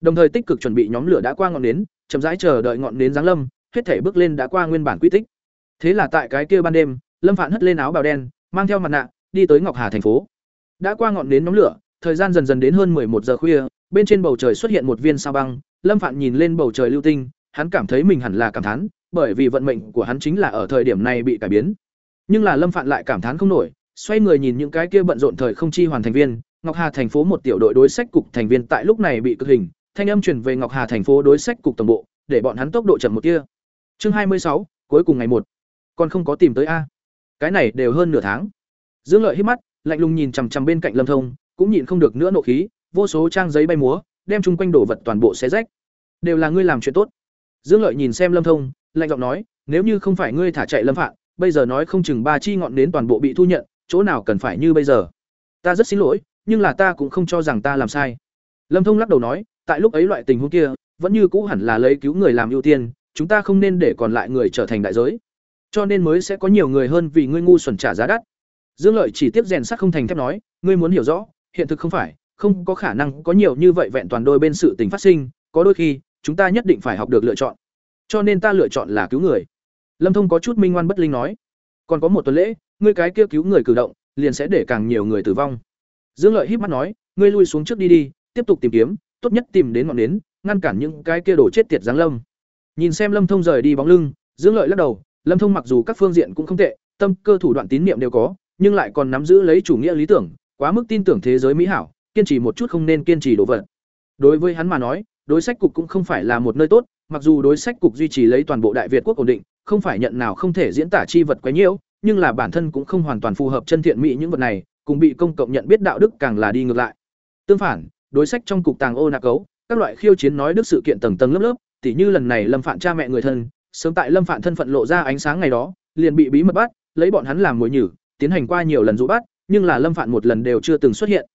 Đồng thời tích cực chuẩn bị nhóm lửa đã qua ngọn nến, chậm rãi chờ đợi ngọn nến giáng lâm hết thể bước lên đã qua nguyên bản quy tích. Thế là tại cái kia ban đêm, lâm phạn hất lên áo bào đen, mang theo mặt nạ, đi tới ngọc hà thành phố. Đã qua ngọn nến nóng lửa, thời gian dần dần đến hơn một giờ khuya, bên trên bầu trời xuất hiện một viên sao băng. Lâm phạn nhìn lên bầu trời lưu tinh, hắn cảm thấy mình hẳn là cảm thán, bởi vì vận mệnh của hắn chính là ở thời điểm này bị cải biến. Nhưng là lâm phạn lại cảm thán không nổi, xoay người nhìn những cái kia bận rộn thời không chi hoàn thành viên. Ngọc hà thành phố một tiểu đội đối sách cục thành viên tại lúc này bị cực hình, thanh âm truyền về ngọc hà thành phố đối sách cục tổng bộ, để bọn hắn tốc độ chậm một tia chương hai mươi sáu, cuối cùng ngày một. Còn không có tìm tới a. Cái này đều hơn nửa tháng. Dương lợi hít mắt, lạnh lùng nhìn chằm chằm bên cạnh lâm thông, cũng nhịn không được nữa nộ khí, vô số trang giấy bay múa, đem chung quanh đổ vật toàn bộ xé rách. Đều là ngươi làm chuyện tốt. Dương lợi nhìn xem lâm thông, lạnh giọng nói, nếu như không phải ngươi thả chạy lâm phạm bây giờ nói không chừng ba chi ngọn đến toàn bộ bị thu nhận, chỗ nào cần phải như bây giờ. Ta rất xin lỗi, nhưng là ta cũng không cho rằng ta làm sai. Lâm thông lắc đầu nói, tại lúc ấy loại tình huống kia, vẫn như cũ hẳn là lấy cứu người làm ưu tiên chúng ta không nên để còn lại người trở thành đại giới. Cho nên mới sẽ có nhiều người hơn vì ngươi ngu xuẩn trả giá đắt. Dương lợi chỉ tiếp rèn sắt không thành thép nói, ngươi muốn hiểu rõ, hiện thực không phải, không có khả năng có nhiều như vậy vẹn toàn đôi bên sự tình phát sinh, có đôi khi, chúng ta nhất định phải học được lựa chọn. Cho nên ta lựa chọn là cứu người. Lâm thông có chút minh ngoan bất linh nói, còn có một tuần lễ, ngươi cái kia cứu người cử động, liền sẽ để càng nhiều người tử vong. Dương lợi híp mắt nói, ngươi lui xuống trước đi đi, tiếp tục tìm kiếm, tốt nhất tìm đến ngọn nến, ngăn cản những cái kia đổ chết tiệt giáng lâm nhìn xem lâm thông rời đi bóng lưng, dương lợi lắc đầu, lâm thông mặc dù các phương diện cũng không tệ, tâm cơ thủ đoạn tín niệm đều có, nhưng lại còn nắm giữ lấy chủ nghĩa lý tưởng, quá mức tin tưởng thế giới mỹ hảo, kiên trì một chút không nên kiên trì đồ vật. Đối với hắn mà nói, đối sách cục cũng không phải là một nơi tốt, mặc dù đối sách cục duy trì lấy toàn bộ đại việt quốc ổn định, không phải nhận nào không thể diễn tả chi vật quấy nhiễu, nhưng là bản thân cũng không hoàn toàn phù hợp chân thiện mỹ những vật này, cùng bị công cộng nhận biết đạo đức càng là đi ngược lại. Tương phản, đối sách trong cục tàng ô nạc cấu, các loại khiêu chiến nói đức sự kiện tầng tầng lớp lớp tỉ như lần này lâm Phạn cha mẹ người thân, sớm tại lâm Phạn thân phận lộ ra ánh sáng ngày đó, liền bị bí mật bắt, lấy bọn hắn làm mồi nhử, tiến hành qua nhiều lần rũ bắt, nhưng là lâm Phạn một lần đều chưa từng xuất hiện.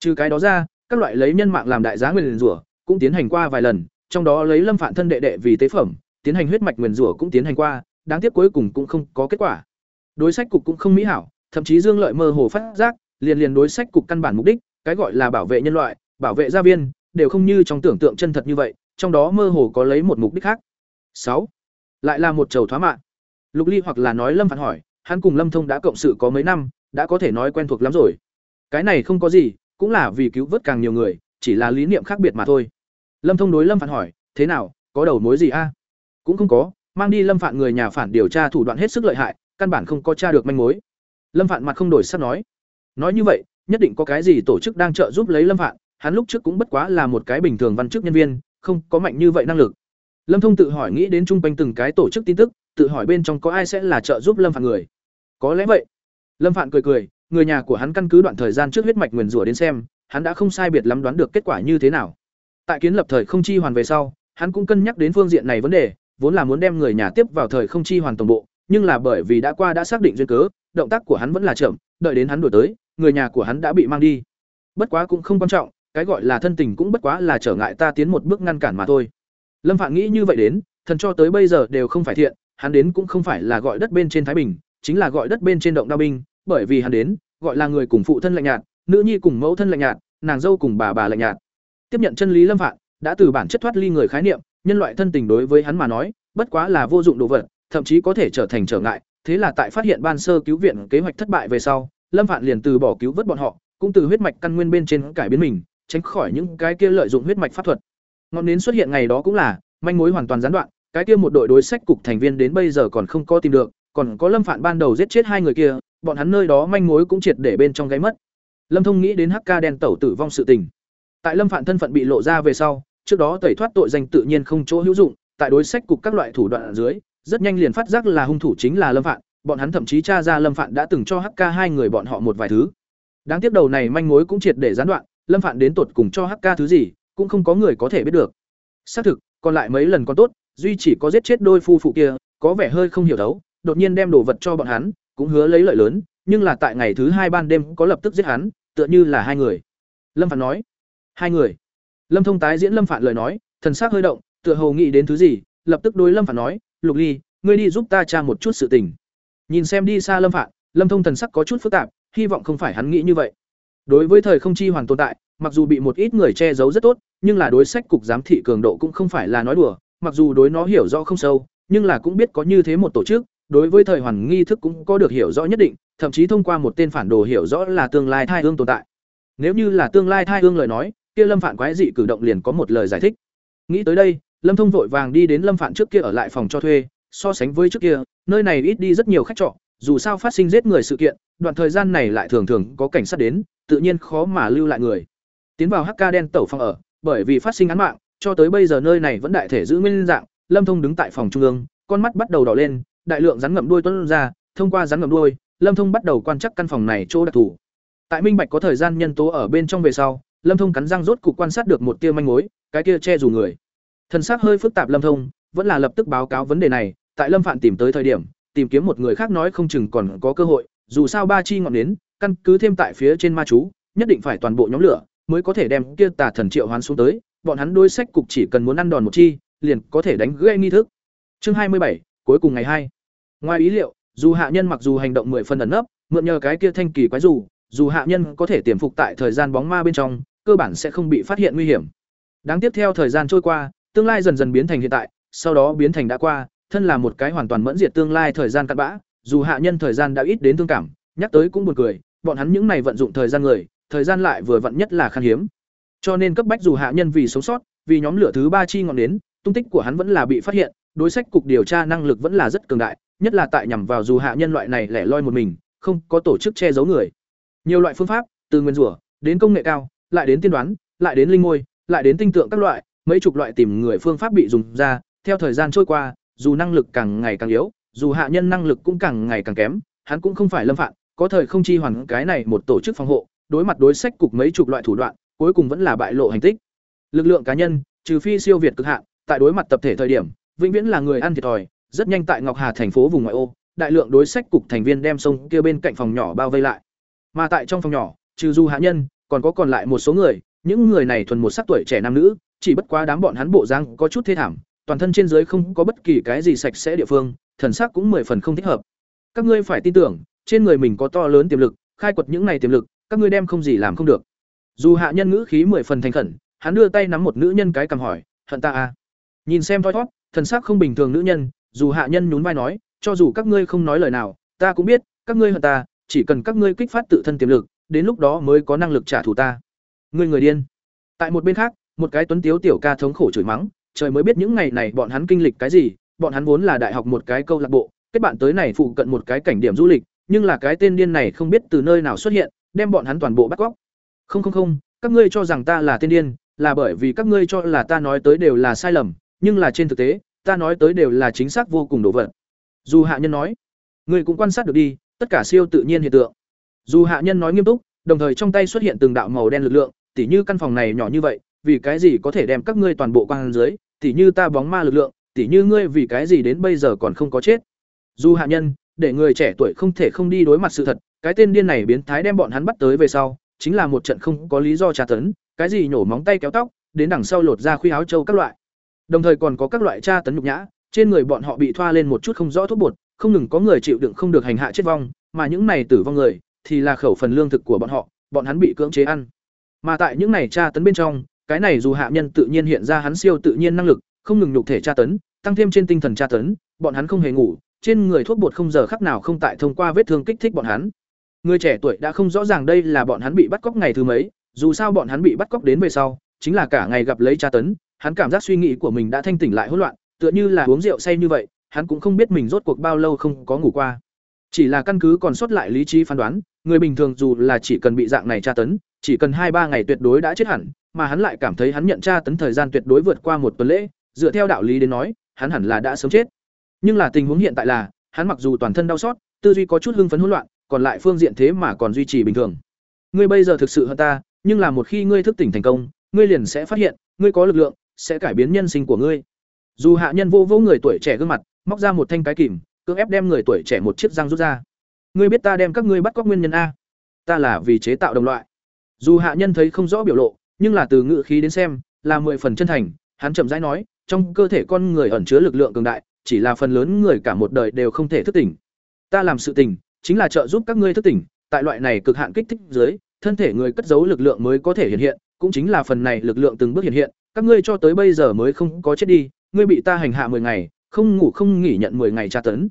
Trừ cái đó ra, các loại lấy nhân mạng làm đại giá nguyền rủa cũng tiến hành qua vài lần, trong đó lấy lâm Phạn thân đệ đệ vì tế phẩm, tiến hành huyết mạch nguyền rủa cũng tiến hành qua, đáng tiếc cuối cùng cũng không có kết quả. Đối sách cục cũng không mỹ hảo, thậm chí dương lợi mơ hồ phát giác, liền liền đối sách cục căn bản mục đích, cái gọi là bảo vệ nhân loại, bảo vệ gia viên, đều không như trong tưởng tượng chân thật như vậy trong đó mơ hồ có lấy một mục đích khác sáu lại là một chầu thoá mạng lục ly hoặc là nói lâm phản hỏi hắn cùng Lâm Thông đã cộng sự có mấy năm, đã có thể nói quen thuộc lắm rồi. Cái này không có gì, cũng là vì cứu vớt càng nhiều người, chỉ là lý niệm khác biệt mà thôi. Lâm Thông đối Lâm Phản hỏi, "Thế nào, có đầu mối gì a?" "Cũng không có, mang đi Lâm Phản người nhà phản điều tra thủ đoạn hết sức lợi hại, căn bản không có tra được manh mối." Lâm Phản mặt không đổi sắc nói. Nói như vậy, nhất định có cái gì tổ chức đang trợ giúp lấy Lâm Phản, hắn lúc trước cũng bất quá là một cái bình thường văn chức nhân viên, không có mạnh như vậy năng lực. Lâm Thông tự hỏi nghĩ đến trung quanh từng cái tổ chức tin tức, tự hỏi bên trong có ai sẽ là trợ giúp Lâm Phạn người. Có lẽ vậy. Lâm Phạn cười cười, người nhà của hắn căn cứ đoạn thời gian trước huyết mạch nguyền rủa đến xem, hắn đã không sai biệt lắm đoán được kết quả như thế nào. Tại kiến lập thời không chi hoàn về sau, hắn cũng cân nhắc đến phương diện này vấn đề, vốn là muốn đem người nhà tiếp vào thời không chi hoàn tổng bộ, nhưng là bởi vì đã qua đã xác định duyên cớ, động tác của hắn vẫn là chậm, đợi đến hắn đuổi tới, người nhà của hắn đã bị mang đi. Bất quá cũng không quan trọng, cái gọi là thân tình cũng bất quá là trở ngại ta tiến một bước ngăn cản mà thôi. Lâm Phạn nghĩ như vậy đến, thần cho tới bây giờ đều không phải thiện, hắn đến cũng không phải là gọi đất bên trên thái bình, chính là gọi đất bên trên động đao binh, bởi vì hắn đến, gọi là người cùng phụ thân lạnh nhạt, nữ nhi cùng mẫu thân lạnh nhạt, nàng dâu cùng bà bà lạnh nhạt. Tiếp nhận chân lý Lâm Phạn, đã từ bản chất thoát ly người khái niệm, nhân loại thân tình đối với hắn mà nói, bất quá là vô dụng đồ vật, thậm chí có thể trở thành trở ngại, thế là tại phát hiện ban sơ cứu viện kế hoạch thất bại về sau, Lâm Phạn liền từ bỏ cứu vớt bọn họ, cũng từ huyết mạch căn nguyên bên trên cải biến mình, tránh khỏi những cái kia lợi dụng huyết mạch pháp thuật. Ngọn nến xuất hiện ngày đó cũng là manh mối hoàn toàn gián đoạn, cái kia một đội đối sách cục thành viên đến bây giờ còn không có tìm được, còn có Lâm Phạn ban đầu giết chết hai người kia, bọn hắn nơi đó manh mối cũng triệt để bên trong gáy mất. Lâm Thông nghĩ đến Hắc đen tẩu tử vong sự tình. Tại Lâm Phạn thân phận bị lộ ra về sau, trước đó tẩy thoát tội danh tự nhiên không chỗ hữu dụng, tại đối sách cục các loại thủ đoạn ở dưới, rất nhanh liền phát giác là hung thủ chính là Lâm Phạn, bọn hắn thậm chí tra ra Lâm Phạn đã từng cho HK hai người bọn họ một vài thứ. Đáng tiếc đầu này manh mối cũng triệt để gián đoạn, Lâm Phạn đến tột cùng cho HK thứ gì, cũng không có người có thể biết được. Xác thực, còn lại mấy lần còn tốt, duy chỉ có giết chết đôi phu phụ kia, có vẻ hơi không hiểu đấu, đột nhiên đem đồ vật cho bọn hắn, cũng hứa lấy lợi lớn, nhưng là tại ngày thứ hai ban đêm có lập tức giết hắn, tựa như là hai người. Lâm Phạn nói, hai người. Lâm Thông tái diễn Lâm Phạn lời nói, thần sắc hơi động, tựa hồ nghĩ đến thứ gì, lập tức đối Lâm Phạn nói, "Lục Ly, ngươi đi giúp ta tra một chút sự tình." Nhìn xem đi xa Lâm Phạn, Lâm Thông thần sắc có chút phức tạp, hy vọng không phải hắn nghĩ như vậy. Đối với thời không chi hoàn tồn tại, mặc dù bị một ít người che giấu rất tốt, nhưng là đối sách cục giám thị cường độ cũng không phải là nói đùa, mặc dù đối nó hiểu rõ không sâu, nhưng là cũng biết có như thế một tổ chức, đối với thời hoàn nghi thức cũng có được hiểu rõ nhất định, thậm chí thông qua một tên phản đồ hiểu rõ là tương lai thai hương tồn tại. Nếu như là tương lai thai hương lời nói, kia Lâm Phạn quái dị cử động liền có một lời giải thích. Nghĩ tới đây, Lâm Thông vội vàng đi đến Lâm Phạn trước kia ở lại phòng cho thuê, so sánh với trước kia, nơi này ít đi rất nhiều khách trọ, dù sao phát sinh giết người sự kiện, đoạn thời gian này lại thường thường có cảnh sát đến, tự nhiên khó mà lưu lại người. Tiến vào hắc ca đen tẩu phòng ở, bởi vì phát sinh án mạng, cho tới bây giờ nơi này vẫn đại thể giữ nguyên dạng, Lâm Thông đứng tại phòng trung ương, con mắt bắt đầu đỏ lên, đại lượng rắn ngậm đuôi tuôn ra, thông qua rắn ngậm đuôi, Lâm Thông bắt đầu quan chắc căn phòng này chỗ đặc thù. Tại minh bạch có thời gian nhân tố ở bên trong về sau, Lâm Thông cắn răng rốt cục quan sát được một tia manh mối, cái kia che dù người. Thần sắc hơi phức tạp Lâm Thông, vẫn là lập tức báo cáo vấn đề này, tại Lâm Phạn tìm tới thời điểm, tìm kiếm một người khác nói không chừng còn có cơ hội, dù sao ba chi ngọn nến, căn cứ thêm tại phía trên ma chú, nhất định phải toàn bộ nhóm lửa mới có thể đem kia tà thần triệu hoán xuống tới, bọn hắn đối sách cục chỉ cần muốn ăn đòn một chi, liền có thể đánh gãy nghi thức. Chương hai mươi bảy cuối cùng ngày hai. Ngoài ý liệu, dù hạ nhân mặc dù hành động mười phần ẩn nấp, mượn nhờ cái kia thanh kỳ quái dù, dù hạ nhân có thể tiềm phục tại thời gian bóng ma bên trong, cơ bản sẽ không bị phát hiện nguy hiểm. Đáng tiếp theo thời gian trôi qua, tương lai dần dần biến thành hiện tại, sau đó biến thành đã qua, thân là một cái hoàn toàn mẫn diệt tương lai thời gian cặn bã, dù hạ nhân thời gian đã ít đến thương cảm, nhắc tới cũng buồn cười, bọn hắn những này vận dụng thời gian người, thời gian lại vừa vặn nhất là khan hiếm. Cho nên cấp bách dù hạ nhân vì sống sót, vì nhóm lửa thứ ba chi ngọn đến, tung tích của hắn vẫn là bị phát hiện, đối sách cục điều tra năng lực vẫn là rất cường đại, nhất là tại nhằm vào dù hạ nhân loại này lẻ loi một mình, không có tổ chức che giấu người. Nhiều loại phương pháp, từ nguyên rủa đến công nghệ cao, lại đến tiên đoán, lại đến linh ngôi, lại đến tinh tượng các loại, mấy chục loại tìm người phương pháp bị dùng ra, theo thời gian trôi qua, dù năng lực càng ngày càng yếu, dù hạ nhân năng lực cũng càng ngày càng kém, hắn cũng không phải lâm phạm, có thời không chi hoàn cái này một tổ chức phòng hộ, đối mặt đối sách cục mấy chục loại thủ đoạn, cuối cùng vẫn là bại lộ hành tích. Lực lượng cá nhân, trừ phi siêu việt cực hạn, tại đối mặt tập thể thời điểm, vĩnh viễn là người ăn thiệt thòi, rất nhanh tại Ngọc Hà thành phố vùng ngoại ô, đại lượng đối sách cục thành viên đem sông kia bên cạnh phòng nhỏ bao vây lại. Mà tại trong phòng nhỏ, trừ du hạ nhân, còn có còn lại một số người, những người này thuần một sắc tuổi trẻ nam nữ, chỉ bất quá đám bọn hắn bộ dáng có chút thê thảm, toàn thân trên dưới không có bất kỳ cái gì sạch sẽ địa phương, thần sắc cũng mười phần không thích hợp. Các ngươi phải tin tưởng, trên người mình có to lớn tiềm lực, khai quật những này tiềm lực, các ngươi đem không gì làm không được. Dù hạ nhân ngữ khí mười phần thành khẩn, hắn đưa tay nắm một nữ nhân cái cầm hỏi, "Hận ta à?" Nhìn xem thoi thoát, thần sắc không bình thường nữ nhân, dù hạ nhân nhún vai nói, "Cho dù các ngươi không nói lời nào, ta cũng biết, các ngươi hận ta, chỉ cần các ngươi kích phát tự thân tiềm lực, đến lúc đó mới có năng lực trả thù ta. Ngươi người điên. Tại một bên khác, một cái tuấn tiếu tiểu ca thống khổ chửi mắng, trời mới biết những ngày này bọn hắn kinh lịch cái gì, bọn hắn vốn là đại học một cái câu lạc bộ, kết bạn tới này phụ cận một cái cảnh điểm du lịch, nhưng là cái tên điên này không biết từ nơi nào xuất hiện, đem bọn hắn toàn bộ bắt cóc. Không không không, các ngươi cho rằng ta là tên điên, là bởi vì các ngươi cho là ta nói tới đều là sai lầm, nhưng là trên thực tế, ta nói tới đều là chính xác vô cùng đồ vật. Dù hạ nhân nói, ngươi cũng quan sát được đi, tất cả siêu tự nhiên hiện tượng. Dù hạ nhân nói nghiêm túc, đồng thời trong tay xuất hiện từng đạo màu đen lực lượng, tỉ như căn phòng này nhỏ như vậy, vì cái gì có thể đem các ngươi toàn bộ quang dưới, tỉ như ta bóng ma lực lượng, tỉ như ngươi vì cái gì đến bây giờ còn không có chết. Dù hạ nhân, để người trẻ tuổi không thể không đi đối mặt sự thật, cái tên điên này biến thái đem bọn hắn bắt tới về sau, chính là một trận không có lý do tra tấn, cái gì nhổ móng tay kéo tóc, đến đằng sau lột ra khuy áo châu các loại. Đồng thời còn có các loại tra tấn nhục nhã, trên người bọn họ bị thoa lên một chút không rõ thuốc bột, không ngừng có người chịu đựng không được hành hạ chết vong, mà những này tử vong người thì là khẩu phần lương thực của bọn họ, bọn hắn bị cưỡng chế ăn. Mà tại những này tra tấn bên trong, cái này dù hạ nhân tự nhiên hiện ra hắn siêu tự nhiên năng lực, không ngừng nhục thể tra tấn, tăng thêm trên tinh thần tra tấn, bọn hắn không hề ngủ, trên người thuốc bột không giờ khắc nào không tại thông qua vết thương kích thích bọn hắn. Người trẻ tuổi đã không rõ ràng đây là bọn hắn bị bắt cóc ngày thứ mấy, dù sao bọn hắn bị bắt cóc đến về sau, chính là cả ngày gặp lấy tra tấn, hắn cảm giác suy nghĩ của mình đã thanh tỉnh lại hỗn loạn, tựa như là uống rượu say như vậy, hắn cũng không biết mình rốt cuộc bao lâu không có ngủ qua. Chỉ là căn cứ còn sót lại lý trí phán đoán, người bình thường dù là chỉ cần bị dạng này tra tấn, chỉ cần hai ba ngày tuyệt đối đã chết hẳn, mà hắn lại cảm thấy hắn nhận tra tấn thời gian tuyệt đối vượt qua một tuần lễ, dựa theo đạo lý đến nói, hắn hẳn là đã sớm chết. Nhưng là tình huống hiện tại là, hắn mặc dù toàn thân đau xót, tư duy có chút hưng phấn hỗn loạn, còn lại phương diện thế mà còn duy trì bình thường. Ngươi bây giờ thực sự hơn ta, nhưng là một khi ngươi thức tỉnh thành công, ngươi liền sẽ phát hiện, ngươi có lực lượng, sẽ cải biến nhân sinh của ngươi. Dù hạ nhân vô vô người tuổi trẻ gương mặt, móc ra một thanh cái kìm, cưỡng ép đem người tuổi trẻ một chiếc răng rút ra. Ngươi biết ta đem các ngươi bắt cóc nguyên nhân a? Ta là vì chế tạo đồng loại. Dù hạ nhân thấy không rõ biểu lộ, nhưng là từ ngữ khí đến xem, là mười phần chân thành, hắn chậm rãi nói, trong cơ thể con người ẩn chứa lực lượng cường đại, chỉ là phần lớn người cả một đời đều không thể thức tỉnh. Ta làm sự tình, chính là trợ giúp các ngươi thức tỉnh, tại loại này cực hạn kích thích dưới, thân thể người cất giấu lực lượng mới có thể hiện hiện, cũng chính là phần này lực lượng từng bước hiện hiện, các ngươi cho tới bây giờ mới không có chết đi, ngươi bị ta hành hạ 10 ngày, không ngủ không nghỉ nhận 10 ngày tra tấn.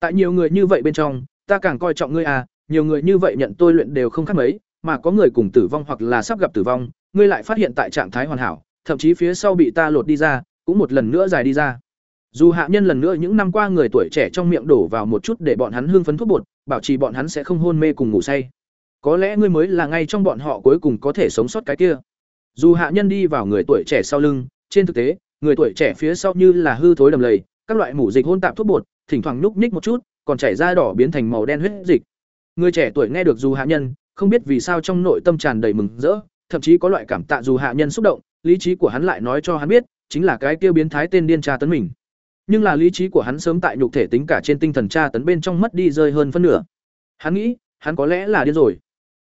Tại nhiều người như vậy bên trong, ta càng coi trọng ngươi à, nhiều người như vậy nhận tôi luyện đều không khác mấy, mà có người cùng tử vong hoặc là sắp gặp tử vong, ngươi lại phát hiện tại trạng thái hoàn hảo, thậm chí phía sau bị ta lột đi ra, cũng một lần nữa dài đi ra. Dù hạ nhân lần nữa những năm qua người tuổi trẻ trong miệng đổ vào một chút để bọn hắn hưng phấn thuốc bột, bảo trì bọn hắn sẽ không hôn mê cùng ngủ say. Có lẽ ngươi mới là ngay trong bọn họ cuối cùng có thể sống sót cái kia. Dù hạ nhân đi vào người tuổi trẻ sau lưng, trên thực tế, người tuổi trẻ phía sau như là hư thối đầm lầy, các loại mủ dịch hôn tạp thuốc bột, thỉnh thoảng nhúc nhích một chút, còn chảy ra đỏ biến thành màu đen huyết dịch. Người trẻ tuổi nghe được dù hạ nhân, không biết vì sao trong nội tâm tràn đầy mừng rỡ, thậm chí có loại cảm tạ dù hạ nhân xúc động, lý trí của hắn lại nói cho hắn biết, chính là cái kia biến thái tên điên tra tấn mình. Nhưng là lý trí của hắn sớm tại nhục thể tính cả trên tinh thần tra tấn bên trong mất đi rơi hơn phân nửa. Hắn nghĩ, hắn có lẽ là điên rồi.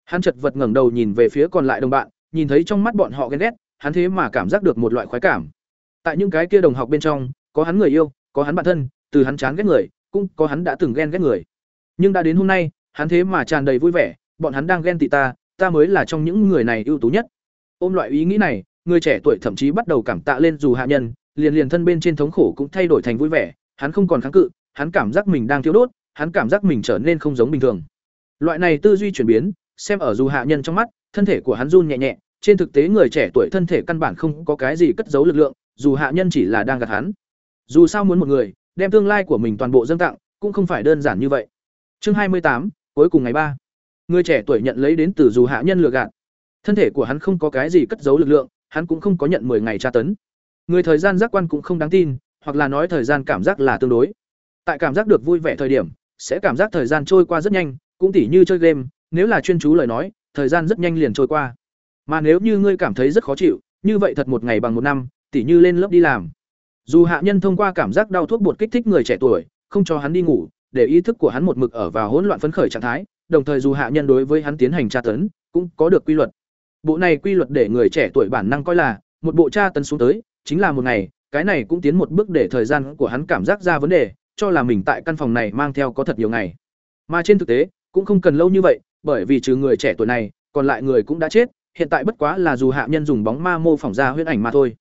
Hắn chật vật ngẩng đầu nhìn về phía còn lại đồng bạn, nhìn thấy trong mắt bọn họ ghen ghét, hắn thế mà cảm giác được một loại khoái cảm. Tại những cái kia đồng học bên trong, có hắn người yêu, có hắn bạn thân, từ hắn chán ghét người, cũng có hắn đã từng ghen ghét người. Nhưng đã đến hôm nay, hắn thế mà tràn đầy vui vẻ, bọn hắn đang ghen tị ta, ta mới là trong những người này ưu tú nhất. Ôm loại ý nghĩ này, người trẻ tuổi thậm chí bắt đầu cảm tạ lên dù hạ nhân, liền liền thân bên trên thống khổ cũng thay đổi thành vui vẻ, hắn không còn kháng cự, hắn cảm giác mình đang thiếu đốt, hắn cảm giác mình trở nên không giống bình thường. Loại này tư duy chuyển biến, xem ở dù hạ nhân trong mắt, thân thể của hắn run nhẹ nhẹ, trên thực tế người trẻ tuổi thân thể căn bản không có cái gì cất giấu lực lượng, dù hạ nhân chỉ là đang gạt hắn. Dù sao muốn một người đem tương lai của mình toàn bộ dâng tặng, cũng không phải đơn giản như vậy. Chương hai mươi tám, cuối cùng ngày ba. Người trẻ tuổi nhận lấy đến từ dù hạ nhân lừa gạt. Thân thể của hắn không có cái gì cất giấu lực lượng, hắn cũng không có nhận 10 ngày tra tấn. Người thời gian giác quan cũng không đáng tin, hoặc là nói thời gian cảm giác là tương đối. Tại cảm giác được vui vẻ thời điểm, sẽ cảm giác thời gian trôi qua rất nhanh, cũng tỉ như chơi game, nếu là chuyên chú lời nói, thời gian rất nhanh liền trôi qua. Mà nếu như ngươi cảm thấy rất khó chịu, như vậy thật một ngày bằng một năm, tỉ như lên lớp đi làm. Dù hạ nhân thông qua cảm giác đau thuốc bột kích thích người trẻ tuổi, không cho hắn đi ngủ, để ý thức của hắn một mực ở vào hỗn loạn phấn khởi trạng thái, đồng thời dù hạ nhân đối với hắn tiến hành tra tấn, cũng có được quy luật. Bộ này quy luật để người trẻ tuổi bản năng coi là một bộ tra tấn xuống tới, chính là một ngày, cái này cũng tiến một bước để thời gian của hắn cảm giác ra vấn đề, cho là mình tại căn phòng này mang theo có thật nhiều ngày. Mà trên thực tế, cũng không cần lâu như vậy, bởi vì trừ người trẻ tuổi này, còn lại người cũng đã chết, hiện tại bất quá là dù hạ nhân dùng bóng ma mô phỏng ra huyễn ảnh mà thôi.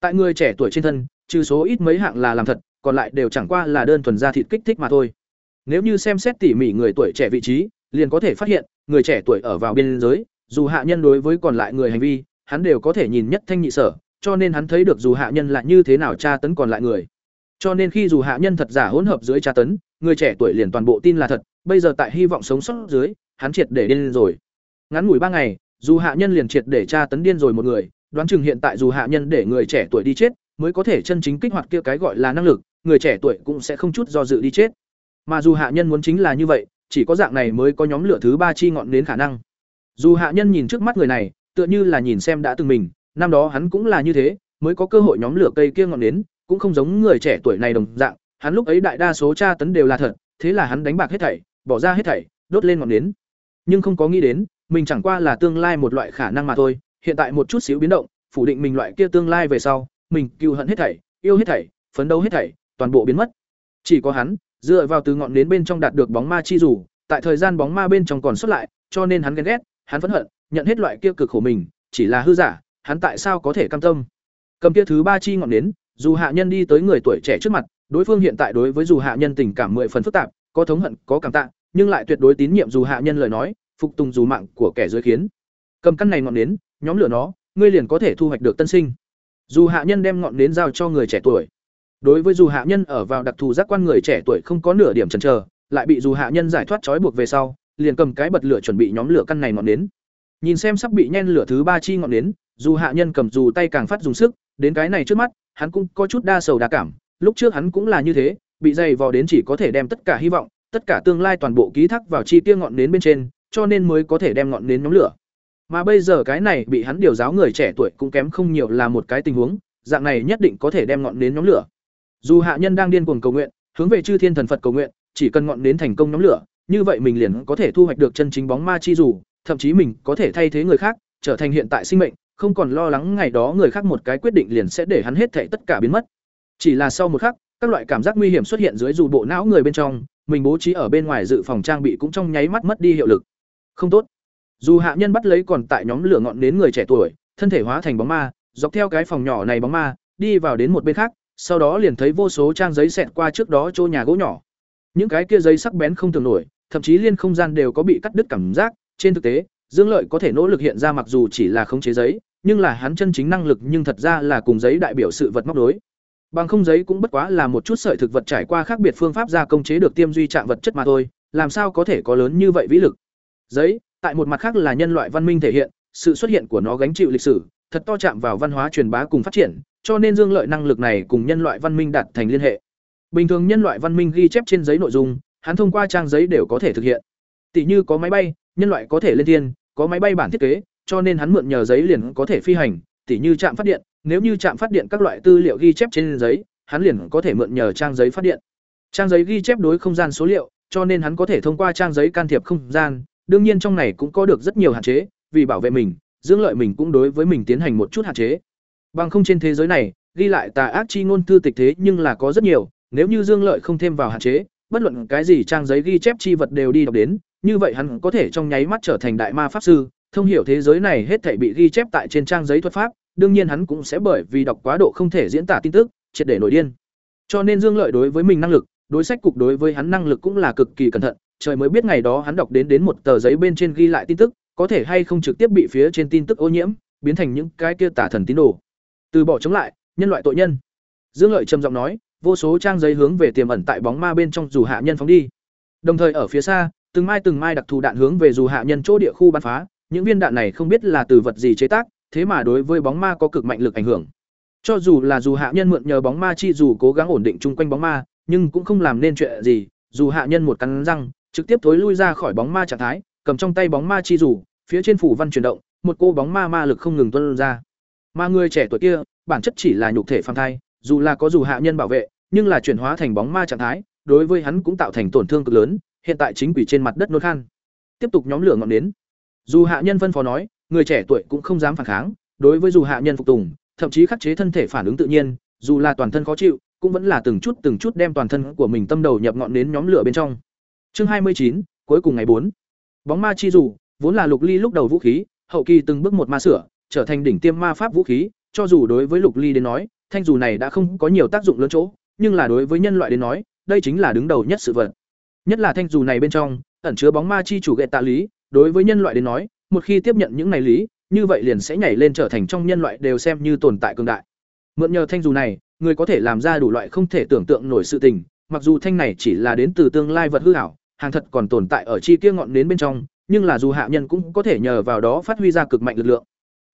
Tại người trẻ tuổi trên thân, trừ số ít mấy hạng là làm thật, còn lại đều chẳng qua là đơn thuần ra thịt kích thích mà thôi. Nếu như xem xét tỉ mỉ người tuổi trẻ vị trí, liền có thể phát hiện, người trẻ tuổi ở vào biên giới, dù hạ nhân đối với còn lại người hành vi, hắn đều có thể nhìn nhất thanh nhị sở, cho nên hắn thấy được dù hạ nhân là như thế nào tra tấn còn lại người. Cho nên khi dù hạ nhân thật giả hỗn hợp dưới tra tấn, người trẻ tuổi liền toàn bộ tin là thật, bây giờ tại hy vọng sống sót dưới, hắn triệt để điên rồi. Ngắn ngủi ba ngày, dù hạ nhân liền triệt để tra tấn điên rồi một người, đoán chừng hiện tại dù hạ nhân để người trẻ tuổi đi chết, mới có thể chân chính kích hoạt kia cái gọi là năng lực, người trẻ tuổi cũng sẽ không chút do dự đi chết. Mà dù hạ nhân muốn chính là như vậy, chỉ có dạng này mới có nhóm lửa thứ ba chi ngọn đến khả năng. Dù hạ nhân nhìn trước mắt người này, tựa như là nhìn xem đã từng mình, năm đó hắn cũng là như thế, mới có cơ hội nhóm lửa cây kia ngọn nến, cũng không giống người trẻ tuổi này đồng dạng, hắn lúc ấy đại đa số tra tấn đều là thật, thế là hắn đánh bạc hết thảy, bỏ ra hết thảy, đốt lên ngọn nến. Nhưng không có nghĩ đến, mình chẳng qua là tương lai một loại khả năng mà thôi, hiện tại một chút xíu biến động, phủ định mình loại kia tương lai về sau, mình cừu hận hết thảy, yêu hết thảy, phấn đấu hết thảy, toàn bộ biến mất. Chỉ có hắn, dựa vào từ ngọn nến bên trong đạt được bóng ma chi rủ, tại thời gian bóng ma bên trong còn xuất lại, cho nên hắn ghen ghét, hắn phẫn hận, nhận hết loại kia cực khổ mình, chỉ là hư giả, hắn tại sao có thể cam tâm? Cầm kia thứ ba chi ngọn nến, dù hạ nhân đi tới người tuổi trẻ trước mặt, đối phương hiện tại đối với dù hạ nhân tình cảm mười phần phức tạp, có thống hận, có cảm tạ, nhưng lại tuyệt đối tín nhiệm dù hạ nhân lời nói, phục tùng dù mạng của kẻ dưới khiến. Cầm căn này ngọn nến, nhóm lửa nó, ngươi liền có thể thu hoạch được tân sinh. Dù hạ nhân đem ngọn nến giao cho người trẻ tuổi. Đối với dù hạ nhân ở vào đặc thù giác quan người trẻ tuổi không có nửa điểm chần chờ, lại bị dù hạ nhân giải thoát trói buộc về sau, liền cầm cái bật lửa chuẩn bị nhóm lửa căn này ngọn nến. Nhìn xem sắp bị nhen lửa thứ ba chi ngọn nến, dù hạ nhân cầm dù tay càng phát dùng sức, đến cái này trước mắt, hắn cũng có chút đa sầu đa cảm, lúc trước hắn cũng là như thế, bị dày vò đến chỉ có thể đem tất cả hy vọng, tất cả tương lai toàn bộ ký thác vào chi tiêu ngọn nến bên trên, cho nên mới có thể đem ngọn nến nhóm lửa. Mà bây giờ cái này bị hắn điều giáo người trẻ tuổi cũng kém không nhiều là một cái tình huống, dạng này nhất định có thể đem ngọn nến nhóm lửa. Dù hạ nhân đang điên cuồng cầu nguyện, hướng về chư thiên thần Phật cầu nguyện, chỉ cần ngọn nến thành công nhóm lửa, như vậy mình liền có thể thu hoạch được chân chính bóng ma chi dù, thậm chí mình có thể thay thế người khác, trở thành hiện tại sinh mệnh, không còn lo lắng ngày đó người khác một cái quyết định liền sẽ để hắn hết thảy tất cả biến mất. Chỉ là sau một khắc, các loại cảm giác nguy hiểm xuất hiện dưới dù bộ não người bên trong, mình bố trí ở bên ngoài dự phòng trang bị cũng trong nháy mắt mất đi hiệu lực. Không tốt. Dù hạ nhân bắt lấy còn tại nhóm lửa ngọn đến người trẻ tuổi, thân thể hóa thành bóng ma, dọc theo cái phòng nhỏ này bóng ma, đi vào đến một bên khác, sau đó liền thấy vô số trang giấy xẹt qua trước đó chỗ nhà gỗ nhỏ. Những cái kia giấy sắc bén không tưởng nổi, thậm chí liên không gian đều có bị cắt đứt cảm giác, trên thực tế, Dương Lợi có thể nỗ lực hiện ra mặc dù chỉ là khống chế giấy, nhưng là hắn chân chính năng lực nhưng thật ra là cùng giấy đại biểu sự vật móc đối. Bằng không giấy cũng bất quá là một chút sợi thực vật trải qua khác biệt phương pháp gia công chế được tiêm duy trạng vật chất mà thôi, làm sao có thể có lớn như vậy vĩ lực. Giấy, tại một mặt khác là nhân loại văn minh thể hiện, sự xuất hiện của nó gánh chịu lịch sử, thật to chạm vào văn hóa truyền bá cùng phát triển, cho nên Dương Lợi năng lực này cùng nhân loại văn minh đạt thành liên hệ. Bình thường nhân loại văn minh ghi chép trên giấy nội dung, hắn thông qua trang giấy đều có thể thực hiện. Tỷ như có máy bay, nhân loại có thể lên thiên, có máy bay bản thiết kế, cho nên hắn mượn nhờ giấy liền có thể phi hành, tỉ như trạm phát điện, nếu như trạm phát điện các loại tư liệu ghi chép trên giấy, hắn liền có thể mượn nhờ trang giấy phát điện. Trang giấy ghi chép đối không gian số liệu, cho nên hắn có thể thông qua trang giấy can thiệp không gian, đương nhiên trong này cũng có được rất nhiều hạn chế, vì bảo vệ mình, dưỡng lợi mình cũng đối với mình tiến hành một chút hạn chế. Bằng không trên thế giới này, ghi lại tà ác chi ngôn thư tịch thế nhưng là có rất nhiều, nếu như Dương Lợi không thêm vào hạn chế, bất luận cái gì trang giấy ghi chép chi vật đều đi đọc đến, như vậy hắn có thể trong nháy mắt trở thành đại ma pháp sư, thông hiểu thế giới này hết thảy bị ghi chép tại trên trang giấy thuật pháp, đương nhiên hắn cũng sẽ bởi vì đọc quá độ không thể diễn tả tin tức, triệt để nổi điên. Cho nên Dương Lợi đối với mình năng lực, đối sách cục đối với hắn năng lực cũng là cực kỳ cẩn thận, trời mới biết ngày đó hắn đọc đến đến một tờ giấy bên trên ghi lại tin tức, có thể hay không trực tiếp bị phía trên tin tức ô nhiễm, biến thành những cái kia tả thần tín đồ. Từ bỏ chống lại, nhân loại tội nhân. Dương Lợi trầm giọng nói, vô số trang giấy hướng về tiềm ẩn tại bóng ma bên trong dù hạ nhân phóng đi. Đồng thời ở phía xa, từng mai từng mai đặc thù đạn hướng về dù hạ nhân chỗ địa khu bắn phá, những viên đạn này không biết là từ vật gì chế tác, thế mà đối với bóng ma có cực mạnh lực ảnh hưởng. Cho dù là dù hạ nhân mượn nhờ bóng ma chi dù cố gắng ổn định chung quanh bóng ma, nhưng cũng không làm nên chuyện gì, dù hạ nhân một cắn răng, trực tiếp thối lui ra khỏi bóng ma trạng thái, cầm trong tay bóng ma chi dù, phía trên phủ văn chuyển động, một cô bóng ma ma lực không ngừng tuôn ra. Mà người trẻ tuổi kia, bản chất chỉ là nhục thể phàm thai, dù là có dù hạ nhân bảo vệ, nhưng là chuyển hóa thành bóng ma trạng thái, đối với hắn cũng tạo thành tổn thương cực lớn, hiện tại chính quỷ trên mặt đất nôn khan. Tiếp tục nhóm lửa ngọn nến. Dù hạ nhân phân phó nói, người trẻ tuổi cũng không dám phản kháng, đối với dù hạ nhân phục tùng, thậm chí khắc chế thân thể phản ứng tự nhiên, dù là toàn thân khó chịu, cũng vẫn là từng chút từng chút đem toàn thân của mình tâm đầu nhập ngọn nến nhóm lửa bên trong. Chương hai mươi chín, cuối cùng ngày bốn. Bóng ma chi dù, vốn là Lục Ly lúc đầu vũ khí, hậu kỳ từng bước một ma sửa, trở thành đỉnh tiêm ma pháp vũ khí, cho dù đối với Lục Ly đến nói, thanh dù này đã không có nhiều tác dụng lớn chỗ, nhưng là đối với nhân loại đến nói, đây chính là đứng đầu nhất sự vật. Nhất là thanh dù này bên trong, ẩn chứa bóng ma chi chủ gệ tạ lý, đối với nhân loại đến nói, một khi tiếp nhận những này lý, như vậy liền sẽ nhảy lên trở thành trong nhân loại đều xem như tồn tại cường đại. Mượn nhờ thanh dù này, người có thể làm ra đủ loại không thể tưởng tượng nổi sự tình, mặc dù thanh này chỉ là đến từ tương lai vật hư ảo, hàng thật còn tồn tại ở chi kia ngọn nến bên trong, nhưng là dù hạ nhân cũng có thể nhờ vào đó phát huy ra cực mạnh lực lượng.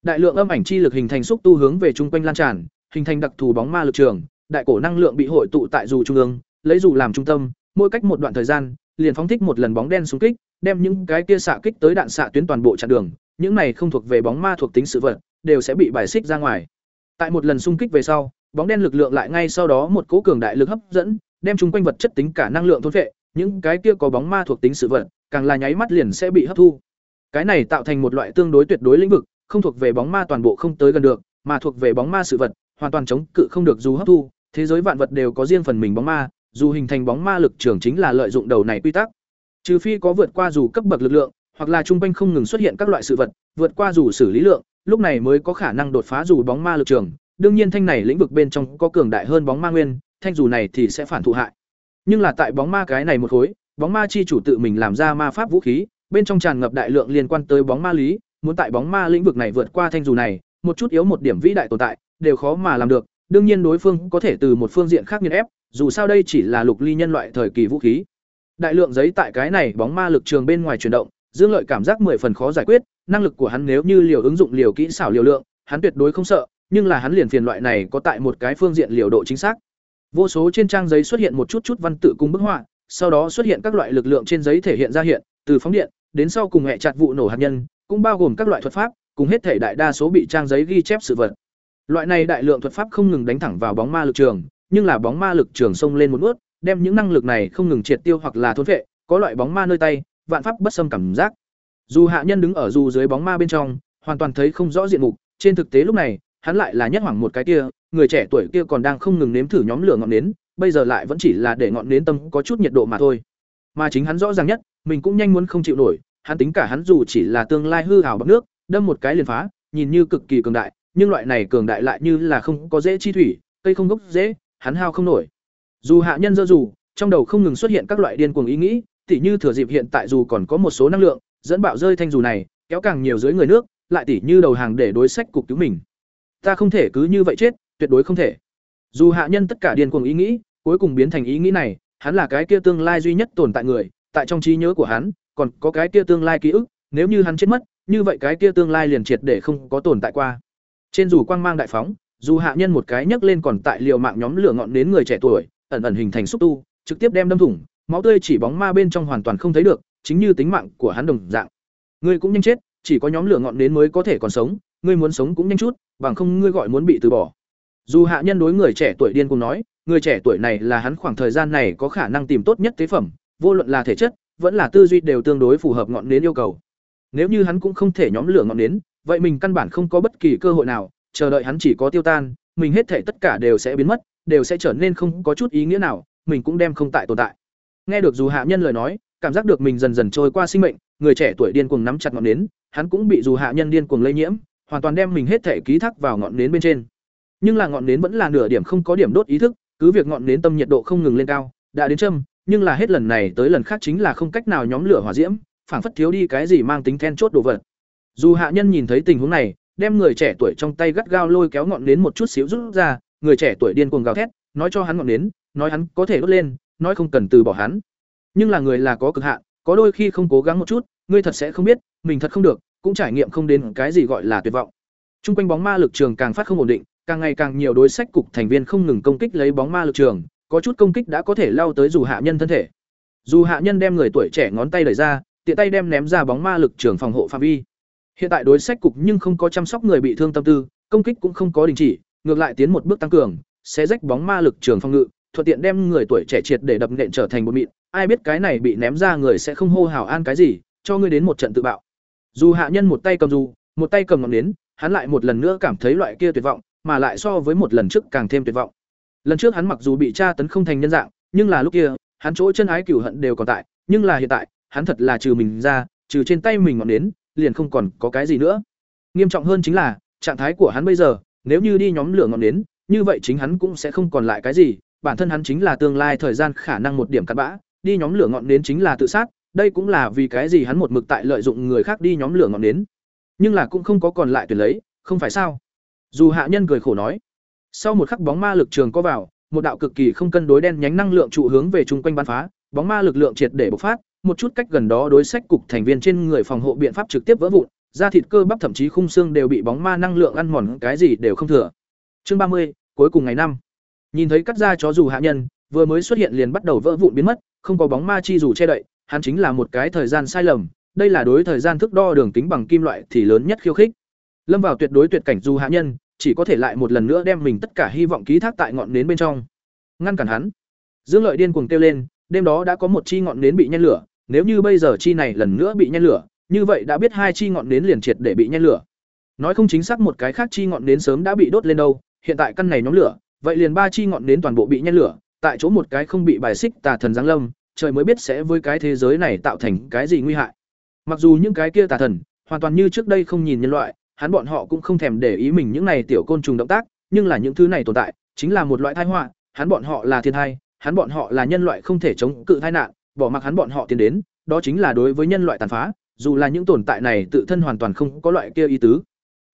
Đại lượng âm ảnh chi lực hình thành xúc tu hướng về trung quanh lan tràn, hình thành đặc thù bóng ma lực trường, đại cổ năng lượng bị hội tụ tại dù trung ương, lấy dù làm trung tâm, mỗi cách một đoạn thời gian, liền phóng thích một lần bóng đen xung kích, đem những cái kia xạ kích tới đạn xạ tuyến toàn bộ chặn đường, những này không thuộc về bóng ma thuộc tính sự vật, đều sẽ bị bài xích ra ngoài. Tại một lần xung kích về sau, bóng đen lực lượng lại ngay sau đó một cố cường đại lực hấp dẫn, đem chúng quanh vật chất tính cả năng lượng thôn phệ, những cái kia có bóng ma thuộc tính sự vật, càng là nháy mắt liền sẽ bị hấp thu. Cái này tạo thành một loại tương đối tuyệt đối lĩnh vực, không thuộc về bóng ma toàn bộ không tới gần được, mà thuộc về bóng ma sự vật, hoàn toàn chống cự không được dù hấp thu, thế giới vạn vật đều có riêng phần mình bóng ma, dù hình thành bóng ma lực trường chính là lợi dụng đầu này quy tắc. Trừ phi có vượt qua dù cấp bậc lực lượng, hoặc là trung quanh không ngừng xuất hiện các loại sự vật, vượt qua dù xử lý lượng, lúc này mới có khả năng đột phá dù bóng ma lực trường. Đương nhiên thanh này lĩnh vực bên trong có cường đại hơn bóng ma nguyên, thanh dù này thì sẽ phản thụ hại. Nhưng là tại bóng ma cái này một khối, bóng ma chi chủ tự mình làm ra ma pháp vũ khí, bên trong tràn ngập đại lượng liên quan tới bóng ma lý, muốn tại bóng ma lĩnh vực này vượt qua thanh dù này, một chút yếu một điểm vĩ đại tồn tại, đều khó mà làm được, đương nhiên đối phương có thể từ một phương diện khác nghiền ép, dù sao đây chỉ là lục ly nhân loại thời kỳ vũ khí. Đại lượng giấy tại cái này bóng ma lực trường bên ngoài chuyển động, Dương Lợi cảm giác mười phần khó giải quyết, năng lực của hắn nếu như liều ứng dụng liều kỹ xảo liều lượng, hắn tuyệt đối không sợ, nhưng là hắn liền phiền loại này có tại một cái phương diện liều độ chính xác. Vô số trên trang giấy xuất hiện một chút chút văn tự cùng bức họa, sau đó xuất hiện các loại lực lượng trên giấy thể hiện ra hiện, từ phóng điện đến sau cùng hệ chặt vụ nổ hạt nhân, cũng bao gồm các loại thuật pháp, cùng hết thể đại đa số bị trang giấy ghi chép sự vật. Loại này đại lượng thuật pháp không ngừng đánh thẳng vào bóng ma lực trường, nhưng là bóng ma lực trường xông lên một bước, đem những năng lực này không ngừng triệt tiêu hoặc là thôn phệ, có loại bóng ma nơi tay, vạn pháp bất xâm cảm giác. Dù hạ nhân đứng ở dù dưới bóng ma bên trong, hoàn toàn thấy không rõ diện mục, trên thực tế lúc này, hắn lại là nhất hoảng một cái kia, người trẻ tuổi kia còn đang không ngừng nếm thử nhóm lửa ngọn nến, bây giờ lại vẫn chỉ là để ngọn nến tâm có chút nhiệt độ mà thôi. Mà chính hắn rõ ràng nhất, mình cũng nhanh muốn không chịu nổi, hắn tính cả hắn dù chỉ là tương lai hư ảo bằng nước, đâm một cái liền phá, nhìn như cực kỳ cường đại, nhưng loại này cường đại lại như là không có dễ chi thủy, cây không gốc dễ, hắn hao không nổi. Dù hạ nhân dơ dù, trong đầu không ngừng xuất hiện các loại điên cuồng ý nghĩ, tỉ như thừa dịp hiện tại dù còn có một số năng lượng, dẫn bạo rơi thanh dù này, kéo càng nhiều dưới người nước, lại tỉ như đầu hàng để đối sách cục cứu mình. Ta không thể cứ như vậy chết, tuyệt đối không thể. Dù hạ nhân tất cả điên cuồng ý nghĩ, cuối cùng biến thành ý nghĩ này, hắn là cái kia tương lai duy nhất tồn tại người, tại trong trí nhớ của hắn, còn có cái kia tương lai ký ức, nếu như hắn chết mất, như vậy cái kia tương lai liền triệt để không có tồn tại qua. Trên dù quang mang đại phóng, dù hạ nhân một cái nhấc lên còn tại liều mạng nhóm lửa ngọn đến người trẻ tuổi, ẩn ẩn hình thành xúc tu, trực tiếp đem đâm thủng, máu tươi chỉ bóng ma bên trong hoàn toàn không thấy được, chính như tính mạng của hắn đồng dạng. Ngươi cũng nhanh chết, chỉ có nhóm lửa ngọn đến mới có thể còn sống, ngươi muốn sống cũng nhanh chút, bằng không ngươi gọi muốn bị từ bỏ. Dù hạ nhân đối người trẻ tuổi điên cùng nói, người trẻ tuổi này là hắn khoảng thời gian này có khả năng tìm tốt nhất tế phẩm, vô luận là thể chất, vẫn là tư duy đều tương đối phù hợp ngọn nến yêu cầu. Nếu như hắn cũng không thể nhóm lửa ngọn nến, vậy mình căn bản không có bất kỳ cơ hội nào, chờ đợi hắn chỉ có tiêu tan, mình hết thể tất cả đều sẽ biến mất, đều sẽ trở nên không có chút ý nghĩa nào, mình cũng đem không tại tồn tại. Nghe được dù hạ nhân lời nói, cảm giác được mình dần dần trôi qua sinh mệnh, người trẻ tuổi điên cuồng nắm chặt ngọn nến, hắn cũng bị dù hạ nhân điên cuồng lây nhiễm, hoàn toàn đem mình hết thể ký thác vào ngọn nến bên trên. Nhưng là ngọn nến vẫn là nửa điểm không có điểm đốt ý thức, cứ việc ngọn nến tâm nhiệt độ không ngừng lên cao, đã đến châm, nhưng là hết lần này tới lần khác chính là không cách nào nhóm lửa hỏa diễm, phảng phất thiếu đi cái gì mang tính then chốt đồ vật. Dù hạ nhân nhìn thấy tình huống này, đem người trẻ tuổi trong tay gắt gao lôi kéo ngọn nến một chút xíu rút ra, người trẻ tuổi điên cuồng gào thét, nói cho hắn ngọn nến, nói hắn có thể đốt lên, nói không cần từ bỏ hắn. Nhưng là người là có cực hạn, có đôi khi không cố gắng một chút, ngươi thật sẽ không biết, mình thật không được, cũng trải nghiệm không đến cái gì gọi là tuyệt vọng. Trung quanh bóng ma lực trường càng phát không ổn định, càng ngày càng nhiều đối sách cục thành viên không ngừng công kích lấy bóng ma lực trường, có chút công kích đã có thể lao tới dù hạ nhân thân thể. Dù hạ nhân đem người tuổi trẻ ngón tay đẩy ra, tiện tay đem ném ra bóng ma lực trường phòng hộ phạm vi. Hiện tại đối sách cục nhưng không có chăm sóc người bị thương tâm tư, công kích cũng không có đình chỉ, ngược lại tiến một bước tăng cường, sẽ rách bóng ma lực trường phòng ngự, thuận tiện đem người tuổi trẻ triệt để đập nện trở thành bột mịn, ai biết cái này bị ném ra người sẽ không hô hào an cái gì, cho ngươi đến một trận tự bạo. Dù hạ nhân một tay cầm dù, một tay cầm ngọn nến, hắn lại một lần nữa cảm thấy loại kia tuyệt vọng, mà lại so với một lần trước càng thêm tuyệt vọng. Lần trước hắn mặc dù bị tra tấn không thành nhân dạng, nhưng là lúc kia, hắn chỗ chân ái cửu hận đều còn tại, nhưng là hiện tại, hắn thật là trừ mình ra, trừ trên tay mình ngọn nến, liền không còn có cái gì nữa. Nghiêm trọng hơn chính là, trạng thái của hắn bây giờ, nếu như đi nhóm lửa ngọn nến, như vậy chính hắn cũng sẽ không còn lại cái gì, bản thân hắn chính là tương lai thời gian khả năng một điểm cắt bã, đi nhóm lửa ngọn nến chính là tự sát, đây cũng là vì cái gì hắn một mực tại lợi dụng người khác đi nhóm lửa ngọn nến. Nhưng là cũng không có còn lại tuyển lấy, không phải sao? Dù hạ nhân cười khổ nói. Sau một khắc bóng ma lực trường có vào, một đạo cực kỳ không cân đối đen nhánh năng lượng trụ hướng về chung quanh bắn phá, bóng ma lực lượng triệt để bộc phát, một chút cách gần đó đối sách cục thành viên trên người phòng hộ biện pháp trực tiếp vỡ vụn, da thịt cơ bắp thậm chí khung xương đều bị bóng ma năng lượng ăn mòn, cái gì đều không thừa. Chương ba mươi, cuối cùng ngày năm. Nhìn thấy cắt da chó dù hạ nhân, vừa mới xuất hiện liền bắt đầu vỡ vụn biến mất, không có bóng ma chi dù che đậy, hắn chính là một cái thời gian sai lầm, đây là đối thời gian thước đo đường kính bằng kim loại thì lớn nhất khiêu khích. Lâm vào tuyệt đối tuyệt cảnh dù hạ nhân, chỉ có thể lại một lần nữa đem mình tất cả hy vọng ký thác tại ngọn nến bên trong. Ngăn cản hắn. Dương Lợi điên cuồng kêu lên, đêm đó đã có một chi ngọn nến bị nhen lửa, nếu như bây giờ chi này lần nữa bị nhen lửa, như vậy đã biết hai chi ngọn nến liền triệt để bị nhen lửa. Nói không chính xác một cái khác chi ngọn nến sớm đã bị đốt lên đâu, hiện tại căn này nhóm lửa, vậy liền ba chi ngọn nến toàn bộ bị nhen lửa, tại chỗ một cái không bị bài xích tà thần giáng lâm, trời mới biết sẽ với cái thế giới này tạo thành cái gì nguy hại. Mặc dù những cái kia tà thần hoàn toàn như trước đây không nhìn nhân loại, hắn bọn họ cũng không thèm để ý mình những này tiểu côn trùng động tác, nhưng là những thứ này tồn tại, chính là một loại tai họa, hắn bọn họ là thiên tai, hắn bọn họ là nhân loại không thể chống cự tai nạn, bỏ mặc hắn bọn họ tiến đến, đó chính là đối với nhân loại tàn phá, dù là những tồn tại này tự thân hoàn toàn không có loại kia ý tứ.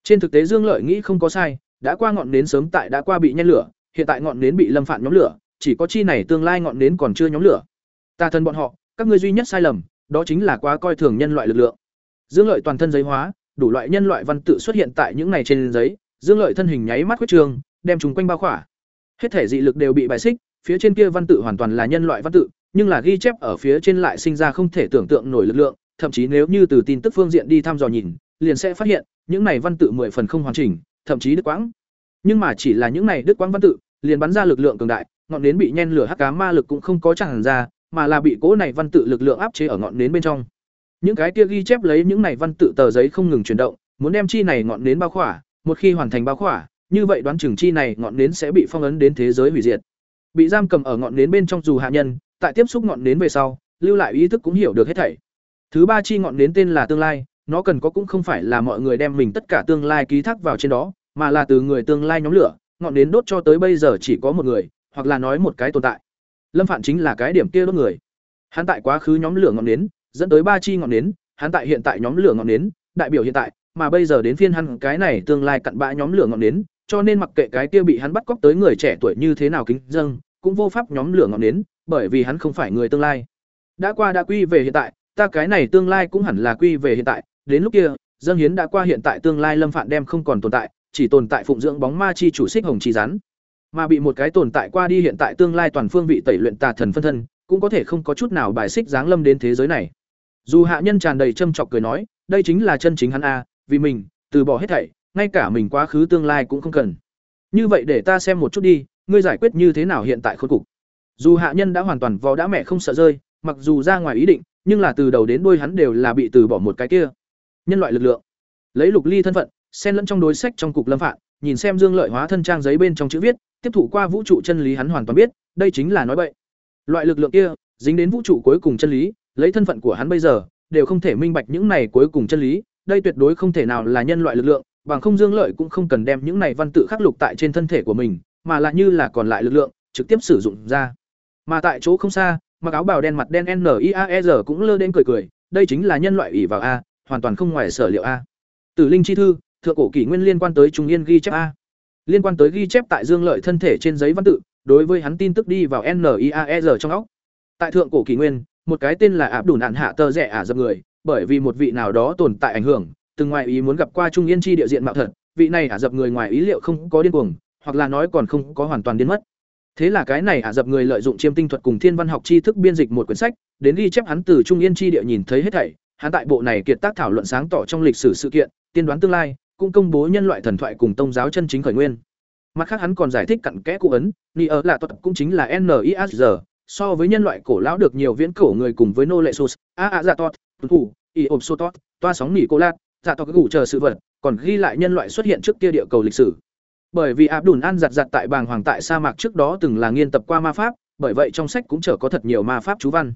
Trên thực tế Dương Lợi nghĩ không có sai, đã qua ngọn nến sớm tại đã qua bị nhen lửa, hiện tại ngọn nến bị Lâm Phạn nhóm lửa, chỉ có chi này tương lai ngọn nến còn chưa nhóm lửa. Ta thân bọn họ, các ngươi duy nhất sai lầm, đó chính là quá coi thường nhân loại lực lượng. Dương Lợi toàn thân giấy hóa, đủ loại nhân loại văn tự xuất hiện tại những này trên giấy, Dương Lợi thân hình nháy mắt quét trường, đem chúng quanh bao khỏa. Hết thể dị lực đều bị bài xích, phía trên kia văn tự hoàn toàn là nhân loại văn tự, nhưng là ghi chép ở phía trên lại sinh ra không thể tưởng tượng nổi lực lượng, thậm chí nếu như từ tin tức phương diện đi thăm dò nhìn, liền sẽ phát hiện, những này văn tự mười phần không hoàn chỉnh, thậm chí đứt quãng. Nhưng mà chỉ là những này đứt quãng văn tự, liền bắn ra lực lượng cường đại, ngọn nến bị nhen lửa hắc cá ma lực cũng không có tràn ra, mà là bị cố này văn tự lực lượng áp chế ở ngọn nến bên trong. Những cái kia ghi chép lấy những này văn tự tờ giấy không ngừng chuyển động, muốn đem chi này ngọn nến bao khỏa, một khi hoàn thành bao khỏa, như vậy đoán chừng chi này ngọn nến sẽ bị phong ấn đến thế giới hủy diệt. Bị giam cầm ở ngọn nến bên trong dù hạ nhân, tại tiếp xúc ngọn nến về sau, lưu lại ý thức cũng hiểu được hết thảy. Thứ ba chi ngọn nến tên là tương lai, nó cần có cũng không phải là mọi người đem mình tất cả tương lai ký thác vào trên đó, mà là từ người tương lai nhóm lửa, ngọn nến đốt cho tới bây giờ chỉ có một người, hoặc là nói một cái tồn tại. Lâm Phạn chính là cái điểm kia đốt người. Hắn tại quá khứ nhóm lửa ngọn nến, dẫn tới ba chi ngọn nến, hắn tại hiện tại nhóm lửa ngọn nến, đại biểu hiện tại, mà bây giờ đến phiên hắn cái này tương lai cặn bã nhóm lửa ngọn nến, cho nên mặc kệ cái kia bị hắn bắt cóc tới người trẻ tuổi như thế nào kính dâng, cũng vô pháp nhóm lửa ngọn nến, bởi vì hắn không phải người tương lai. Đã qua đã quy về hiện tại, ta cái này tương lai cũng hẳn là quy về hiện tại, đến lúc kia, dâng hiến đã qua hiện tại tương lai Lâm Phạn đem không còn tồn tại, chỉ tồn tại phụng dưỡng bóng ma chi chủ xích hồng chi rắn. Mà bị một cái tồn tại qua đi hiện tại tương lai toàn phương vị tẩy luyện tà thần phân thân, cũng có thể không có chút nào bài xích dáng lâm đến thế giới này. Dù hạ nhân tràn đầy châm chọc cười nói, đây chính là chân chính hắn a, vì mình, từ bỏ hết thảy, ngay cả mình quá khứ tương lai cũng không cần. Như vậy để ta xem một chút đi, ngươi giải quyết như thế nào hiện tại khốn cục. Dù hạ nhân đã hoàn toàn vò đã mẹ không sợ rơi, mặc dù ra ngoài ý định, nhưng là từ đầu đến đuôi hắn đều là bị từ bỏ một cái kia. Nhân loại lực lượng. Lấy Lục Ly thân phận, xen lẫn trong đối sách trong cục lâm phạm, nhìn xem Dương Lợi hóa thân trang giấy bên trong chữ viết, tiếp thụ qua vũ trụ chân lý hắn hoàn toàn biết, đây chính là nói bậy. Loại lực lượng kia, dính đến vũ trụ cuối cùng chân lý, lấy thân phận của hắn bây giờ, đều không thể minh bạch những này cuối cùng chân lý, đây tuyệt đối không thể nào là nhân loại lực lượng, bằng không Dương Lợi cũng không cần đem những này văn tự khắc lục tại trên thân thể của mình, mà là như là còn lại lực lượng, trực tiếp sử dụng ra. Mà tại chỗ không xa, mặc áo bào đen mặt đen NIAER cũng lơ đến cười cười, đây chính là nhân loại ủy vào a, hoàn toàn không ngoài sở liệu a. Tử linh chi thư, thượng cổ kỷ nguyên liên quan tới trung yên ghi chép a. Liên quan tới ghi chép tại Dương Lợi thân thể trên giấy văn tự, đối với hắn tin tức đi vào NIAER trong óc. Tại thượng cổ kỷ nguyên, một cái tên là áp đủ nạn hạ tơ rẻ ả dập người, bởi vì một vị nào đó tồn tại ảnh hưởng, từng ngoài ý muốn gặp qua trung yên chi địa diện mạo thật, vị này ả dập người ngoài ý liệu không có điên cuồng, hoặc là nói còn không có hoàn toàn điên mất. Thế là cái này ả dập người lợi dụng chiêm tinh thuật cùng thiên văn học tri thức biên dịch một quyển sách, đến ghi chép hắn từ trung yên chi địa nhìn thấy hết thảy, hắn tại bộ này kiệt tác thảo luận sáng tỏ trong lịch sử sự kiện, tiên đoán tương lai, cũng công bố nhân loại thần thoại cùng tôn giáo chân chính khởi nguyên. Mặt khác hắn còn giải thích cặn kẽ cụ ấn, ni ở là thuật cũng chính là NISR, so với nhân loại cổ lão được nhiều viễn cổ người cùng với nô lệ sus, a a dạ tot, thủ, y ộp sô tot, toa sóng nỉ cô lát, dạ to cái chờ sự vật, còn ghi lại nhân loại xuất hiện trước kia địa cầu lịch sử. Bởi vì Abdul An giặt giặt tại bàng hoàng tại sa mạc trước đó từng là nghiên tập qua ma pháp, bởi vậy trong sách cũng chở có thật nhiều ma pháp chú văn.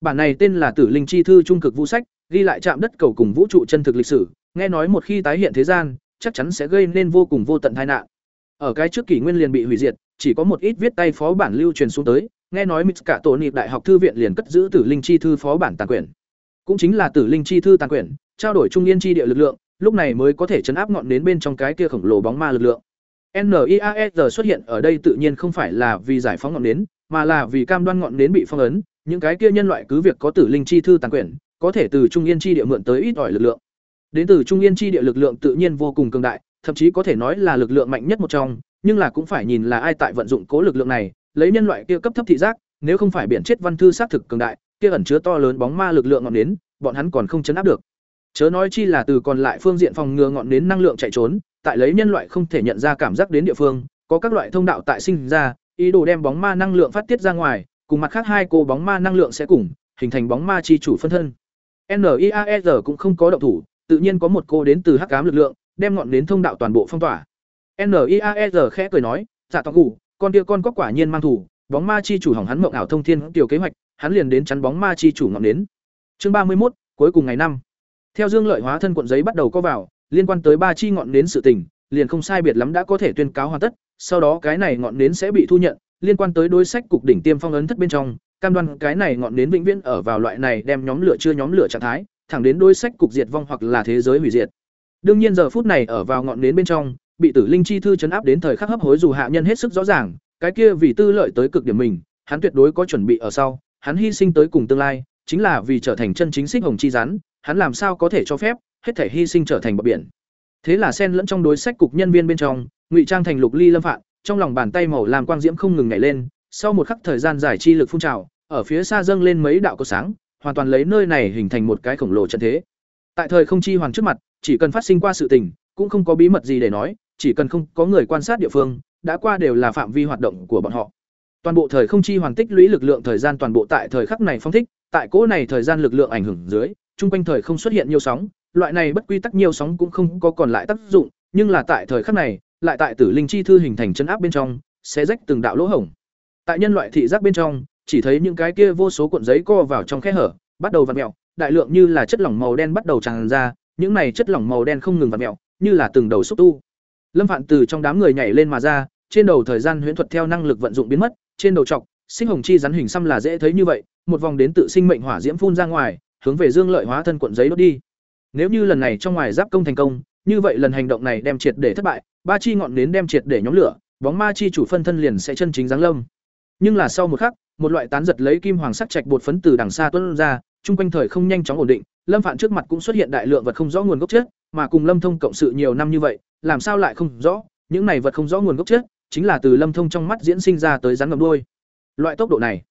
Bản này tên là Tử Linh chi thư trung cực vũ sách, ghi lại chạm đất cầu cùng vũ trụ chân thực lịch sử, nghe nói một khi tái hiện thế gian, chắc chắn sẽ gây nên vô cùng vô tận tai nạn. Ở cái trước kỷ nguyên liền bị hủy diệt, chỉ có một ít viết tay phó bản lưu truyền xuống tới, nghe nói Mịch cả tổ nịp đại học thư viện liền cất giữ tử linh chi thư phó bản tàn quyển cũng chính là tử linh chi thư tàn quyển trao đổi trung yên chi địa lực lượng lúc này mới có thể chấn áp ngọn đến bên trong cái kia khổng lồ bóng ma lực lượng NIASR xuất hiện ở đây tự nhiên không phải là vì giải phóng ngọn nến, mà là vì cam đoan ngọn nến bị phong ấn, những cái kia nhân loại cứ việc có tử linh chi thư tàn quyển, có thể từ trung yên chi địa mượn tới ít ỏi lực lượng. Đến từ trung yên chi địa lực lượng tự nhiên vô cùng cường đại, thậm chí có thể nói là lực lượng mạnh nhất một trong, nhưng là cũng phải nhìn là ai tại vận dụng cố lực lượng này, lấy nhân loại kia cấp thấp thị giác, nếu không phải biển chết văn thư xác thực cường đại, kia ẩn chứa to lớn bóng ma lực lượng ngọn nến, bọn hắn còn không chấn áp được. Chớ nói chi là từ còn lại phương diện phòng ngừa ngọn nến năng lượng chạy trốn, tại lấy nhân loại không thể nhận ra cảm giác đến địa phương, có các loại thông đạo tại sinh ra, ý đồ đem bóng ma năng lượng phát tiết ra ngoài, cùng mặt khác hai cô bóng ma năng lượng sẽ cùng hình thành bóng ma chi chủ phân thân. NIAER cũng không có động thủ, tự nhiên có một cô đến từ hắc ám lực lượng, đem ngọn đến thông đạo toàn bộ phong tỏa. NIAER khẽ cười nói, "Dạ tọa ngủ, con kia con có quả nhiên mang thủ, bóng ma chi chủ hỏng hắn mộng ảo thông thiên tiểu kế hoạch, hắn liền đến chắn bóng ma chi chủ ngọn đến. Chương ba mươi một cuối cùng ngày năm. Theo Dương Lợi hóa thân cuộn giấy bắt đầu có vào, liên quan tới ba chi ngọn nến sự tình, liền không sai biệt lắm đã có thể tuyên cáo hoàn tất, sau đó cái này ngọn nến sẽ bị thu nhận, liên quan tới đối sách cục đỉnh tiêm phong ấn thất bên trong, cam đoan cái này ngọn nến vĩnh viễn ở vào loại này đem nhóm lửa chưa nhóm lửa trạng thái, thẳng đến đối sách cục diệt vong hoặc là thế giới hủy diệt. Đương nhiên giờ phút này ở vào ngọn nến bên trong, bị Tử Linh chi thư chấn áp đến thời khắc hấp hối dù hạ nhân hết sức rõ ràng, cái kia vì tư lợi tới cực điểm mình, hắn tuyệt đối có chuẩn bị ở sau, hắn hy sinh tới cùng tương lai, chính là vì trở thành chân chính xích hồng chi rắn, hắn làm sao có thể cho phép hết thể hy sinh trở thành bờ biển. Thế là xen lẫn trong đối sách cục nhân viên bên trong, ngụy trang thành Lục Ly Lâm Phạn, trong lòng bàn tay màu làm quang diễm không ngừng nhảy lên, sau một khắc thời gian giải chi lực phun trào, ở phía xa dâng lên mấy đạo cầu sáng, hoàn toàn lấy nơi này hình thành một cái khổng lồ trận thế. Tại thời không chi hoàn trước mặt, chỉ cần phát sinh qua sự tình, cũng không có bí mật gì để nói, chỉ cần không có người quan sát địa phương, đã qua đều là phạm vi hoạt động của bọn họ. Toàn bộ thời không chi hoàn tích lũy lực lượng thời gian toàn bộ tại thời khắc này phong thích, tại cỗ này thời gian lực lượng ảnh hưởng dưới, trung quanh thời không xuất hiện nhiều sóng, loại này bất quy tắc nhiều sóng cũng không có còn lại tác dụng, nhưng là tại thời khắc này, lại tại tử linh chi thư hình thành chân áp bên trong, sẽ rách từng đạo lỗ hổng. Tại nhân loại thị giác bên trong, chỉ thấy những cái kia vô số cuộn giấy co vào trong khe hở, bắt đầu vặn mèo, đại lượng như là chất lỏng màu đen bắt đầu tràn ra, những này chất lỏng màu đen không ngừng vặn mèo, như là từng đầu xúc tu. Lâm Phạn từ trong đám người nhảy lên mà ra, trên đầu thời gian huyễn thuật theo năng lực vận dụng biến mất, trên đầu trọc, sinh hồng chi rắn hình xăm là dễ thấy như vậy, một vòng đến tự sinh mệnh hỏa diễm phun ra ngoài, hướng về Dương Lợi hóa thân cuộn giấy đốt đi. Nếu như lần này trong ngoài giáp công thành công, như vậy lần hành động này đem triệt để thất bại, ba chi ngọn nến đem triệt để nhóm lửa, bóng ma chi chủ phân thân liền sẽ chân chính giáng lâm. Nhưng là sau một khắc, một loại tán giật lấy kim hoàng sắc trạch bột phấn từ đằng xa tuôn ra, trung quanh thời không nhanh chóng ổn định, Lâm Phạn trước mặt cũng xuất hiện đại lượng vật không rõ nguồn gốc chết, mà cùng Lâm Thông cộng sự nhiều năm như vậy, làm sao lại không rõ, những này vật không rõ nguồn gốc chết, chính là từ Lâm Thông trong mắt diễn sinh ra tới rắn ngầm đuôi. Loại tốc độ này,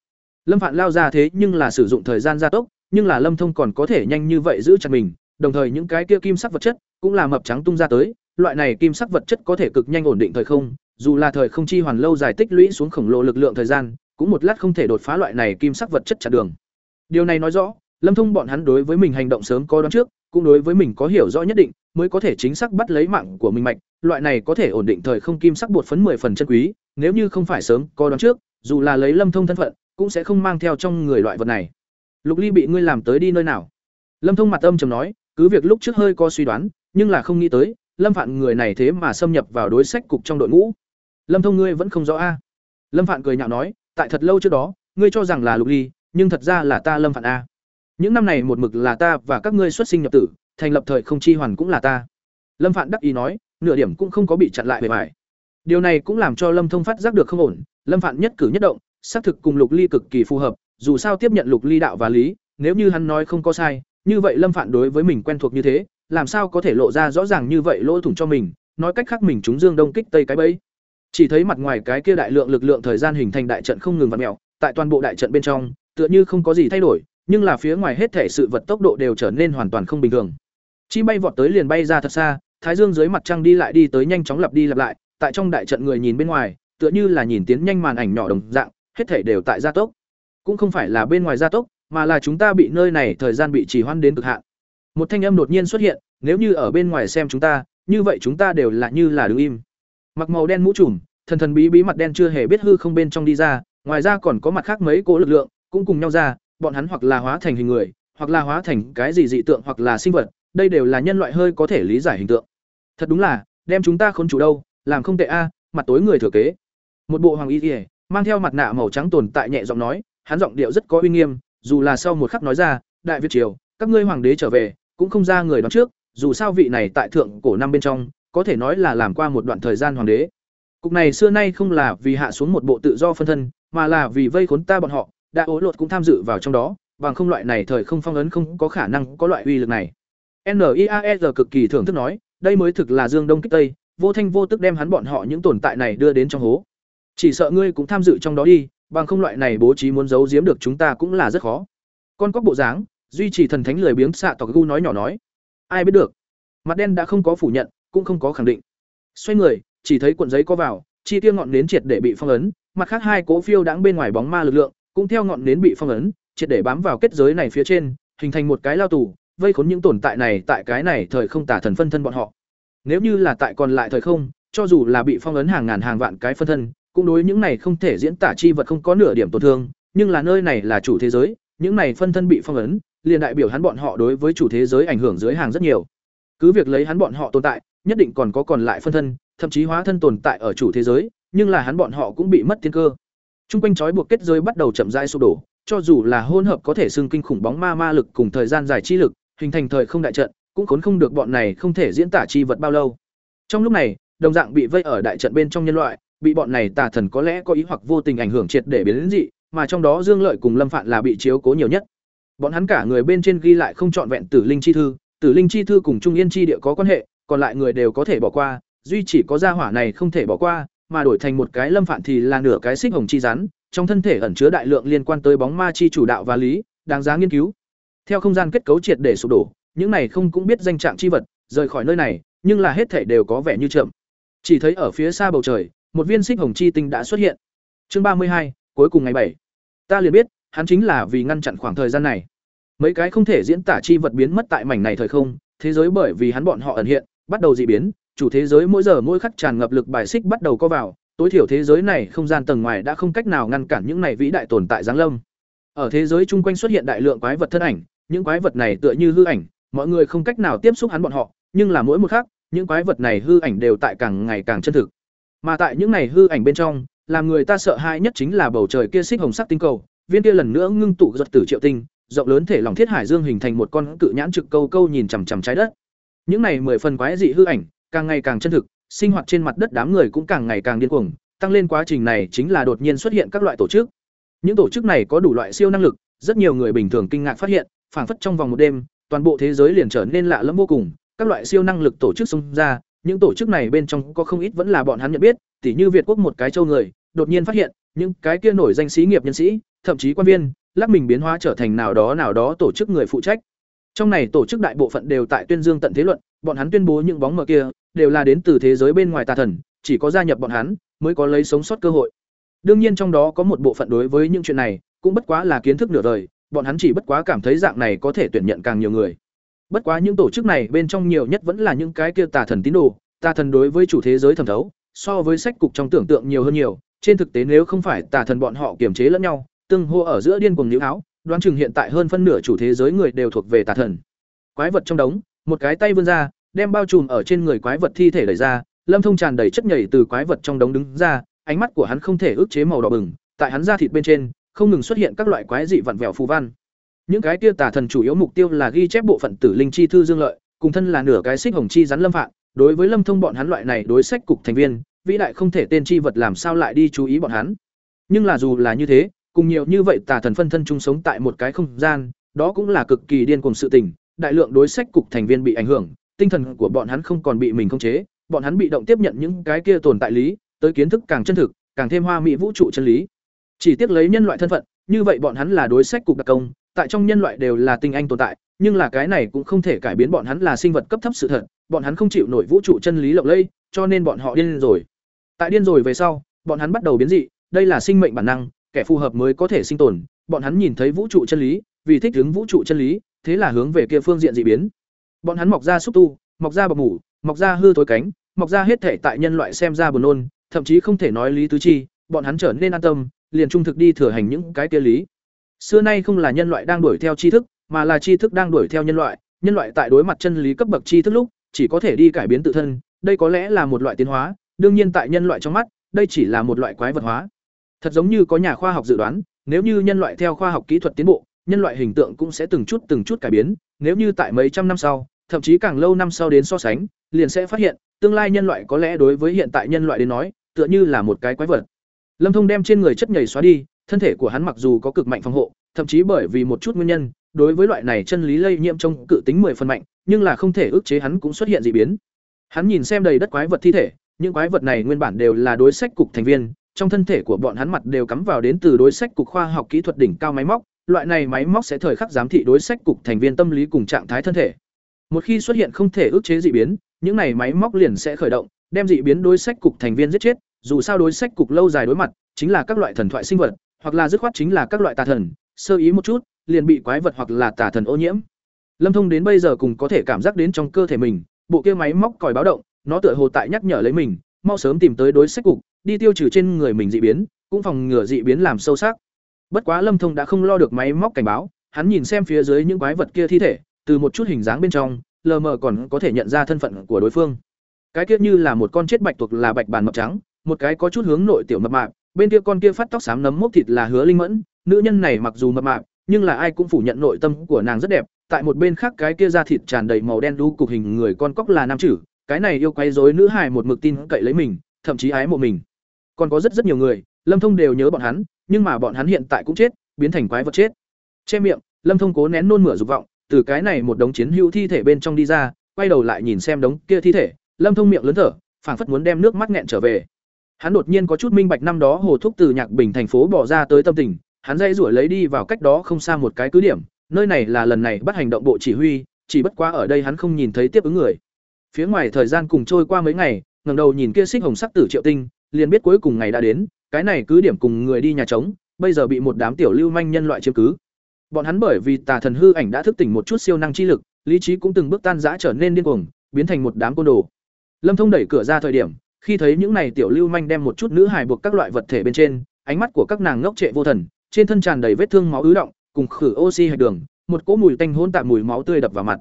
Lâm Phạn lao ra thế nhưng là sử dụng thời gian gia tốc, nhưng là Lâm Thông còn có thể nhanh như vậy giữ chặt mình, đồng thời những cái kia kim sắc vật chất cũng là mập trắng tung ra tới, loại này kim sắc vật chất có thể cực nhanh ổn định thời không, dù là thời không chi hoàn lâu dài tích lũy xuống khổng lồ lực lượng thời gian, cũng một lát không thể đột phá loại này kim sắc vật chất chặn đường. Điều này nói rõ, Lâm Thông bọn hắn đối với mình hành động sớm có đoán trước, cũng đối với mình có hiểu rõ nhất định, mới có thể chính xác bắt lấy mạng của mình mạch, loại này có thể ổn định thời không kim sắc bột phấn 10 phần chân quý, nếu như không phải sớm có đoán trước, dù là lấy Lâm Thông thân phận, cũng sẽ không mang theo trong người loại vật này. Lục Ly bị ngươi làm tới đi nơi nào? Lâm Thông mặt âm trầm nói, cứ việc lúc trước hơi có suy đoán, nhưng là không nghĩ tới, Lâm Phạn người này thế mà xâm nhập vào đối sách cục trong đội ngũ. Lâm Thông ngươi vẫn không rõ a? À. Lâm Phạn cười nhạo nói, tại thật lâu trước đó, ngươi cho rằng là Lục Ly, nhưng thật ra là ta Lâm Phạn a. Những năm này một mực là ta và các ngươi xuất sinh nhập tử, thành lập thời không chi hoàn cũng là ta. Lâm Phạn đắc ý nói, nửa điểm cũng không có bị chặn lại bề bài. Điều này cũng làm cho Lâm Thông phát giác được không ổn, Lâm Phạn nhất cử nhất động, xác thực cùng Lục Ly cực kỳ phù hợp, dù sao tiếp nhận Lục Ly đạo và lý, nếu như hắn nói không có sai, như vậy Lâm Phạn đối với mình quen thuộc như thế, làm sao có thể lộ ra rõ ràng như vậy lỗ thủng cho mình, nói cách khác mình chúng dương đông kích tây cái bẫy. Chỉ thấy mặt ngoài cái kia đại lượng lực lượng thời gian hình thành đại trận không ngừng vặn mèo, tại toàn bộ đại trận bên trong, tựa như không có gì thay đổi, nhưng là phía ngoài hết thể sự vật tốc độ đều trở nên hoàn toàn không bình thường. chi bay vọt tới liền bay ra thật xa, thái dương dưới mặt trăng đi lại đi tới nhanh chóng lặp đi lặp lại, tại trong đại trận người nhìn bên ngoài, tựa như là nhìn tiến nhanh màn ảnh nhỏ đồng dạng, hết thể đều tại gia tốc. Cũng không phải là bên ngoài gia tốc, mà là chúng ta bị nơi này thời gian bị trì hoãn đến cực hạn. Một thanh âm đột nhiên xuất hiện, nếu như ở bên ngoài xem chúng ta, như vậy chúng ta đều là như là đứng im. Mặc màu đen mũ trùm, thần thần bí bí mặt đen chưa hề biết hư không bên trong đi ra, ngoài ra còn có mặt khác mấy cỗ lực lượng, cũng cùng nhau ra, bọn hắn hoặc là hóa thành hình người, hoặc là hóa thành cái gì dị tượng hoặc là sinh vật, đây đều là nhân loại hơi có thể lý giải hình tượng. Thật đúng là, đem chúng ta khốn chủ đâu, làm không tệ a, mặt tối người thừa kế. Một bộ hoàng y y, mang theo mặt nạ màu trắng tồn tại nhẹ giọng nói, hắn giọng điệu rất có uy nghiêm, dù là sau một khắc nói ra, đại việt triều, các ngươi hoàng đế trở về, cũng không ra người đón trước, dù sao vị này tại thượng cổ năm bên trong, có thể nói là làm qua một đoạn thời gian hoàng đế. Cục này xưa nay không là vì hạ xuống một bộ tự do phân thân, mà là vì vây khốn ta bọn họ, đã ố lột cũng tham dự vào trong đó, bằng không loại này thời không phong ấn không có khả năng có loại uy lực này. NIAER cực kỳ thưởng thức nói, đây mới thực là Dương Đông kích Tây, vô thanh vô tức đem hắn bọn họ những tồn tại này đưa đến trong hố. Chỉ sợ ngươi cũng tham dự trong đó đi, bằng không loại này bố trí muốn giấu giếm được chúng ta cũng là rất khó. Con cóc bộ dáng, duy trì thần thánh lười biếng xạ tộc gu nói nhỏ nói. Ai biết được? Mặt đen đã không có phủ nhận, cũng không có khẳng định. Xoay người, chỉ thấy cuộn giấy có vào, chi tiêu ngọn nến triệt để bị phong ấn, mặt khác hai cố phiêu đáng bên ngoài bóng ma lực lượng, cũng theo ngọn nến bị phong ấn, triệt để bám vào kết giới này phía trên, hình thành một cái lao tù, vây khốn những tồn tại này tại cái này thời không tả thần phân thân bọn họ. Nếu như là tại còn lại thời không, cho dù là bị phong ấn hàng ngàn hàng vạn cái phân thân, cũng đối những này không thể diễn tả chi vật không có nửa điểm tổn thương, nhưng là nơi này là chủ thế giới, những này phân thân bị phong ấn, liền đại biểu hắn bọn họ đối với chủ thế giới ảnh hưởng dưới hàng rất nhiều. Cứ việc lấy hắn bọn họ tồn tại, nhất định còn có còn lại phân thân, thậm chí hóa thân tồn tại ở chủ thế giới, nhưng là hắn bọn họ cũng bị mất tiên cơ. Trung quanh trói buộc kết giới bắt đầu chậm rãi sụp đổ, cho dù là hỗn hợp có thể xưng kinh khủng bóng ma ma lực cùng thời gian dài chi lực, hình thành thời không đại trận, cũng khốn không được bọn này không thể diễn tả chi vật bao lâu. Trong lúc này, đồng dạng bị vây ở đại trận bên trong nhân loại, bị bọn này tà thần có lẽ có ý hoặc vô tình ảnh hưởng triệt để biến đến dị, mà trong đó Dương Lợi cùng Lâm Phạn là bị chiếu cố nhiều nhất. Bọn hắn cả người bên trên ghi lại không chọn vẹn Tử Linh chi thư, Tử Linh chi thư cùng Trung Yên chi địa có quan hệ, còn lại người đều có thể bỏ qua, duy chỉ có gia hỏa này không thể bỏ qua, mà đổi thành một cái Lâm Phạn thì là nửa cái xích hồng chi rắn, trong thân thể ẩn chứa đại lượng liên quan tới bóng ma chi chủ đạo và lý, đáng giá nghiên cứu. Theo không gian kết cấu triệt để sụp đổ, những này không cũng biết danh trạng chi vật, rời khỏi nơi này, nhưng là hết thảy đều có vẻ như chậm. Chỉ thấy ở phía xa bầu trời, một viên xích hồng chi tinh đã xuất hiện. Chương ba mươi hai, cuối cùng ngày bảy. Ta liền biết, hắn chính là vì ngăn chặn khoảng thời gian này. Mấy cái không thể diễn tả chi vật biến mất tại mảnh này thời không, thế giới bởi vì hắn bọn họ ẩn hiện, bắt đầu dị biến, chủ thế giới mỗi giờ mỗi khắc tràn ngập lực bài xích bắt đầu co vào, tối thiểu thế giới này không gian tầng ngoài đã không cách nào ngăn cản những này vĩ đại tồn tại giáng lâm. Ở thế giới chung quanh xuất hiện đại lượng quái vật thân ảnh, những quái vật này tựa như hư ảnh, mọi người không cách nào tiếp xúc hắn bọn họ, nhưng là mỗi một khắc, những quái vật này hư ảnh đều tại càng ngày càng chân thực. Mà tại những này hư ảnh bên trong, làm người ta sợ hãi nhất chính là bầu trời kia xích hồng sắc tinh cầu, viên kia lần nữa ngưng tụ giật tử triệu tinh, rộng lớn thể lòng thiết hải dương hình thành một con cự nhãn trực câu câu nhìn chằm chằm trái đất. Những này mười phần quái dị hư ảnh, càng ngày càng chân thực, sinh hoạt trên mặt đất đám người cũng càng ngày càng điên cuồng, tăng lên quá trình này chính là đột nhiên xuất hiện các loại tổ chức. Những tổ chức này có đủ loại siêu năng lực, rất nhiều người bình thường kinh ngạc phát hiện, phảng phất trong vòng một đêm, toàn bộ thế giới liền trở nên lạ lẫm vô cùng, các loại siêu năng lực tổ chức xông ra, những tổ chức này bên trong có không ít vẫn là bọn hắn nhận biết, tỉ như Việt quốc một cái châu người, đột nhiên phát hiện, những cái kia nổi danh sĩ nghiệp nhân sĩ, thậm chí quan viên, lắc mình biến hóa trở thành nào đó nào đó tổ chức người phụ trách. Trong này tổ chức đại bộ phận đều tại tuyên dương tận thế luận, bọn hắn tuyên bố những bóng mờ kia đều là đến từ thế giới bên ngoài tà thần, chỉ có gia nhập bọn hắn mới có lấy sống sót cơ hội. Đương nhiên trong đó có một bộ phận đối với những chuyện này, cũng bất quá là kiến thức nửa đời, bọn hắn chỉ bất quá cảm thấy dạng này có thể tuyển nhận càng nhiều người. Bất quá những tổ chức này bên trong nhiều nhất vẫn là những cái kia tà thần tín đồ, tà thần đối với chủ thế giới thẩm thấu, so với sách cục trong tưởng tượng nhiều hơn nhiều, trên thực tế nếu không phải tà thần bọn họ kiềm chế lẫn nhau, tương hô ở giữa điên cuồng níu áo, đoán chừng hiện tại hơn phân nửa chủ thế giới người đều thuộc về tà thần. Quái vật trong đống, một cái tay vươn ra, đem bao trùm ở trên người quái vật thi thể đẩy ra, Lâm Thông tràn đầy chất nhảy từ quái vật trong đống đứng ra, ánh mắt của hắn không thể ức chế màu đỏ bừng, tại hắn da thịt bên trên, không ngừng xuất hiện các loại quái dị vặn vẹo phù văn. Những cái kia tà thần chủ yếu mục tiêu là ghi chép bộ phận tử linh chi thư dương lợi, cùng thân là nửa cái xích hồng chi rắn lâm phạn, đối với Lâm Thông bọn hắn loại này đối sách cục thành viên, vĩ đại không thể tên chi vật làm sao lại đi chú ý bọn hắn. Nhưng là dù là như thế, cùng nhiều như vậy tà thần phân thân chung sống tại một cái không gian, đó cũng là cực kỳ điên cuồng sự tình, đại lượng đối sách cục thành viên bị ảnh hưởng, tinh thần của bọn hắn không còn bị mình khống chế, bọn hắn bị động tiếp nhận những cái kia tồn tại lý, tới kiến thức càng chân thực, càng thêm hoa mỹ vũ trụ chân lý. Chỉ tiếc lấy nhân loại thân phận, như vậy bọn hắn là đối sách cục đặc công, tại trong nhân loại đều là tinh anh tồn tại, nhưng là cái này cũng không thể cải biến bọn hắn là sinh vật cấp thấp sự thật, bọn hắn không chịu nổi vũ trụ chân lý lộng lẫy, cho nên bọn họ điên rồi. Tại điên rồi về sau, bọn hắn bắt đầu biến dị, đây là sinh mệnh bản năng, kẻ phù hợp mới có thể sinh tồn, bọn hắn nhìn thấy vũ trụ chân lý, vì thích ứng vũ trụ chân lý, thế là hướng về kia phương diện dị biến. Bọn hắn mọc ra xúc tu, mọc ra bọc mủ, mọc ra hư tối cánh, mọc ra hết thể tại nhân loại xem ra buồn nôn, thậm chí không thể nói lý tứ chi, bọn hắn trở nên an tâm, liền trung thực đi thừa hành những cái kia lý. Xưa nay không là nhân loại đang đuổi theo tri thức, mà là tri thức đang đuổi theo nhân loại, nhân loại tại đối mặt chân lý cấp bậc tri thức lúc, chỉ có thể đi cải biến tự thân, đây có lẽ là một loại tiến hóa, đương nhiên tại nhân loại trong mắt, đây chỉ là một loại quái vật hóa. Thật giống như có nhà khoa học dự đoán, nếu như nhân loại theo khoa học kỹ thuật tiến bộ, nhân loại hình tượng cũng sẽ từng chút từng chút cải biến, nếu như tại mấy trăm năm sau, thậm chí càng lâu năm sau đến so sánh, liền sẽ phát hiện, tương lai nhân loại có lẽ đối với hiện tại nhân loại đến nói, tựa như là một cái quái vật. Lâm Thông đem trên người chất nhầy xóa đi, thân thể của hắn mặc dù có cực mạnh phòng hộ, thậm chí bởi vì một chút nguyên nhân, đối với loại này chân lý lây nhiễm trong cự tính 10 phần mạnh, nhưng là không thể ức chế hắn cũng xuất hiện dị biến. Hắn nhìn xem đầy đất quái vật thi thể, những quái vật này nguyên bản đều là đối sách cục thành viên, trong thân thể của bọn hắn mặt đều cắm vào đến từ đối sách cục khoa học kỹ thuật đỉnh cao máy móc, loại này máy móc sẽ thời khắc giám thị đối sách cục thành viên tâm lý cùng trạng thái thân thể. Một khi xuất hiện không thể ức chế dị biến, những này máy móc liền sẽ khởi động, đem dị biến đối sách cục thành viên giết chết, dù sao đối sách cục lâu dài đối mặt, chính là các loại thần thoại sinh vật, hoặc là dứt khoát chính là các loại tà thần, sơ ý một chút, liền bị quái vật hoặc là tà thần ô nhiễm. Lâm Thông đến bây giờ cùng có thể cảm giác đến trong cơ thể mình, bộ kia máy móc còi báo động, nó tựa hồ tại nhắc nhở lấy mình, mau sớm tìm tới đối sách cục, đi tiêu trừ trên người mình dị biến, cũng phòng ngừa dị biến làm sâu sắc. Bất quá Lâm Thông đã không lo được máy móc cảnh báo, hắn nhìn xem phía dưới những quái vật kia thi thể, từ một chút hình dáng bên trong, lờ mờ còn có thể nhận ra thân phận của đối phương. Cái kia như là một con chết bạch tuộc là bạch bàn mập trắng, một cái có chút hướng nội tiểu mập mạp, bên kia con kia phát tóc xám nấm mốc thịt là Hứa Linh Mẫn, nữ nhân này mặc dù mập mạp, nhưng là ai cũng phủ nhận nội tâm của nàng rất đẹp, tại một bên khác cái kia da thịt tràn đầy màu đen đu cục hình người con cóc là nam chử, cái này yêu quấy rối nữ hài một mực tin cậy lấy mình, thậm chí ái mộ mình. Còn có rất rất nhiều người, Lâm Thông đều nhớ bọn hắn, nhưng mà bọn hắn hiện tại cũng chết, biến thành quái vật chết. Che miệng, Lâm Thông cố nén nôn mửa dục vọng, từ cái này một đống chiến hữu thi thể bên trong đi ra, quay đầu lại nhìn xem đống kia thi thể, Lâm Thông miệng lớn thở, phảng phất muốn đem nước mắt nghẹn trở về. Hắn đột nhiên có chút minh bạch năm đó Hồ Thúc từ Nhạc Bình thành phố bỏ ra tới tâm tình, hắn dây rủi lấy đi vào cách đó không xa một cái cứ điểm, nơi này là lần này bắt hành động bộ chỉ huy, chỉ bất quá ở đây hắn không nhìn thấy tiếp ứng người. Phía ngoài thời gian cùng trôi qua mấy ngày, ngẩng đầu nhìn kia xích hồng sắc tử Triệu Tinh, liền biết cuối cùng ngày đã đến, cái này cứ điểm cùng người đi nhà trống, bây giờ bị một đám tiểu lưu manh nhân loại chiếm cứ. Bọn hắn bởi vì tà thần hư ảnh đã thức tỉnh một chút siêu năng chi lực, lý trí cũng từng bước tan rã trở nên điên cuồng, biến thành một đám côn đồ. Lâm Thông đẩy cửa ra thời điểm, khi thấy những này tiểu lưu manh đem một chút nữ hài buộc các loại vật thể bên trên, ánh mắt của các nàng ngốc trệ vô thần, trên thân tràn đầy vết thương máu ứ động, cùng khử oxy hạch đường, một cỗ mùi tanh hôn tạm mùi máu tươi đập vào mặt.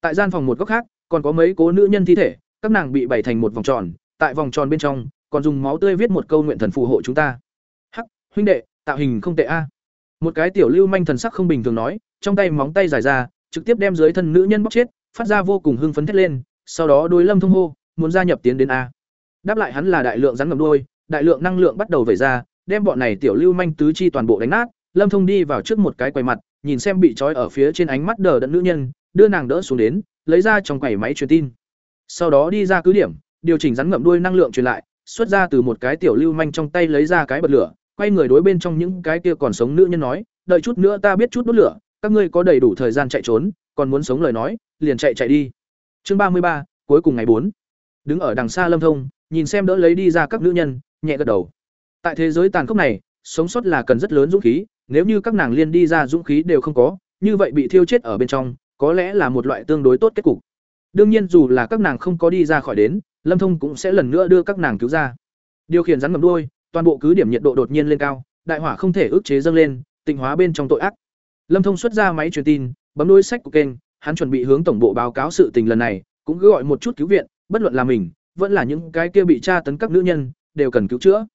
Tại gian phòng một góc khác, còn có mấy cố nữ nhân thi thể, các nàng bị bày thành một vòng tròn, tại vòng tròn bên trong, còn dùng máu tươi viết một câu nguyện thần phù hộ chúng ta. Hắc, huynh đệ, tạo hình không tệ a. Một cái tiểu lưu manh thần sắc không bình thường nói, trong tay móng tay dài ra, trực tiếp đem dưới thân nữ nhân bóc chết, phát ra vô cùng hưng phấn thét lên, sau đó đối Lâm Thông hô, muốn gia nhập tiến đến a. Đáp lại hắn là đại lượng rắn ngầm đuôi, đại lượng năng lượng bắt đầu vẩy ra, đem bọn này tiểu lưu manh tứ chi toàn bộ đánh nát, Lâm Thông đi vào trước một cái quầy mặt, nhìn xem bị trói ở phía trên ánh mắt đờ đẫn nữ nhân, đưa nàng đỡ xuống đến, lấy ra trong quầy máy truyền tin. Sau đó đi ra cứ điểm, điều chỉnh rắn ngậm đuôi năng lượng truyền lại, xuất ra từ một cái tiểu lưu manh trong tay lấy ra cái bật lửa, quay người đối bên trong những cái kia còn sống nữ nhân nói, đợi chút nữa ta biết chút đốt lửa, các ngươi có đầy đủ thời gian chạy trốn, còn muốn sống lời nói, liền chạy chạy đi. Chương ba mươi ba, cuối cùng ngày bốn. Đứng ở đằng xa Lâm Thông, nhìn xem đỡ lấy đi ra các nữ nhân, nhẹ gật đầu. Tại thế giới tàn khốc này, sống sót là cần rất lớn dũng khí, nếu như các nàng liên đi ra dũng khí đều không có, như vậy bị thiêu chết ở bên trong, có lẽ là một loại tương đối tốt kết cục. Đương nhiên dù là các nàng không có đi ra khỏi đến, Lâm Thông cũng sẽ lần nữa đưa các nàng cứu ra. Điều khiển rắn ngầm đuôi, toàn bộ cứ điểm nhiệt độ đột nhiên lên cao, đại hỏa không thể ức chế dâng lên, tịnh hóa bên trong tội ác. Lâm Thông xuất ra máy truyền tin, bấm đuôi sách của kênh, hắn chuẩn bị hướng tổng bộ báo cáo sự tình lần này, cũng cứ gọi một chút cứu viện, bất luận là mình, vẫn là những cái kia bị tra tấn các nữ nhân, đều cần cứu chữa.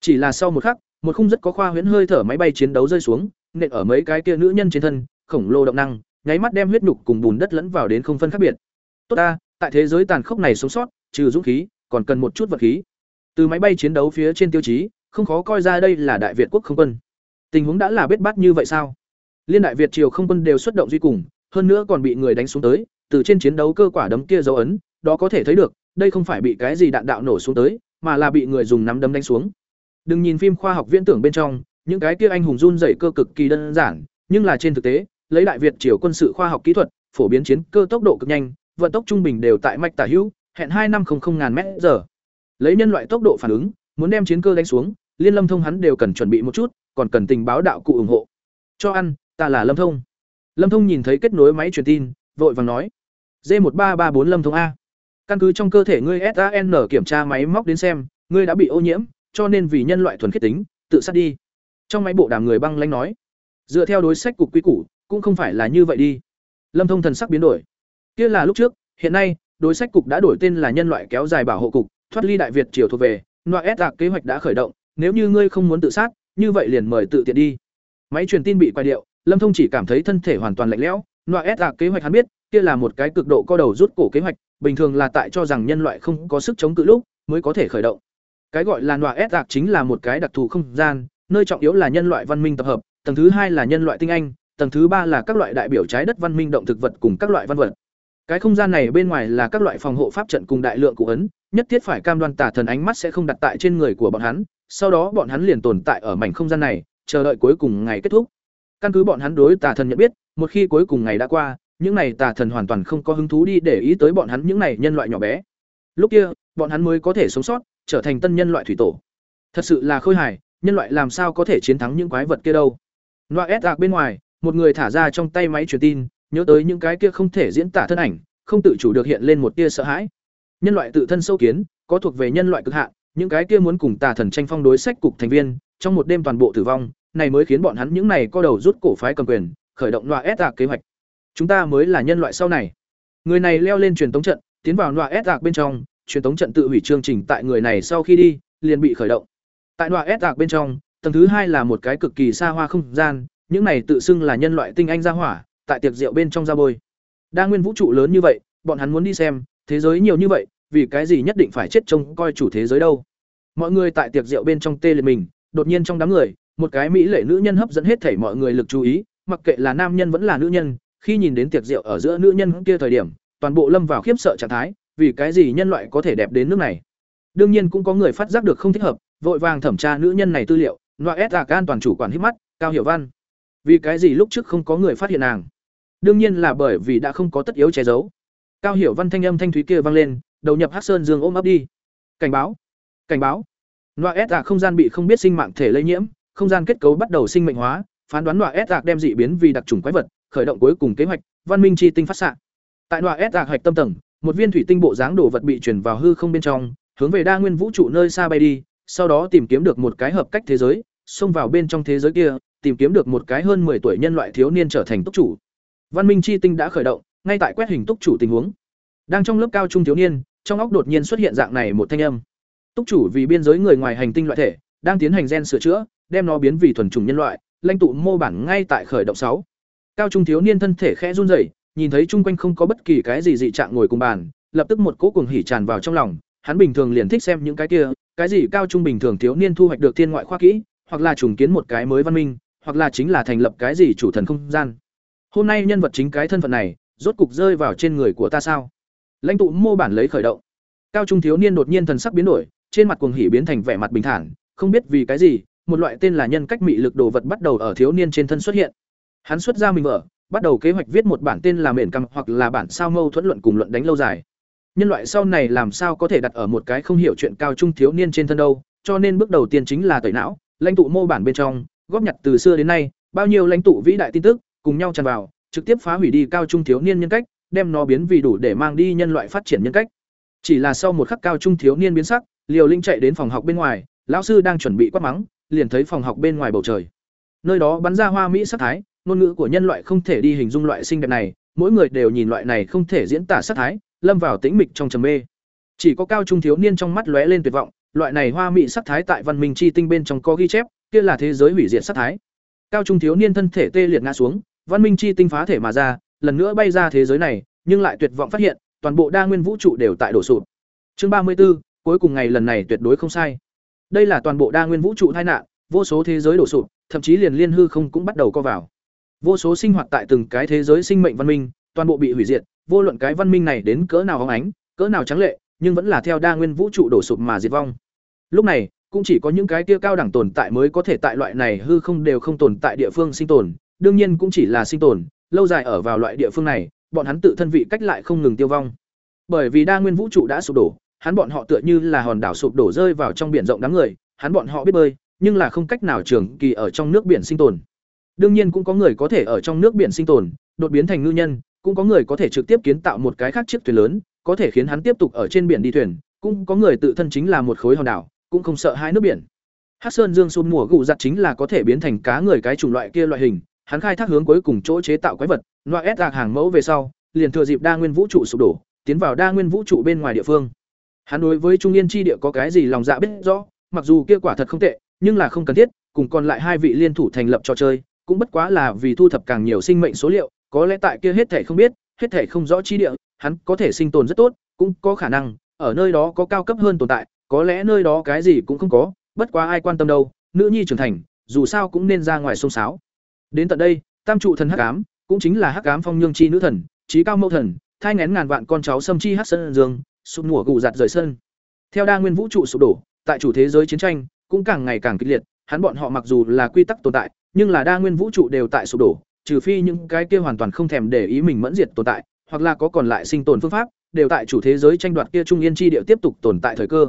Chỉ là sau một khắc, một khung rất có khoa huyễn hơi thở máy bay chiến đấu rơi xuống, nện ở mấy cái kia nữ nhân trên thân, khổng lồ động năng, nháy mắt đem huyết nhục cùng bùn đất lẫn vào đến không phân khác biệt. Tốt ta, tại thế giới tàn khốc này sống sót, trừ dũng khí, còn cần một chút vật khí. Từ máy bay chiến đấu phía trên tiêu chí, không khó coi ra đây là đại Việt quốc không quân. Tình huống đã là bết bát như vậy sao? Liên đại Việt triều không quân đều xuất động duy cùng, hơn nữa còn bị người đánh xuống tới, từ trên chiến đấu cơ quả đấm kia dấu ấn, đó có thể thấy được, đây không phải bị cái gì đạn đạo nổ xuống tới, mà là bị người dùng nắm đấm đánh xuống. Đừng nhìn phim khoa học viễn tưởng bên trong, những cái kia anh hùng run rẩy cơ cực kỳ đơn giản, nhưng là trên thực tế, lấy đại Việt triều quân sự khoa học kỹ thuật, phổ biến chiến cơ tốc độ cực nhanh, vận tốc trung bình đều tại mạch tả hữu, hẹn hai năm không không ngàn mét giờ. Lấy nhân loại tốc độ phản ứng, muốn đem chiến cơ đánh xuống, Liên Lâm Thông hắn đều cần chuẩn bị một chút, còn cần tình báo đạo cụ ủng hộ. Cho ăn, ta là Lâm Thông. Lâm Thông nhìn thấy kết nối máy truyền tin, vội vàng nói: d một ba ba bốn Lâm Thông a. Căn cứ trong cơ thể ngươi SAN kiểm tra máy móc đến xem, ngươi đã bị ô nhiễm, cho nên vì nhân loại thuần khiết tính, tự sát đi. Trong máy bộ đàm người băng lãnh nói: Dựa theo đối sách cục quy củ, cũng không phải là như vậy đi. Lâm Thông thần sắc biến đổi. Kia là lúc trước, hiện nay, đối sách cục đã đổi tên là nhân loại kéo dài bảo hộ cục, thoát ly đại việt triều thuộc về, loại S kế hoạch đã khởi động, nếu như ngươi không muốn tự sát, như vậy liền mời tự tiện đi máy truyền tin bị quay điệu lâm thông chỉ cảm thấy thân thể hoàn toàn lạnh lẽo loại s kế hoạch hắn biết kia là một cái cực độ co đầu rút cổ kế hoạch, bình thường là tại cho rằng nhân loại không có sức chống cự lúc mới có thể khởi động. Cái gọi là nọa ép tạc chính là một cái đặc thù không gian, nơi trọng yếu là nhân loại văn minh tập hợp, tầng thứ hai là nhân loại tinh anh, tầng thứ ba là các loại đại biểu trái đất văn minh động thực vật cùng các loại văn vật. Cái không gian này bên ngoài là các loại phòng hộ pháp trận cùng đại lượng cụ ấn, nhất thiết phải cam đoan tả thần ánh mắt sẽ không đặt tại trên người của bọn hắn, sau đó bọn hắn liền tồn tại ở mảnh không gian này, chờ đợi cuối cùng ngày kết thúc. Căn cứ bọn hắn đối tà thần nhận biết, một khi cuối cùng ngày đã qua những này tà thần hoàn toàn không có hứng thú đi để ý tới bọn hắn những này nhân loại nhỏ bé. Lúc kia, bọn hắn mới có thể sống sót, trở thành tân nhân loại thủy tổ. Thật sự là khôi hài, nhân loại làm sao có thể chiến thắng những quái vật kia đâu. Loa s bên ngoài, một người thả ra trong tay máy truyền tin, nhớ tới những cái kia không thể diễn tả thân ảnh, không tự chủ được hiện lên một tia sợ hãi. Nhân loại tự thân sâu kiến, có thuộc về nhân loại cực hạn, những cái kia muốn cùng tà thần tranh phong đối sách cục thành viên, trong một đêm toàn bộ tử vong, này mới khiến bọn hắn những này co đầu rút cổ phái cầm quyền, khởi động loa s kế hoạch chúng ta mới là nhân loại sau này. Người này leo lên truyền tống trận, tiến vào loa đạc bên trong, truyền tống trận tự hủy chương trình tại người này sau khi đi, liền bị khởi động. Tại loa đạc bên trong, tầng thứ hai là một cái cực kỳ xa hoa không gian, những này tự xưng là nhân loại tinh anh ra hỏa, tại tiệc rượu bên trong ra bôi. Đa nguyên vũ trụ lớn như vậy, bọn hắn muốn đi xem, thế giới nhiều như vậy, vì cái gì nhất định phải chết trông coi chủ thế giới đâu. Mọi người tại tiệc rượu bên trong tê liệt mình, đột nhiên trong đám người, một cái mỹ lệ nữ nhân hấp dẫn hết thảy mọi người lực chú ý, mặc kệ là nam nhân vẫn là nữ nhân khi nhìn đến tiệc rượu ở giữa nữ nhân kia thời điểm, toàn bộ lâm vào khiếp sợ trạng thái, vì cái gì nhân loại có thể đẹp đến nước này? Đương nhiên cũng có người phát giác được không thích hợp, vội vàng thẩm tra nữ nhân này tư liệu loại s Can toàn chủ quản hít mắt, cao hiểu văn. Vì cái gì lúc trước không có người phát hiện nàng? Đương nhiên là bởi vì đã không có tất yếu che giấu. Cao hiểu văn thanh âm thanh thúy kia vang lên, đầu nhập hắc sơn dương ôm ấp đi. Cảnh báo! Cảnh báo! Loại s không gian bị không biết sinh mạng thể lây nhiễm, không gian kết cấu bắt đầu sinh mệnh hóa, phán đoán loại s đem dị biến vì đặc trùng quái vật khởi động cuối cùng kế hoạch, văn minh chi tinh phát xạ. Tại loại s hạch tâm tầng, một viên thủy tinh bộ dáng đồ vật bị chuyển vào hư không bên trong, hướng về đa nguyên vũ trụ nơi xa bay đi, sau đó tìm kiếm được một cái hợp cách thế giới, xông vào bên trong thế giới kia, tìm kiếm được một cái hơn 10 tuổi nhân loại thiếu niên trở thành túc chủ. Văn minh chi tinh đã khởi động, ngay tại quét hình túc chủ tình huống. Đang trong lớp cao trung thiếu niên, trong óc đột nhiên xuất hiện dạng này một thanh âm. Túc chủ vì biên giới người ngoài hành tinh loại thể, đang tiến hành gen sửa chữa, đem nó biến vì thuần chủng nhân loại, lãnh tụ mô bản ngay tại khởi động sáu cao trung thiếu niên thân thể khẽ run rẩy, nhìn thấy chung quanh không có bất kỳ cái gì dị trạng ngồi cùng bàn, lập tức một cỗ cuồng hỉ tràn vào trong lòng. Hắn bình thường liền thích xem những cái kia, cái gì cao trung bình thường thiếu niên thu hoạch được thiên ngoại khoa kỹ, hoặc là trùng kiến một cái mới văn minh, hoặc là chính là thành lập cái gì chủ thần không gian. Hôm nay nhân vật chính cái thân phận này, rốt cục rơi vào trên người của ta sao? Lãnh tụ mô bản lấy khởi động. Cao trung thiếu niên đột nhiên thần sắc biến đổi, trên mặt cuồng hỉ biến thành vẻ mặt bình thản, không biết vì cái gì, một loại tên là nhân cách mị lực đồ vật bắt đầu ở thiếu niên trên thân xuất hiện hắn xuất ra mình vợ bắt đầu kế hoạch viết một bản tên là mền cằm hoặc là bản sao mâu thuẫn luận cùng luận đánh lâu dài. Nhân loại sau này làm sao có thể đặt ở một cái không hiểu chuyện cao trung thiếu niên trên thân đâu, cho nên bước đầu tiên chính là tẩy não, lãnh tụ mô bản bên trong, góp nhặt từ xưa đến nay, bao nhiêu lãnh tụ vĩ đại tin tức, cùng nhau tràn vào, trực tiếp phá hủy đi cao trung thiếu niên nhân cách, đem nó biến vì đủ để mang đi nhân loại phát triển nhân cách. Chỉ là sau một khắc cao trung thiếu niên biến sắc, liều linh chạy đến phòng học bên ngoài, lão sư đang chuẩn bị quát mắng, liền thấy phòng học bên ngoài bầu trời. Nơi đó bắn ra hoa mỹ sắc thái ngôn ngữ của nhân loại không thể đi hình dung loại sinh đẹp này mỗi người đều nhìn loại này không thể diễn tả sắc thái lâm vào tĩnh mịch trong trầm mê. Chỉ có cao trung thiếu niên trong mắt lóe lên tuyệt vọng loại này hoa mỹ sắc thái tại văn minh chi tinh bên trong có ghi chép kia là thế giới hủy diệt sắc thái. Cao trung thiếu niên thân thể tê liệt ngã xuống văn minh chi tinh phá thể mà ra lần nữa bay ra thế giới này nhưng lại tuyệt vọng phát hiện toàn bộ đa nguyên vũ trụ đều tại đổ sụp. Chương ba mươi 34, cuối cùng ngày lần này tuyệt đối không sai. Đây là toàn bộ đa nguyên vũ trụ tai nạn vô số thế giới đổ sụp thậm chí liền liên hư không cũng bắt đầu co vào vô số sinh hoạt tại từng cái thế giới sinh mệnh văn minh, toàn bộ bị hủy diệt, vô luận cái văn minh này đến cỡ nào hóng ánh, cỡ nào trắng lệ, nhưng vẫn là theo đa nguyên vũ trụ đổ sụp mà diệt vong. Lúc này, cũng chỉ có những cái kia cao đẳng tồn tại mới có thể tại loại này hư không đều không tồn tại địa phương sinh tồn, đương nhiên cũng chỉ là sinh tồn, lâu dài ở vào loại địa phương này, bọn hắn tự thân vị cách lại không ngừng tiêu vong. Bởi vì đa nguyên vũ trụ đã sụp đổ, hắn bọn họ tựa như là hòn đảo sụp đổ rơi vào trong biển rộng đám người, hắn bọn họ biết bơi, nhưng là không cách nào trường kỳ ở trong nước biển sinh tồn đương nhiên cũng có người có thể ở trong nước biển sinh tồn đột biến thành ngư nhân cũng có người có thể trực tiếp kiến tạo một cái khác chiếc thuyền lớn có thể khiến hắn tiếp tục ở trên biển đi thuyền cũng có người tự thân chính là một khối hòn đảo cũng không sợ hai nước biển Hắc Sơn Dương Sôn mùa gụ giặt chính là có thể biến thành cá người cái chủng loại kia loại hình, hắn khai thác hướng cuối cùng chỗ chế tạo quái vật, loại S hàng mẫu về sau, liền thừa dịp đa nguyên vũ trụ sụp đổ, tiến vào đa nguyên vũ trụ bên ngoài địa phương. Hắn đối với Trung Yên chi địa có cái gì lòng dạ biết rõ, mặc dù kia quả thật không tệ, nhưng là không cần thiết, cùng còn lại hai vị liên thủ thành lập trò chơi, cũng bất quá là vì thu thập càng nhiều sinh mệnh số liệu, có lẽ tại kia hết thể không biết, hết thể không rõ chi địa, hắn có thể sinh tồn rất tốt, cũng có khả năng ở nơi đó có cao cấp hơn tồn tại, có lẽ nơi đó cái gì cũng không có, bất quá ai quan tâm đâu, nữ nhi trưởng thành, dù sao cũng nên ra ngoài sông sáo. Đến tận đây, Tam trụ thần hắc ám, cũng chính là hắc ám phong nhương chi nữ thần, trí cao mâu thần, thai nghén ngàn vạn con cháu xâm chi hắc sơn dương, sụp mùa gù giặt rời sân. Theo đa nguyên vũ trụ sụp đổ, tại chủ thế giới chiến tranh cũng càng ngày càng kịch liệt, hắn bọn họ mặc dù là quy tắc tồn tại, nhưng là đa nguyên vũ trụ đều tại sụp đổ, trừ phi những cái kia hoàn toàn không thèm để ý mình mẫn diệt tồn tại, hoặc là có còn lại sinh tồn phương pháp, đều tại chủ thế giới tranh đoạt kia trung yên chi địa tiếp tục tồn tại thời cơ.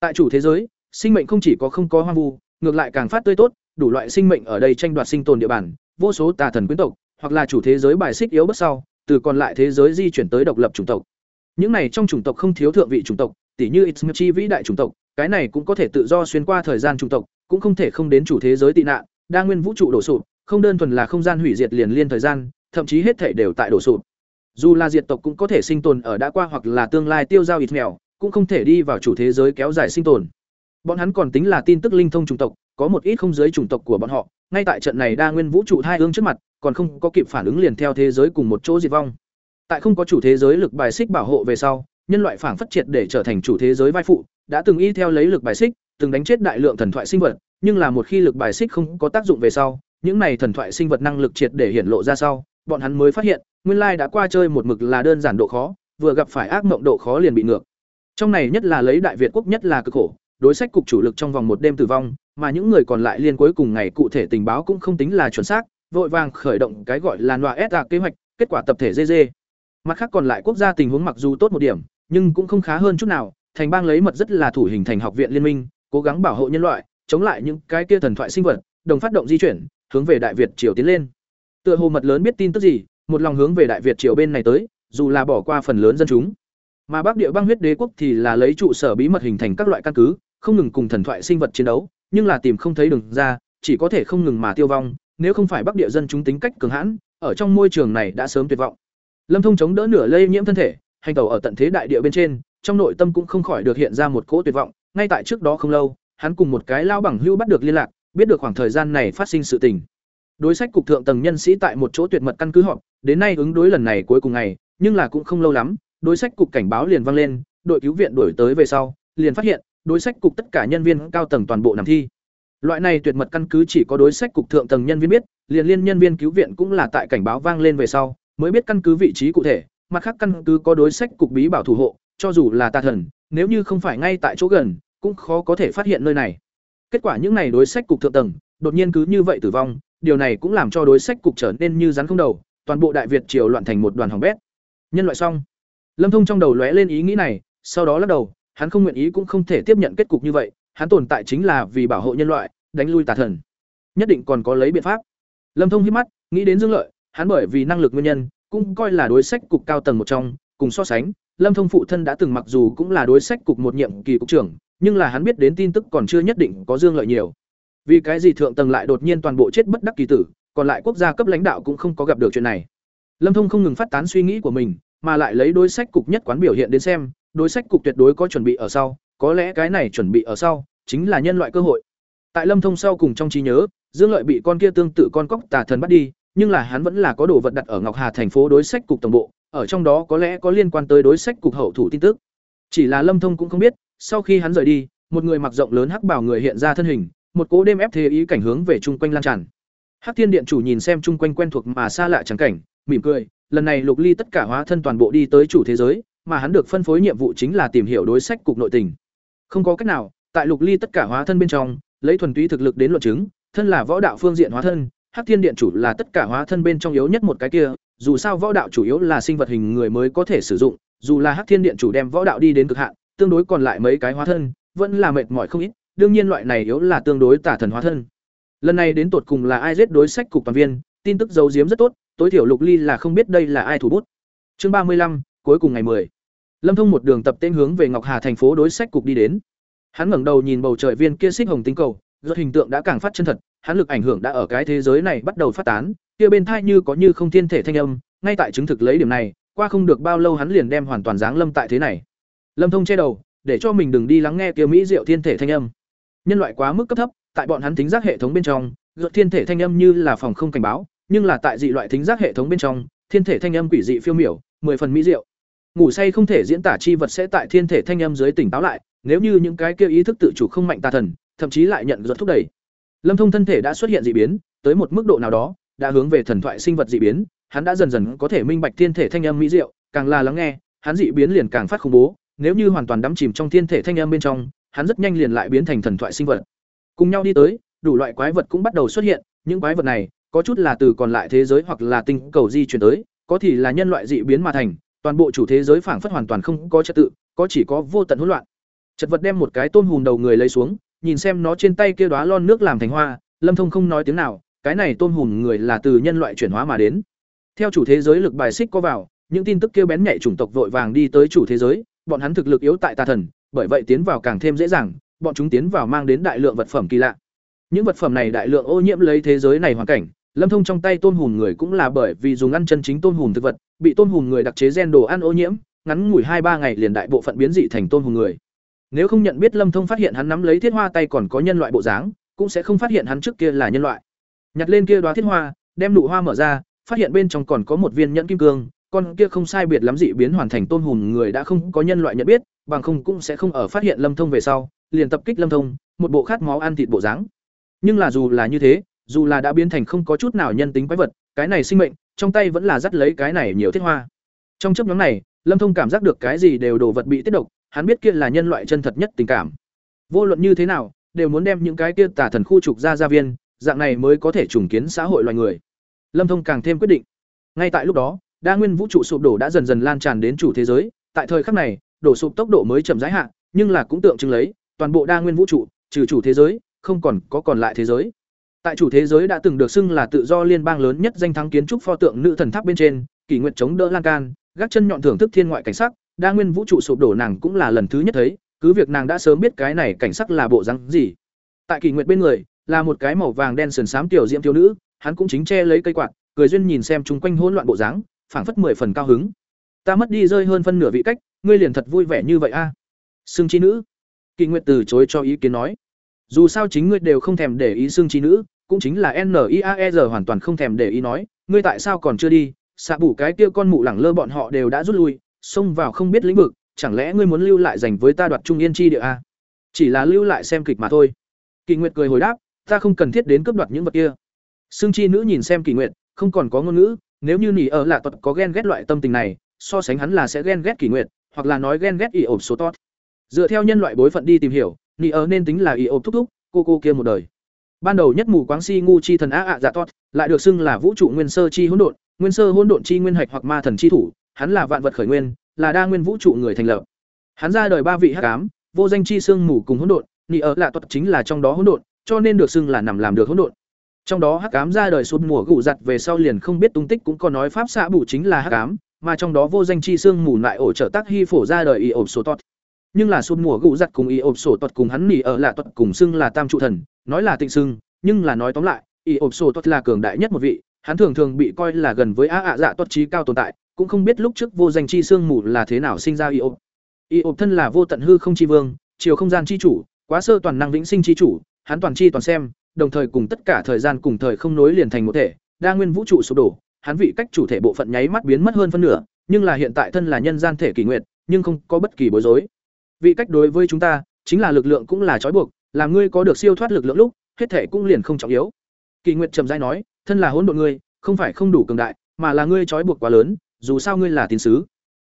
Tại chủ thế giới, sinh mệnh không chỉ có không có hoang vu, ngược lại càng phát tươi tốt, đủ loại sinh mệnh ở đây tranh đoạt sinh tồn địa bàn, vô số tà thần quyến tộc, hoặc là chủ thế giới bài xích yếu bất sau, từ còn lại thế giới di chuyển tới độc lập chủng tộc. Những này trong chủng tộc không thiếu thượng vị chủng tộc, tỉ như Itzmichi vĩ đại chủng tộc, cái này cũng có thể tự do xuyên qua thời gian chủng tộc, cũng không thể không đến chủ thế giới tị nạn, đa nguyên vũ trụ đổ sụp, không đơn thuần là không gian hủy diệt liền liên thời gian, thậm chí hết thể đều tại đổ sụp. Dù là diệt tộc cũng có thể sinh tồn ở đã qua hoặc là tương lai tiêu giao ít mèo, cũng không thể đi vào chủ thế giới kéo dài sinh tồn. Bọn hắn còn tính là tin tức linh thông chủng tộc, có một ít không giới chủng tộc của bọn họ, ngay tại trận này đa nguyên vũ trụ hai hướng trước mặt, còn không có kịp phản ứng liền theo thế giới cùng một chỗ diệt vong. Tại không có chủ thế giới lực bài xích bảo hộ về sau, nhân loại phản phát triệt để trở thành chủ thế giới vai phụ, đã từng y theo lấy lực bài xích, từng đánh chết đại lượng thần thoại sinh vật, nhưng là một khi lực bài xích không có tác dụng về sau, những này thần thoại sinh vật năng lực triệt để hiển lộ ra sau, bọn hắn mới phát hiện, nguyên lai đã qua chơi một mực là đơn giản độ khó, vừa gặp phải ác mộng độ khó liền bị ngược. Trong này nhất là lấy Đại Việt quốc nhất là cực khổ, đối sách cục chủ lực trong vòng một đêm tử vong, mà những người còn lại liên cuối cùng ngày cụ thể tình báo cũng không tính là chuẩn xác, vội vàng khởi động cái gọi là loa SA kế hoạch, kết quả tập thể GG. Mặt khác còn lại quốc gia tình huống mặc dù tốt một điểm, nhưng cũng không khá hơn chút nào, thành bang lấy mật rất là thủ hình thành học viện liên minh, cố gắng bảo hộ nhân loại, chống lại những cái kia thần thoại sinh vật, đồng phát động di chuyển, hướng về Đại Việt triều tiến lên. Tựa hồ mật lớn biết tin tức gì, một lòng hướng về Đại Việt triều bên này tới, dù là bỏ qua phần lớn dân chúng. Mà Bắc Địa băng huyết đế quốc thì là lấy trụ sở bí mật hình thành các loại căn cứ, không ngừng cùng thần thoại sinh vật chiến đấu, nhưng là tìm không thấy đường ra, chỉ có thể không ngừng mà tiêu vong, nếu không phải Bắc Địa dân chúng tính cách cường hãn, ở trong môi trường này đã sớm tuyệt vọng. Lâm Thông chống đỡ nửa lây nhiễm thân thể, hành tẩu ở tận thế đại địa bên trên, trong nội tâm cũng không khỏi được hiện ra một cỗ tuyệt vọng, ngay tại trước đó không lâu, hắn cùng một cái lao bằng hưu bắt được liên lạc, biết được khoảng thời gian này phát sinh sự tình. Đối sách cục thượng tầng nhân sĩ tại một chỗ tuyệt mật căn cứ họp, đến nay ứng đối lần này cuối cùng ngày, nhưng là cũng không lâu lắm, đối sách cục cảnh báo liền vang lên, đội cứu viện đuổi tới về sau, liền phát hiện, đối sách cục tất cả nhân viên cao tầng toàn bộ nằm thi. Loại này tuyệt mật căn cứ chỉ có đối sách cục thượng tầng nhân viên biết, liền liên nhân viên cứu viện cũng là tại cảnh báo vang lên về sau, mới biết căn cứ vị trí cụ thể, mặt khác căn cứ có đối sách cục bí bảo thủ hộ, cho dù là tà thần, nếu như không phải ngay tại chỗ gần, cũng khó có thể phát hiện nơi này. Kết quả những này đối sách cục thượng tầng, đột nhiên cứ như vậy tử vong, điều này cũng làm cho đối sách cục trở nên như rắn không đầu, toàn bộ đại việt triều loạn thành một đoàn hỏng bét. Nhân loại xong. Lâm Thông trong đầu lóe lên ý nghĩ này, sau đó lắc đầu, hắn không nguyện ý cũng không thể tiếp nhận kết cục như vậy, hắn tồn tại chính là vì bảo hộ nhân loại, đánh lui tà thần. Nhất định còn có lấy biện pháp. Lâm Thông híp mắt, nghĩ đến Dương Lợi, hắn bởi vì năng lực nguyên nhân, cũng coi là đối sách cục cao tầng một trong, cùng so sánh, Lâm Thông phụ thân đã từng mặc dù cũng là đối sách cục một nhiệm kỳ cục trưởng, nhưng là hắn biết đến tin tức còn chưa nhất định có Dương Lợi nhiều. Vì cái gì thượng tầng lại đột nhiên toàn bộ chết bất đắc kỳ tử, còn lại quốc gia cấp lãnh đạo cũng không có gặp được chuyện này. Lâm Thông không ngừng phát tán suy nghĩ của mình, mà lại lấy đối sách cục nhất quán biểu hiện đến xem, đối sách cục tuyệt đối có chuẩn bị ở sau, có lẽ cái này chuẩn bị ở sau chính là nhân loại cơ hội. Tại Lâm Thông sau cùng trong trí nhớ, Dương Lợi bị con kia tương tự con cóc tà thần bắt đi, nhưng là hắn vẫn là có đồ vật đặt ở Ngọc Hà thành phố đối sách cục tổng bộ, ở trong đó có lẽ có liên quan tới đối sách cục hậu thủ tin tức. Chỉ là Lâm Thông cũng không biết, sau khi hắn rời đi, một người mặc rộng lớn hắc bảo người hiện ra thân hình, một cố đêm ép thế ý cảnh hướng về chung quanh lan tràn. Hắc Thiên Điện chủ nhìn xem chung quanh quen thuộc mà xa lạ chẳng cảnh, mỉm cười, lần này Lục Ly tất cả hóa thân toàn bộ đi tới chủ thế giới, mà hắn được phân phối nhiệm vụ chính là tìm hiểu đối sách cục nội tình. Không có cách nào, tại Lục Ly tất cả hóa thân bên trong, lấy thuần túy thực lực đến luận chứng, thân là võ đạo phương diện hóa thân, Hắc Thiên Điện chủ là tất cả hóa thân bên trong yếu nhất một cái kia, dù sao võ đạo chủ yếu là sinh vật hình người mới có thể sử dụng, dù là Hắc Thiên Điện chủ đem võ đạo đi đến cực hạn, tương đối còn lại mấy cái hóa thân, vẫn là mệt mỏi không ít, đương nhiên loại này yếu là tương đối tả thần hóa thân. Lần này đến tột cùng là ai giết đối sách cục toàn viên, tin tức giấu giếm rất tốt, tối thiểu Lục Ly là không biết đây là ai thủ bút. Chương ba mươi lăm, cuối cùng ngày 10. Lâm Thông một đường tập tên hướng về Ngọc Hà thành phố đối sách cục đi đến. Hắn ngẩng đầu nhìn bầu trời viên kia xích hồng tinh cầu, rất hình tượng đã càng phát chân thật, hắn lực ảnh hưởng đã ở cái thế giới này bắt đầu phát tán, kia bên thai như có như không thiên thể thanh âm, ngay tại chứng thực lấy điểm này, qua không được bao lâu hắn liền đem hoàn toàn dáng lâm tại thế này. Lâm Thông che đầu, để cho mình đừng đi lắng nghe kia mỹ diệu thiên thể thanh âm. Nhân loại quá mức cấp thấp, tại bọn hắn thính giác hệ thống bên trong gợt thiên thể thanh âm như là phòng không cảnh báo nhưng là tại dị loại thính giác hệ thống bên trong thiên thể thanh âm quỷ dị phiêu miểu mười phần mỹ diệu ngủ say không thể diễn tả chi vật sẽ tại thiên thể thanh âm dưới tỉnh táo lại nếu như những cái kia ý thức tự chủ không mạnh tà thần thậm chí lại nhận giật thúc đẩy lâm thông thân thể đã xuất hiện dị biến tới một mức độ nào đó đã hướng về thần thoại sinh vật dị biến hắn đã dần dần có thể minh bạch thiên thể thanh âm mỹ diệu càng là lắng nghe hắn dị biến liền càng phát khủng bố nếu như hoàn toàn đắm chìm trong thiên thể thanh âm bên trong, hắn rất nhanh liền lại biến thành thần thoại sinh vật. Cùng nhau đi tới, đủ loại quái vật cũng bắt đầu xuất hiện. Những quái vật này, có chút là từ còn lại thế giới hoặc là tinh cầu di chuyển tới, có thì là nhân loại dị biến mà thành. Toàn bộ chủ thế giới phảng phất hoàn toàn không có trật tự, có chỉ có vô tận hỗn loạn. Chật vật đem một cái tôm hùm đầu người lấy xuống, nhìn xem nó trên tay kia đóa lon nước làm thành hoa, lâm thông không nói tiếng nào, cái này tôm hùm người là từ nhân loại chuyển hóa mà đến. Theo chủ thế giới lực bài xích có vào, những tin tức kêu bén nhạy chủng tộc vội vàng đi tới chủ thế giới bọn hắn thực lực yếu tại tà thần, bởi vậy tiến vào càng thêm dễ dàng, bọn chúng tiến vào mang đến đại lượng vật phẩm kỳ lạ. Những vật phẩm này đại lượng ô nhiễm lấy thế giới này hoàn cảnh, lâm thông trong tay tôm hùm người cũng là bởi vì dùng ăn chân chính tôm hùm thực vật, bị tôm hùm người đặc chế gen đồ ăn ô nhiễm, ngắn ngủi hai ba ngày liền đại bộ phận biến dị thành tôm hùm người. Nếu không nhận biết lâm thông phát hiện hắn nắm lấy thiết hoa tay còn có nhân loại bộ dáng, cũng sẽ không phát hiện hắn trước kia là nhân loại. Nhặt lên kia đóa thiết hoa, đem nụ hoa mở ra, phát hiện bên trong còn có một viên nhẫn kim cương con kia không sai biệt lắm dị biến hoàn thành tôn hùng người đã không có nhân loại nhận biết, bằng không cũng sẽ không ở phát hiện lâm thông về sau, liền tập kích lâm thông, một bộ khát máu ăn thịt bộ dáng. Nhưng là dù là như thế, dù là đã biến thành không có chút nào nhân tính quái vật, cái này sinh mệnh, trong tay vẫn là dắt lấy cái này nhiều thiết hoa. Trong chấp nhóm này, lâm thông cảm giác được cái gì đều đồ vật bị tiết độc, hắn biết kia là nhân loại chân thật nhất tình cảm. Vô luận như thế nào, đều muốn đem những cái kia tả thần khu trục ra gia viên, dạng này mới có thể trùng kiến xã hội loài người. Lâm thông càng thêm quyết định. Ngay tại lúc đó đa nguyên vũ trụ sụp đổ đã dần dần lan tràn đến chủ thế giới. Tại thời khắc này đổ sụp tốc độ mới chậm rãi hạ, nhưng là cũng tượng trưng lấy toàn bộ đa nguyên vũ trụ trừ chủ thế giới không còn có còn lại thế giới. Tại chủ thế giới đã từng được xưng là tự do liên bang lớn nhất danh thắng kiến trúc pho tượng nữ thần tháp bên trên kỷ nguyện chống đỡ lan can gác chân nhọn thưởng thức thiên ngoại cảnh sắc đa nguyên vũ trụ sụp đổ nàng cũng là lần thứ nhất thấy cứ việc nàng đã sớm biết cái này cảnh sắc là bộ rắn gì. Tại kỷ nguyện bên người là một cái màu vàng đen sườn xám tiểu diễm thiếu nữ hắn cũng chính che lấy cây quạt cười duyên nhìn xem chung quanh hỗn loạn bộ dáng phảng phất mười phần cao hứng. Ta mất đi rơi hơn phân nửa vị cách, ngươi liền thật vui vẻ như vậy a. À? xương chi nữ. Kỳ Nguyệt từ chối cho ý kiến nói. Dù sao chính ngươi đều không thèm để ý xương chi nữ, cũng chính là niaer hoàn toàn không thèm để ý nói, ngươi tại sao còn chưa đi? Xạ bủ cái kia con mụ lẳng lơ bọn họ đều đã rút lui, xông vào không biết lĩnh vực, chẳng lẽ ngươi muốn lưu lại dành với ta đoạt trung yên chi địa a? Chỉ là lưu lại xem kịch mà thôi. Kỳ nguyệt cười hồi đáp, ta không cần thiết đến cướp đoạt những vật kia. Xương chi nữ nhìn xem kỳ nguyệt, không còn có ngôn ngữ nếu như nỉ ở lạ tuật có ghen ghét loại tâm tình này, so sánh hắn là sẽ ghen ghét kỳ nguyệt, hoặc là nói ghen ghét ỷ ộp số tốt dựa theo nhân loại bối phận đi tìm hiểu, nỉ ở nên tính là ỷ ộp thúc thúc, cô cô kia một đời. Ban đầu nhất mù quáng si ngu chi thần á ạ dạ tốt lại được xưng là vũ trụ nguyên sơ chi hỗn độn, nguyên sơ hỗn độn chi nguyên hạch hoặc ma thần chi thủ, hắn là vạn vật khởi nguyên, là đa nguyên vũ trụ người thành lập. Hắn ra đời ba vị hắc ám, vô danh chi xương mù cùng hỗn độn nị ở lạ tuật chính là trong đó hỗn độn, cho nên được xưng là nằm làm được hỗn độn trong đó hắc ám ra đời sụt mùa gụ giặt về sau liền không biết tung tích cũng có nói pháp xạ bù chính là hắc ám, mà trong đó vô danh chi xương mù lại ổ trợ tác hy phổ ra đời y ộp sổ tọt. Nhưng là sụt mùa gụ giặt cùng y ộp sổ tọt cùng hắn nỉ ở lạ tọt cùng xưng là tam trụ thần, nói là tịnh xưng, nhưng là nói tóm lại, y ộp sổ tọt là cường đại nhất một vị, hắn thường thường bị coi là gần với á ạ dạ tọt trí cao tồn tại, cũng không biết lúc trước vô danh chi xương mù là thế nào sinh ra y ộp. Y ộp thân là vô tận hư không chi vương, chiều không gian chi chủ, quá sơ toàn năng vĩnh sinh chi chủ, hắn toàn chi toàn xem đồng thời cùng tất cả thời gian cùng thời không nối liền thành một thể, đa nguyên vũ trụ sụp đổ, hắn vị cách chủ thể bộ phận nháy mắt biến mất hơn phân nửa, nhưng là hiện tại thân là nhân gian thể kỳ nguyện nhưng không có bất kỳ bối rối. Vị cách đối với chúng ta, chính là lực lượng cũng là trói buộc làm ngươi có được siêu thoát lực lượng lúc, hết thể cũng liền không trọng yếu. Kỳ nguyện trầm rãi nói, thân là hỗn độn ngươi, không phải không đủ cường đại, mà là ngươi trói buộc quá lớn, dù sao ngươi là tín sứ.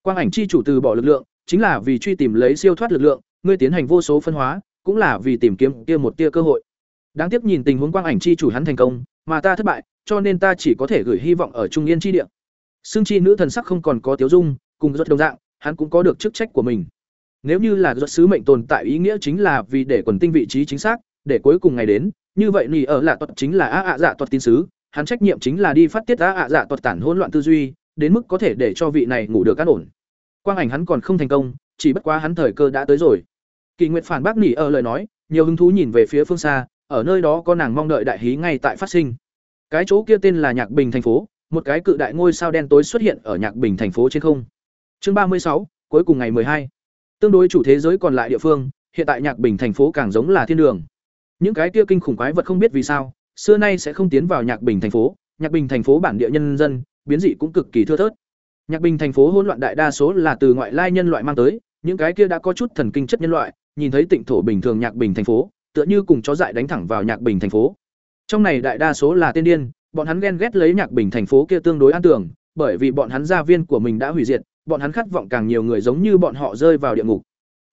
Quang ảnh chi chủ từ bỏ lực lượng, chính là vì truy tìm lấy siêu thoát lực lượng, ngươi tiến hành vô số phân hóa, cũng là vì tìm kiếm kia một tia cơ hội đáng tiếc nhìn tình huống quang ảnh chi chủ hắn thành công, mà ta thất bại, cho nên ta chỉ có thể gửi hy vọng ở trung yên chi địa. Xương chi nữ thần sắc không còn có tiếu dung, cùng rất đồng dạng, hắn cũng có được chức trách của mình. Nếu như là rất sứ mệnh tồn tại ý nghĩa chính là vì để quần tinh vị trí chính xác, để cuối cùng ngày đến, như vậy nỉ ở là tuật chính là a ạ dạ tuật tiên sứ, hắn trách nhiệm chính là đi phát tiết a ạ dạ tuật tản hỗn loạn tư duy, đến mức có thể để cho vị này ngủ được an ổn. Quang ảnh hắn còn không thành công, chỉ bất quá hắn thời cơ đã tới rồi. Kỳ nguyệt phản bác nỉ ở lời nói, nhiều hứng thú nhìn về phía phương xa ở nơi đó có nàng mong đợi đại hí ngay tại phát sinh. Cái chỗ kia tên là nhạc bình thành phố, một cái cự đại ngôi sao đen tối xuất hiện ở nhạc bình thành phố trên không. Chương ba mươi sáu, cuối cùng ngày hai. Tương đối chủ thế giới còn lại địa phương, hiện tại nhạc bình thành phố càng giống là thiên đường. Những cái kia kinh khủng quái vật không biết vì sao, xưa nay sẽ không tiến vào nhạc bình thành phố. Nhạc bình thành phố bản địa nhân dân, biến dị cũng cực kỳ thưa thớt. Nhạc bình thành phố hỗn loạn đại đa số là từ ngoại lai nhân loại mang tới, những cái kia đã có chút thần kinh chất nhân loại, nhìn thấy tịnh thổ bình thường nhạc bình thành phố tựa như cùng chó dại đánh thẳng vào nhạc bình thành phố. Trong này đại đa số là tên điên, bọn hắn ghen ghét lấy nhạc bình thành phố kia tương đối an tưởng, bởi vì bọn hắn gia viên của mình đã hủy diệt, bọn hắn khát vọng càng nhiều người giống như bọn họ rơi vào địa ngục.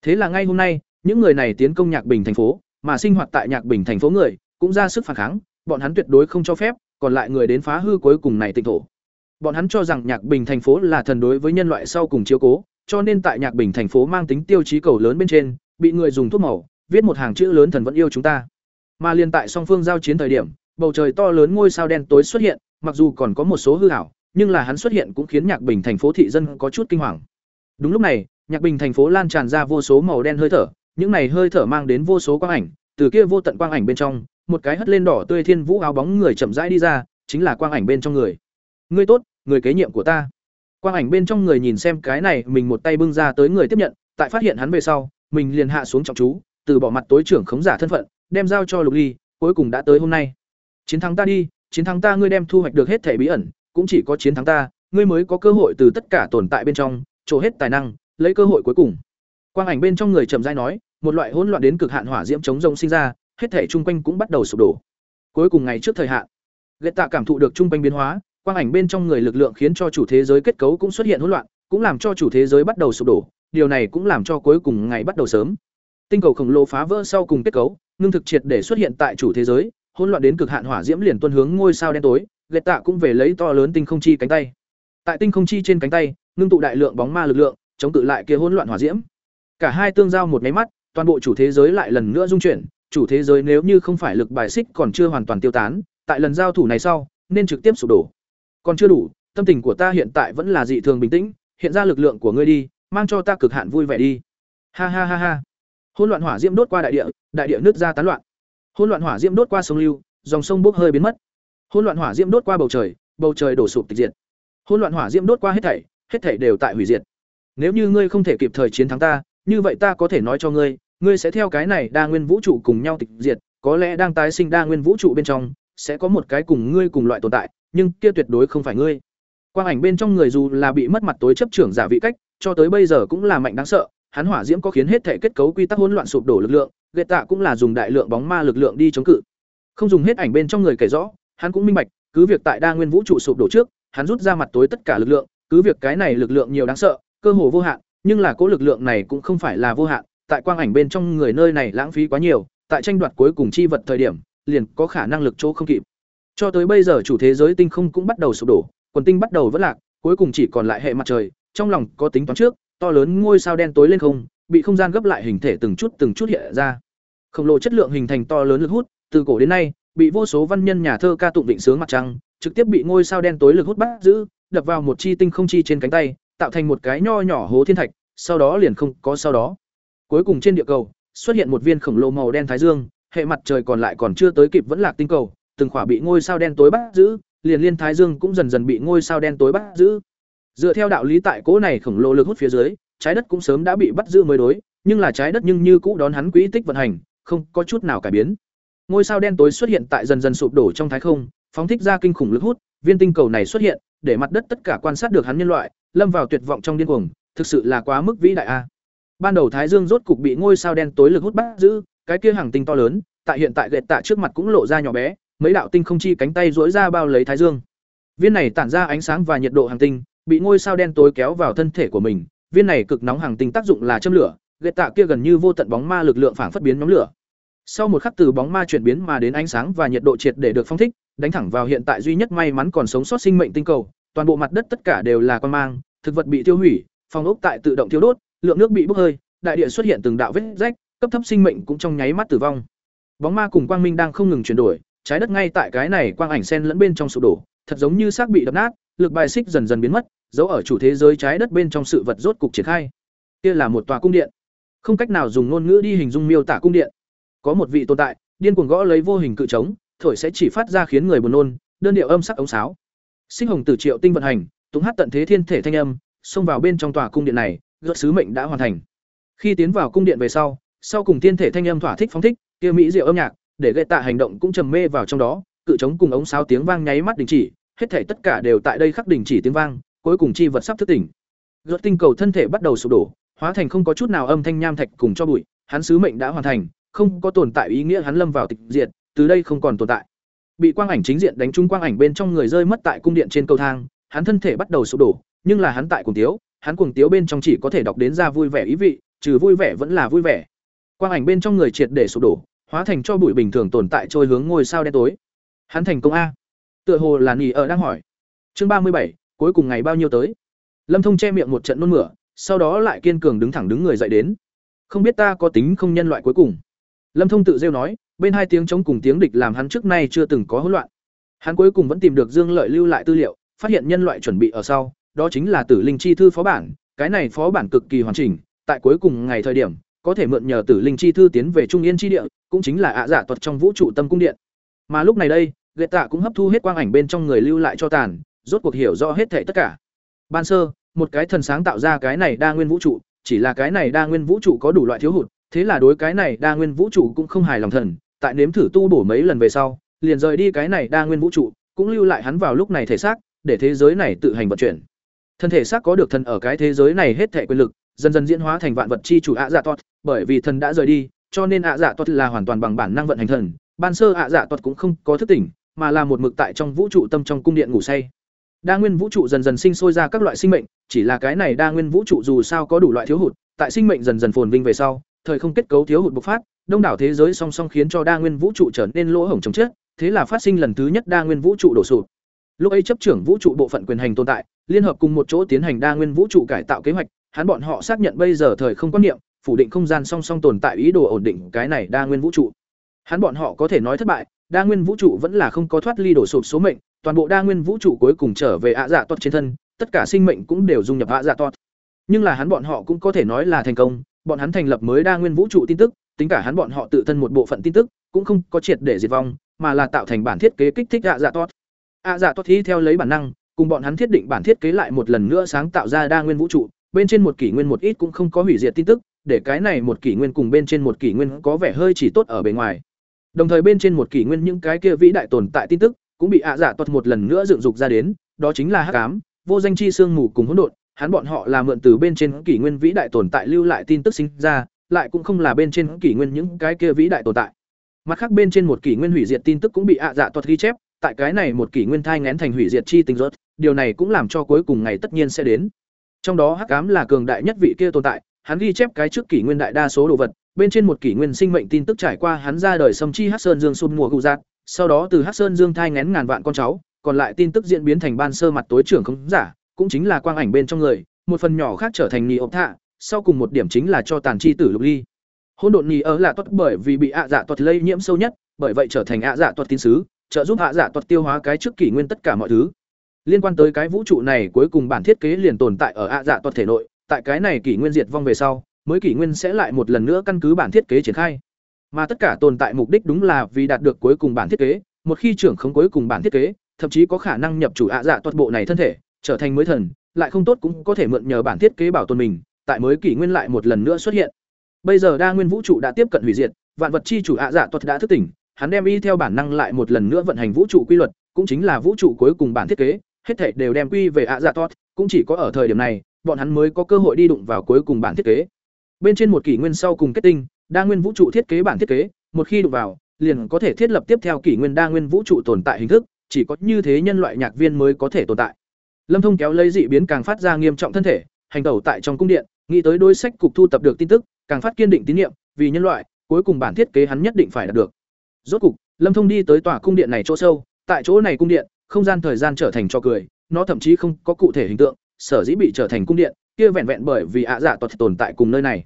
Thế là ngay hôm nay, những người này tiến công nhạc bình thành phố, mà sinh hoạt tại nhạc bình thành phố người cũng ra sức phản kháng, bọn hắn tuyệt đối không cho phép, còn lại người đến phá hư cuối cùng này tịnh thổ. Bọn hắn cho rằng nhạc bình thành phố là thần đối với nhân loại sau cùng chiếu cố, cho nên tại nhạc bình thành phố mang tính tiêu chí cầu lớn bên trên, bị người dùng thuốc màu viết một hàng chữ lớn thần vẫn yêu chúng ta. Mà liên tại song phương giao chiến thời điểm bầu trời to lớn ngôi sao đen tối xuất hiện mặc dù còn có một số hư ảo, nhưng là hắn xuất hiện cũng khiến nhạc bình thành phố thị dân có chút kinh hoàng. Đúng lúc này nhạc bình thành phố lan tràn ra vô số màu đen hơi thở những này hơi thở mang đến vô số quang ảnh từ kia vô tận quang ảnh bên trong một cái hất lên đỏ tươi thiên vũ áo bóng người chậm rãi đi ra chính là quang ảnh bên trong người. Ngươi tốt người kế nhiệm của ta. Quang ảnh bên trong người nhìn xem cái này mình một tay bưng ra tới người tiếp nhận tại phát hiện hắn về sau mình liền hạ xuống trọng chú từ bỏ mặt tối trưởng khống giả thân phận, đem giao cho lục ly, cuối cùng đã tới hôm nay. Chiến thắng ta đi, chiến thắng ta ngươi đem thu hoạch được hết thể bí ẩn, cũng chỉ có chiến thắng ta, ngươi mới có cơ hội từ tất cả tồn tại bên trong, trổ hết tài năng, lấy cơ hội cuối cùng. Quang ảnh bên trong người chậm rãi nói, một loại hỗn loạn đến cực hạn hỏa diễm chống rông sinh ra, hết thể chung quanh cũng bắt đầu sụp đổ. Cuối cùng ngày trước thời hạn lệ tạ cảm thụ được chung quanh biến hóa, quang ảnh bên trong người lực lượng khiến cho chủ thế giới kết cấu cũng xuất hiện hỗn loạn, cũng làm cho chủ thế giới bắt đầu sụp đổ, điều này cũng làm cho cuối cùng ngày bắt đầu sớm tinh cầu khổng lồ phá vỡ sau cùng kết cấu, ngưng thực triệt để xuất hiện tại chủ thế giới, hỗn loạn đến cực hạn hỏa diễm liền tuân hướng ngôi sao đen tối ghét tạ cũng về lấy to lớn tinh không chi cánh tay. Tại tinh không chi trên cánh tay, ngưng tụ đại lượng bóng ma lực lượng, chống cự lại kia hỗn loạn hỏa diễm. Cả hai tương giao một máy mắt, toàn bộ chủ thế giới lại lần nữa dung chuyển, chủ thế giới nếu như không phải lực bài xích còn chưa hoàn toàn tiêu tán, tại lần giao thủ này sau, nên trực tiếp sụp đổ. Còn chưa đủ, tâm tình của ta hiện tại vẫn là dị thường bình tĩnh, hiện ra lực lượng của ngươi đi, mang cho ta cực hạn vui vẻ đi. Ha ha ha ha hỗn loạn hỏa diễm đốt qua đại địa đại địa nứt ra tán loạn. Hỗn loạn hỏa diễm đốt qua sông lưu, dòng sông bốc hơi biến mất. Hỗn loạn hỏa diễm đốt qua bầu trời bầu trời đổ sụp tịch diệt. Hỗn loạn hỏa diễm đốt qua hết thảy hết thảy đều tại hủy diệt. Nếu như ngươi không thể kịp thời chiến thắng ta, như vậy ta có thể nói cho ngươi ngươi sẽ theo cái này đa nguyên vũ trụ cùng nhau tịch diệt, có lẽ đang tái sinh đa nguyên vũ trụ bên trong, sẽ có một cái cùng ngươi cùng loại tồn tại, nhưng kia tuyệt đối không phải ngươi. Quang ảnh bên trong người dù là bị mất mặt tối chấp trưởng giả vị cách, cho tới bây giờ cũng là mạnh đáng sợ hắn hỏa diễm có khiến hết thể kết cấu quy tắc hỗn loạn sụp đổ lực lượng ghệ tạ cũng là dùng đại lượng bóng ma lực lượng đi chống cự. Không dùng hết ảnh bên trong người kể rõ, hắn cũng minh bạch, cứ việc tại đa nguyên vũ trụ sụp đổ trước, hắn rút ra mặt tối tất cả lực lượng, cứ việc cái này lực lượng nhiều đáng sợ, cơ hồ vô hạn, nhưng là cố lực lượng này cũng không phải là vô hạn, tại quang ảnh bên trong người nơi này lãng phí quá nhiều, tại tranh đoạt cuối cùng chi vật thời điểm, liền có khả năng lực chỗ không kịp. Cho tới bây giờ chủ thế giới tinh không cũng bắt đầu sụp đổ, quần tinh bắt đầu vất lạc, cuối cùng chỉ còn lại hệ mặt trời, trong lòng có tính toán trước to lớn ngôi sao đen tối lên không, bị không gian gấp lại hình thể từng chút từng chút hiện ra. Khổng lồ chất lượng hình thành to lớn lực hút, từ cổ đến nay, bị vô số văn nhân nhà thơ ca tụng định sướng mặt trăng, trực tiếp bị ngôi sao đen tối lực hút bắt giữ, đập vào một chi tinh không chi trên cánh tay, tạo thành một cái nho nhỏ hố thiên thạch, sau đó liền không có sau đó. Cuối cùng trên địa cầu, xuất hiện một viên khổng lồ màu đen thái dương, hệ mặt trời còn lại còn chưa tới kịp vẫn lạc tinh cầu, từng khỏa bị ngôi sao đen tối bắt giữ, liền liên thái dương cũng dần dần bị ngôi sao đen tối bắt giữ dựa theo đạo lý tại cỗ này khổng lồ lực hút phía dưới, trái đất cũng sớm đã bị bắt giữ mới đối, nhưng là trái đất nhưng như cũ đón hắn quỹ tích vận hành, không có chút nào cải biến. Ngôi sao đen tối xuất hiện tại dần dần sụp đổ trong thái không, phóng thích ra kinh khủng lực hút, viên tinh cầu này xuất hiện, để mặt đất tất cả quan sát được hắn nhân loại, lâm vào tuyệt vọng trong điên cuồng, thực sự là quá mức vĩ đại a. Ban đầu thái dương rốt cục bị ngôi sao đen tối lực hút bắt giữ, cái kia hàng tinh to lớn, tại hiện tại gệt tạ trước mặt cũng lộ ra nhỏ bé, mấy đạo tinh không chi cánh tay duỗi ra bao lấy thái dương. Viên này tản ra ánh sáng và nhiệt độ hàng tinh bị ngôi sao đen tối kéo vào thân thể của mình, viên này cực nóng hàng tinh tác dụng là châm lửa ghệ tạ kia gần như vô tận bóng ma lực lượng phản phất biến nhóm lửa. Sau một khắc từ bóng ma chuyển biến mà đến ánh sáng và nhiệt độ triệt để được phong thích, đánh thẳng vào hiện tại duy nhất may mắn còn sống sót sinh mệnh tinh cầu, toàn bộ mặt đất tất cả đều là con mang, thực vật bị tiêu hủy, phòng ốc tại tự động thiêu đốt, lượng nước bị bốc hơi, đại địa xuất hiện từng đạo vết rách, cấp thấp sinh mệnh cũng trong nháy mắt tử vong. Bóng ma cùng quang minh đang không ngừng chuyển đổi, trái đất ngay tại cái này quang ảnh sen lẫn bên trong sụp đổ, thật giống như xác bị đập nát, lực bài xích dần dần biến mất giấu ở chủ thế giới trái đất bên trong sự vật rốt cục triển khai. Kia là một tòa cung điện. Không cách nào dùng ngôn ngữ đi hình dung miêu tả cung điện. Có một vị tồn tại điên cuồng gõ lấy vô hình cự trống thổi sẽ chỉ phát ra khiến người buồn nôn đơn điệu âm sắc ống sáo. Sinh hồng tử triệu tinh vận hành túng hát tận thế thiên thể thanh âm xông vào bên trong tòa cung điện này gợt sứ mệnh đã hoàn thành. Khi tiến vào cung điện về sau sau cùng thiên thể thanh âm thỏa thích phóng thích kia mỹ diệu âm nhạc để gây tạ hành động cũng trầm mê vào trong đó, cự trống cùng ống sáo tiếng vang nháy mắt đình chỉ, hết thảy tất cả đều tại đây khắc đình chỉ tiếng vang, cuối cùng chi vật sắp thức tỉnh. Rốt tinh cầu thân thể bắt đầu sụp đổ, hóa thành không có chút nào âm thanh nham thạch cùng cho bụi, hắn sứ mệnh đã hoàn thành, không có tồn tại ý nghĩa hắn lâm vào tịch diệt, từ đây không còn tồn tại. Bị quang ảnh chính diện đánh trúng quang ảnh bên trong người rơi mất tại cung điện trên cầu thang, hắn thân thể bắt đầu sụp đổ, nhưng là hắn tại cuồng tiếu, hắn cuồng tiếu bên trong chỉ có thể đọc đến ra vui vẻ ý vị, trừ vui vẻ vẫn là vui vẻ. Quang ảnh bên trong người triệt để sụp đổ, hóa thành cho bụi bình thường tồn tại trôi hướng ngôi sao đen tối. Hắn thành công a? Tựa hồ là nghỉ ở đang hỏi. Chương ba mươi bảy, cuối cùng ngày bao nhiêu tới? Lâm Thông che miệng một trận nôn mửa, sau đó lại kiên cường đứng thẳng đứng người dậy đến. Không biết ta có tính không nhân loại cuối cùng. Lâm Thông tự rêu nói, bên hai tiếng chống cùng tiếng địch làm hắn trước nay chưa từng có hỗn loạn. Hắn cuối cùng vẫn tìm được Dương Lợi lưu lại tư liệu, phát hiện nhân loại chuẩn bị ở sau, đó chính là Tử Linh chi thư phó bản, cái này phó bản cực kỳ hoàn chỉnh, tại cuối cùng ngày thời điểm, có thể mượn nhờ Tử Linh chi thư tiến về Trung Yên chi địa, cũng chính là ạ dạ tuật trong vũ trụ tâm cung điện. Mà lúc này đây, Lệ Tạ cũng hấp thu hết quang ảnh bên trong người lưu lại cho tàn, rốt cuộc hiểu rõ hết thảy tất cả. Ban sơ, một cái thần sáng tạo ra cái này đa nguyên vũ trụ, chỉ là cái này đa nguyên vũ trụ có đủ loại thiếu hụt, thế là đối cái này đa nguyên vũ trụ cũng không hài lòng thần, tại nếm thử tu bổ mấy lần về sau, liền rời đi cái này đa nguyên vũ trụ, cũng lưu lại hắn vào lúc này thể xác, để thế giới này tự hành vận chuyển. Thân thể xác có được thần ở cái thế giới này hết thảy quyền lực, dần dần diễn hóa thành vạn vật chi chủ ạ dạ toát, bởi vì thần đã rời đi, cho nên ạ dạ toát là hoàn toàn bằng bản năng vận hành thần, ban sơ ạ dạ toát cũng không có thức tỉnh, mà là một mực tại trong vũ trụ tâm trong cung điện ngủ say. Đa nguyên vũ trụ dần dần sinh sôi ra các loại sinh mệnh, chỉ là cái này đa nguyên vũ trụ dù sao có đủ loại thiếu hụt, tại sinh mệnh dần dần phồn vinh về sau, thời không kết cấu thiếu hụt bộc phát, đông đảo thế giới song song khiến cho đa nguyên vũ trụ trở nên lỗ hổng chống chết, thế là phát sinh lần thứ nhất đa nguyên vũ trụ đổ sụp. Lúc ấy chấp trưởng vũ trụ bộ phận quyền hành tồn tại, liên hợp cùng một chỗ tiến hành đa nguyên vũ trụ cải tạo kế hoạch, hắn bọn họ xác nhận bây giờ thời không quan niệm, phủ định không gian song song tồn tại ý đồ ổn định cái này đa nguyên vũ trụ. Hắn bọn họ có thể nói thất bại, đa nguyên vũ trụ vẫn là không có thoát ly đổ sụp số mệnh, toàn bộ đa nguyên vũ trụ cuối cùng trở về ạ dạ toát trên thân, tất cả sinh mệnh cũng đều dung nhập ạ dạ toát. Nhưng là hắn bọn họ cũng có thể nói là thành công, bọn hắn thành lập mới đa nguyên vũ trụ tin tức, tính cả hắn bọn họ tự thân một bộ phận tin tức, cũng không có triệt để diệt vong, mà là tạo thành bản thiết kế kích thích ạ dạ toát. ạ dạ toát thi theo lấy bản năng, cùng bọn hắn thiết định bản thiết kế lại một lần nữa sáng tạo ra đa nguyên vũ trụ, bên trên một kỷ nguyên một ít cũng không có hủy diệt tin tức, để cái này một kỷ nguyên cùng bên trên một kỷ nguyên có vẻ hơi chỉ tốt ở bề ngoài. Đồng thời bên trên một kỷ nguyên những cái kia vĩ đại tồn tại tin tức, cũng bị ạ giả tuật một lần nữa dựng dục ra đến, đó chính là hắc ám, vô danh chi xương mù cùng hỗn độn, hắn bọn họ là mượn từ bên trên kỷ nguyên vĩ đại tồn tại lưu lại tin tức sinh ra, lại cũng không là bên trên kỷ nguyên những cái kia vĩ đại tồn tại. Mặt khác bên trên một kỷ nguyên hủy diệt tin tức cũng bị ạ dạ tuật ghi chép, tại cái này một kỷ nguyên thai ngén thành hủy diệt chi tình rốt, điều này cũng làm cho cuối cùng ngày tất nhiên sẽ đến. Trong đó hắc ám là cường đại nhất vị kia tồn tại, hắn ghi chép cái trước kỷ nguyên đại đa số đồ vật, bên trên một kỷ nguyên sinh mệnh tin tức trải qua hắn ra đời xâm chi hắc sơn dương sụp mùa gù giác, sau đó từ hắc sơn dương thai ngén ngàn vạn con cháu, còn lại tin tức diễn biến thành ban sơ mặt tối trưởng không giả, cũng chính là quang ảnh bên trong người, một phần nhỏ khác trở thành nhì ốc thạ, sau cùng một điểm chính là cho tàn chi tử lục ly. Hỗn độn nhì ở là tuất bởi vì bị ạ dạ tuất lây nhiễm sâu nhất, bởi vậy trở thành ạ dạ tuất tín sứ, trợ giúp ạ dạ tuất tiêu hóa cái trước kỷ nguyên tất cả mọi thứ. Liên quan tới cái vũ trụ này cuối cùng bản thiết kế liền tồn tại ở ạ dạ tuất thể nội, tại cái này kỷ nguyên diệt vong về sau, mới kỷ nguyên sẽ lại một lần nữa căn cứ bản thiết kế triển khai. Mà tất cả tồn tại mục đích đúng là vì đạt được cuối cùng bản thiết kế, một khi trưởng không cuối cùng bản thiết kế, thậm chí có khả năng nhập chủ ạ dạ toàn bộ này thân thể, trở thành mới thần, lại không tốt cũng có thể mượn nhờ bản thiết kế bảo tồn mình, tại mới kỷ nguyên lại một lần nữa xuất hiện. Bây giờ đa nguyên vũ trụ đã tiếp cận hủy diệt, vạn vật chi chủ ạ dạ tuật đã thức tỉnh, hắn đem y theo bản năng lại một lần nữa vận hành vũ trụ quy luật, cũng chính là vũ trụ cuối cùng bản thiết kế, hết thảy đều đem quy về ạ dạ tuật, cũng chỉ có ở thời điểm này, bọn hắn mới có cơ hội đi đụng vào cuối cùng bản thiết kế. Bên trên một kỷ nguyên sau cùng kết tinh, đa nguyên vũ trụ thiết kế bản thiết kế, một khi đụng vào, liền có thể thiết lập tiếp theo kỷ nguyên đa nguyên vũ trụ tồn tại hình thức, chỉ có như thế nhân loại nhạc viên mới có thể tồn tại. Lâm Thông kéo lấy dị biến càng phát ra nghiêm trọng thân thể, hành tẩu tại trong cung điện, nghĩ tới đôi sách cục thu tập được tin tức, càng phát kiên định tín nhiệm, vì nhân loại, cuối cùng bản thiết kế hắn nhất định phải đạt được. Rốt cục, Lâm Thông đi tới tòa cung điện này chỗ sâu, tại chỗ này cung điện, không gian thời gian trở thành cho cười, nó thậm chí không có cụ thể hình tượng, sở dĩ bị trở thành cung điện, kia vẹn vẹn bởi vì ạ dạ tuật tồn tại cùng nơi này.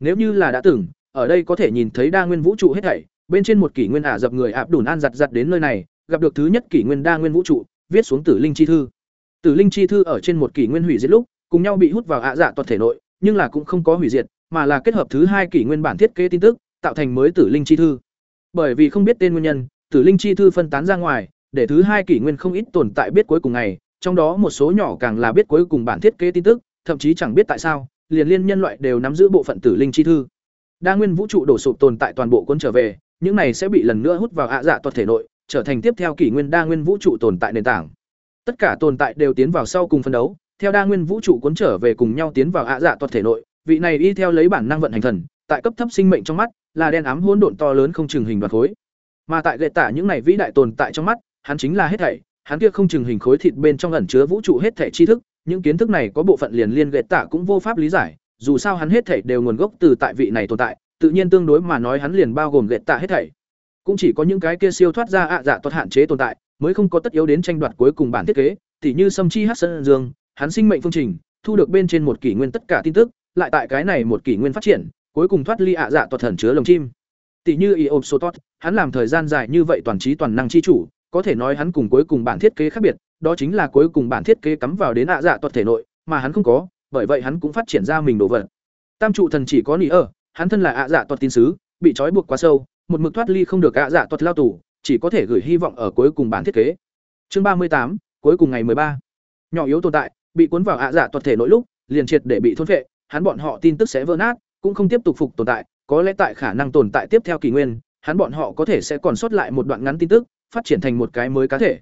Nếu như là đã từng, ở đây có thể nhìn thấy đa nguyên vũ trụ hết thảy, bên trên một kỷ nguyên ả dập người ạp đùn an giặt giặt đến nơi này, gặp được thứ nhất kỷ nguyên đa nguyên vũ trụ, viết xuống tử linh chi thư. Tử linh chi thư ở trên một kỷ nguyên hủy diệt lúc, cùng nhau bị hút vào ạ dạ toàn thể nội, nhưng là cũng không có hủy diệt, mà là kết hợp thứ hai kỷ nguyên bản thiết kế tin tức, tạo thành mới tử linh chi thư. Bởi vì không biết tên nguyên nhân, tử linh chi thư phân tán ra ngoài, để thứ hai kỷ nguyên không ít tồn tại biết cuối cùng ngày, trong đó một số nhỏ càng là biết cuối cùng bản thiết kế tin tức, thậm chí chẳng biết tại sao, liền liên nhân loại đều nắm giữ bộ phận tử linh chi thư. Đa nguyên vũ trụ đổ sụp tồn tại toàn bộ cuốn trở về, những này sẽ bị lần nữa hút vào ạ dạ toàn thể nội trở thành tiếp theo kỷ nguyên đa nguyên vũ trụ tồn tại nền tảng. Tất cả tồn tại đều tiến vào sau cùng phân đấu theo đa nguyên vũ trụ cuốn trở về cùng nhau tiến vào ạ dạ toàn thể nội vị này y theo lấy bản năng vận hành thần tại cấp thấp sinh mệnh trong mắt là đen ám hỗn độn to lớn không chừng hình đoạt khối. Mà tại lệ tả những này vĩ đại tồn tại trong mắt hắn chính là hết thảy hắn kia không chừng hình khối thịt bên trong ẩn chứa vũ trụ hết thảy tri thức những kiến thức này có bộ phận liền liên lệ tả cũng vô pháp lý giải dù sao hắn hết thảy đều nguồn gốc từ tại vị này tồn tại tự nhiên tương đối mà nói hắn liền bao gồm lệ tạ hết thảy. Cũng chỉ có những cái kia siêu thoát ra ạ dạ toát hạn chế tồn tại mới không có tất yếu đến tranh đoạt cuối cùng bản thiết kế tỉ như sâm chi Hắc sơn dương hắn sinh mệnh phương trình thu được bên trên một kỷ nguyên tất cả tin tức lại tại cái này một kỷ nguyên phát triển cuối cùng thoát ly ạ dạ toát thần chứa lồng chim. Tỷ như Iop Sotot, hắn làm thời gian dài như vậy toàn trí toàn năng chi chủ, có thể nói hắn cùng cuối cùng bản thiết kế khác biệt, đó chính là cuối cùng bản thiết kế cắm vào đến ạ dạ toàn thể nội, mà hắn không có, bởi vậy hắn cũng phát triển ra mình đồ vật. Tam trụ thần chỉ có nỉ ở, hắn thân là ạ dạ toàn tín sứ, bị trói buộc quá sâu, một mực thoát ly không được ạ dạ toàn lao tù, chỉ có thể gửi hy vọng ở cuối cùng bản thiết kế. Chương ba mươi tám, cuối cùng ngày ba, Nhỏ yếu tồn tại, bị cuốn vào ạ dạ toàn thể nội lúc, liền triệt để bị thôn phệ, hắn bọn họ tin tức sẽ vỡ nát, cũng không tiếp tục phục tồn tại, có lẽ tại khả năng tồn tại tiếp theo kỷ nguyên, hắn bọn họ có thể sẽ còn sót lại một đoạn ngắn tin tức, phát triển thành một cái mới cá thể.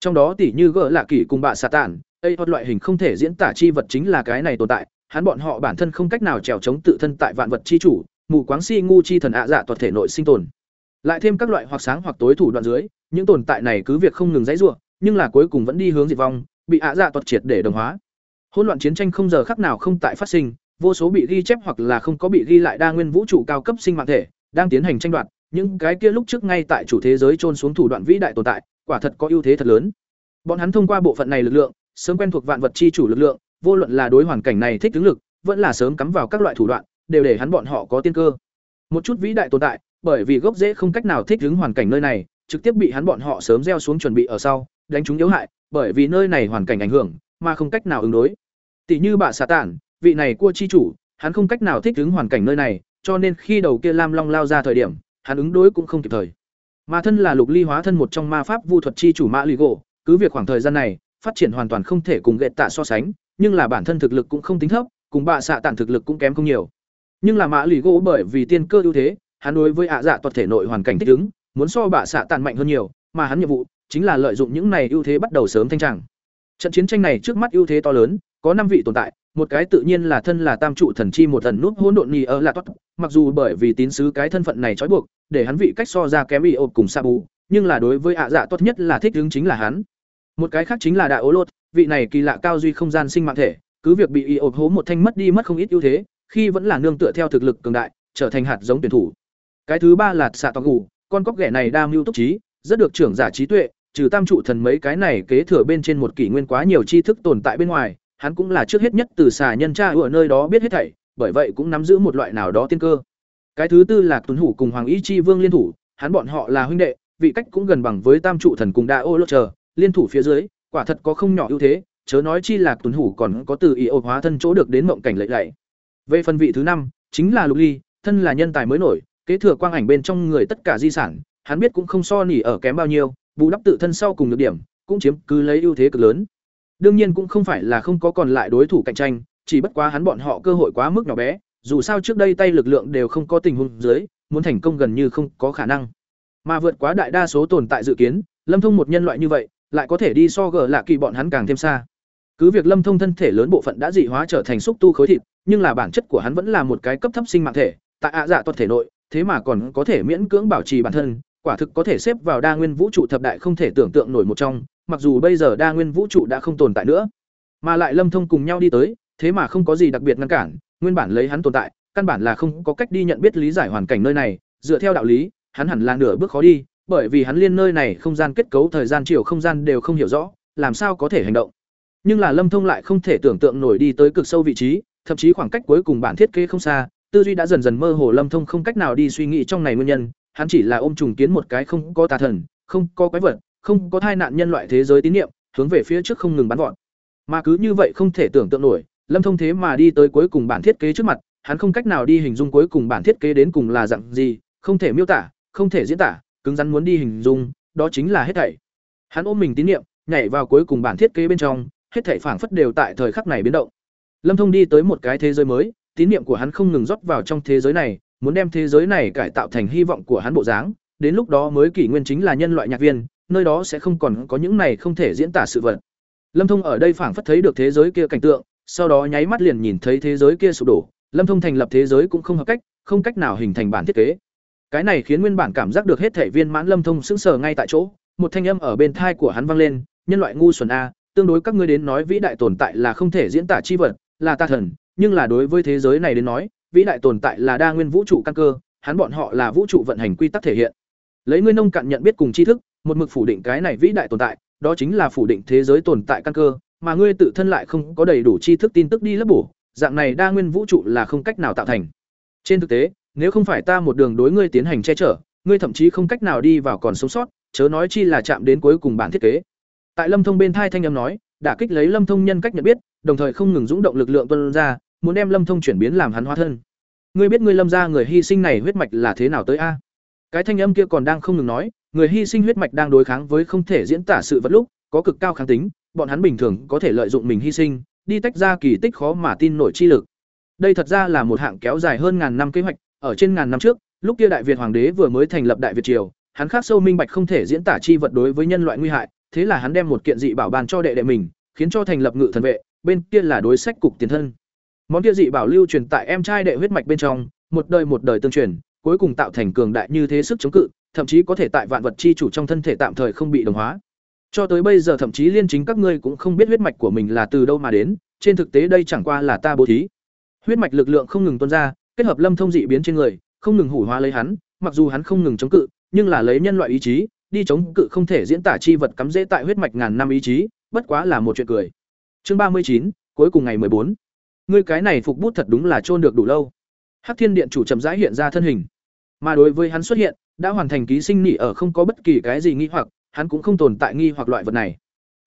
Trong đó tỷ như gỡ lạ kỷ cùng bạ xà tản, Ây hoặc loại hình không thể diễn tả chi vật chính là cái này tồn tại, hắn bọn họ bản thân không cách nào trèo chống tự thân tại vạn vật chi chủ, mù quáng si ngu chi thần ạ dạ toàn thể nội sinh tồn. Lại thêm các loại hoặc sáng hoặc tối thủ đoạn dưới, những tồn tại này cứ việc không ngừng dãy rủa, nhưng là cuối cùng vẫn đi hướng diệt vong, bị ạ dạ toàn triệt để đồng hóa. Hỗn loạn chiến tranh không giờ khắc nào không tại phát sinh, vô số bị ghi chép hoặc là không có bị ghi lại đa nguyên vũ trụ cao cấp sinh mạng thể đang tiến hành tranh đoạt những cái kia lúc trước ngay tại chủ thế giới trôn xuống thủ đoạn vĩ đại tồn tại quả thật có ưu thế thật lớn bọn hắn thông qua bộ phận này lực lượng sớm quen thuộc vạn vật chi chủ lực lượng vô luận là đối hoàn cảnh này thích ứng lực vẫn là sớm cắm vào các loại thủ đoạn đều để hắn bọn họ có tiên cơ một chút vĩ đại tồn tại bởi vì gốc rễ không cách nào thích ứng hoàn cảnh nơi này trực tiếp bị hắn bọn họ sớm gieo xuống chuẩn bị ở sau đánh chúng yếu hại bởi vì nơi này hoàn cảnh ảnh hưởng mà không cách nào ứng đối tỷ như bà xà tản vị này cua chi chủ, hắn không cách nào thích ứng hoàn cảnh nơi này, cho nên khi đầu kia Lam Long lao ra thời điểm, hắn ứng đối cũng không kịp thời. Mà thân là Lục Ly hóa thân một trong ma pháp vu thuật chi chủ Mã Lì Gỗ, cứ việc khoảng thời gian này, phát triển hoàn toàn không thể cùng ghệ Tạ so sánh, nhưng là bản thân thực lực cũng không tính thấp, cùng bạ xạ tản thực lực cũng kém không nhiều. Nhưng là Mã Lì Gỗ bởi vì tiên cơ ưu thế, hắn đối với ạ dạ toàn thể nội hoàn cảnh thích ứng, muốn so bạ xạ tản mạnh hơn nhiều, mà hắn nhiệm vụ chính là lợi dụng những này ưu thế bắt đầu sớm thanh tràng. Trận chiến tranh này trước mắt ưu thế to lớn, có năm vị tồn tại, một cái tự nhiên là thân là tam trụ thần chi một thần nút hỗn độn nhì ở là toát. mặc dù bởi vì tín sứ cái thân phận này trói buộc để hắn vị cách so ra kém bị ộp cùng sa bù nhưng là đối với ạ dạ tốt nhất là thích ứng chính là hắn một cái khác chính là đại ố lột vị này kỳ lạ cao duy không gian sinh mạng thể cứ việc bị y ộp hố một thanh mất đi mất không ít ưu thế khi vẫn là nương tựa theo thực lực cường đại trở thành hạt giống tuyển thủ cái thứ ba là xạ toàn ngủ con cóc ghẻ này đa mưu túc trí rất được trưởng giả trí tuệ trừ tam trụ thần mấy cái này kế thừa bên trên một kỷ nguyên quá nhiều tri thức tồn tại bên ngoài hắn cũng là trước hết nhất từ xà nhân cha ở nơi đó biết hết thảy, bởi vậy cũng nắm giữ một loại nào đó tiên cơ. Cái thứ tư là Tuấn Hủ cùng Hoàng Ý Chi Vương liên thủ, hắn bọn họ là huynh đệ, vị cách cũng gần bằng với Tam trụ thần cùng Đa Ô Lô chờ, liên thủ phía dưới, quả thật có không nhỏ ưu thế, chớ nói chi là Tuấn Hủ còn có từ ý ô hóa thân chỗ được đến mộng cảnh lệ lệ. Về phần vị thứ năm, chính là Lục Ly, thân là nhân tài mới nổi, kế thừa quang ảnh bên trong người tất cả di sản, hắn biết cũng không so nỉ ở kém bao nhiêu, bù đắp tự thân sau cùng được điểm, cũng chiếm cứ lấy ưu thế cực lớn. Đương nhiên cũng không phải là không có còn lại đối thủ cạnh tranh, chỉ bất quá hắn bọn họ cơ hội quá mức nhỏ bé, dù sao trước đây tay lực lượng đều không có tình huống dưới, muốn thành công gần như không có khả năng. Mà vượt quá đại đa số tồn tại dự kiến, Lâm Thông một nhân loại như vậy, lại có thể đi so gở lạ kỳ bọn hắn càng thêm xa. Cứ việc Lâm Thông thân thể lớn bộ phận đã dị hóa trở thành xúc tu khối thịt, nhưng là bản chất của hắn vẫn là một cái cấp thấp sinh mạng thể, tại ạ dạ toàn thể nội, thế mà còn có thể miễn cưỡng bảo trì bản thân, quả thực có thể xếp vào đa nguyên vũ trụ thập đại không thể tưởng tượng nổi một trong, mặc dù bây giờ đa nguyên vũ trụ đã không tồn tại nữa, mà lại Lâm Thông cùng nhau đi tới, thế mà không có gì đặc biệt ngăn cản, nguyên bản lấy hắn tồn tại, căn bản là không có cách đi nhận biết lý giải hoàn cảnh nơi này, dựa theo đạo lý, hắn hẳn là nửa bước khó đi, bởi vì hắn liên nơi này không gian kết cấu thời gian chiều không gian đều không hiểu rõ, làm sao có thể hành động. Nhưng là Lâm Thông lại không thể tưởng tượng nổi đi tới cực sâu vị trí, thậm chí khoảng cách cuối cùng bản thiết kế không xa, tư duy đã dần dần mơ hồ Lâm Thông không cách nào đi suy nghĩ trong này nguyên nhân, hắn chỉ là ôm trùng kiến một cái không có tà thần, không có quái vật, không có thai nạn nhân loại thế giới tín niệm, hướng về phía trước không ngừng bắn vọt. Mà cứ như vậy không thể tưởng tượng nổi, Lâm Thông thế mà đi tới cuối cùng bản thiết kế trước mặt, hắn không cách nào đi hình dung cuối cùng bản thiết kế đến cùng là dạng gì, không thể miêu tả, không thể diễn tả, cứng rắn muốn đi hình dung, đó chính là hết thảy. Hắn ôm mình tín niệm, nhảy vào cuối cùng bản thiết kế bên trong, hết thảy phảng phất đều tại thời khắc này biến động. Lâm Thông đi tới một cái thế giới mới, tín niệm của hắn không ngừng rót vào trong thế giới này, muốn đem thế giới này cải tạo thành hy vọng của hắn bộ dáng, đến lúc đó mới kỷ nguyên chính là nhân loại nhạc viên, nơi đó sẽ không còn có những này không thể diễn tả sự vật. Lâm Thông ở đây phảng phất thấy được thế giới kia cảnh tượng, sau đó nháy mắt liền nhìn thấy thế giới kia sụp đổ, Lâm Thông thành lập thế giới cũng không hợp cách, không cách nào hình thành bản thiết kế. Cái này khiến nguyên bản cảm giác được hết thể viên mãn Lâm Thông sững sờ ngay tại chỗ, một thanh âm ở bên thai của hắn vang lên, nhân loại ngu xuẩn a, tương đối các ngươi đến nói vĩ đại tồn tại là không thể diễn tả chi vật, là ta thần, nhưng là đối với thế giới này đến nói, vĩ đại tồn tại là đa nguyên vũ trụ căn cơ, hắn bọn họ là vũ trụ vận hành quy tắc thể hiện. Lấy ngươi nông cạn nhận biết cùng tri thức, một mực phủ định cái này vĩ đại tồn tại, đó chính là phủ định thế giới tồn tại căn cơ, mà ngươi tự thân lại không có đầy đủ tri thức tin tức đi lấp bổ, dạng này đa nguyên vũ trụ là không cách nào tạo thành. Trên thực tế, nếu không phải ta một đường đối ngươi tiến hành che chở, ngươi thậm chí không cách nào đi vào còn sống sót, chớ nói chi là chạm đến cuối cùng bản thiết kế. Tại Lâm Thông bên thai thanh âm nói, đã kích lấy Lâm Thông nhân cách nhận biết, đồng thời không ngừng dũng động lực lượng tuôn ra, muốn đem Lâm Thông chuyển biến làm hắn hóa thân. Ngươi biết ngươi Lâm gia người hy sinh này huyết mạch là thế nào tới a? Cái thanh âm kia còn đang không ngừng nói, người hy sinh huyết mạch đang đối kháng với không thể diễn tả sự vật lúc, có cực cao kháng tính, bọn hắn bình thường có thể lợi dụng mình hy sinh, đi tách ra kỳ tích khó mà tin nổi chi lực. Đây thật ra là một hạng kéo dài hơn ngàn năm kế hoạch, ở trên ngàn năm trước, lúc kia Đại Việt hoàng đế vừa mới thành lập Đại Việt triều, hắn khắc sâu minh bạch không thể diễn tả chi vật đối với nhân loại nguy hại, thế là hắn đem một kiện dị bảo bàn cho đệ đệ mình, khiến cho thành lập ngự thần vệ, bên kia là đối sách cục tiền thân. Món kia dị bảo lưu truyền tại em trai đệ huyết mạch bên trong, một đời một đời tương truyền, cuối cùng tạo thành cường đại như thế sức chống cự, thậm chí có thể tại vạn vật chi chủ trong thân thể tạm thời không bị đồng hóa. Cho tới bây giờ thậm chí liên chính các ngươi cũng không biết huyết mạch của mình là từ đâu mà đến, trên thực tế đây chẳng qua là ta bố thí. Huyết mạch lực lượng không ngừng tuôn ra, kết hợp lâm thông dị biến trên người, không ngừng hủ hóa lấy hắn, mặc dù hắn không ngừng chống cự, nhưng là lấy nhân loại ý chí, đi chống cự không thể diễn tả chi vật cắm rễ tại huyết mạch ngàn năm ý chí, bất quá là một chuyện cười. Chương ba mươi chín, cuối cùng ngày bốn. Ngươi cái này phục bút thật đúng là trôn được đủ lâu. Hắc Thiên Điện chủ chậm rãi hiện ra thân hình. Mà đối với hắn xuất hiện, đã hoàn thành ký sinh nị ở không có bất kỳ cái gì nghi hoặc, hắn cũng không tồn tại nghi hoặc loại vật này.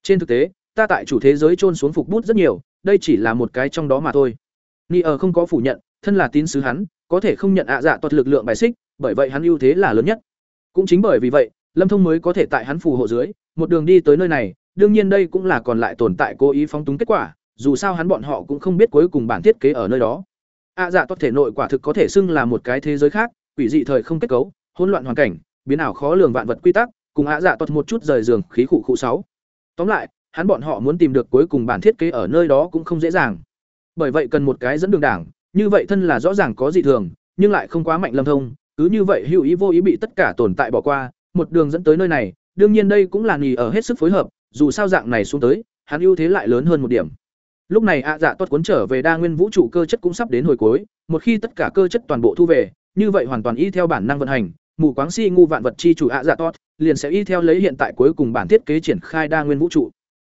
Trên thực tế, ta tại chủ thế giới trôn xuống phục bút rất nhiều, đây chỉ là một cái trong đó mà thôi. Nị ở không có phủ nhận, thân là tín sứ hắn, có thể không nhận ạ dạ toàn lực lượng bài xích, bởi vậy hắn ưu thế là lớn nhất. Cũng chính bởi vì vậy, Lâm Thông mới có thể tại hắn phù hộ dưới, một đường đi tới nơi này, đương nhiên đây cũng là còn lại tồn tại cố ý phóng túng kết quả, dù sao hắn bọn họ cũng không biết cuối cùng bản thiết kế ở nơi đó. ạ dạ toàn thể nội quả thực có thể xưng là một cái thế giới khác, quỷ dị thời không kết cấu, hỗn loạn hoàn cảnh, biến ảo khó lường vạn vật quy tắc, cùng ạ dạ toàn một chút rời giường khí cụ cụ sáu. Tóm lại, hắn bọn họ muốn tìm được cuối cùng bản thiết kế ở nơi đó cũng không dễ dàng. Bởi vậy cần một cái dẫn đường đảng, như vậy thân là rõ ràng có dị thường, nhưng lại không quá mạnh lâm thông, cứ như vậy hữu ý vô ý bị tất cả tồn tại bỏ qua, một đường dẫn tới nơi này, đương nhiên đây cũng là nghỉ ở hết sức phối hợp, dù sao dạng này xuống tới, hắn ưu thế lại lớn hơn một điểm. Lúc này ạ dạ toát cuốn trở về đa nguyên vũ trụ cơ chất cũng sắp đến hồi cuối, một khi tất cả cơ chất toàn bộ thu về, như vậy hoàn toàn y theo bản năng vận hành, mù quáng si ngu vạn vật chi chủ ạ dạ toát, liền sẽ y theo lấy hiện tại cuối cùng bản thiết kế triển khai đa nguyên vũ trụ.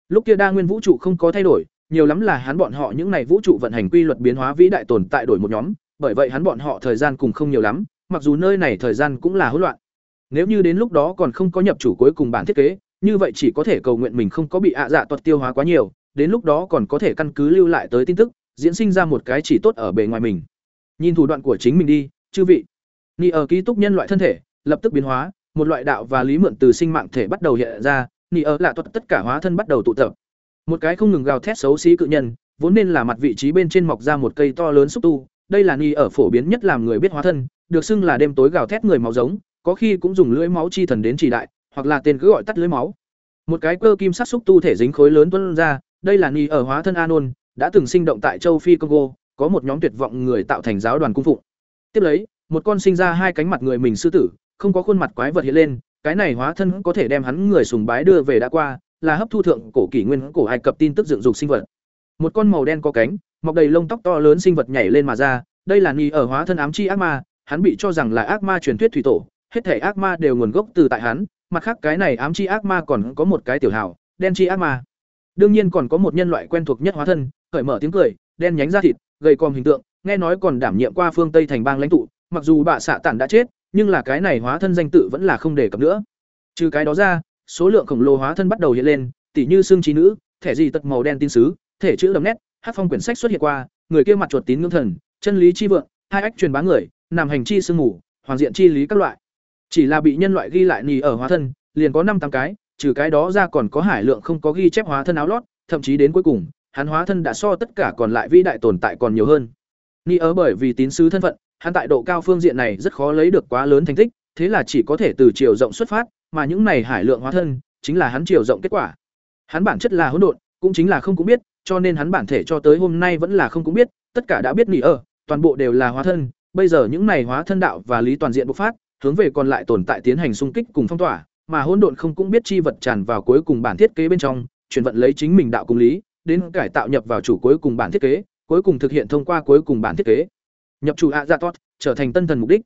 Lúc kia đa nguyên vũ trụ không có thay đổi, nhiều lắm là hắn bọn họ những này vũ trụ vận hành quy luật biến hóa vĩ đại tồn tại đổi một nhóm, bởi vậy hắn bọn họ thời gian cùng không nhiều lắm, mặc dù nơi này thời gian cũng là hỗn loạn. Nếu như đến lúc đó còn không có nhập chủ cuối cùng bản thiết kế, như vậy chỉ có thể cầu nguyện mình không có bị ạ dạ tuật tiêu hóa quá nhiều, đến lúc đó còn có thể căn cứ lưu lại tới tin tức, diễn sinh ra một cái chỉ tốt ở bề ngoài mình. Nhìn thủ đoạn của chính mình đi, chư vị. Ni ở ký túc nhân loại thân thể, lập tức biến hóa, một loại đạo và lý mượn từ sinh mạng thể bắt đầu hiện ra, Ni ở lạ tuật tất cả hóa thân bắt đầu tụ tập. Một cái không ngừng gào thét xấu xí cự nhân, vốn nên là mặt vị trí bên trên mọc ra một cây to lớn xúc tu, đây là Ni ở phổ biến nhất làm người biết hóa thân, được xưng là đêm tối gào thét người máu giống, có khi cũng dùng lưỡi máu chi thần đến chỉ đại, hoặc là tên cứ gọi tắt lưỡi máu. Một cái cơ kim sắc xúc tu thể dính khối lớn tuân ra, đây là Ni ở hóa thân Anon, đã từng sinh động tại châu Phi Congo, có một nhóm tuyệt vọng người tạo thành giáo đoàn cung phụng. Tiếp lấy, một con sinh ra hai cánh mặt người mình sư tử, không có khuôn mặt quái vật hiện lên, cái này hóa thân có thể đem hắn người sùng bái đưa về đã qua, là hấp thu thượng cổ kỷ nguyên cổ Ai Cập tin tức dựng dục sinh vật. Một con màu đen có cánh, mọc đầy lông tóc to lớn sinh vật nhảy lên mà ra, đây là Ni ở hóa thân ám chi ác ma, hắn bị cho rằng là ác ma truyền thuyết thủy tổ, hết thể ác ma đều nguồn gốc từ tại hắn, mặt khác cái này ám chi ác ma còn có một cái tiểu hảo, đen chi ác ma. Đương nhiên còn có một nhân loại quen thuộc nhất hóa thân, khởi mở tiếng cười, đen nhánh da thịt, gầy còm hình tượng, nghe nói còn đảm nhiệm qua phương Tây thành bang lãnh tụ, mặc dù bạ xạ tản đã chết, nhưng là cái này hóa thân danh tự vẫn là không đề cập nữa. Trừ cái đó ra, số lượng khổng lồ hóa thân bắt đầu hiện lên, tỉ như xương trí nữ, thẻ gì tật màu đen tin sứ, thể chữ đậm nét, hát phong quyển sách xuất hiện qua, người kia mặt chuột tín ngưỡng thần, chân lý chi vượng, hai ách truyền bá người, nằm hành chi sương ngủ, hoàng diện chi lý các loại. Chỉ là bị nhân loại ghi lại nì ở hóa thân, liền có năm tám cái, trừ cái đó ra còn có hải lượng không có ghi chép hóa thân áo lót, thậm chí đến cuối cùng, hắn hóa thân đã so tất cả còn lại vĩ đại tồn tại còn nhiều hơn. Nì ở bởi vì tín sứ thân phận, hắn tại độ cao phương diện này rất khó lấy được quá lớn thành tích, thế là chỉ có thể từ chiều rộng xuất phát, mà những này hải lượng hóa thân chính là hắn chiều rộng kết quả. Hắn bản chất là hỗn độn, cũng chính là không cũng biết, cho nên hắn bản thể cho tới hôm nay vẫn là không cũng biết, tất cả đã biết nghỉ ở, toàn bộ đều là hóa thân, bây giờ những này hóa thân đạo và lý toàn diện bộc phát, hướng về còn lại tồn tại tiến hành xung kích cùng phong tỏa, mà hỗn độn không cũng biết chi vật tràn vào cuối cùng bản thiết kế bên trong, chuyển vận lấy chính mình đạo cùng lý, đến cải tạo nhập vào chủ cuối cùng bản thiết kế, cuối cùng thực hiện thông qua cuối cùng bản thiết kế. Nhập chủ ạ dạ tốt, trở thành tân thần mục đích.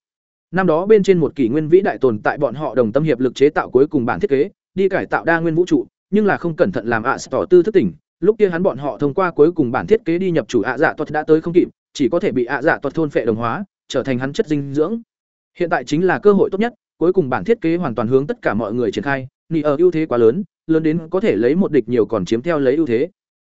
Năm đó bên trên một kỷ nguyên vĩ đại tồn tại bọn họ đồng tâm hiệp lực chế tạo cuối cùng bản thiết kế, đi cải tạo đa nguyên vũ trụ, nhưng là không cẩn thận làm ạ tỏ tư thức tỉnh, lúc kia hắn bọn họ thông qua cuối cùng bản thiết kế đi nhập chủ ạ dạ tuật đã tới không kịp, chỉ có thể bị ạ dạ tuật thôn phệ đồng hóa, trở thành hắn chất dinh dưỡng. Hiện tại chính là cơ hội tốt nhất, cuối cùng bản thiết kế hoàn toàn hướng tất cả mọi người triển khai, nị ở ưu thế quá lớn, lớn đến có thể lấy một địch nhiều còn chiếm theo lấy ưu thế.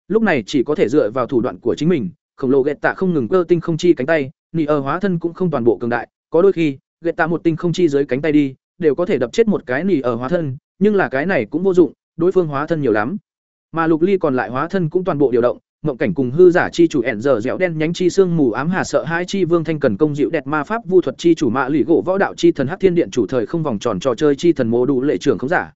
Lúc này chỉ có thể dựa vào thủ đoạn của chính mình, khổng lồ ghẹt tạ không ngừng cơ tinh không chi cánh tay, nị ở hóa thân cũng không toàn bộ cường đại, có đôi khi, gậy tạ một tinh không chi dưới cánh tay đi, đều có thể đập chết một cái nỉ ở hóa thân, nhưng là cái này cũng vô dụng, đối phương hóa thân nhiều lắm. Mà Lục Ly còn lại hóa thân cũng toàn bộ điều động, mộng cảnh cùng hư giả chi chủ ẻn dở dẻo đen nhánh chi xương mù ám hà sợ hai chi vương thanh cần công dịu đẹp ma pháp vu thuật chi chủ mạ lụy gỗ võ đạo chi thần hắc thiên điện chủ thời không vòng tròn trò chơi chi thần mô đủ lệ trưởng không giả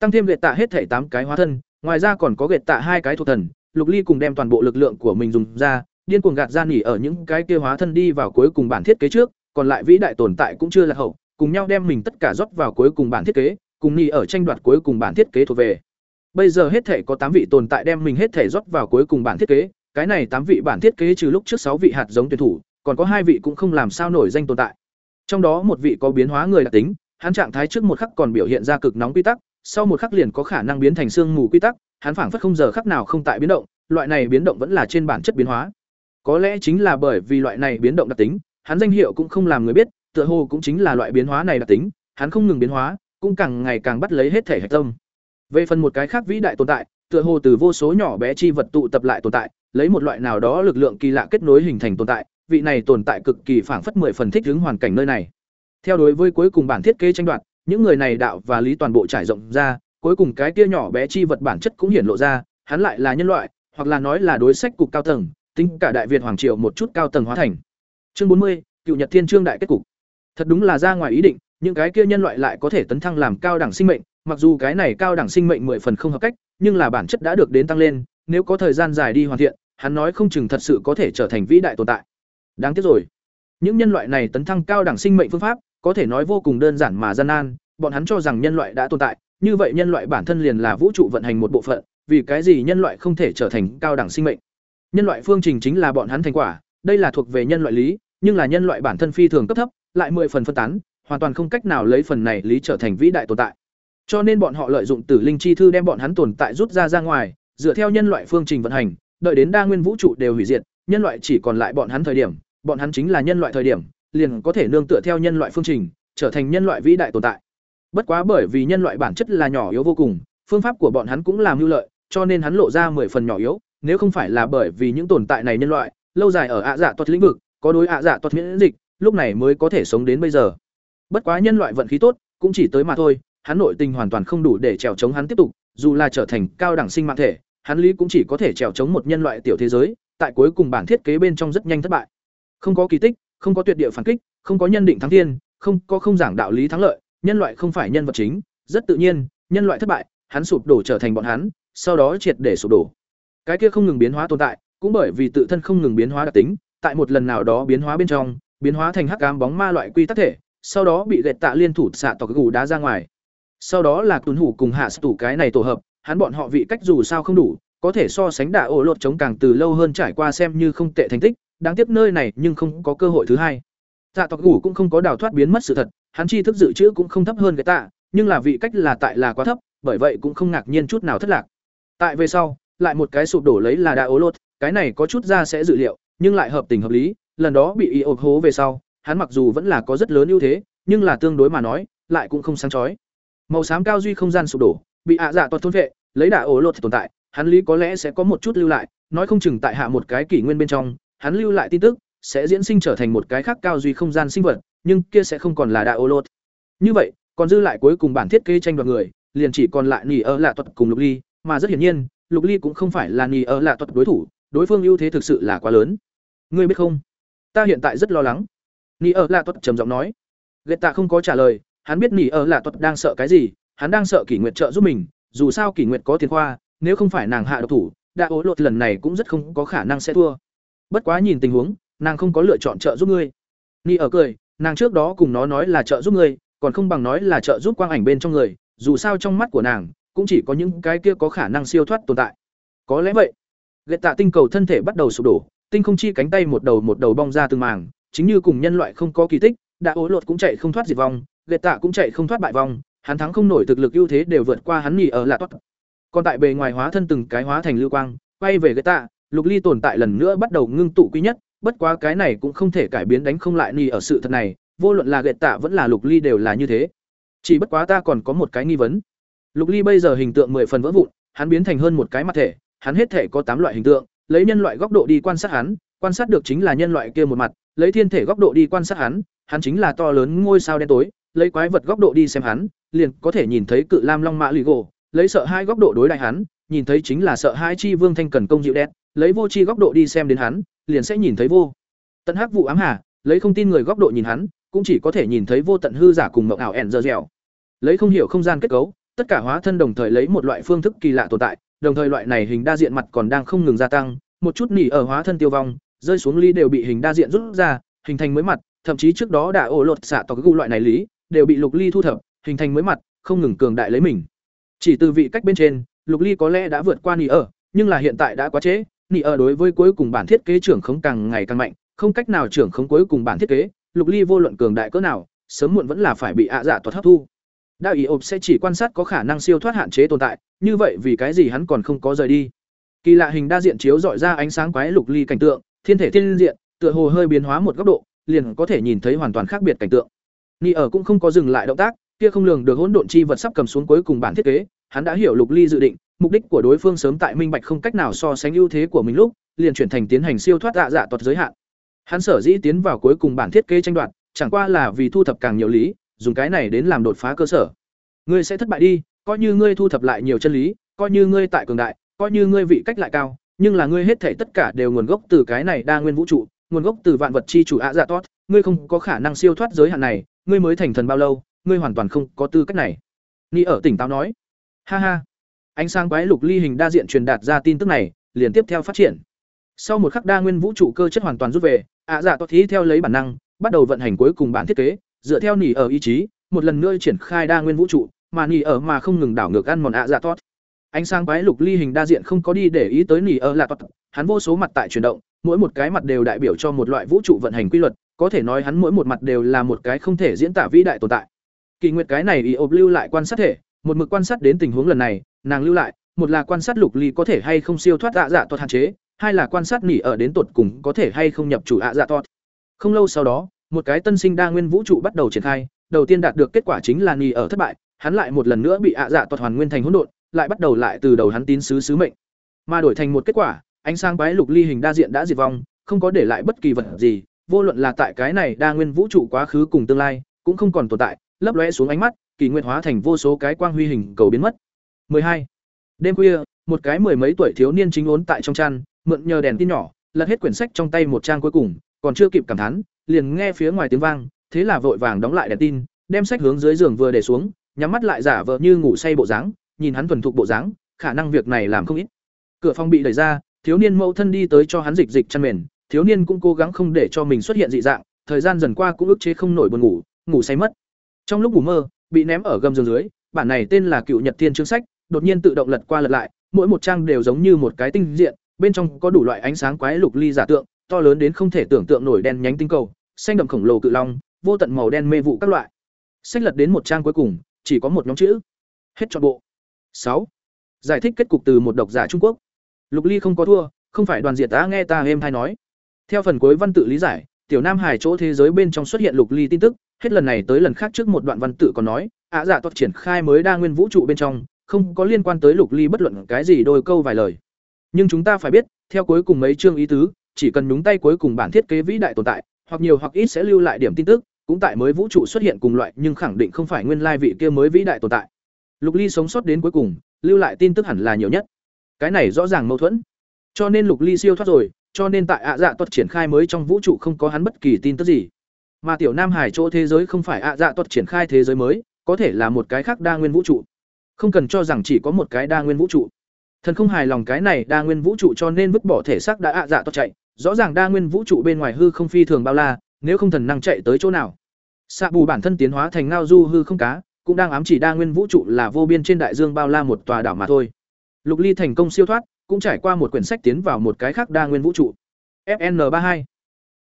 tăng thêm gậy tạ hết thể tám cái hóa thân ngoài ra còn có gậy tạ hai cái thuộc thần lục ly cùng đem toàn bộ lực lượng của mình dùng ra điên cuồng gạt ra nỉ ở những cái kia hóa thân đi vào cuối cùng bản thiết kế trước còn lại vĩ đại tồn tại cũng chưa là hậu, cùng nhau đem mình tất cả rót vào cuối cùng bản thiết kế, cùng nghi ở tranh đoạt cuối cùng bản thiết kế thuộc về. Bây giờ hết thể có tám vị tồn tại đem mình hết thể rót vào cuối cùng bản thiết kế, cái này tám vị bản thiết kế trừ lúc trước sáu vị hạt giống tuyển thủ, còn có hai vị cũng không làm sao nổi danh tồn tại. Trong đó một vị có biến hóa người đặc tính, hắn trạng thái trước một khắc còn biểu hiện ra cực nóng quy tắc, sau một khắc liền có khả năng biến thành xương mù quy tắc, hắn phảng phất không giờ khắc nào không tại biến động, loại này biến động vẫn là trên bản chất biến hóa. Có lẽ chính là bởi vì loại này biến động đặc tính hắn danh hiệu cũng không làm người biết, tựa hồ cũng chính là loại biến hóa này đặc tính, hắn không ngừng biến hóa, cũng càng ngày càng bắt lấy hết thể hạch tâm. Về phần một cái khác vĩ đại tồn tại, tựa hồ từ vô số nhỏ bé chi vật tụ tập lại tồn tại, lấy một loại nào đó lực lượng kỳ lạ kết nối hình thành tồn tại, vị này tồn tại cực kỳ phảng phất mười phần thích ứng hoàn cảnh nơi này. Theo đối với cuối cùng bản thiết kế tranh đoạt, những người này đạo và lý toàn bộ trải rộng ra, cuối cùng cái kia nhỏ bé chi vật bản chất cũng hiển lộ ra, hắn lại là nhân loại, hoặc là nói là đối sách cục cao tầng, tính cả đại việt hoàng triều một chút cao tầng hóa thành chương bốn mươi cựu nhật thiên trương đại kết cục thật đúng là ra ngoài ý định những cái kia nhân loại lại có thể tấn thăng làm cao đẳng sinh mệnh mặc dù cái này cao đẳng sinh mệnh mười phần không hợp cách nhưng là bản chất đã được đến tăng lên nếu có thời gian dài đi hoàn thiện hắn nói không chừng thật sự có thể trở thành vĩ đại tồn tại. Đáng tiếc rồi. Những nhân loại này tấn thăng cao đẳng sinh mệnh phương pháp, có thể nói vô cùng đơn giản mà gian nan, bọn hắn cho rằng nhân loại đã tồn tại, như vậy nhân loại bản thân liền là vũ trụ vận hành một bộ phận, vì cái gì nhân loại không thể trở thành cao đẳng sinh mệnh? Nhân loại phương trình chính là bọn hắn thành quả, đây là thuộc về nhân loại lý, nhưng là nhân loại bản thân phi thường cấp thấp, lại mười phần phân tán, hoàn toàn không cách nào lấy phần này lý trở thành vĩ đại tồn tại. Cho nên bọn họ lợi dụng Tử Linh chi thư đem bọn hắn tồn tại rút ra ra ngoài, dựa theo nhân loại phương trình vận hành, đợi đến đa nguyên vũ trụ đều hủy diệt, nhân loại chỉ còn lại bọn hắn thời điểm, bọn hắn chính là nhân loại thời điểm, liền có thể nương tựa theo nhân loại phương trình, trở thành nhân loại vĩ đại tồn tại. Bất quá bởi vì nhân loại bản chất là nhỏ yếu vô cùng, phương pháp của bọn hắn cũng làm hữu lợi, cho nên hắn lộ ra mười phần nhỏ yếu, nếu không phải là bởi vì những tồn tại này nhân loại, lâu dài ở ạ dạ toát lĩnh vực, có đối ạ dạ toát miễn dịch, lúc này mới có thể sống đến bây giờ. Bất quá nhân loại vận khí tốt, cũng chỉ tới mà thôi, hắn nội tình hoàn toàn không đủ để trèo chống hắn tiếp tục, dù là trở thành cao đẳng sinh mạng thể, hắn lý cũng chỉ có thể trèo chống một nhân loại tiểu thế giới, tại cuối cùng bản thiết kế bên trong rất nhanh thất bại. Không có kỳ tích, không có tuyệt địa phản kích, không có nhân định thắng thiên, không có không giảng đạo lý thắng lợi, nhân loại không phải nhân vật chính, rất tự nhiên, nhân loại thất bại, hắn sụp đổ trở thành bọn hắn, sau đó triệt để sụp đổ. Cái kia không ngừng biến hóa tồn tại, cũng bởi vì tự thân không ngừng biến hóa đặc tính, tại một lần nào đó biến hóa bên trong, biến hóa thành hắc ám bóng ma loại quy tắc thể, sau đó bị gệt tạ liên thủ xạ tỏ gù đá ra ngoài. Sau đó là tuấn hủ cùng hạ tủ cái này tổ hợp, hắn bọn họ vị cách dù sao không đủ, có thể so sánh đả ổ lột chống càng từ lâu hơn trải qua xem như không tệ thành tích, đáng tiếc nơi này nhưng không có cơ hội thứ hai. Xạ tộc ngủ cũng không có đào thoát biến mất sự thật, hắn chi thức dự trữ cũng không thấp hơn cái tạ, nhưng là vị cách là tại là quá thấp, bởi vậy cũng không ngạc nhiên chút nào thất lạc. Tại về sau, lại một cái sụp đổ lấy là đả ổ lột, cái này có chút ra sẽ dự liệu, nhưng lại hợp tình hợp lý, lần đó bị y ộp hố về sau, hắn mặc dù vẫn là có rất lớn ưu thế, nhưng là tương đối mà nói, lại cũng không sáng chói. Màu xám cao duy không gian sụp đổ, bị ạ dạ toàn thôn vệ, lấy đả ổ lột tồn tại, hắn lý có lẽ sẽ có một chút lưu lại, nói không chừng tại hạ một cái kỷ nguyên bên trong, hắn lưu lại tin tức sẽ diễn sinh trở thành một cái khác cao duy không gian sinh vật, nhưng kia sẽ không còn là đại ô lột. Như vậy, còn dư lại cuối cùng bản thiết kế tranh đoạt người, liền chỉ còn lại Nỉ ở lạ tuật cùng Lục Ly, mà rất hiển nhiên, Lục Ly cũng không phải là Nỉ ở lạ tuật đối thủ, đối phương ưu thế thực sự là quá lớn. Ngươi biết không? Ta hiện tại rất lo lắng. nỉ ở lạ tuất trầm giọng nói ghét tạ không có trả lời, hắn biết nỉ ở lạ tuất đang sợ cái gì, hắn đang sợ kỷ nguyệt trợ giúp mình, dù sao kỷ nguyệt có tiền khoa, nếu không phải nàng hạ độc thủ đã ố lột lần này cũng rất không có khả năng sẽ thua bất quá nhìn tình huống, nàng không có lựa chọn trợ giúp ngươi nỉ ở cười, nàng trước đó cùng nó nói là trợ giúp ngươi, còn không bằng nói là trợ giúp quang ảnh bên trong người, dù sao trong mắt của nàng, cũng chỉ có những cái kia có khả năng siêu thoát tồn tại có lẽ vậy Lệ tạ tinh cầu thân thể bắt đầu sụp đổ, tinh không chi cánh tay một đầu một đầu bong ra từng màng chính như cùng nhân loại không có kỳ tích, đã ố lột cũng chạy không thoát diệt vong Lệ tạ cũng chạy không thoát bại vong, hắn thắng không nổi thực lực ưu thế đều vượt qua hắn nghỉ ở là tốt còn tại bề ngoài hóa thân từng cái hóa thành lưu quang, quay về Lệ tạ, lục ly tồn tại lần nữa bắt đầu ngưng tụ quý nhất, bất quá cái này cũng không thể cải biến đánh không lại nghỉ ở sự thật này, vô luận là Lệ tạ vẫn là lục ly đều là như thế. Chỉ bất quá ta còn có một cái nghi vấn. Lục ly bây giờ hình tượng mười phần vỡ vụn, hắn biến thành hơn một cái mặt thể hắn hết thể có tám loại hình tượng, lấy nhân loại góc độ đi quan sát hắn, quan sát được chính là nhân loại kia một mặt, lấy thiên thể góc độ đi quan sát hắn hắn chính là to lớn ngôi sao đen tối, lấy quái vật góc độ đi xem hắn, liền có thể nhìn thấy cự lam long mã lì gỗ lấy sợ hai góc độ đối đại hắn, nhìn thấy chính là sợ hai chi vương thanh cần công dịu đen lấy vô chi góc độ đi xem đến hắn, liền sẽ nhìn thấy vô. Tận hắc vụ ám hà, lấy không tin người góc độ nhìn hắn, cũng chỉ có thể nhìn thấy vô tận hư giả cùng mộng ảo ẻn dơ dẻo. Lấy không hiểu không gian kết cấu, tất cả hóa thân đồng thời lấy một loại phương thức kỳ lạ tồn tại đồng thời loại này hình đa diện mặt còn đang không ngừng gia tăng, một chút nỉ ở hóa thân tiêu vong, rơi xuống ly đều bị hình đa diện rút ra, hình thành mới mặt, thậm chí trước đó đã ổ lột xạ tỏ gu loại này lý, đều bị lục ly thu thập, hình thành mới mặt, không ngừng cường đại lấy mình. Chỉ từ vị cách bên trên, lục ly có lẽ đã vượt qua nỉ ở, nhưng là hiện tại đã quá trễ, nỉ ở đối với cuối cùng bản thiết kế trưởng không càng ngày càng mạnh, không cách nào trưởng không cuối cùng bản thiết kế, lục ly vô luận cường đại cỡ nào, sớm muộn vẫn là phải bị ạ dạ toát hấp thu đạo ý ộp sẽ chỉ quan sát có khả năng siêu thoát hạn chế tồn tại, như vậy vì cái gì hắn còn không có rời đi? Kỳ lạ hình đa diện chiếu dọi ra ánh sáng quái lục ly cảnh tượng, thiên thể thiên diện, tựa hồ hơi biến hóa một góc độ, liền có thể nhìn thấy hoàn toàn khác biệt cảnh tượng. Ni ở cũng không có dừng lại động tác, kia không lường được hỗn độn chi vật sắp cầm xuống cuối cùng bản thiết kế, hắn đã hiểu lục ly dự định, mục đích của đối phương sớm tại minh bạch không cách nào so sánh ưu thế của mình lúc, liền chuyển thành tiến hành siêu thoát dạ dạ toạt giới hạn. Hắn sở dĩ tiến vào cuối cùng bản thiết kế tranh đoạt, chẳng qua là vì thu thập càng nhiều lý dùng cái này đến làm đột phá cơ sở. Ngươi sẽ thất bại đi, coi như ngươi thu thập lại nhiều chân lý, coi như ngươi tại cường đại, coi như ngươi vị cách lại cao, nhưng là ngươi hết thể tất cả đều nguồn gốc từ cái này đa nguyên vũ trụ, nguồn gốc từ vạn vật chi chủ ạ dạ tốt ngươi không có khả năng siêu thoát giới hạn này, ngươi mới thành thần bao lâu, ngươi hoàn toàn không có tư cách này. Ni ở tỉnh táo nói. Ha ha. Ánh sáng quái lục ly hình đa diện truyền đạt ra tin tức này, liền tiếp theo phát triển. Sau một khắc đa nguyên vũ trụ cơ chất hoàn toàn rút về ạ dạ tốt thí theo lấy bản năng, bắt đầu vận hành cuối cùng bản thiết kế dựa theo nỉ ở ý chí, một lần nữa triển khai đa nguyên vũ trụ, mà nỉ ở mà không ngừng đảo ngược ăn mòn ạ dạ tốt. Ánh sáng quái lục ly hình đa diện không có đi để ý tới nỉ ở là tốt. Hắn vô số mặt tại chuyển động, mỗi một cái mặt đều đại biểu cho một loại vũ trụ vận hành quy luật, có thể nói hắn mỗi một mặt đều là một cái không thể diễn tả vĩ đại tồn tại. Kỳ nguyệt cái này ý ộp lưu lại quan sát thể, một mực quan sát đến tình huống lần này, nàng lưu lại, một là quan sát lục ly có thể hay không siêu thoát ạ dạ tốt hạn chế, hai là quan sát nỉ ở đến tột cùng có thể hay không nhập chủ ạ dạ tốt. Không lâu sau đó một cái tân sinh đa nguyên vũ trụ bắt đầu triển khai, đầu tiên đạt được kết quả chính là nỉ ở thất bại, hắn lại một lần nữa bị ạ dạ toàn hoàn nguyên thành hỗn độn, lại bắt đầu lại từ đầu hắn tín sứ sứ mệnh mà đổi thành một kết quả, ánh sáng bái lục ly hình đa diện đã diệt vong, không có để lại bất kỳ vật gì, vô luận là tại cái này đa nguyên vũ trụ quá khứ cùng tương lai, cũng không còn tồn tại, lấp lóe xuống ánh mắt kỳ nguyện hóa thành vô số cái quang huy hình cầu biến mất 12. đêm khuya, một cái mười mấy tuổi thiếu niên chính ốn tại trong chăn, mượn nhờ đèn tin nhỏ, lật hết quyển sách trong tay một trang cuối cùng, còn chưa kịp cảm thán liền nghe phía ngoài tiếng vang, thế là vội vàng đóng lại đèn tin, đem sách hướng dưới giường vừa để xuống, nhắm mắt lại giả vờ như ngủ say bộ dáng, nhìn hắn thuần thục bộ dáng, khả năng việc này làm không ít. Cửa phòng bị đẩy ra, thiếu niên mẫu thân đi tới cho hắn dịch dịch chăn mền, thiếu niên cũng cố gắng không để cho mình xuất hiện dị dạng, thời gian dần qua cũng ức chế không nổi buồn ngủ ngủ say mất. Trong lúc ngủ mơ, bị ném ở gầm giường dưới, bản này tên là cựu nhật thiên chương sách, đột nhiên tự động lật qua lật lại, mỗi một trang đều giống như một cái tinh diện, bên trong có đủ loại ánh sáng quái lục ly giả tượng to lớn đến không thể tưởng tượng nổi đen nhánh tinh cầu, xanh đậm khổng lồ cự long, vô tận màu đen mê vụ các loại. Sách lật đến một trang cuối cùng, chỉ có một nhóm chữ. Hết trọn bộ. Sáu. Giải thích kết cục từ một độc giả trung quốc. Lục ly không có thua, không phải đoàn diệt ta nghe ta êm hay nói. Theo phần cuối văn tự lý giải, tiểu nam hải chỗ thế giới bên trong xuất hiện lục ly tin tức, hết lần này tới lần khác trước một đoạn văn tự còn nói, ạ dạ giả toát triển khai mới đa nguyên vũ trụ bên trong, không có liên quan tới lục ly bất luận cái gì đôi câu vài lời. Nhưng chúng ta phải biết, theo cuối cùng mấy chương ý tứ chỉ cần nhúng tay cuối cùng bản thiết kế vĩ đại tồn tại, hoặc nhiều hoặc ít sẽ lưu lại điểm tin tức, cũng tại mới vũ trụ xuất hiện cùng loại, nhưng khẳng định không phải nguyên lai vị kia mới vĩ đại tồn tại. Lục ly sống sót đến cuối cùng, lưu lại tin tức hẳn là nhiều nhất. Cái này rõ ràng mâu thuẫn. Cho nên lục ly siêu thoát rồi, cho nên tại ạ dạ tuật triển khai mới trong vũ trụ không có hắn bất kỳ tin tức gì. Mà tiểu nam hải chỗ thế giới không phải ạ dạ tuật triển khai thế giới mới, có thể là một cái khác đa nguyên vũ trụ. Không cần cho rằng chỉ có một cái đa nguyên vũ trụ thần không hài lòng cái này đa nguyên vũ trụ cho nên vứt bỏ thể xác đã ạ dạ to chạy. Rõ ràng đa nguyên vũ trụ bên ngoài hư không phi thường bao la, nếu không thần năng chạy tới chỗ nào. Xạ bù bản thân tiến hóa thành ngao du hư không cá, cũng đang ám chỉ đa nguyên vũ trụ là vô biên trên đại dương bao la một tòa đảo mà thôi. Lục ly thành công siêu thoát, cũng trải qua một quyển sách tiến vào một cái khác đa nguyên vũ trụ. Fn 32